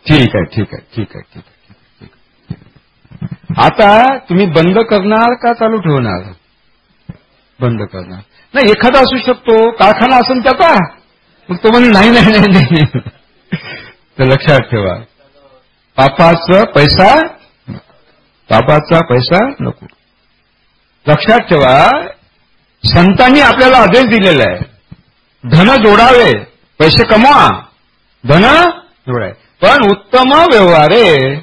ठीक आहे ठीक आहे ठीक आहे ठीक आहे ठीक आहे आता तुम्ही बंद करणार का चालू ठेवणार? बंद करणार. नाही एखादा असू शकतो कारखाना असेल त्याचा. मग तो म्हणे नाही नाही नाही. तर लक्षात ठेवा. पापाचा पैसा पापाचा पैसा नको. लक्षात ठेवा संतांनी आपल्याला आदेश दिलेला आहे. धन जोडावे पैसे कमवा. धन जोडावे. पण उत्तम व्यवहार आहे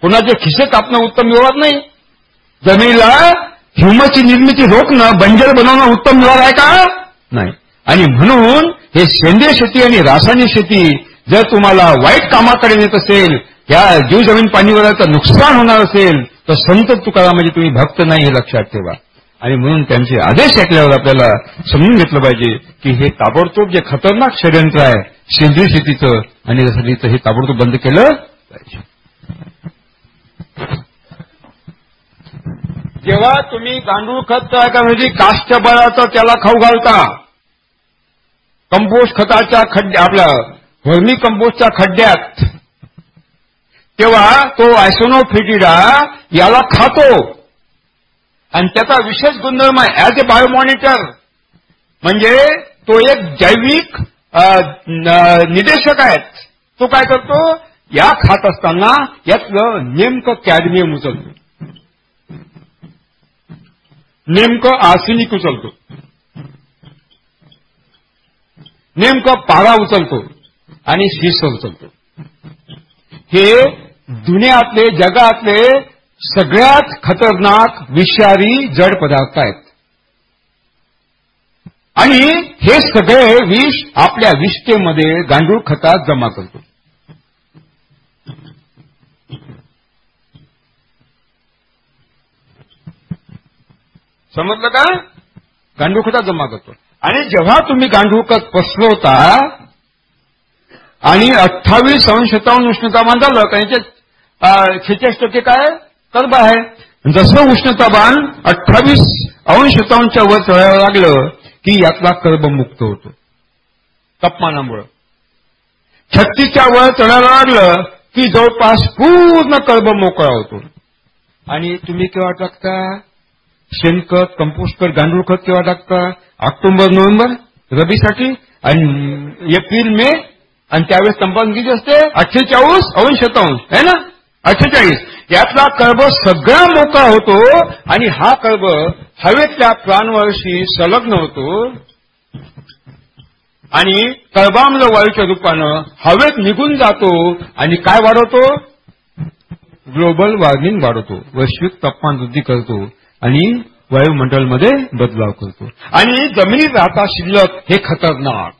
कुणाचे खिसे कापणं उत्तम व्यवहार नाही. जमिनीला हिमची निर्मिती रोखणं बंजर बनवणं उत्तम व्यवहार आहे का? नाही. आणि म्हणून हे सेंद्रिय शेती आणि रासायनिक शेती जर तुम्हाला वाईट कामाकडे नेत असेल या जीव जमीन पाणीवराचं नुकसान होणार असेल तर संत तुकाराम म्हणजे तुम्ही भक्त नाही हे लक्षात ठेवा. आणि म्हणून त्यांचे आदेश ऐकल्यावर आपल्याला समजून घेतलं पाहिजे की हे ताबडतोब जे खतरनाक षडयंत्र आहे सेंद्रिय शेतीचं आणि रसायनीचं हे ताबडतोब बंद केलं पाहिजे. जेव्हा तुम्ही गांडूळ खत तयार करण्याची काष्ट बळाचं त्याला खाऊ घालता कंपोस्ट खताच्या खड्ड्या आपल्या व्हर्मी कंपोस्टच्या खड्ड्यात. तेव्हा तो आयसोनोफिटिडा याला खातो. आणि त्याचा विशेष गुणधर्म आहे ऍज ए बायोमॉनिटर म्हणजे तो एक जैविक निदेशक आहेत. तो काय करतो? या खात असताना यातलं नेमकं कॅडमियम उचलतो. नेमकं आर्सेनिक उचलतो. नेमकं पारा उचलतो. आणि शिस चलतो हे दुनियातले जगातले सगळ्यात खतरनाक विषारी जड पदार्थ आहेत. आणि हे सगळे विष आपल्या विष्टेमध्ये गांडूळ खतात जमा करतो. समजलं का? गांडूळ खतात जमा करतो. आणि जेव्हा तुम्ही गांडूळ खत पसरवता आणि अठ्ठावीस अंश सत्तावन्न उष्णतामान झालं कारण छेचाळीस टक्के काय? कर्ब आहे. जसं उष्णतामान अठ्ठावीस अंश सत्तावन्नच्या वर चढायला लागलं की यातला कर्ब मुक्त होतो. तापमानामुळं. छत्तीसच्या वर चढायला लागलं की जवळपास पूर्ण कर्ब मोकळा होतो. आणि तुम्ही केव्हा टाकता? शेणखत कंपोस्ट खत गांडूळ खत केव्हा टाकता? ऑक्टोबर नोव्हेंबर रबीसाठी? आणि एप्रिल मे? आणि त्यावेळेस तापमान किती असते? अठ्ठेचाळीस अंश शतांश आहे ना? अठ्ठेचाळीस. यातला कर्ब सगळा मोकळा होतो आणि हा कर्ब हवेतल्या प्राणवायूशी संलग्न होतो. आणि कर्बाम्ल वायूच्या रूपानं हवेत निघून जातो आणि काय वाढवतो? ग्लोबल वॉर्मिंग वाढवतो. वैश्विक तापमान वृद्धी करतो आणि वायुमंडलमध्ये बदलाव करतो. आणि जमिनीत राहता शिल्लक हे खतरनाक.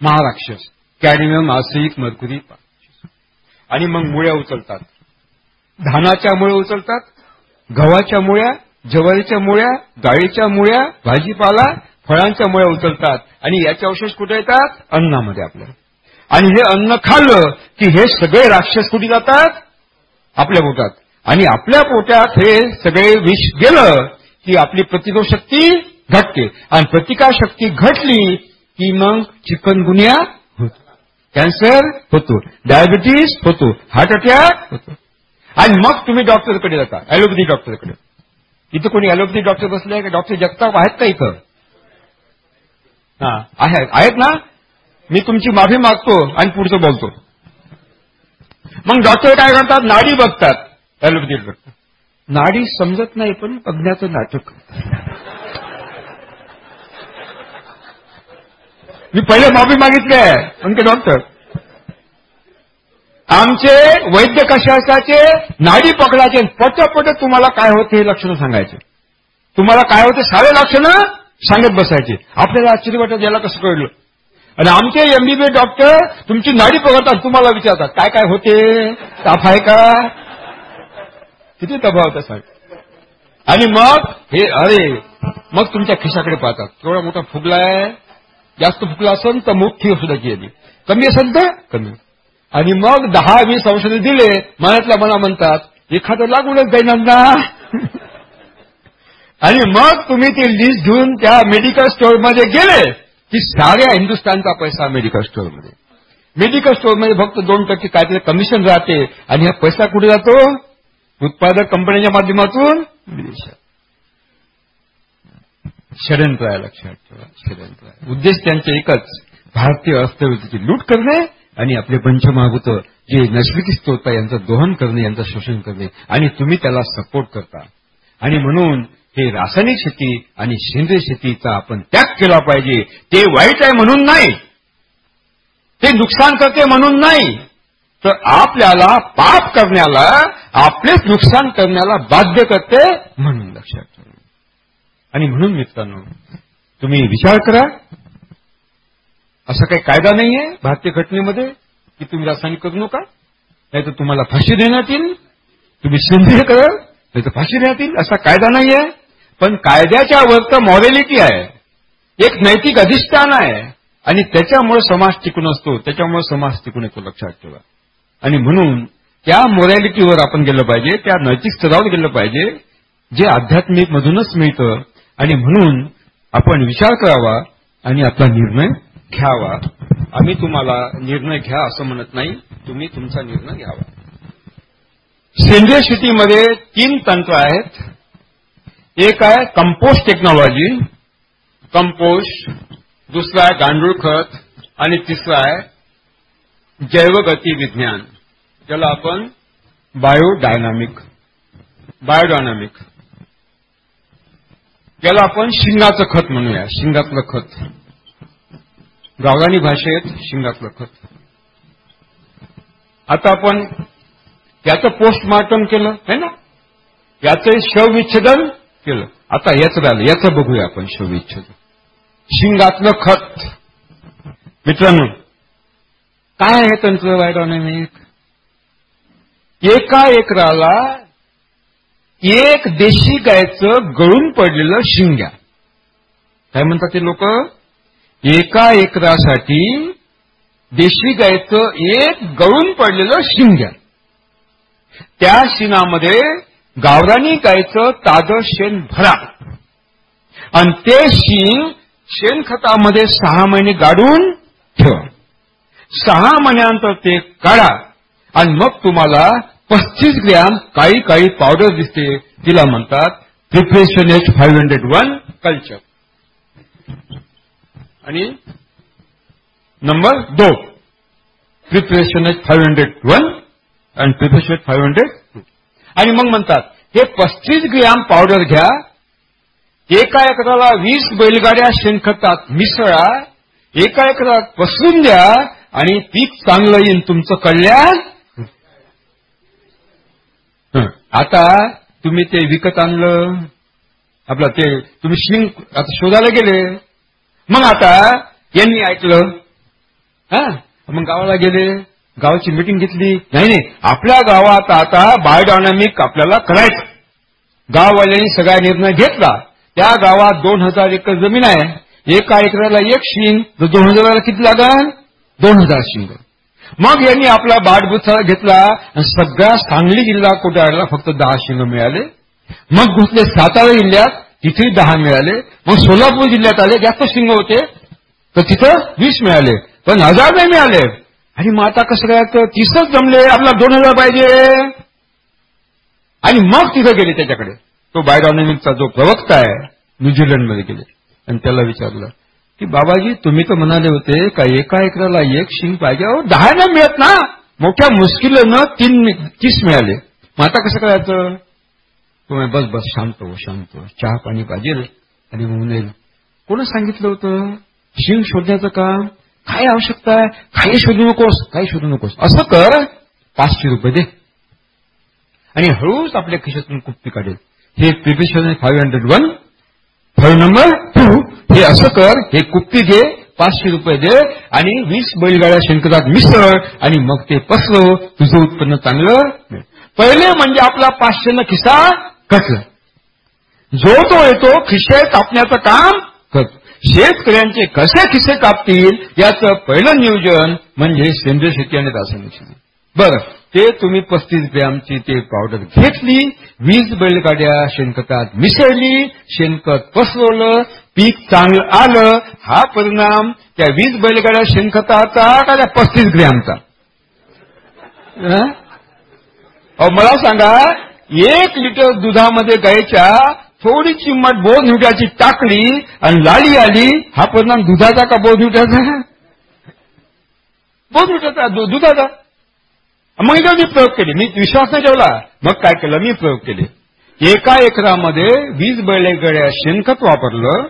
महाराक्षस कॅडमियम आर्सेनिक मर्कुरी आणि मग मुळ्या उचलतात. धानाच्या मुळे उचलतात गव्हाच्या मुळ्या ज्वारीच्या मुळ्या डाळीच्या मुळ्या भाजीपाला फळांच्या मुळ्या उचलतात. आणि याचे अवशेष कुठे येतात? अन्नामध्ये आपल्या आणि हे अन्न खाल्लं की हे सगळे राक्षस कुठे जातात? आपल्या पोटात. आणि आपल्या पोटात हे सगळे विष गेलं की आपली प्रतिरोध शक्ती घटते. आणि प्रतिकार शक्ती घटली की मग चिकनगुन्या कॅन्सर होतो डायबिटीस होतो हार्ट अटॅक होतो. आणि मग तुम्ही डॉक्टरकडे जाता ॲलोपॅथी डॉक्टरकडे. इथं कोणी ॲलोपॅथी डॉक्टर बसले का? डॉक्टर जगताप आहेत का इथं? हा. आहेत आहेत ना? मी तुमची माफी मागतो आणि पुढचं बोलतो. मग डॉक्टर काय करतात? नाडी बघतात ॲलोपॅथी डॉक्टर. नाडी समजत नाही पण बघण्याचं नाटक मी पहिले माफी मागितली आहे. पण डॉक्टर आमचे वैद्य कशाचे नाडी पकडायचे पटपट तुम्हाला काय होते हे लक्षणं सांगायचे. तुम्हाला काय होते सारे लक्षणं सांगत बसायचे. आपल्याला आश्चर्य वाटत याला कसं कळलं? आणि आमचे एमबीबीएस डॉक्टर तुमची नाडी पकडतात तुम्हाला विचारतात काय काय होते? ताप आहे का? किती तबावता साहेब. आणि मग हे अरे मग तुमच्या खिशाकडे पाहतात. केवढा मोठा फुगला आहे जास्त फुगला असेल तर मुख्य सुद्धा कमी असेल तर कमी. आणि मग दहा वीस औषधे दिले मनातल्या मना म्हणतात एखादं लागूनच दैनंदा *laughs* आणि मग तुम्ही ती लिस्ट घेऊन त्या मेडिकल स्टोअरमध्ये गेले की साऱ्या हिंदुस्थानचा पैसा मेडिकल स्टोअरमध्ये मेडिकल स्टोअरमध्ये फक्त दोन टक्के काहीतरी कमिशन राहते आणि हा पैसा कुठे जातो? उत्पादक कंपन्यांच्या माध्यमातून विदेशात. षडयंत्र आहे लक्षात ठेवा षडयंत्र आहे. उद्देश त्यांचे एकच भारतीय अर्थव्यवस्थेची लूट करणे आणि आपले पंचमहाभूत जे नैसर्गिक स्त्रोत यांचं दोहन करणे यांचं शोषण करणे. आणि तुम्ही त्याला सपोर्ट करता. आणि म्हणून हे रासायनिक शेती आणि सेंद्रिय शेतीचा आपण त्याग केला पाहिजे. ते वाईट आहे म्हणून नाही. ते नुकसान करते म्हणून नाही. तर आपल्याला पाप करण्याला आपलेच नुकसान करण्याला बाध्य करते म्हणून लक्षात ठेवा. आणि म्हणून मित्रांनो तुम्ही विचार करा. असा काही कायदा नाहीये भारतीय घटनेमध्ये की तुम्ही रासायनिक करू नका. नाही तर तुम्हाला फाशी देण्यात येईल. तुम्ही सेंद्रिय करा नाही तर फाशी देण्यात येईल. असा कायदा नाहीये. पण कायद्याच्या वर तर मॉरेलिटी आहे. एक नैतिक अधिष्ठान आहे. आणि त्याच्यामुळे समाज टिकून असतो. त्याच्यामुळे समाज टिकून येतो लक्षात ठेवा. आणि म्हणून त्या मोरॅलिटीवर आपण गेलं पाहिजे त्या नैतिक स्तरावर गेलं पाहिजे. जे आध्यात्मिक मधूनच मिळतं आणि म्हणून आपण विचार करावा आणि आपला निर्णय घ्यावा. आम्ही तुम्हाला निर्णय घ्या असं म्हणत नाही. तुम्ही तुमचा निर्णय घ्यावा. सेंद्रिय शेतीमध्ये तीन तंत्र आहेत. एक आहे कंपोस्ट टेक्नॉलॉजी कंपोस्ट दुसरा आहे गांडूळ खत आणि तिसरा आहे जैवगती विज्ञान. ज्याला आपण बायोडायनामिक बायोडायनामिक याला आपण शिंगाचं खत म्हणूया शिंगातलं खत. गावरानी भाषेत शिंगातलं खत. आता आपण याचं पोस्टमार्टम केलं है ना? याचं शवविच्छेदन केलं. आता याचं झालं याचं बघूया आपण शवविच्छेदन. शिंगातलं खत. मित्रांनो काय आहे त्यांचं बायोडायनामिक एका एकराला एक देशी गायचं गळून पडलेलं शिंग्या. काय म्हणतात ते लोक? एका एकरासाठी देशी गायचं एक गळून पडलेलं शिंग्या. त्या शिणामध्ये गावरानी गायचं ताजं शेण भरा. आणि ते शिंग शेणखतामध्ये सहा महिने गाडून ठेवा. सहा महिन्यानंतर ते काढा. आणि मग तुम्हाला पस्तीस ग्रॅम काही काही पावडर दिसते. तिला म्हणतात preparation H five hundred one culture आणि नंबर दो preparation H five hundred one आणि preparation H five hundred two आणि मग म्हणतात हे पस्तीस ग्रॅम पावडर घ्या. एका एकराला वीस बैलगाड्या शेणखतात मिसळा. एका एकरात पसरून द्या आणि पीक चांगलं येईल तुमचं कल्याण. आता तुम्ही ते विकत आणलं आपलं ते तुम्ही शिंग आता शोधायला गेले. मग आता यांनी ऐकलं. हा. मग गावाला गेले गावाची मिटिंग घेतली. नाही नाही. आपल्या गावात आता बायोडायनामिक आपल्याला करायचं. गाववाल्यांनी सगळा निर्णय घेतला. त्या गावात दोन हजार एकर जमीन आहे. एका एकराला एक शिंग तर दोन हजाराला किती लागल दोन हजार शिंग. मग यांनी आपला बाडबुचा घेतला आणि सगळ्या सांगली जिल्हा कोटाळला फक्त दहा शिंग मिळाले. मग घुसले सातारा जिल्ह्यात तिथे दहा मिळाले. मग सोलापूर जिल्ह्यात आले जास्त शिंग होते. तर तिथं वीस मिळाले. पण हजार नाही मिळाले. आणि मग आता कसं काय तीसच जमले आपला दोन हजार पाहिजे. आणि मग तिथं गेले त्याच्याकडे. तो बायडॉनिमिकचा जो प्रवक्ता आहे न्यूझीलंडमध्ये गेले. आणि त्याला विचारलं की बाबाजी तुम्ही तर म्हणाले होते का एका एकराला एक शिंग पाहिजे? अहो दहा नाही मिळत ना. मोठ्या मुश्किलीनं तीन तीस मिळाले. मग आता कसं करायचं? तुम्ही बस बस शांत हो शांत हो. चहा पाणी पाहिजे आणि म्हणेल कोण सांगितलं होतं? शिंग शोधण्याचं काम? काय आवश्यकता आहे? काही शोधू नकोस काही शोधू नकोस. असं कर. पाचशे रुपये दे. आणि हळूच आपल्या खिशातून कुप्पी काढेल. हे preparation five hundred one five number two हे असं कर हे कुप्पी घे पाचशे रुपये दे आणि वीस बैलगाड्या शेणखतात मिसळ आणि मग ते पसरव. तुझं उत्पन्न चांगलं पहिले म्हणजे आपला पाचशेनं खिसा कटला. जो तो येतो खिशे कापण्याचं काम करतो. शेतकऱ्यांचे कसे खिसे कापतील याचं पहिलं नियोजन म्हणजे सेंद्रिय शेती आणि रासायनिक शेती. बरं ते तुम्ही पस्तीस ग्रॅमची ते पावडर घेतली वीज बैलगाड्या शेणखतात मिसळली शेणखत पसरवलं पीक चांगलं आलं हा परिणाम त्या वीज बैलगाड्या शेणखताचा का त्या पस्तीस ग्रॅमचा? अहो मला सांगा एक लिटर दुधामध्ये गायच्या थोडी चिंमट बोध न्यूट्याची टाकली आणि लाली आली हा परिणाम दुधाचा का बोध न्यूट्याचा बोध न्यूट्याचा दुधाचा. मग एकदा मी प्रयोग केले. मी विश्वास नाही ठेवला. मग काय केलं? मी प्रयोग केले. एका एकरामध्ये वीज बैलगाड्या शेणखत वापरलं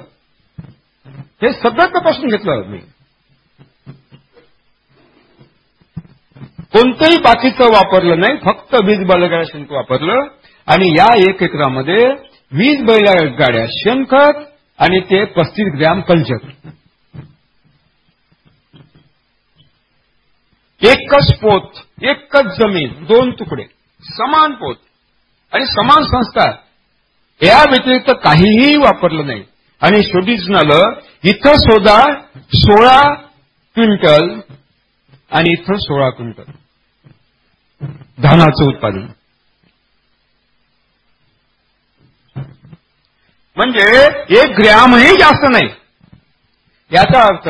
हे सगळं तपासून घेतलं मी. कोणतंही बाकीचं वापरलं नाही फक्त वीज बैलगाड्या शेणखत वापरलं. आणि या एक एकरामध्ये वीज बैलगाड्या शेणखत आणि ते पस्तीस ग्रॅम कल्चर. एकच पोत एकच जमीन दोन तुकडे समान पोत आणि समान संस्था. या व्यतिरिक्त काहीही वापरलं नाही. आणि शेवटी झालं इथं सोदा सोळा क्विंटल आणि इथं सोळा क्विंटल. धानाचं उत्पादन. म्हणजे एक ग्रॅमही जास्त नाही. याचा अर्थ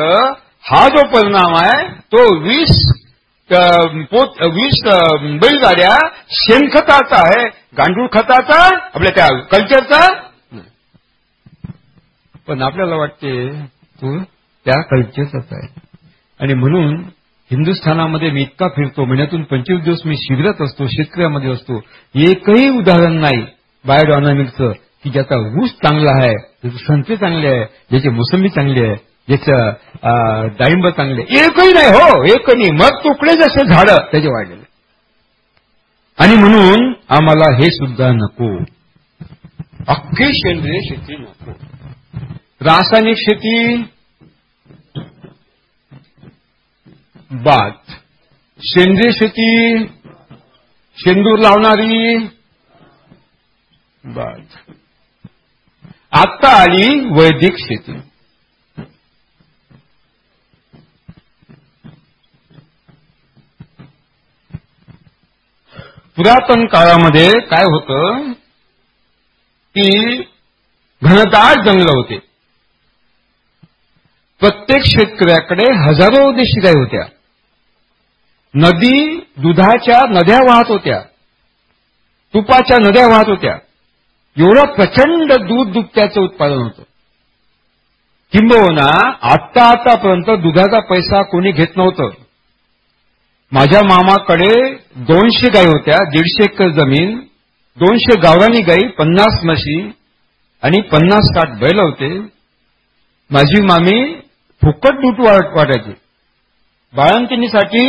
हा जो परिणाम आहे तो वीस पोत वीस बैलगाड्या शेणखताचा आहे. गांडूळ खताचा आपल्या त्या कल्चरचा पण आपल्याला वाटते तो त्या कल्चरचाच आहे. आणि म्हणून हिंदुस्थानामध्ये मी इतका फिरतो महिन्यातून पंचवीस दिवस मी शिबिरात असतो शेतकऱ्यामध्ये असतो. एकही उदाहरण नाही बायोडॉनॉमिकचं की ज्याचा ऊस चांगला आहे ज्याचे संत्री चांगले आहे ज्याची मोसंबी चांगली आहे ज्याचं डाळिंब चांगले. एकही नाही हो एक नाही. मग तुकडे जसे झाडं त्याचे वाढलेले. आणि म्हणून आम्हाला हे सुद्धा नको. अख्खी सेंद्रिय शेती नको. रासायनिक शेती बाद. सेंद्रिय शेती शेंदूर लावणारी बाद. आत्ता आली वैदिक शेती. पुरातन काळामध्ये काय होतं की घनदाट जंगल होते. प्रत्येक शेतकऱ्याकडे हजारो देशी गाय होत्या. नदी दुधाच्या नद्या वाहत होत्या. तुपाच्या नद्या वाहत होत्या. एवढं प्रचंड दूध दुभत्याचं उत्पादन होतं. किंबहुना आत्ता आतापर्यंत दुधाचा पैसा कोणी घेत नव्हतं. माझ्या मामाकडे दोनशे गाई होत्या दीडशे एकर जमीन दोनशे गावरानी गाई पन्नास म्हशी आणि पन्नास साठ बैल होते. माझी मामी फुकट दूध वाटायची. बाळंतिणीसाठी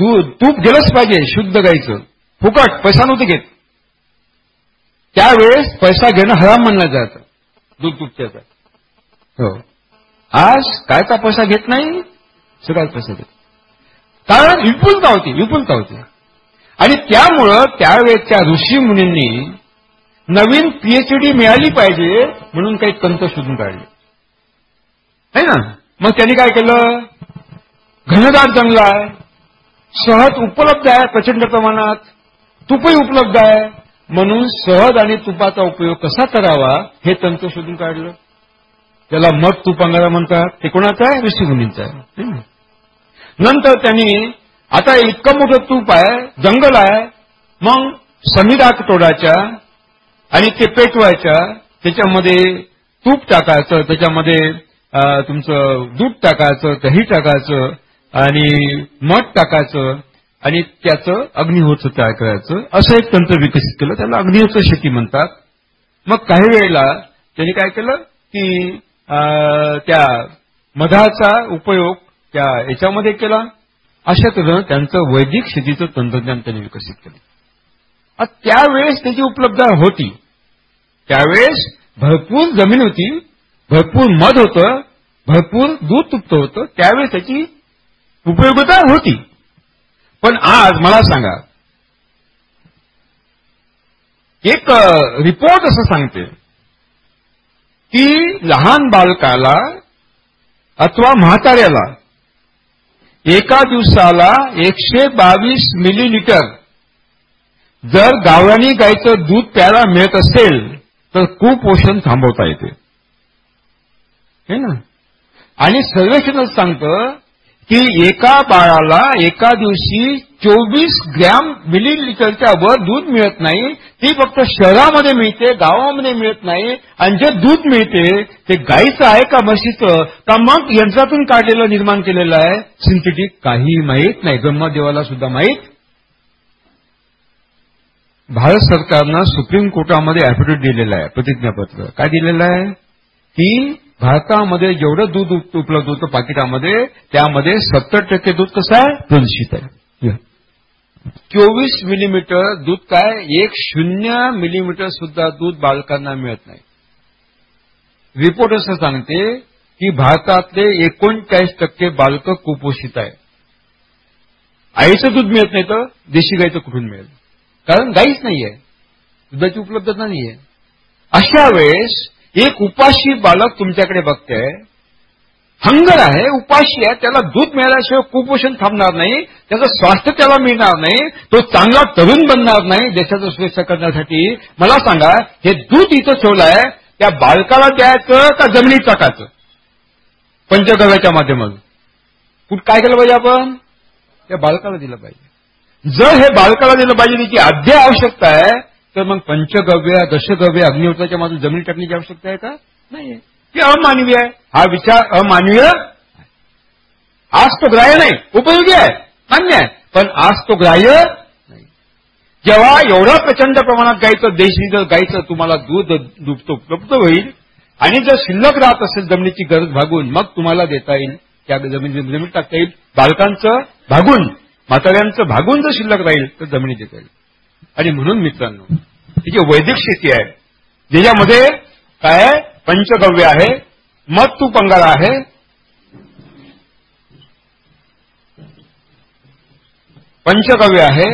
दूध तूप गेलंच पाहिजे शुद्ध गायचं फुकट पैसा नव्हते घेत. त्यावेळेस पैसा घेणं हराम म्हणलं जातं. दूध तुपच्याचा हो. आज कायचा पैसा घेत नाही? सगळ्याच पैसा घेत. कारण विपुलता होती विपुलता होती आणि त्यामुळं त्यावेळेच्या ऋषी मुनींनी नवीन पीएचडी मिळाली पाहिजे म्हणून काही तंत्र शोधून काढले. है ना? मग त्यांनी काय केलं? घनदाट जंगल आहे. सहज उपलब्ध आहे प्रचंड प्रमाणात. तुपही उपलब्ध आहे. म्हणून सहज आणि तुपाचा उपयोग कसा करावा हे तंत्र शोधून काढलं. त्याला मठ तूप अंगारा म्हणतात. ते कोणाचं आहे? ऋषीमुनींचं आहे. नंतर त्यांनी आता इतकं मोठं तूप आहे जंगल आहे मग समीराक तोडायच्या आणि ते पेटवायच्या. त्याच्यामध्ये तूप टाकायचं. त्याच्यामध्ये तुमचं दूध टाकायचं दही टाकायचं आणि मध टाकायचं आणि त्याचं अग्निहोत्र तयार करायचं असं एक तंत्र विकसित केलं. त्याला अग्निहोत्र शेती म्हणतात. मग काही वेळेला त्यांनी काय केलं की त्या मधाचा उपयोग त्या याच्यामध्ये केला. अशा तऱ्हेनं त्यांचं वैदिक शेतीचं तंत्रज्ञान त्यांनी विकसित केलं. त्यावेळेस त्याची उपलब्धता होती. त्यावेळेस भरपूर जमीन होती. भरपूर मध होतं भरपूर दूध तुप्त होतं त्यावेळेस त्याची उपयोगिता होती. पण आज मला सांगा एक रिपोर्ट असं सांगते की लहान बालकाला अथवा म्हाताऱ्याला एका दिवसाला एकशे बावीस मिलीलिटर जर गावरानी गायचं दूध प्यायला मिळत असेल तर कुपोषण थांबवता येते. हे ना? आणि सर्वेक्षणच सांगतं की एका बाळाला एका दिवशी चोवीस ग्रॅम मिलीलिटरच्या वर दूध मिळत नाही. ती फक्त शहरामध्ये मिळते गावामध्ये मिळत नाही. आणि जे दूध मिळते ते गाईचं आहे का म्हशीचं? का मग यंत्रातून काढलेलं निर्माण केलेलं आहे? सिंथेटिक काही माहीत नाही. ब्रह्मदेवाला सुद्धा माहीत भारत सरकारनं सुप्रीम कोर्टामध्ये ऍफिडेव्हिट दिलेलं आहे प्रतिज्ञापत्र. काय दिलेलं आहे? की भारतामध्ये जेवढं दूध उपलब्ध होतं पाकिटामध्ये त्यामध्ये सत्तर टक्के दूध कसं आहे? प्रदूषित आहे. चोवीस मिलीमीटर दूध काय? एक शून्य मिलीमीटर सुद्धा दूध बालकांना मिळत नाही. रिपोर्ट असं सांगते की भारतातले एकोणचाळीस टक्के बालकं कुपोषित आहे आईचं दूध मिळत नाही तर देशी गाईचं कुठून मिळेल? कारण गाईच नाहीये. दुधाची उपलब्धता नाहीये. अशा वेळेस एक उपाशी बालक तुमच्याकडे बघते. हंगर आहे उपाशी आहे त्याला दूध मिळाल्याशिवाय कुपोषण थांबणार नाही त्याचं स्वास्थ्य त्याला मिळणार नाही तो चांगला तरुण बनणार नाही देशाचं सुरक्षा करण्यासाठी. मला सांगा हे दूध इथं ठेवलंय त्या बालकाला द्यायचं का जमिनीत टाकायचं? पंचगव्याच्या माध्यमातून. कुठं काय केलं पाहिजे आपण? त्या बालकाला दिलं पाहिजे. जर हे बालकाला दिलं पाहिजे त्याची आद्य आवश्यकता आहे तर मग पंचगव्य दशगव्य अग्निहोत्राच्या माझं जमीन टाकण्याची आवश्यकता आहे का? नाही ते अमानवीय आहे. हा विचार अमानवीय आज तो ग्राह्य नाही. उपयोगी आहे. मान्य आहे. पण आज तो ग्राह्य नाही. जेव्हा एवढ्या प्रचंड प्रमाणात गायचं देशी जर गायचं तुम्हाला दूध दुपतो उपलब्ध होईल आणि जर शिल्लक राहत असेल जमिनीची गरज भागून मग तुम्हाला देता येईल. त्या जमिनी जमीन टाकता येईल. बालकांचं भागून म्हाताऱ्यांचं भागून जर शिल्लक राहील तर जमिनी देता येईल. आणि म्हणून मित्रांनो ही जी वैदिक शेती आहे ज्याच्यामध्ये काय पंचगव्य आहे मत तू पंगाला आहे. पंचगव्य आहे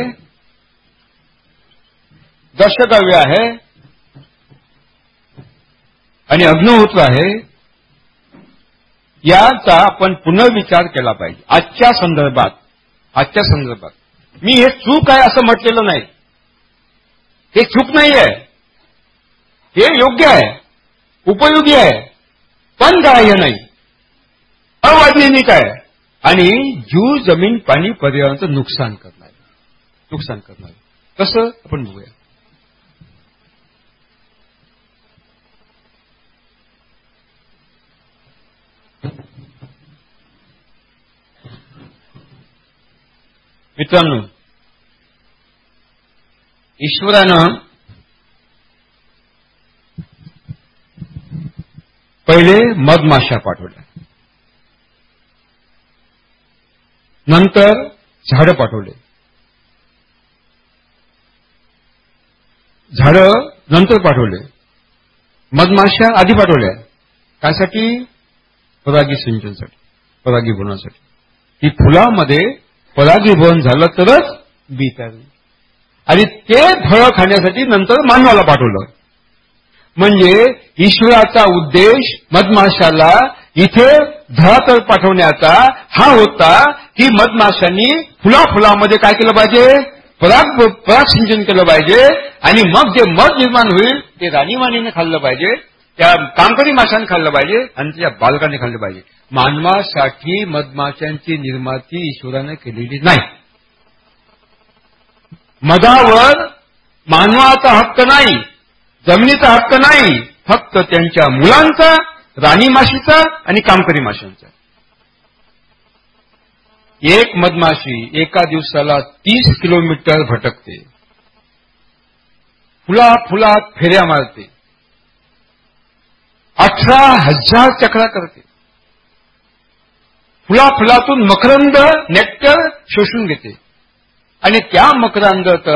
दशगव्य आहे आणि अग्निहोत्र आहे. याचा आपण पुनर्विचार केला पाहिजे. आजच्या संदर्भात आजच्या संदर्भात. मी हे चूक आहे असं म्हटलेलं नाही. हे चूक नाही आहे हे योग्य आहे. उपयोगी आहे. पण ग्राह्य नाही. अवैज्ञानिक आहे. आणि जीव जमीन पाणी पर्यावरणाचं नुकसान करणार. नुकसान करणार. कसं आपण बघूया. मित्रांनो ईश्वरानं पहिले मधमाशा पाठवल्या. नंतर झाडं पाठवले. झाडं नंतर पाठवले. मधमाशा आधी पाठवल्या. त्यासाठी परागी सिंचनसाठी परागी बनवण्यासाठी फुलामध्ये परागीभवन झालं तरच बी तयार होईल. आणि ते फळं खाण्यासाठी नंतर मानवाला पाठवलं. म्हणजे ईश्वराचा उद्देश मधमाशाला इथे धरातळ पाठवण्याचा हा होता की मधमाशांनी फुला फुलामध्ये काय केलं पाहिजे? पराग पराग सिंचन केलं पाहिजे आणि मग जे मध निर्माण होईल ते राणीवाणीने खाल्लं पाहिजे त्या कामकरी माशाने खाल्लं पाहिजे आणि त्या बालकाने खाल्लं पाहिजे. मानवासाठी मधमाशांची निर्माती ईश्वराने केलेली नाही. मधावर मानवाचा हक्क नाही जमिनीचा हक्क नाही फक्त त्यांच्या मुलांचा राणी माशीचा आणि कामकरी माशांचा. एक मधमाशी एका दिवसाला तीस किलोमीटर भटकते. फुला फुलात फेऱ्या मारते. अठरा हजार चक्रा करते. फुला फुलातून मकरंद नेक्टर शोषून घेते. आणि त्या मकरांदात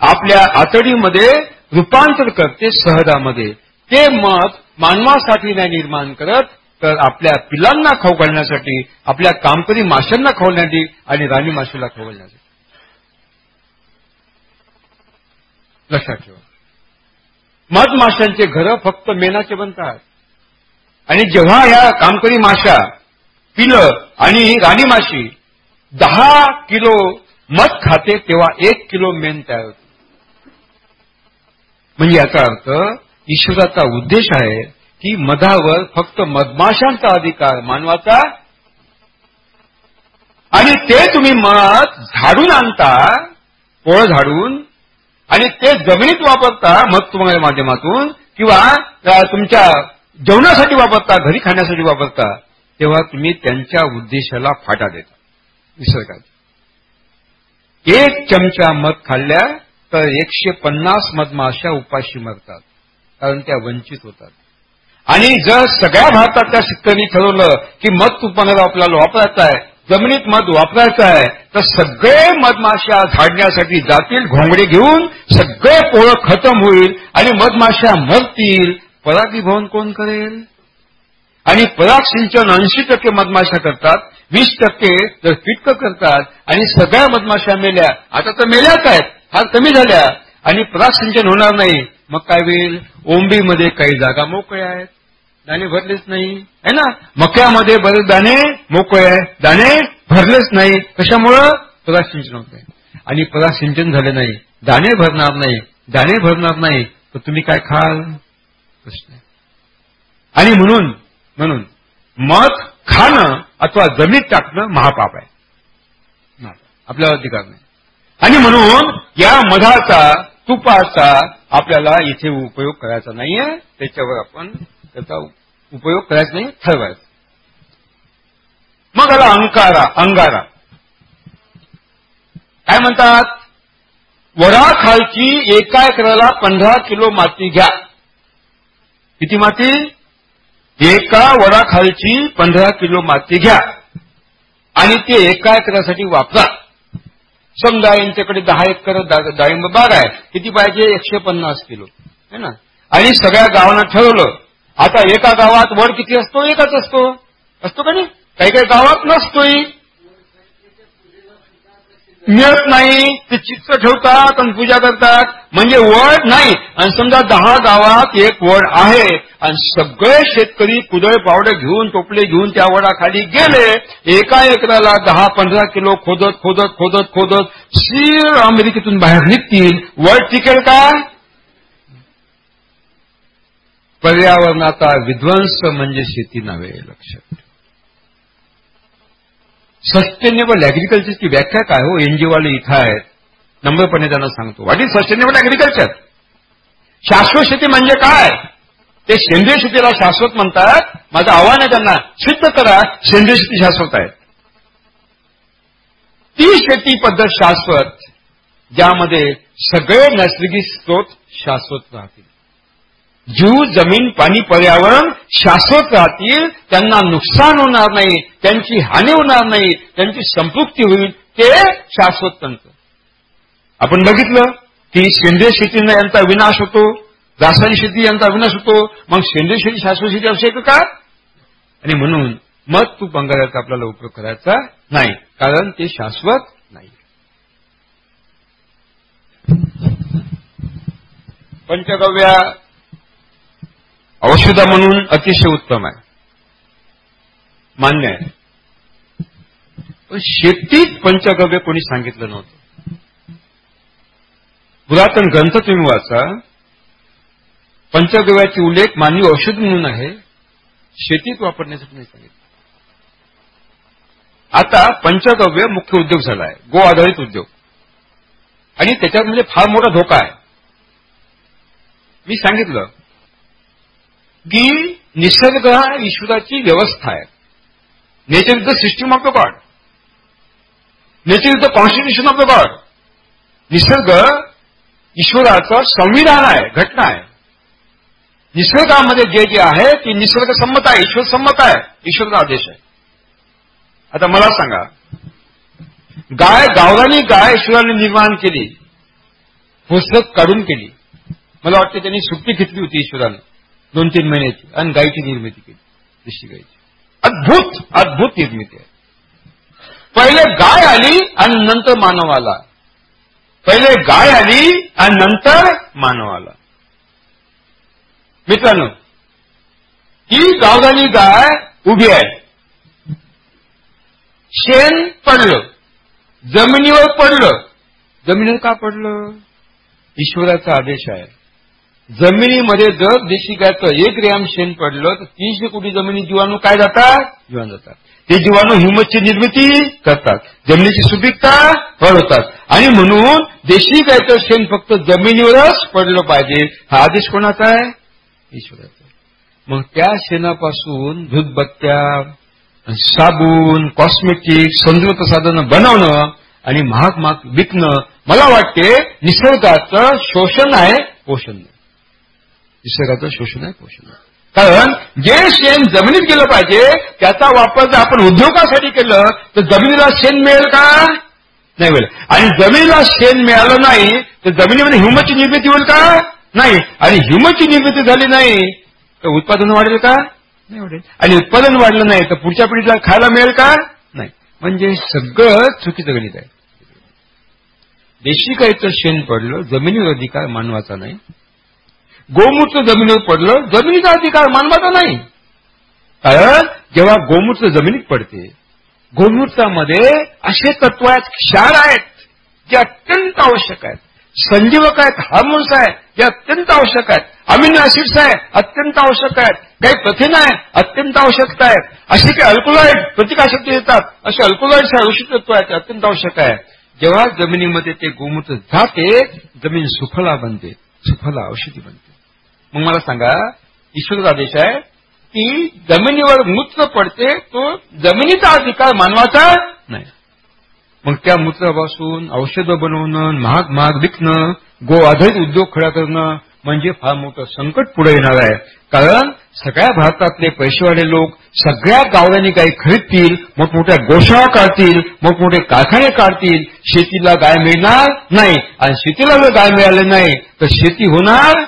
आपल्या आतडीमध्ये रूपांतर करते सहदामध्ये. ते मत मानवासाठी नाही निर्माण करत तर आपल्या पिलांना खाऊ घालण्यासाठी आपल्या कामकरी माशांना खावण्यासाठी आणि राणी माशीला खाऊ घालण्यासाठी. लक्षात ठेवा. मधमाशांचे घरं फक्त मेनाचे बनतात. आणि जेव्हा या कामकरी माशा पिलं आणि राणी माशी दहा किलो मध खाते तेव्हा एक किलो मेन तयार होते. म्हणजे याचा अर्थ ईश्वराचा उद्देश आहे की मधावर फक्त मधमाशांचा अधिकार मानवाचा आणि ते तुम्ही मध झाडून आणता पोळ झाडून आणि ते जमिनीत वापरता मध तुम्हाला माध्यमातून किंवा तुमच्या जेवणासाठी वापरता घरी खाण्यासाठी वापरता तेव्हा तुम्ही त्यांच्या उद्देशाला फाटा देता. निसर्गात एक चमचा मध खाल्ल्या तर एकशे पन्नास मधमाशा उपाशी मरतात कारण त्या वंचित होतात. आणि जर सगळ्या भारतातल्या शेतकऱ्यांनी ठरवलं की मध तुपाला आपल्याला वापरायचं आहे जमिनीत मध वापरायचं आहे तर सगळे मधमाशा झाडण्यासाठी जातील घोंगडे घेऊन सगळे पोळं खतम होईल आणि मधमाशा मरतील. परागीभवन कोण करेल? आणि पराग सिंचन ऐंशी टक्के मधमाशा करतात वीस टक्के जर कीटक करतात आणि सगळ्या मधमाशा मेल्या आता तर मेल्याच आहेत फार कमी झाल्या आणि पराग सिंचन होणार नाही मग काय होईल? ओंबीमध्ये काही जागा मोकळ्या आहेत. दाणे भरलेच नाही. है ना? मक्यामध्ये बरेच दाणे मोकळे आहे दाणे भरलेच नाही. कशामुळं? पराग सिंचन होत नाही. आणि पराग सिंचन झाले नाही. दाणे भरणार नाही. दाणे भरणार नाही. तर तुम्ही काय खाल? प्रश्न आणि म्हणून म्हणून मध खाणं अथवा जमीत टाकणं महापाप आहे. आपल्याला अधिकार नाही. आणि म्हणून या मधाचा तुपाचा आपल्याला इथे उपयोग करायचा नाहीये. त्याच्यावर आपण त्याचा उपयोग करायचा नाही ठरवायचा. मग आला अंकारा अंगारा. काय म्हणतात? वराखालची एका एकराला पंधरा किलो माती घ्या. किती माती? एका वडाखालची पंधरा किलो माती घ्या आणि ते एका एकरासाठी वापरा. समजा यांच्याकडे दहा एकर डाळिंब बाग आहे किती पाहिजे? एकशे पन्नास किलो. है ना? आणि सगळ्या गावांना ठरवलं आता एका गावात वड किती असतो? एकच असतो. असतो का नाही? काही काही गावात नसतोय मिळत नाही ते चित्र ठेवतात आणि पूजा करतात. म्हणजे वड नाही. आणि समजा दहा गावात एक वड आहे आणि सगळे शेतकरी कुदळ पावडे घेऊन टोपले घेऊन त्या वडाखाली गेले. एका एकराला दहा पंधरा किलो खोदत खोदत खोदत खोदत शिर अमेरिकेतून बाहेर निघतील. वड टिकेल का? पर्यावरणाचा विध्वंस म्हणजे शेती नव्हे लक्षात सस्टेनेबल अॅग्रिकल्चरची व्याख्या काय? हो एनजीओवाले इथं आहेत. नम्रपणे त्यांना सांगतो. व्हॉट इज सस्टेनेबल अॅग्रिकल्चर शाश्वत शेती म्हणजे काय? ते सेंद्रिय शेतीला शाश्वत म्हणतात. माझं आव्हान आहे त्यांना सिद्ध करा सेंद्रिय शेती शाश्वत आहे. ती शेती पद्धत शाश्वत ज्यामध्ये सगळे नैसर्गिक स्रोत शाश्वत राहतील. जीव जमीन पाणी पर्यावरण शाश्वत राहतील त्यांना नुकसान होणार नाही त्यांची हानी होणार नाही त्यांची संपृक्ती होईल ते शाश्वत तंत्र. आपण बघितलं की सेंद्रिय शेतीने यांचा विनाश होतो रासायनिक शेती यांचा विनाश होतो मग सेंद्रिय शेती शाश्वत शेती आवश्यक का? आणि म्हणून मग तू बंगाल्याचा आपल्याला उपयोग करायचा नाही कारण ते शाश्वत नाही. पंचगव्या औषधा म्हणून अतिशय उत्तम आहे. मान्य आहे. पण शेतीत पंचगव्य कोणी सांगितलं नव्हतं. पुरातन ग्रंथ तुम्ही वाचा. पंचगव्याची उल्लेख मानवी औषध म्हणून आहे. शेतीत वापरण्यासाठी नाही सांगितलं. आता पंचगव्य मुख्य उद्योग झाला आहे. गो आधारित उद्योग. आणि त्याच्यात म्हणजे फार मोठा धोका आहे. मी सांगितलं की निसर्ग हा ईश्वराची व्यवस्था आहे. Nature is the system of the God nature is the constitution of the God निसर्ग ईश्वराचं संविधान आहे घटना आहे. निसर्गामध्ये जे जे आहे ते निसर्ग संमत आहे ईश्वर संमत आहे ईश्वरचा आदेश आहे. आता मला सांगा गाय गावरानी गाय ईश्वराने निर्माण केली पुस्तक काढून केली. मला वाटतं त्यांनी सुट्टी घेतली होती ईश्वराने. दोन तीन महिन्याची आणि गायची निर्मिती केली देशी गायची. अद्भुत अद्भुत निर्मिती आहे. पहिले गाय आली आणि नंतर मानव आला. पहिले गाय आली आणि नंतर मानव आला. मित्रांनो ही गावगाली गाय उभी आहे. शेण पडलं जमिनीवर पडलं. जमिनीवर का पडलं? ईश्वराचा आदेश आहे. जमिनीमध्ये जर देशी गायचं एक ग्रॅम शेण पडलं तर तीनशे कोटी जमिनी जीवाणू काय जातात? जीवाणू जातात. ते जीवाणू हिमतची निर्मिती करतात. जमिनीची सुपीकता वाढवतात. आणि म्हणून देशी गायचं शेण फक्त जमिनीवरच पडलं पाहिजे. हा आदेश कोणाचा आहे? ईश्वराचा. मग त्या शेणापासून धुतबत्त्या साबून कॉस्मेटिक सौंदर्य साधनं बनवणं आणि महाग महाग विकणं मला वाटते निसर्गाचं शोषण आहे पोषण नाही. निसर्गाचं शोषण आहे पोषण आहे. कारण जे शेण जमिनीत गेलं पाहिजे त्याचा वापर जर आपण उद्योगासाठी केलं तर जमिनीला शेण मिळेल का? नाही मिळेल. आणि जमिनीला शेण मिळालं नाही तर जमिनीमध्ये ह्युमसची निर्मिती होईल का? नाही. आणि ह्युमसची निर्मिती झाली नाही तर उत्पादन वाढेल का? नाही वाढेल. आणि उत्पादन वाढलं नाही तर पुढच्या पिढीला खायला मिळेल का? नाही. म्हणजे सगळं चुकीचं गणित आहे. देशी काहीचं शेण पडलं जमिनीवर अधिकार मानवाचा नाही. गोमूत्र जमिनीवर पडलं जमिनीचा अधिकार मानवाचा नाही. कारण जेव्हा गोमूत्र जमिनीत पडते गोमूत्रामध्ये असे तत्व आहेत क्षार आहेत जे अत्यंत आवश्यक आहेत. संजीवक आहेत हार्मोन्स आहेत जे अत्यंत आवश्यक आहेत. अमिनो ऍसिड्स आहेत अत्यंत आवश्यक आहेत. काही प्रथिन आहे अत्यंत आवश्यकता आहेत. असे काही अल्कोलॉइड प्रतिकाशक्ती देतात असे अल्कोलॉइड्स आहे औषध तत्व आहेत अत्यंत आवश्यक आहे. जेव्हा जमिनीमध्ये ते गोमूत्र जाते जमीन सुफला बनते सुफला औषधी बनते. मग मला सांगा ईश्वर आदेश आहे की जमिनीवर मूत्र पडते तो जमिनीचा अधिकार मानवाचा नाही. मग त्या मूत्रापासून औषधं बनवणं महाग महाग विकणं गो आधारित उद्योग खडा करणं म्हणजे फार मोठं संकट पुढे येणार आहे. कारण सगळ्या भारतातले पैसेवाले लोक सगळ्या गावऱ्यांनी काही खरीदतील मोठमोठ्या गोशाळा काढतील मोठमोठे कारखाने काढतील शेतीला गाय मिळणार नाही आणि शेतीला जर गाय मिळाले नाही तर शेती होणार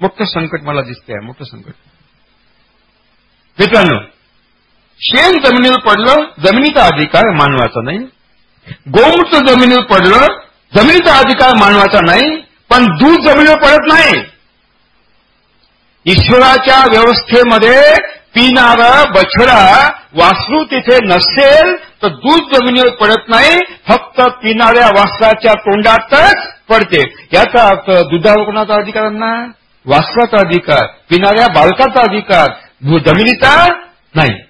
मोठं संकट मला दिसतंय मोठं संकट. मित्रांनो शेण जमिनीवर पडलं जमिनीचा अधिकार मानवाचा नाही. गोमूत्र जमिनीवर पडलं जमिनीचा अधिकार मानवाचा नाही पण दूध जमिनीवर पडत नाही. ईश्वराच्या व्यवस्थेमध्ये पिणारा बछडा वासरू तिथे नसेल तर दूध जमिनीवर पडत नाही फक्त पिणाऱ्या वासराच्या तोंडातच पडते. याचा अर्थ दुधावर कोणाचा अधिकार नाही? वासराचा अधिकार पिणाऱ्या बालकाचा अधिकार जमिनीचा नाही.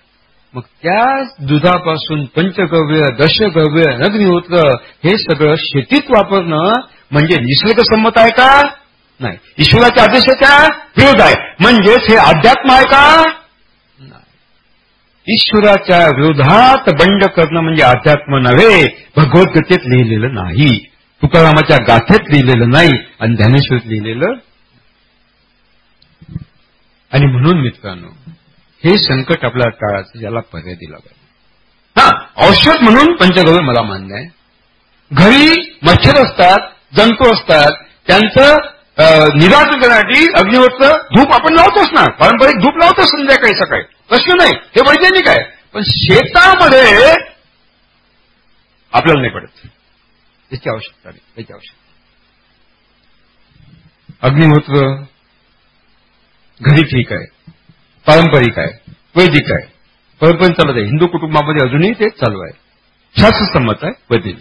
मग त्या दुधापासून पंचगव्य दशगव्य नग्निहोत्र हे सगळं शेतीत वापरणं म्हणजे निसर्गसंमत आहे का? नाही. ईश्वराच्या आदेशाच्या विरोध आहे. म्हणजेच हे अध्यात्म आहे का? नाही. ईश्वराच्या विरोधात बंड करणं म्हणजे अध्यात्म नव्हे. भगवद्गीतेत लिहिलेलं नाही. तुकारामाच्या गाथेत लिहिलेलं नाही. आणि ज्ञानेश्वरीत लिहिलेलं आणि म्हणून मित्रांनो हे संकट आपल्या टाळाचं याला पर्याय दिला पाहिजे. हा औषध म्हणून पंचगव्य मला मान्य आहे. घरी मच्छर असतात जंतू असतात त्यांचं निराकरण करण्यासाठी अग्निवरचं धूप आपण लावतोच ना पारंपरिक धूप लावतो संध्याकाळी सकाळी. प्रश्न नाही हे वैज्ञानिक आहे. पण शेतामध्ये आपल्याला नाही पडत. त्याची आवश्यकता नाही त्याची आवश्यकता अग्निहोत्र घरी ठीक आहे. पारंपरिक आहे. वैदिक आहे. परंपरा चालत आहे. हिंदू कुटुंबामध्ये अजूनही ते चालू आहे. शास्त्रसंमत आहे वैदिक.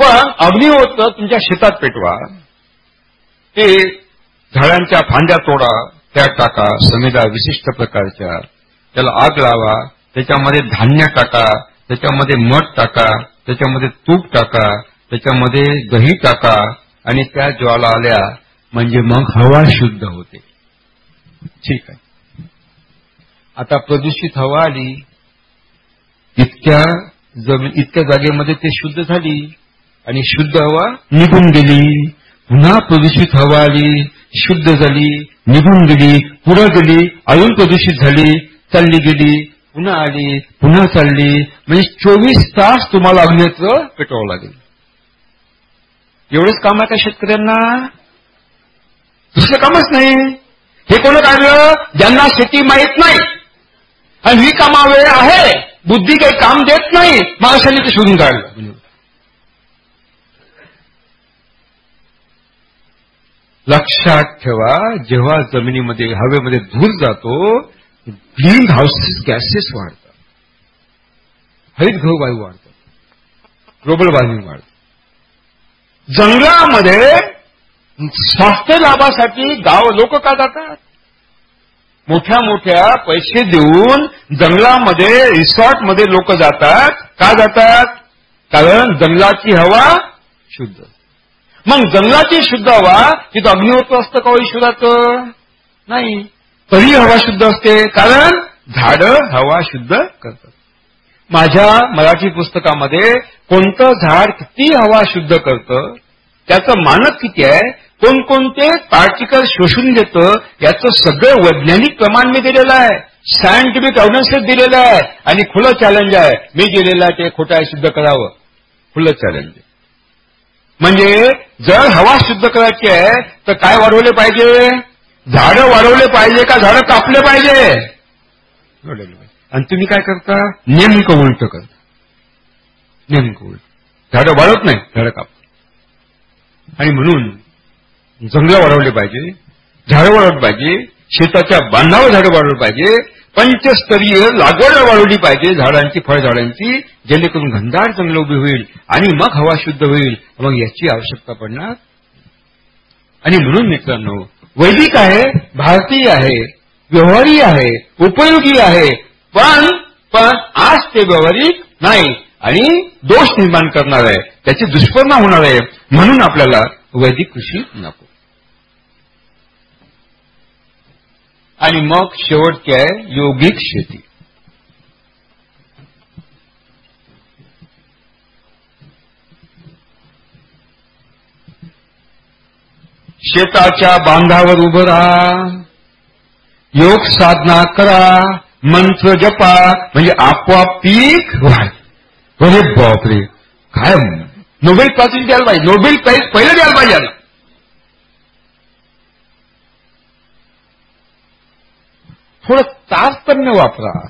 पण अग्निहोत्र तुमच्या शेतात पेटवा. ते झाडांच्या फांद्या तोडा त्या टाका. समेदा विशिष्ट प्रकारच्या. त्याला आग लावा. त्याच्यामध्ये धान्य टाका. त्याच्यामध्ये मठ टाका. त्याच्यामध्ये तूप टाका. त्याच्यामध्ये दही टाका. आणि त्या ज्वाला आल्या म्हणजे मग हवा शुद्ध होते. ठीक आहे. आता प्रदूषित हवा आली इतक्या जमीन इतक्या जागेमध्ये ते शुद्ध झाली आणि शुद्ध हवा निघून गेली. पुन्हा प्रदूषित हवा आली शुद्ध झाली निघून गेली पुढे गेली अजून प्रदूषित झाली चालली गेली पुन्हा आली पुन्हा चालली. म्हणजे चोवीस तास तुम्हाला अग्नेत्र पेटवावं लागेल. एवढंच काम आहे का शेतकऱ्यांना? दुसरं कामच नाही. हे कोण काढलं? ज्यांना शेती माहीत नाही. आणि ही कामा वेळ आहे. बुद्धी काही काम देत नाही. महाराष्ट्राने ते शोधून काढलं. लक्षात ठेवा जेव्हा जमिनीमध्ये हवेमध्ये धूर जातो ग्रीन हाऊसेस गॅसेस वाढतात. हरितगृह वायू वाढतात. ग्लोबल वॉर्मिंग वाढतं जंगलामध्ये स्वास्थ्य लाभासाठी गाव लोक का जातात? मोठ्या मोठ्या पैसे देऊन जंगलामध्ये रिसॉर्टमध्ये लोक जातात. का जातात? कारण जंगलाची हवा शुद्ध. मग जंगलाची शुद्ध हवा तिथं अग्निहोत्र असतं का ईश्वराचं नाही. तरी हवा शुद्ध असते. कारण झाडं हवा शुद्ध करतात. माझ्या मराठी पुस्तकामध्ये कोणतं झाड किती हवा शुद्ध करतं त्याचं मानक किती आहे कोणकोणते पार्टिकल शोषून घेतं याचं सगळं वैज्ञानिक प्रमाण मी दिलेलं आहे. सायंटिफिक एव्हिडन्सेस दिलेलं आहे. आणि खुलं चॅलेंज आहे. मी दिलेलं आहे ते खोटं आहे सिद्ध करावं. खुलं चॅलेंज म्हणजे जर हवा शुद्ध करायची आहे तर काय वाढवले पाहिजे? झाडं वाढवले पाहिजे का झाडं कापले पाहिजे? आणि तुम्ही काय करता? नेमकं उलट करता. नेमकं उलट. झाडं वाढवत नाही झाडं काप आणि म्हणून जंगलं वाढवले पाहिजे झाडं वाढवली पाहिजे शेताच्या बांधावर झाडं वाढवली पाहिजे पंचस्तरीय लागवड वाढवली पाहिजे झाडांची फळझाडांची जेणेकरून घनदार जंगलं उभी होईल आणि मग हवा शुद्ध होईल. मग याची आवश्यकता पडणार. आणि म्हणून मित्रांनो वैदिक आहे भारतीय आहे व्यवहारी आहे उपयोगी आहे पण पण आज ते व्यवहारिक नाही आणि दोष निर्माण करणार आहे. त्याचे दुष्परिणाम होणार आहे. म्हणून आपल्याला वैदिक कृषी नको. आणि मग शेवटची आहे योगिक शेती. शेताच्या बांधावर उभं राहा. योग साधना करा. मंत्र जपा. म्हणजे आपोआप पीक वाढ. अरे बापरे. काय नोबेल पासून द्यायला पाहिजे. नोबेल प्राईज पहिलं द्यायला पाहिजे याला. थोडं तारतम्य वापरा.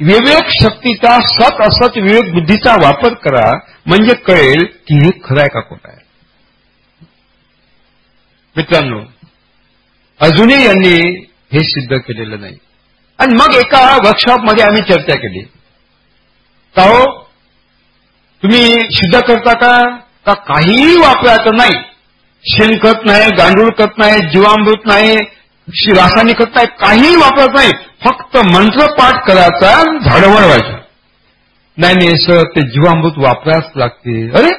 विवेक शक्तीचा सत असत विवेक बुद्धीचा वापर करा म्हणजे कळेल की हे खरं आहे का खोटं आहे. मित्रांनो अजूनही यांनी हे सिद्ध केलेलं नाही. आणि मग एका वर्कशॉपमध्ये आम्ही चर्चा केली. का हो तुम्ही सिद्ध करता का? का काहीही वापरायचं नाही. शेणखत नाही गांडूळ खत नाही जीवामृत नाही रासायनिक खत नाही काहीही वापरत नाही. फक्त मंत्रपाठ करायचा झाडं व्हायचं. नाही नाही सर ते जीवामृत वापरायच लागते. अरे!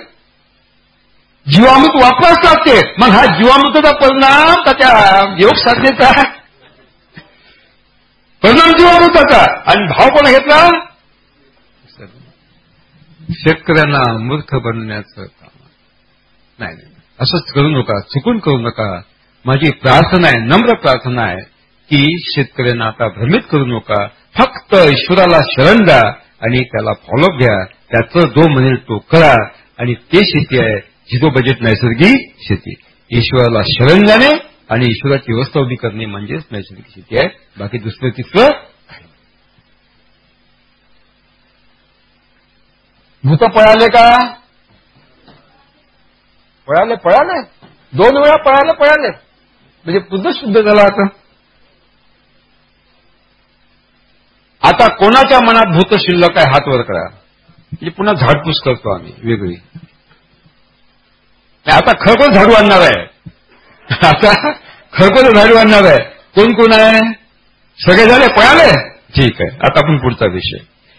जीवामृत वापरायच लागते. मग हा जीवामृताचा परिणाम का त्या योग साधनेचा परिणाम जीवामृताचा. आणि भाव कोणा घेतला? शेतकऱ्यांना मूर्ख बनण्याचं काम. नाही नाही. असंच करू नका. चुकून करू नका. माझी प्रार्थना आहे नम्र प्रार्थना आहे की शेतकऱ्यांना आता भ्रमित करू नका. फक्त ईश्वराला शरण द्या आणि त्याला फॉलोअप घ्या. त्याचं जो म्हणेल तो करा आणि ते शेती आहे. झिरो बजेट नैसर्गिक शेती. ईश्वराला शरण जाणे आणि ईश्वराची व्यवस्था उभी करणे म्हणजेच नैसर्गिक शेती आहे. बाकी दुसरं तिसरं भूत पळाले का? पळाले पळाले. दोन वेळा पळाले पळाले. म्हणजे पुन्हा शुद्ध झाला आता. आता कोणाच्या मनात भूत शिल्लक आहे हात वर करा. म्हणजे पुन्हा झाडपूस करतो आम्ही वेगळी. आता खरखोर झाडू आणणार आहे. आता खरखोर झाडू आणणार आहे. कोण कोण आहे? सगळे झाले पळाले? ठीक आहे आता आपण पुढचा विषय.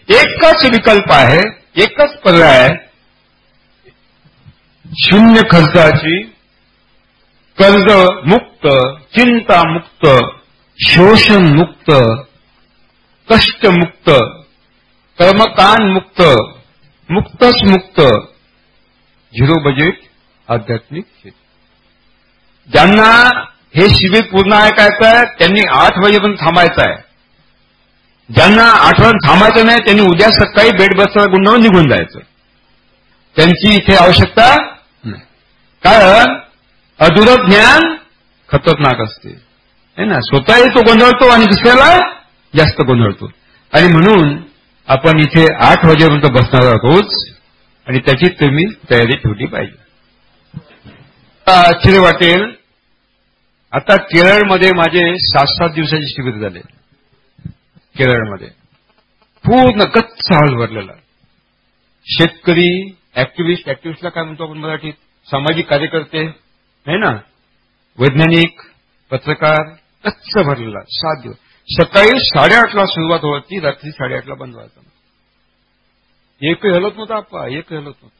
एकच विकल्प आहे एकच पर्याय आहे. शून्य खर्चाची कर्ज मुक्त चिंता मुक्त शोषण मुक्त कष्टमुक्त कर्मकांड मुक्त मुक्तच मुक्त. झिरो बजेट आध्यात्मिक ज्यांना हे शिबिर पूर्ण ऐकायचं आहे त्यांनी आठ वाजेपर्यंत थांबायचं आहे. ज्यांना आठ थांबायचं नाही त्यांनी उद्या सकाळी बेड बसला गुंडावून निघून जायचं. त्यांची इथे आवश्यकता नाही. कारण अधुरं ज्ञान खतरनाक असते. है ना? स्वतःही तो गोंधळतो आणि दुसऱ्याला जास्त गोंधळतो. आणि म्हणून आपण इथे आठ वाजेपर्यंत बसणार आहोत आणि त्याची तुम्ही तयारी ठेवली पाहिजे. आश्चर्य वाटेल. आता केरळमध्ये माझे सात सात दिवसाचे शिबिर झाले. केरळमध्ये. पूर्ण गच्च हॉल भरलेला. शेतकरी ऍक्टिव्हिस्ट ऍक्टिव्हिस्टला काय म्हणतो आपण मराठीत? सामाजिक कार्यकर्ते नाही ना? वैज्ञानिक पत्रकार कच्च भरलेला सात दिवस सकाळी साडेआठला सुरुवात होती रात्री साडेआठला बंद व्हायचा. एक हलत नव्हता आपा एक हलत नव्हता.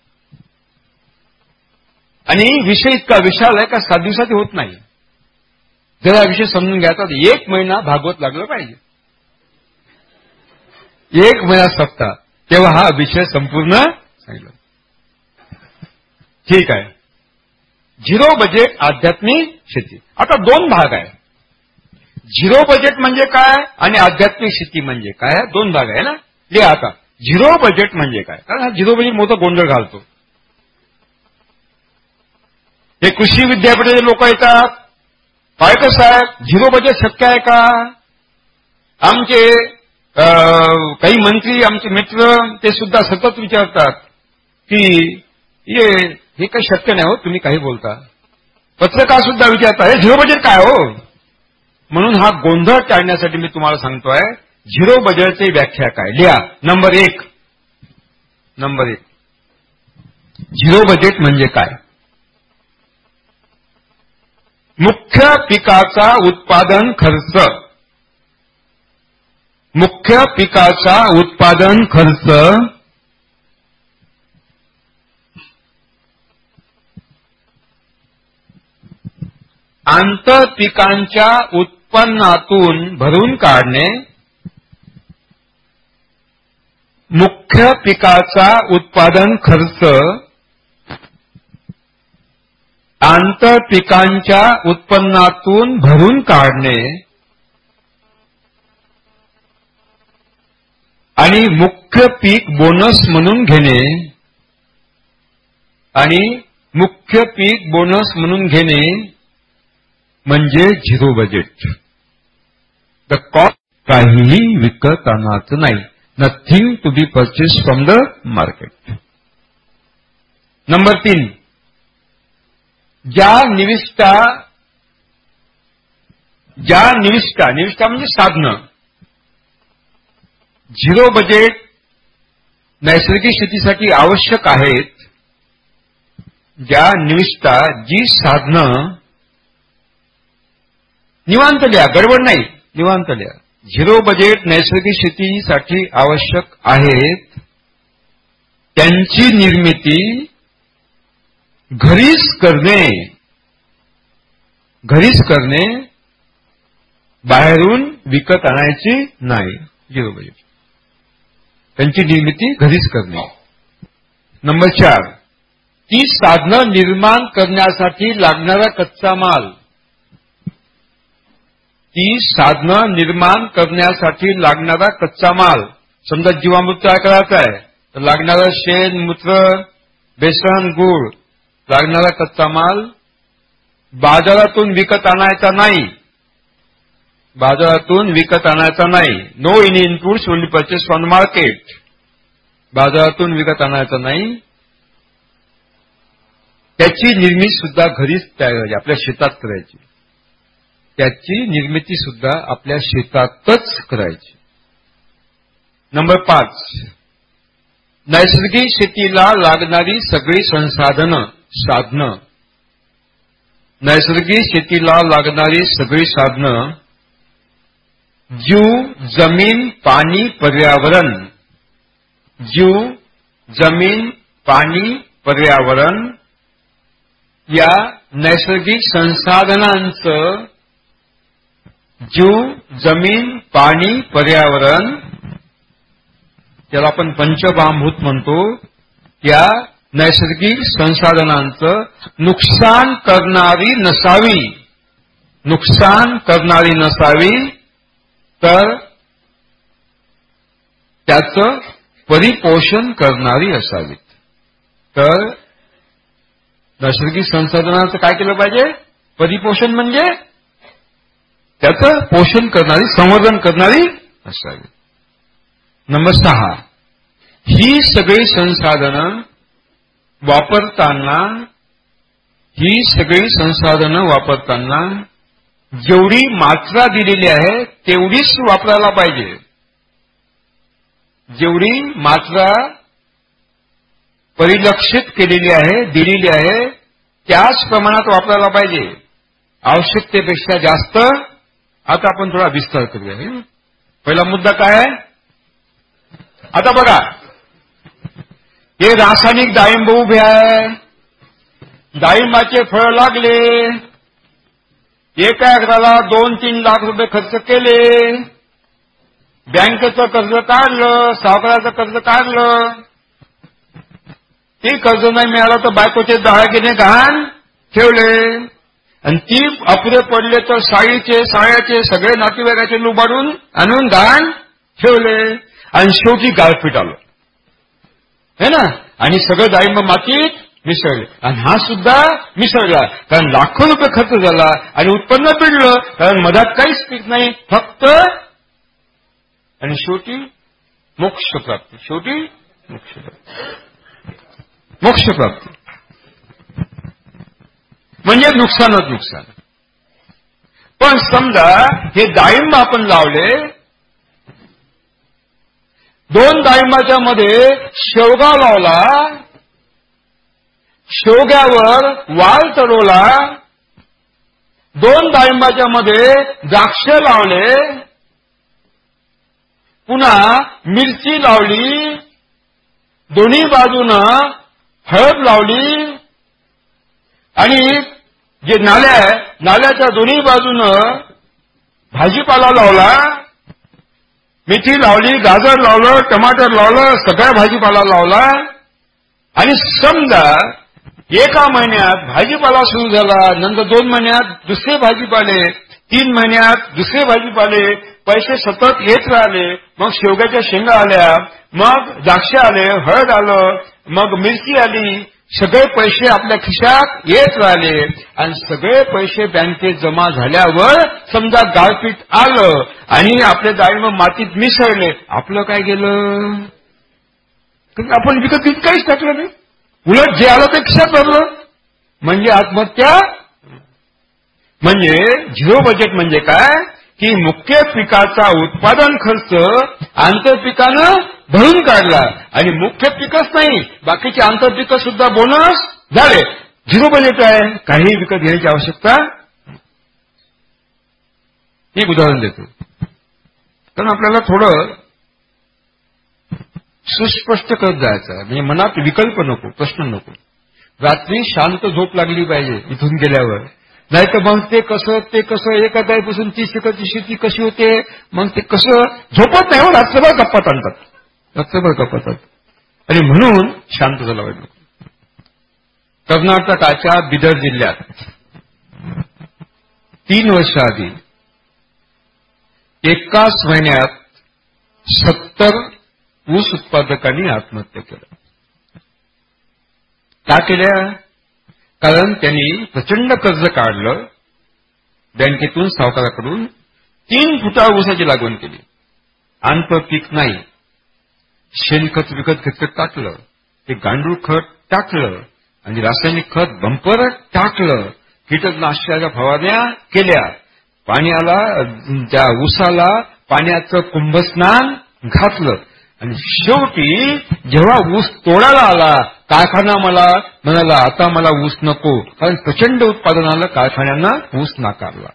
आणि विषय इतका विशाल आहे का सात दिवसात होत नाही. जर हा विषय समजून घ्यायचा तर एक महिना भागवत लागलं पाहिजे. एक महिना सप्ताह. तेव्हा हा विषय संपूर्ण सांगितलं. ठीक आहे. झिरो बजेट आध्यात्मिक शेती. आता दोन भाग आहे. झिरो बजेट म्हणजे काय आणि आध्यात्मिक शेती म्हणजे काय? दोन भाग आहे ना? लिहा आता झिरो बजेट म्हणजे काय? कारण हा झिरो बजेट मोठा गोंधळ घालतो. हे कृषी विद्यापीठाचे लोक येतात. पायकर साहेब झिरो बजेट शक्य आहे का? आमचे काही मंत्री आमचे मित्र ते सुद्धा सतत विचारतात की ये हे काही शक्य नाही हो तुम्ही काही बोलता. पत्रकार सुद्धा विचारता हे झिरो बजेट काय हो? म्हणून हा गोंधळ टाळण्यासाठी मी तुम्हाला सांगतोय झिरो बजेटची व्याख्या काय? लिहा. नंबर एक. नंबर एक. झिरो बजेट म्हणजे काय? मुख्य पिकाचा उत्पादन खर्च. मुख्य पिकाचा उत्पादन खर्च आंतरपिकांच्या उत्पन्नातून भरून काढणे मुख्य पिकाचा उत्पादन खर्च आंतरपिकांच्या उत्पन्नातून भरून काढणे आणि मुख्य पीक बोनस म्हणून घेणे आणि मुख्य पीक बोनस म्हणून घेणे म्हणजे झिरो बजेट. द कॉस्ट काहीही विकत आणायचं नाही. Nothing to be purchase from the market number तीन. ज्या निविष्ठा ज्या निविष्ठा निविष्ठा म्हणजे साधनं. झिरो बजेट नैसर्गिक शेतीसाठी आवश्यक आहेत. ज्या निविष्ठा जी साधनं निवांत लिहा गडबड नाही. निवांत लिहा. झिरो बजेट नैसर्गिक शेतीसाठी आवश्यक आहेत. त्यांची निर्मिती घरीच करणे. घरीच करणे बाहेरून विकत आणायची नाही. Zero budget. त्यांची निर्मिती घरीच करणे. नंबर चार. ती साधनं निर्माण करण्यासाठी लागणारा कच्चा माल. ती साधनं निर्माण करण्यासाठी लागणारा कच्चा माल. समजा जीवामृत तयार करायचा आहे? तर लागणारं शेण मूत्र बेसन गुळ लागणारा कच्चा माल बाजारातून विकत आणायचा नाही. बाजारातून विकत आणायचा नाही. No in inputs only purchase on market बाजारातून विकत आणायचा नाही. त्याची निर्मिती सुद्धा घरीच तयार करायची आपल्या शेतात करायची. त्याची निर्मिती सुद्धा आपल्या शेतातच करायची. नंबर पाच. नैसर्गिक शेतीला लागणारी सगळी संसाधनं साधनं. नैसर्गिक शेतीला लागणारी सगळी साधनं जीव जमीन पाणी पर्यावरण. जीव जमीन पाणी पर्यावरण या नैसर्गिक संसाधनांचं जीव जमीन पाणी पर्यावरण ज्याला आपण पंचबांभूत म्हणतो या नैसर्गिक संसाधनांचं नुकसान करणारी नसावी. नुकसान करणारी नसावी तर त्याचं परिपोषण करणारी असावीत तर नैसर्गिक संसाधनांचं काय केलं पाहिजे? परिपोषण म्हणजे त्याचं पोषण करणारी संवर्धन करणारी असावी. नंबर सहा ही सगळी संसाधनं वापरताना ही सगळी संसाधनं वापरताना जेवढी मात्रा दिलेली आहे तेवढीच वापरायला पाहिजे. जेवढी मात्रा परिलक्षित केलेली आहे दिलेली आहे त्याच प्रमाणात वापरायला पाहिजे. आवश्यकतेपेक्षा जास्त आता आपण थोडा विस्तार करूया. पहिला मुद्दा काय आहे? आता बघा. हे रासायनिक डाळिंब उभे आहे. डाळिंबाचे फळ लागले. एका एकराला दोन तीन लाख रुपये खर्च केले. बँकेचं कर्ज काढलं सावकाराचं कर्ज काढलं. ते कर्ज नाही मिळालं तर बायकोचे दहागिने घाण ठेवले. आणि ती अपुरे पडले तर साळीचे साळ्याचे सगळे नातेवाईकाचे लुबाडून आणून दान ठेवले. आणि शेवटी गारपीट आलो है ना? आणि सगळं डाळिंब मातीत मिसळले. आणि हा सुद्धा मिसळला. कारण लाखो रुपये खर्च झाला आणि उत्पन्न पिडलं कारण मधात काहीच पीक नाही फक्त आणि शेवटी मोक्ष प्राप्ती. शेवटी मोक्ष प्राप्ती. मोक्ष प्राप्ती. म्हणजे नुकसानच नुकसान. पण समजा हे डाळिंब आपण लावले दोन डाळिंबाच्या मध्ये शेवगा लावला शेवग्यावर वाल चढवला दोन डाळिंबाच्या मध्ये द्राक्ष लावले पुन्हा मिरची लावली दोन्ही बाजूनं हळद लावली आणि जे नाल्या आहे नाल्याच्या दोन्ही बाजूनं भाजीपाला लावला. मेथी लावली गाजर लावलं टमाटर लावलं सगळा भाजीपाला लावला. आणि समजा एका महिन्यात भाजीपाला सुरू झाला नंतर दोन महिन्यात दुसरे भाजीपाले तीन महिन्यात दुसरे भाजीपाले पैसे सतत येत राहिले. मग शेवग्याच्या शेंगा आल्या मग द्राक्ष आले हळद आलं मग मिरची आली सगळे पैसे आपल्या खिशात येत राहिले. आणि सगळे पैसे बँकेत जमा झाल्यावर समजा गाळपीट आलं आणि आपले डाळिंब मातीत मिसळले आपलं काय गेलं? आपण विकत घेत काहीच टाकलं नाही. उलट जे आलं ते खिशात भरलं म्हणजे आत्महत्या? म्हणजे झिरो बजेट म्हणजे काय? की मुख्य पिकाचा उत्पादन खर्च आंतरपिकानं भरून काढला. आणि मुख्य पिकच नाही बाकीचे आंतरपिकं सुद्धा बोनस झाले. झिरो बजेट आहे काही विकत घेण्याची आवश्यकता एक उदाहरण देतो. कारण आपल्याला थोडं सुस्पष्ट करत जायचं म्हणजे मनात विकल्प नको प्रश्न नको. रात्री शांत झोप लागली पाहिजे इथून गेल्यावर. नाही तर मग ते कसं ते कसं एका अध्यायपासून तीस एकची शेती कशी होते मग ते कसं झोपत नाही हो रात्रभर गप्पात आणतात. रात्रभर कपतात. आणि म्हणून शांत झाला पाहिजे कर्नाटकाच्या बिदर जिल्ह्यात तीन वर्ष आधी एकाच महिन्यात सत्तर ऊस उत्पादकांनी आत्महत्या केल्या का केल्या? कारण त्यांनी प्रचंड कर्ज काढलं. बँकेतून सावकाराकडून तीन फुटा ऊसाची लागवण केली. आंत पीक नाही. शेणखत विकत घेतलं टाकलं. ते गांडूळ खत टाकलं. आणि रासायनिक खत बंपर टाकलं. कीटकनाशकाच्या फवारण्या केल्या. पाण्याला त्या ऊसाला पाण्याचं कुंभस्नान घातलं. आणि शेवटी जेव्हा ऊस तोडायला आला कारखाना मला म्हणाला आता मला ऊस नको. कारण प्रचंड उत्पादन आलं कारखान्यांना ऊस नाकारला.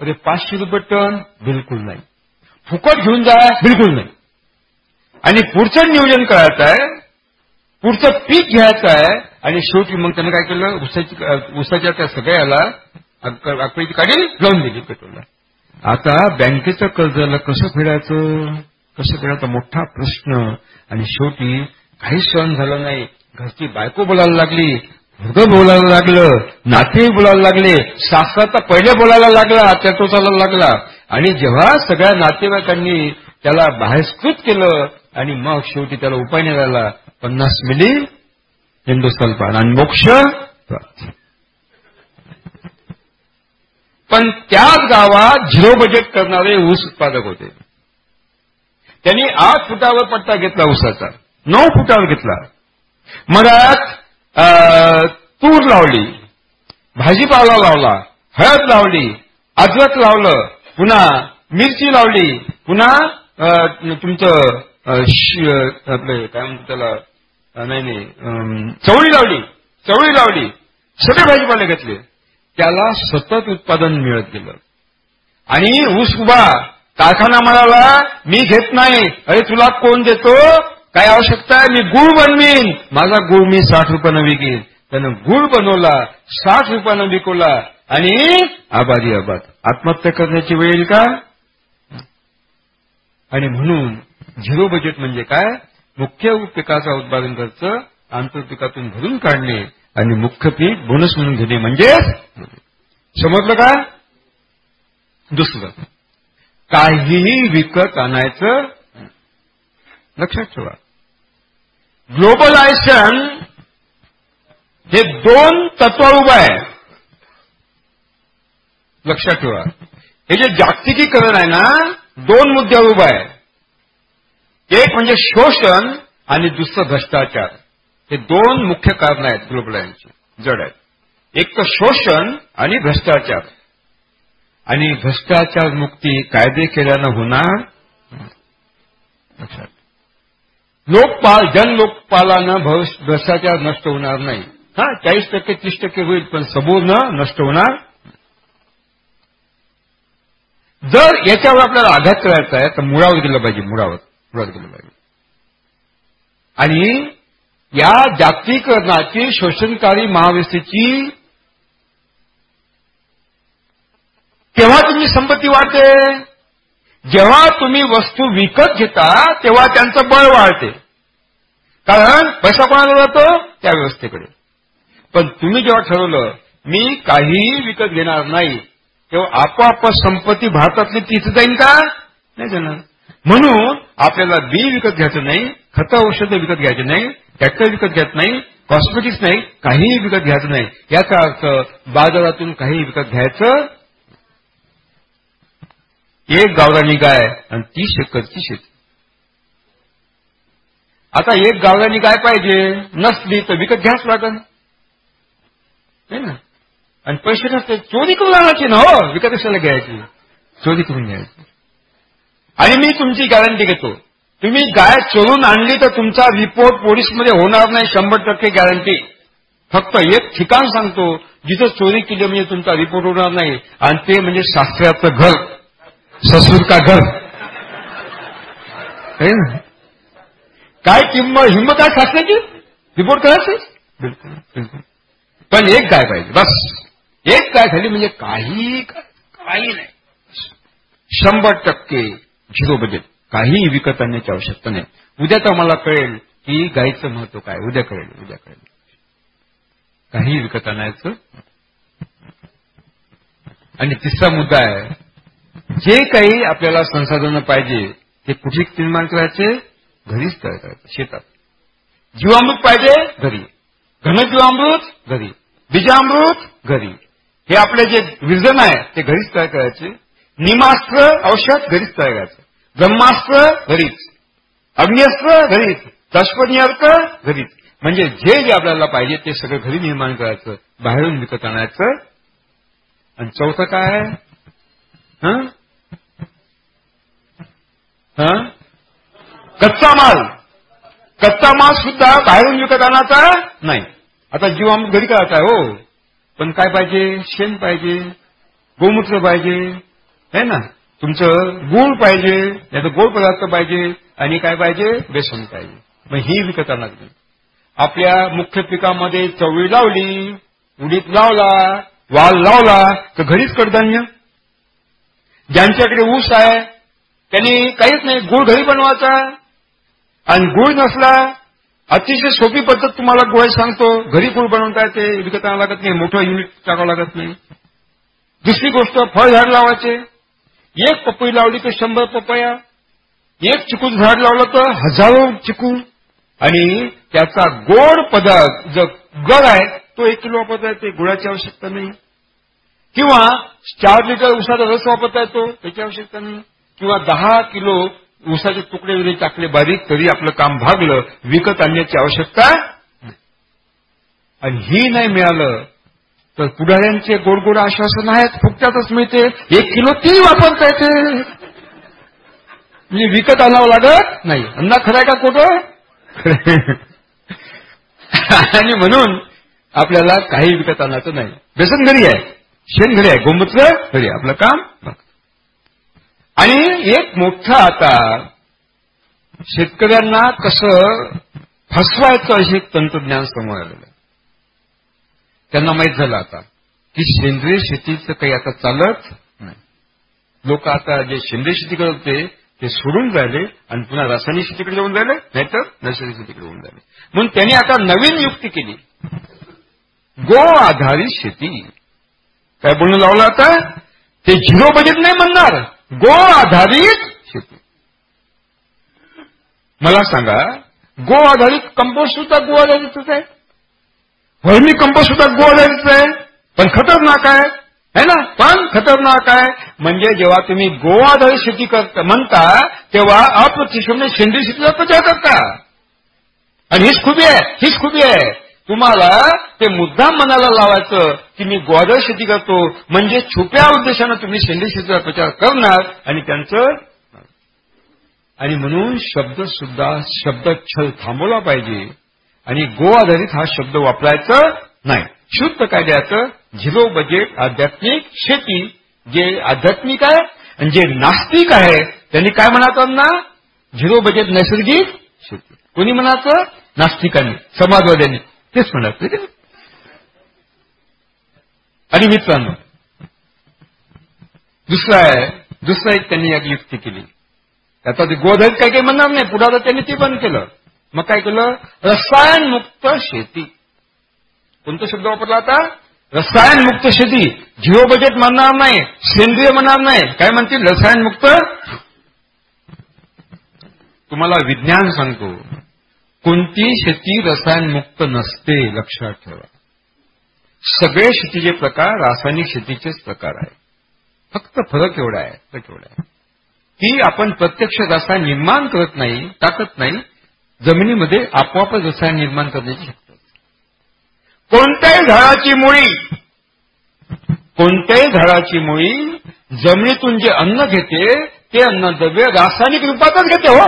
अरे पाचशे रुपये टन? बिलकुल नाही. फुकट घेऊन जा. बिलकुल नाही. आणि पुढचं नियोजन करायचं आहे पुढचं पीक घ्यायचं आहे आणि शेवटी मग त्यानं काय केलं उसाच्या त्या सगळ्याला आकडीची काढी लावून दिली पेट्रोलला. आता बँकेचं कर्जाला कसं फेडायचं? कसं फेडायचा? मोठा प्रश्न. आणि शेवटी काहीच सहन झालं नाही. घरची बायको बोलायला लागली मुलगं बोलायला लागलं नातेही बोलायला लागले सासराचा पहिले बोलायला लागला त्या तो चालायला लागला. आणि जेव्हा सगळ्या नातेवाईकांनी त्याला बाहिस्कृत केलं आणि मग शेवटी त्याला उपाय निघाला. पन्नास मिली हिंदुस्थान आणि मोक्ष पण त्याच गावात झिरो बजेट करणारे ऊस उत्पादक होते. त्यांनी आठ फुटावर पट्टा घेतला ऊसाचा. नऊ फुटावर घेतला. मधात तूर लावली. भाजीपाला लावला. हळद लावली. अद्रक लावलं. पुन्हा मिरची लावली. पुन्हा तुमचं आपलं काय म्हणतो त्याला? नाही नाही चवळी लावली चवळी लावली. सगळे भाजीपाले घेतले. त्याला सतत उत्पादन मिळत गेलं. आणि ऊस उभा कारखाना म्हणाला मी घेत नाही. अरे तुला कोण देतो? काय आवश्यकता आहे? मी गुळ बनवीन. माझा गुळ मी साठ रुपयानं विकेन. त्यानं गुळ बनवला साठ रुपयानं विकवला. आणि आबादी आबाद. आत्महत्या करण्याची वेळ येईल का? आणि म्हणून झिरो बजेट म्हणजे काय? मुख्य पिकाचा उत्पादन खर्च आंतरपिकातून भरून काढणे आणि मुख्य पीक बोनस म्हणून घेणे म्हणजे समजलं का? दुसरं. काहीही विकत आणायचं लक्षात ठेवा. ग्लोबलायझेशन हे दोन तत्व उभं आहे. लक्षात ठेवा. हे जे जागतिकीकरण आहे ना दोन मुद्द्यावर उभा आहे एक म्हणजे शोषण आणि दुसरं भ्रष्टाचार. हे दोन मुख्य कारण आहेत ग्लोबलायझेशनचे जड आहेत. एक तर शोषण आणि भ्रष्टाचार. आणि भ्रष्टाचार मुक्ती कायदे केल्यानं होणार लक्षात लोकपाल जनलोकपालानं भ्रष्टाचार नष्ट होणार नाही. हा चाळीस टक्के तीस टक्के होईल पण सबूर्ण नष्ट होणार जर याच्यावर आपल्याला आघात करायचा आहे तर मुळावर गेलं पाहिजे मुळावर. मुळावर गेलं पाहिजे. आणि या जागतिकरणाची शोषणकारी महाव्यवस्थेची केव्हा तुम्ही संपत्ती वाढते? जेव्हा तुम्ही वस्तू विकत घेता तेव्हा त्यांचं बळ वाढते. कारण पैसा कोणाला जातो? त्या व्यवस्थेकडे. पण तुम्ही जेव्हा ठरवलं मी काहीही विकत घेणार नाही तेव्हा आपोआप संपत्ती भारतातली तिथे जाईल का? नाही जाणार. म्हणून आपल्याला बी विकत घ्यायचं नाही खत औषधं विकत घ्यायचे नाही ट्रॅक्टर विकत घ्यायचं नाही कॉस्मेटिक्स नाही काहीही विकत घ्यायचं नाही. याचा अर्थ बाजारातून काही विकत घ्यायचं एक गावरानी गाय आणि तीस एकरची शेती. आता एक गावरानी गाय पाहिजे नसली तर विकत घ्याच लागल ना? आणि पैसे नसते चोरी करून आणायची ना हो विकत कशाला घ्यायची. चोरी करून घ्यायची आणि मी तुमची गॅरंटी घेतो. तुम्ही गाय चोरून आणली तर तुमचा रिपोर्ट पोलीसमध्ये होणार नाही शंभर टक्के गॅरंटी फक्त एक ठिकाण सांगतो जिथं चोरी केली म्हणजे तुमचा रिपोर्ट होणार नाही. आणि ते म्हणजे शास्त्र्याचं घर. ससूर का घर काय किंमत हिंमत आहे शास्त्राची? रिपोर्ट करायची? बिलकुल बिलकुल. पण एक गाय पाहिजे बस. एक काय झाली म्हणजे काही काही नाही. शंभर टक्के झिरो बजेट. काहीही विकत आणण्याची आवश्यकता नाही. उद्या तर मला कळेल की गायीचं महत्त्व काय. उद्या कळेल उद्या कळेल. काही विकत आणायचं? आणि तिसरा मुद्दा आहे जे काही आपल्याला संसाधनं पाहिजे ते कुठे निर्माण करायचे? घरीच तयार करायचे. शेतात. जीवामृत पाहिजे? घरी. घनजीवामृत? घरी. बीजामृत? घरी. हे आपले जे विजन आहे ते घरीच तयार करायचे. निमास्त्र औषध घरीच तयार करायचं. ब्रह्मास्त्र घरीच. अग्निअस्त्र घरीच. दशपणी अर्क घरीच. म्हणजे जे जे आपल्याला पाहिजे ते सगळं घरी निर्माण करायचं बाहेरून विकत आणायचं. आणि चौथं काय आहे? कच्चा माल. कच्चा माल सुद्धा बाहेरून विकत आणायचा नाही. आता जीव घरी करायचा आहे हो. पण काय पाहिजे? शेण पाहिजे. गोमूत्र पाहिजे. है ना? तुमचं गूळ पाहिजे नाही तर गोड पदार्थ पाहिजे आणि काय पाहिजे? बेसन पाहिजे. मग ही विकत आणणार आपल्या मुख्य पिकामध्ये चवळी लावली उडीत लावला वाल लावला तर घरीच कडधान्य. ज्यांच्याकडे ऊस आहे त्यांनी काहीच नाही गुळ घरी बनवायचा. आणि गुळ नसला अतिशय सोपी पद्धत तुम्हाला गोळे सांगतो. घरी गुळ बनवता येते विकत आणावं लागत नाही मोठं युनिट टाकावं लागत नाही. दुसरी गोष्ट फळ झाड लावायचे. एक पपई लावली तर शंभर पपया. एक चिकून झाड लावलं तर हजारो चिकून आणि त्याचा गोड पदार्थ जो गड आहे तो एक किलो वापरता येते गुळाची आवश्यकता नाही. किंवा चार लिटर उसाचा रस वापरता येतो त्याची आवश्यकता नाही. किंवा दहा किलो उसाचे तुकडे वगैरे टाकले बारीक तरी आपलं काम भागलं. विकत आणण्याची आवश्यकता आणि ही नाही मिळालं तर पुढाऱ्यांचे गोड गोड आश्वासन आहेत फुकट्यातच मिळते. एक किलो ती वापरता येते. म्हणजे विकत आणावं लागत नाही. अन्ना खराय का कोट आणि म्हणून आपल्याला काही विकत आणायचं नाही. बेसन घरी आहे. शेण घरी आहे. गोमूत्र घरी आहे. आपलं काम आणि एक मोठं आता शेतकऱ्यांना कसं फसवायचं असे एक तंत्रज्ञान समोर आलेलं त्यांना माहीत झालं आता की सेंद्रिय शेतीचं काही आता चालत नाही. लोक आता जे सेंद्रिय शेती करत होते ते सोडून राहिले आणि पुन्हा रासायनिक शेतीकडे जाऊन राहिले नाहीतर नैसर्गिक शेतीकडे होऊन राहिले. म्हणून त्यांनी आता नवीन युक्ती केली. गो आधारित शेती. काय बोलणं लावलं आता? ते झिरो बजेट नाही म्हणणार. गो आधारित शेती. मला सांगा गो आधारित कंपोस्ट सुद्धा गो आधारितच आहे? वर्मी कंपोस्ट सुद्धा गो आधारित आहे. पण खतरनाक आहे. है ना? पण खतरनाक आहे. म्हणजे जेव्हा तुम्ही गो आधारित शेती करता म्हणता तेव्हा अप्रतिशमने सेंद्रिय शेतीचा प्रचार करता. आणि हीच खुबी आहे हीच खुबी आहे. तुम्हाला ते मुद्दाम मनाला लावायचं की मी ग्वादळ शेती करतो म्हणजे छुप्या उद्देशानं तुम्ही सेंद्रिय शेतीचा प्रचार करणार आणि त्यांचं आणि म्हणून शब्द सुद्धा शब्द छल थांबवला पाहिजे. आणि गो आधारित हा शब्द वापरायचा नाही. शुद्ध काय द्यायचं झिरो बजेट आध्यात्मिक शेती जे आध्यात्मिक आहे आणि जे नास्तिक आहे त्यांनी काय म्हणायचं ना झिरो बजेट नैसर्गिक शेती. कोणी म्हणायचं नास्तिकांनी समाजवाद्यांनी. तेच म्हणत आणि मित्रांनो दुसरं आहे दुसरं एक त्यांनी एक युक्ती केली. आता ते गोधन काही काही म्हणणार नाही पुढे त्यांनी ते बंद केलं. मग काय केलं? रसायनमुक्त शेती. कोणता शब्द वापरला आता? रसायनमुक्त शेती. झिरो बजेट म्हणणार नाही सेंद्रिय म्हणणार नाही. काय म्हणतील? रसायनमुक्त? तुम्हाला विज्ञान सांगतो. कोणतीही शेती रसायनमुक्त नसते लक्षात ठेवा. सगळे शेतीचे प्रकार रासायनिक शेतीचेच प्रकार आहेत. फक्त फरक एवढा आहे फरक एवढा आहे. की आपण प्रत्यक्ष रसायन निर्माण करत नाही टाकत नाही जमिनीमध्ये आपोआपच रसायन निर्माण करण्याची शक्यता कोणत्याही झाडाची मुळी कोणत्याही झाडाची मुळी जमिनीतून जे अन्न घेते ते अन्नद्रव्य रासायनिक रूपातच घेते हो.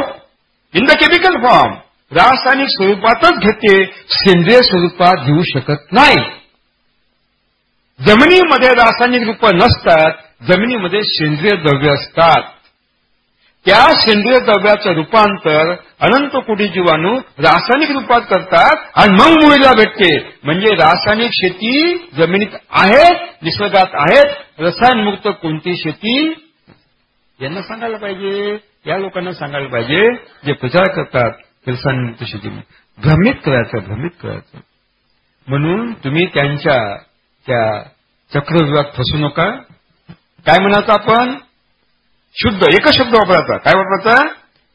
इन द केमिकल फॉर्म रासायनिक स्वरूपातच घेते सेंद्रिय स्वरूपात घेऊ शकत नाही. जमिनीमध्ये रासायनिक रूप नसतात जमिनीमध्ये सेंद्रिय द्रव्य असतात. त्या सेंद्रिय द्रव्याचं रूपांतर अनंत कोटी जीवाणू रासायनिक रूपात करतात आणि मग मुळीला भेटते. म्हणजे रासायनिक शेती जमिनीत आहे निसर्गात आहेत रसायनमुक्त कोणती शेती? यांना सांगायला पाहिजे या लोकांना सांगायला पाहिजे जे प्रचार करतात. रसायनमुक्त शेती भ्रमित करायचं भ्रमित करायचं म्हणून तुम्ही त्यांच्या त्या चक्रव्यूहात फसू नका. काय म्हणायचं आपण? शुद्ध एकच शब्द वापरायचा. काय वापरायचा?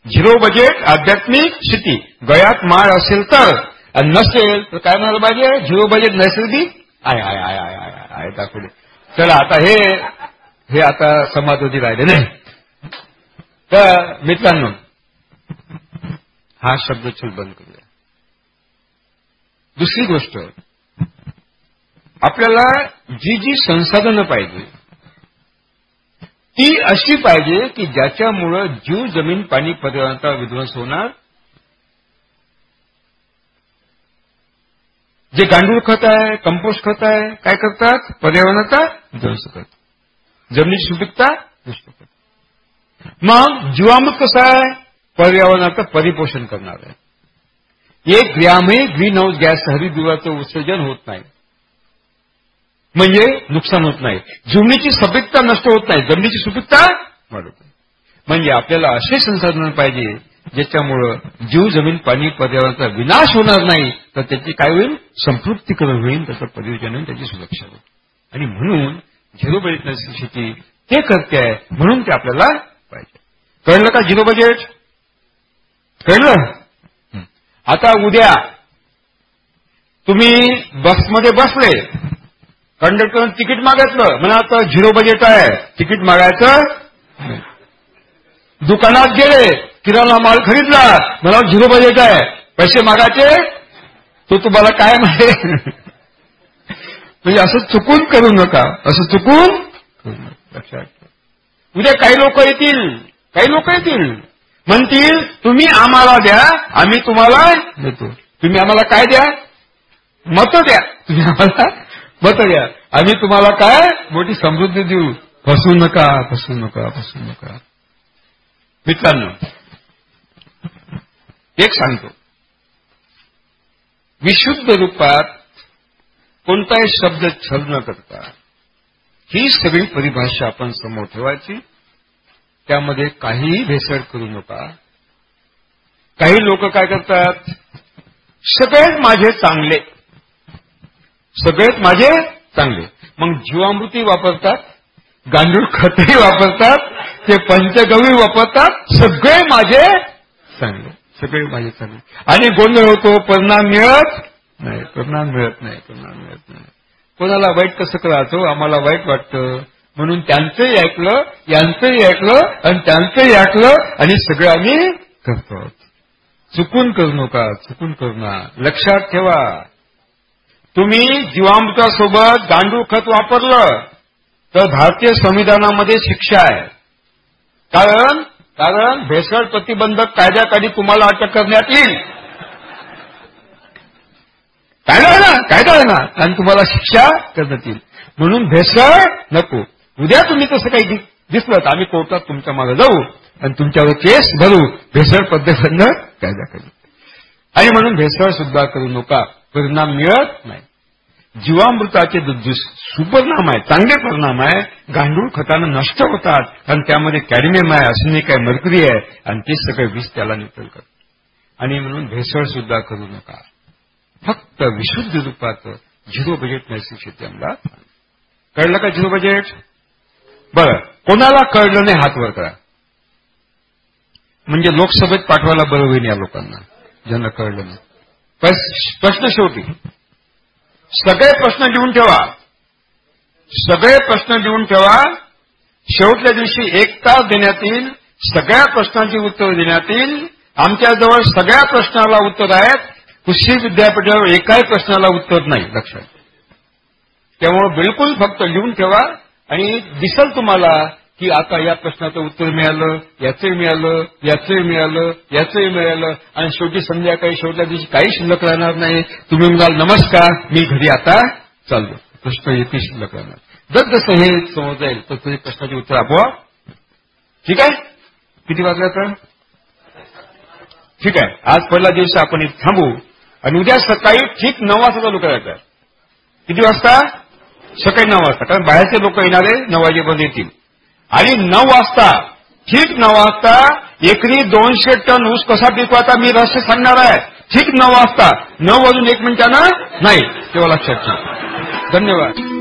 झिरो बजेट आध्यात्मिक शेती गळ्यात माळ असेल तर. आणि नसेल तर काय म्हणायला पाहिजे? झिरो बजेट नैसर्गिक? आहे आहे आहे आहे आहे आहे दाखवले. चला आता हे हे आता समाजवादी राहिले नाही. तर मित्रांनो हा शब्द बंद करूया दुसरी गोष्ट आपल्याला जी जी संसाधनं पाहिजे ती अशी पाहिजे की ज्याच्यामुळं जीव जमीन पाणी पर्यावरणाचा विध्वंस होणार. जे गांडूळ खत आहे कंपोस्ट खत आहे काय करतात? पर्यावरणाचा विध्वंस करतात. जमिनीची सुपीकता नष्ट करतात. मग जीवामृत कसं आहे? पर्यावरणाचं परिपोषण करणार आहे. एक ग्रॅमही ग्रीन हाऊस गॅस हरिद्राचं उत्सर्जन होत नाही. म्हणजे नुकसान होत नाही. जमिनीची सुपीकता नष्ट होत नाही. जमिनीची सुपीकता वाढत म्हणजे आपल्याला असे संसाधन पाहिजे ज्याच्यामुळं जीव जमीन पाणी पर्यावरणाचा विनाश होणार नाही तर त्याची काय होईल? संपृप्तीकरण होईल त्याचं परियोजन होईल त्याची सुरक्षा होईल. आणि म्हणून झिरो बजेट शेती ते करते आहे म्हणून ते आपल्याला पाहिजे. कळलं का झिरो बजेट? कळलं? आता उद्या तुम्ही बसमध्ये बसले कंडक्टरनं तिकीट मागितलं. म्हणा आता झिरो बजेट आहे. तिकीट मागायचं? दुकानात गेले किराणा माल खरीदला. मला झिरो बजेट आहे. पैसे मागायचे? तो तुम्हाला काय माहिती म्हणजे असं चुकून करू नका. असं चुकून लक्षात उद्या काही लोक येतील. काही लोक येतील. म्हणतील तुम्ही आम्हाला द्या आम्ही तुम्हाला देतो. तुम्ही आम्हाला काय द्या? मत द्या. तुम्ही आम्हाला मत द्या. आम्ही तुम्हाला काय? मोठी समृद्धी देऊ. फसू नका फसू नका फसू नका. मित्रांनो एक सांगतो. विशुद्ध रूपात कोणताही शब्द छल न करता ही सगळी परिभाषा आपण समोर ठेवायची. त्यामध्ये काहीही भेसळ करू नका. काही लोक काय करतात? सगळेच माझे चांगले. सगळेच माझे चांगले. मग जीवामृती वापरतात गांडूळ खतही वापरतात ते पंचगवी वापरतात सगळे माझे चांगले. सगळे माझे चांगले. आणि गोंधळ होतो परिणाम मिळत नाही. परिणाम मिळत नाही परिणाम मिळत नाही. कोणाला वाईट कसं करायचं आम्हाला वाईट वाटतं. म्हणून त्यांचंही ऐकलं यांचंही ऐकलं आणि त्यांचंही ऐकलं आणि सगळं आम्ही करतो. चुकून करू नका चुकून करू नका. लक्षात ठेवा. तुम्ही जीवामृतासोबत गांडूळ खत वापरलं तर भारतीय संविधानामध्ये शिक्षा आहे. कारण कारण भेसळ प्रतिबंधक कायद्याखाली तुम्हाला अटक करण्यात येईल. कायदा आहे ना? कायदा आहे ना? आणि तुम्हाला शिक्षा करण्यात येईल. म्हणून भेसळ नको. उद्या तुम्ही तसं काही दिसलं तर आम्ही कोर्टात तुमच्या मागे जाऊ आणि तुमच्यावर केस भरू. भेसळ पद्धतीनं कायदा करू. आणि म्हणून भेसळ सुद्धा करू नका. परिणाम मिळत नाही. जीवामृताचे सुपरिणाम आहे चांगले परिणाम आहे गांडूळ खतानं नष्ट होतात. कारण त्यामध्ये कॅडमियम आहे असनिक आहे मर्करी आहे. आणि ते सगळे वीज त्याला निकल करतात. आणि म्हणून भेसळ सुद्धा करू नका. फक्त विशुद्ध रूपाचं झिरो बजेट नैसर्गिक शेती अंमलात कळलं का झिरो बजेट? बरं कोणाला कळलं नाही हात वर करा. म्हणजे लोकसभेत पाठवायला बरं होईल या लोकांना ज्यांना कळलं नाही. प्रश्न शेवटी. सगळे प्रश्न लिहून ठेवा. सगळे प्रश्न लिहून ठेवा. शेवटल्या दिवशी एक तास देण्यात येईल. सगळ्या प्रश्नांची उत्तर देण्यात येईल. आमच्याजवळ सगळ्या प्रश्नाला उत्तर आहेत. कृषी विद्यापीठावर एकाही प्रश्नाला उत्तर नाही लक्षात. त्यामुळे बिलकुल फक्त लिहून ठेवा. आणि दिसल तुम्हाला की आता या प्रश्नाचं उत्तर मिळालं याचंही मिळालं याचंही मिळालं याचंही मिळालं. आणि शेवटी संध्याकाळी शेवटल्या दिवशी काही शिल्लक राहणार नाही. तुम्ही म्हणाल नमस्कार मी घरी आता चाललो. प्रश्न येथे शिल्लक राहणार. जर जसं हे समज जाईल तर तुझे प्रश्नाचे उत्तर आपोआप. ठीक आहे? किती वाजल्या तर ठीक आहे. आज पहिला दिवस आपण इथे थांबू. आणि उद्या सकाळी ठीक नऊ वाजता चालू करायचं किती वाजता? सकाळी नऊ वाजता. कारण बाहेरचे लोक येणारे नऊ वाजेपर्यंत येतील. आणि नऊ वाजता ठीक नऊ वाजता एकरी दोनशे टन ऊस कसा पिकवायचा मी रहस्य सांगणार आहे. ठीक नऊ वाजता. नऊ वाजून एक मिनिटानं नाही. तेव्हा लक्षात ठेवा. धन्यवाद.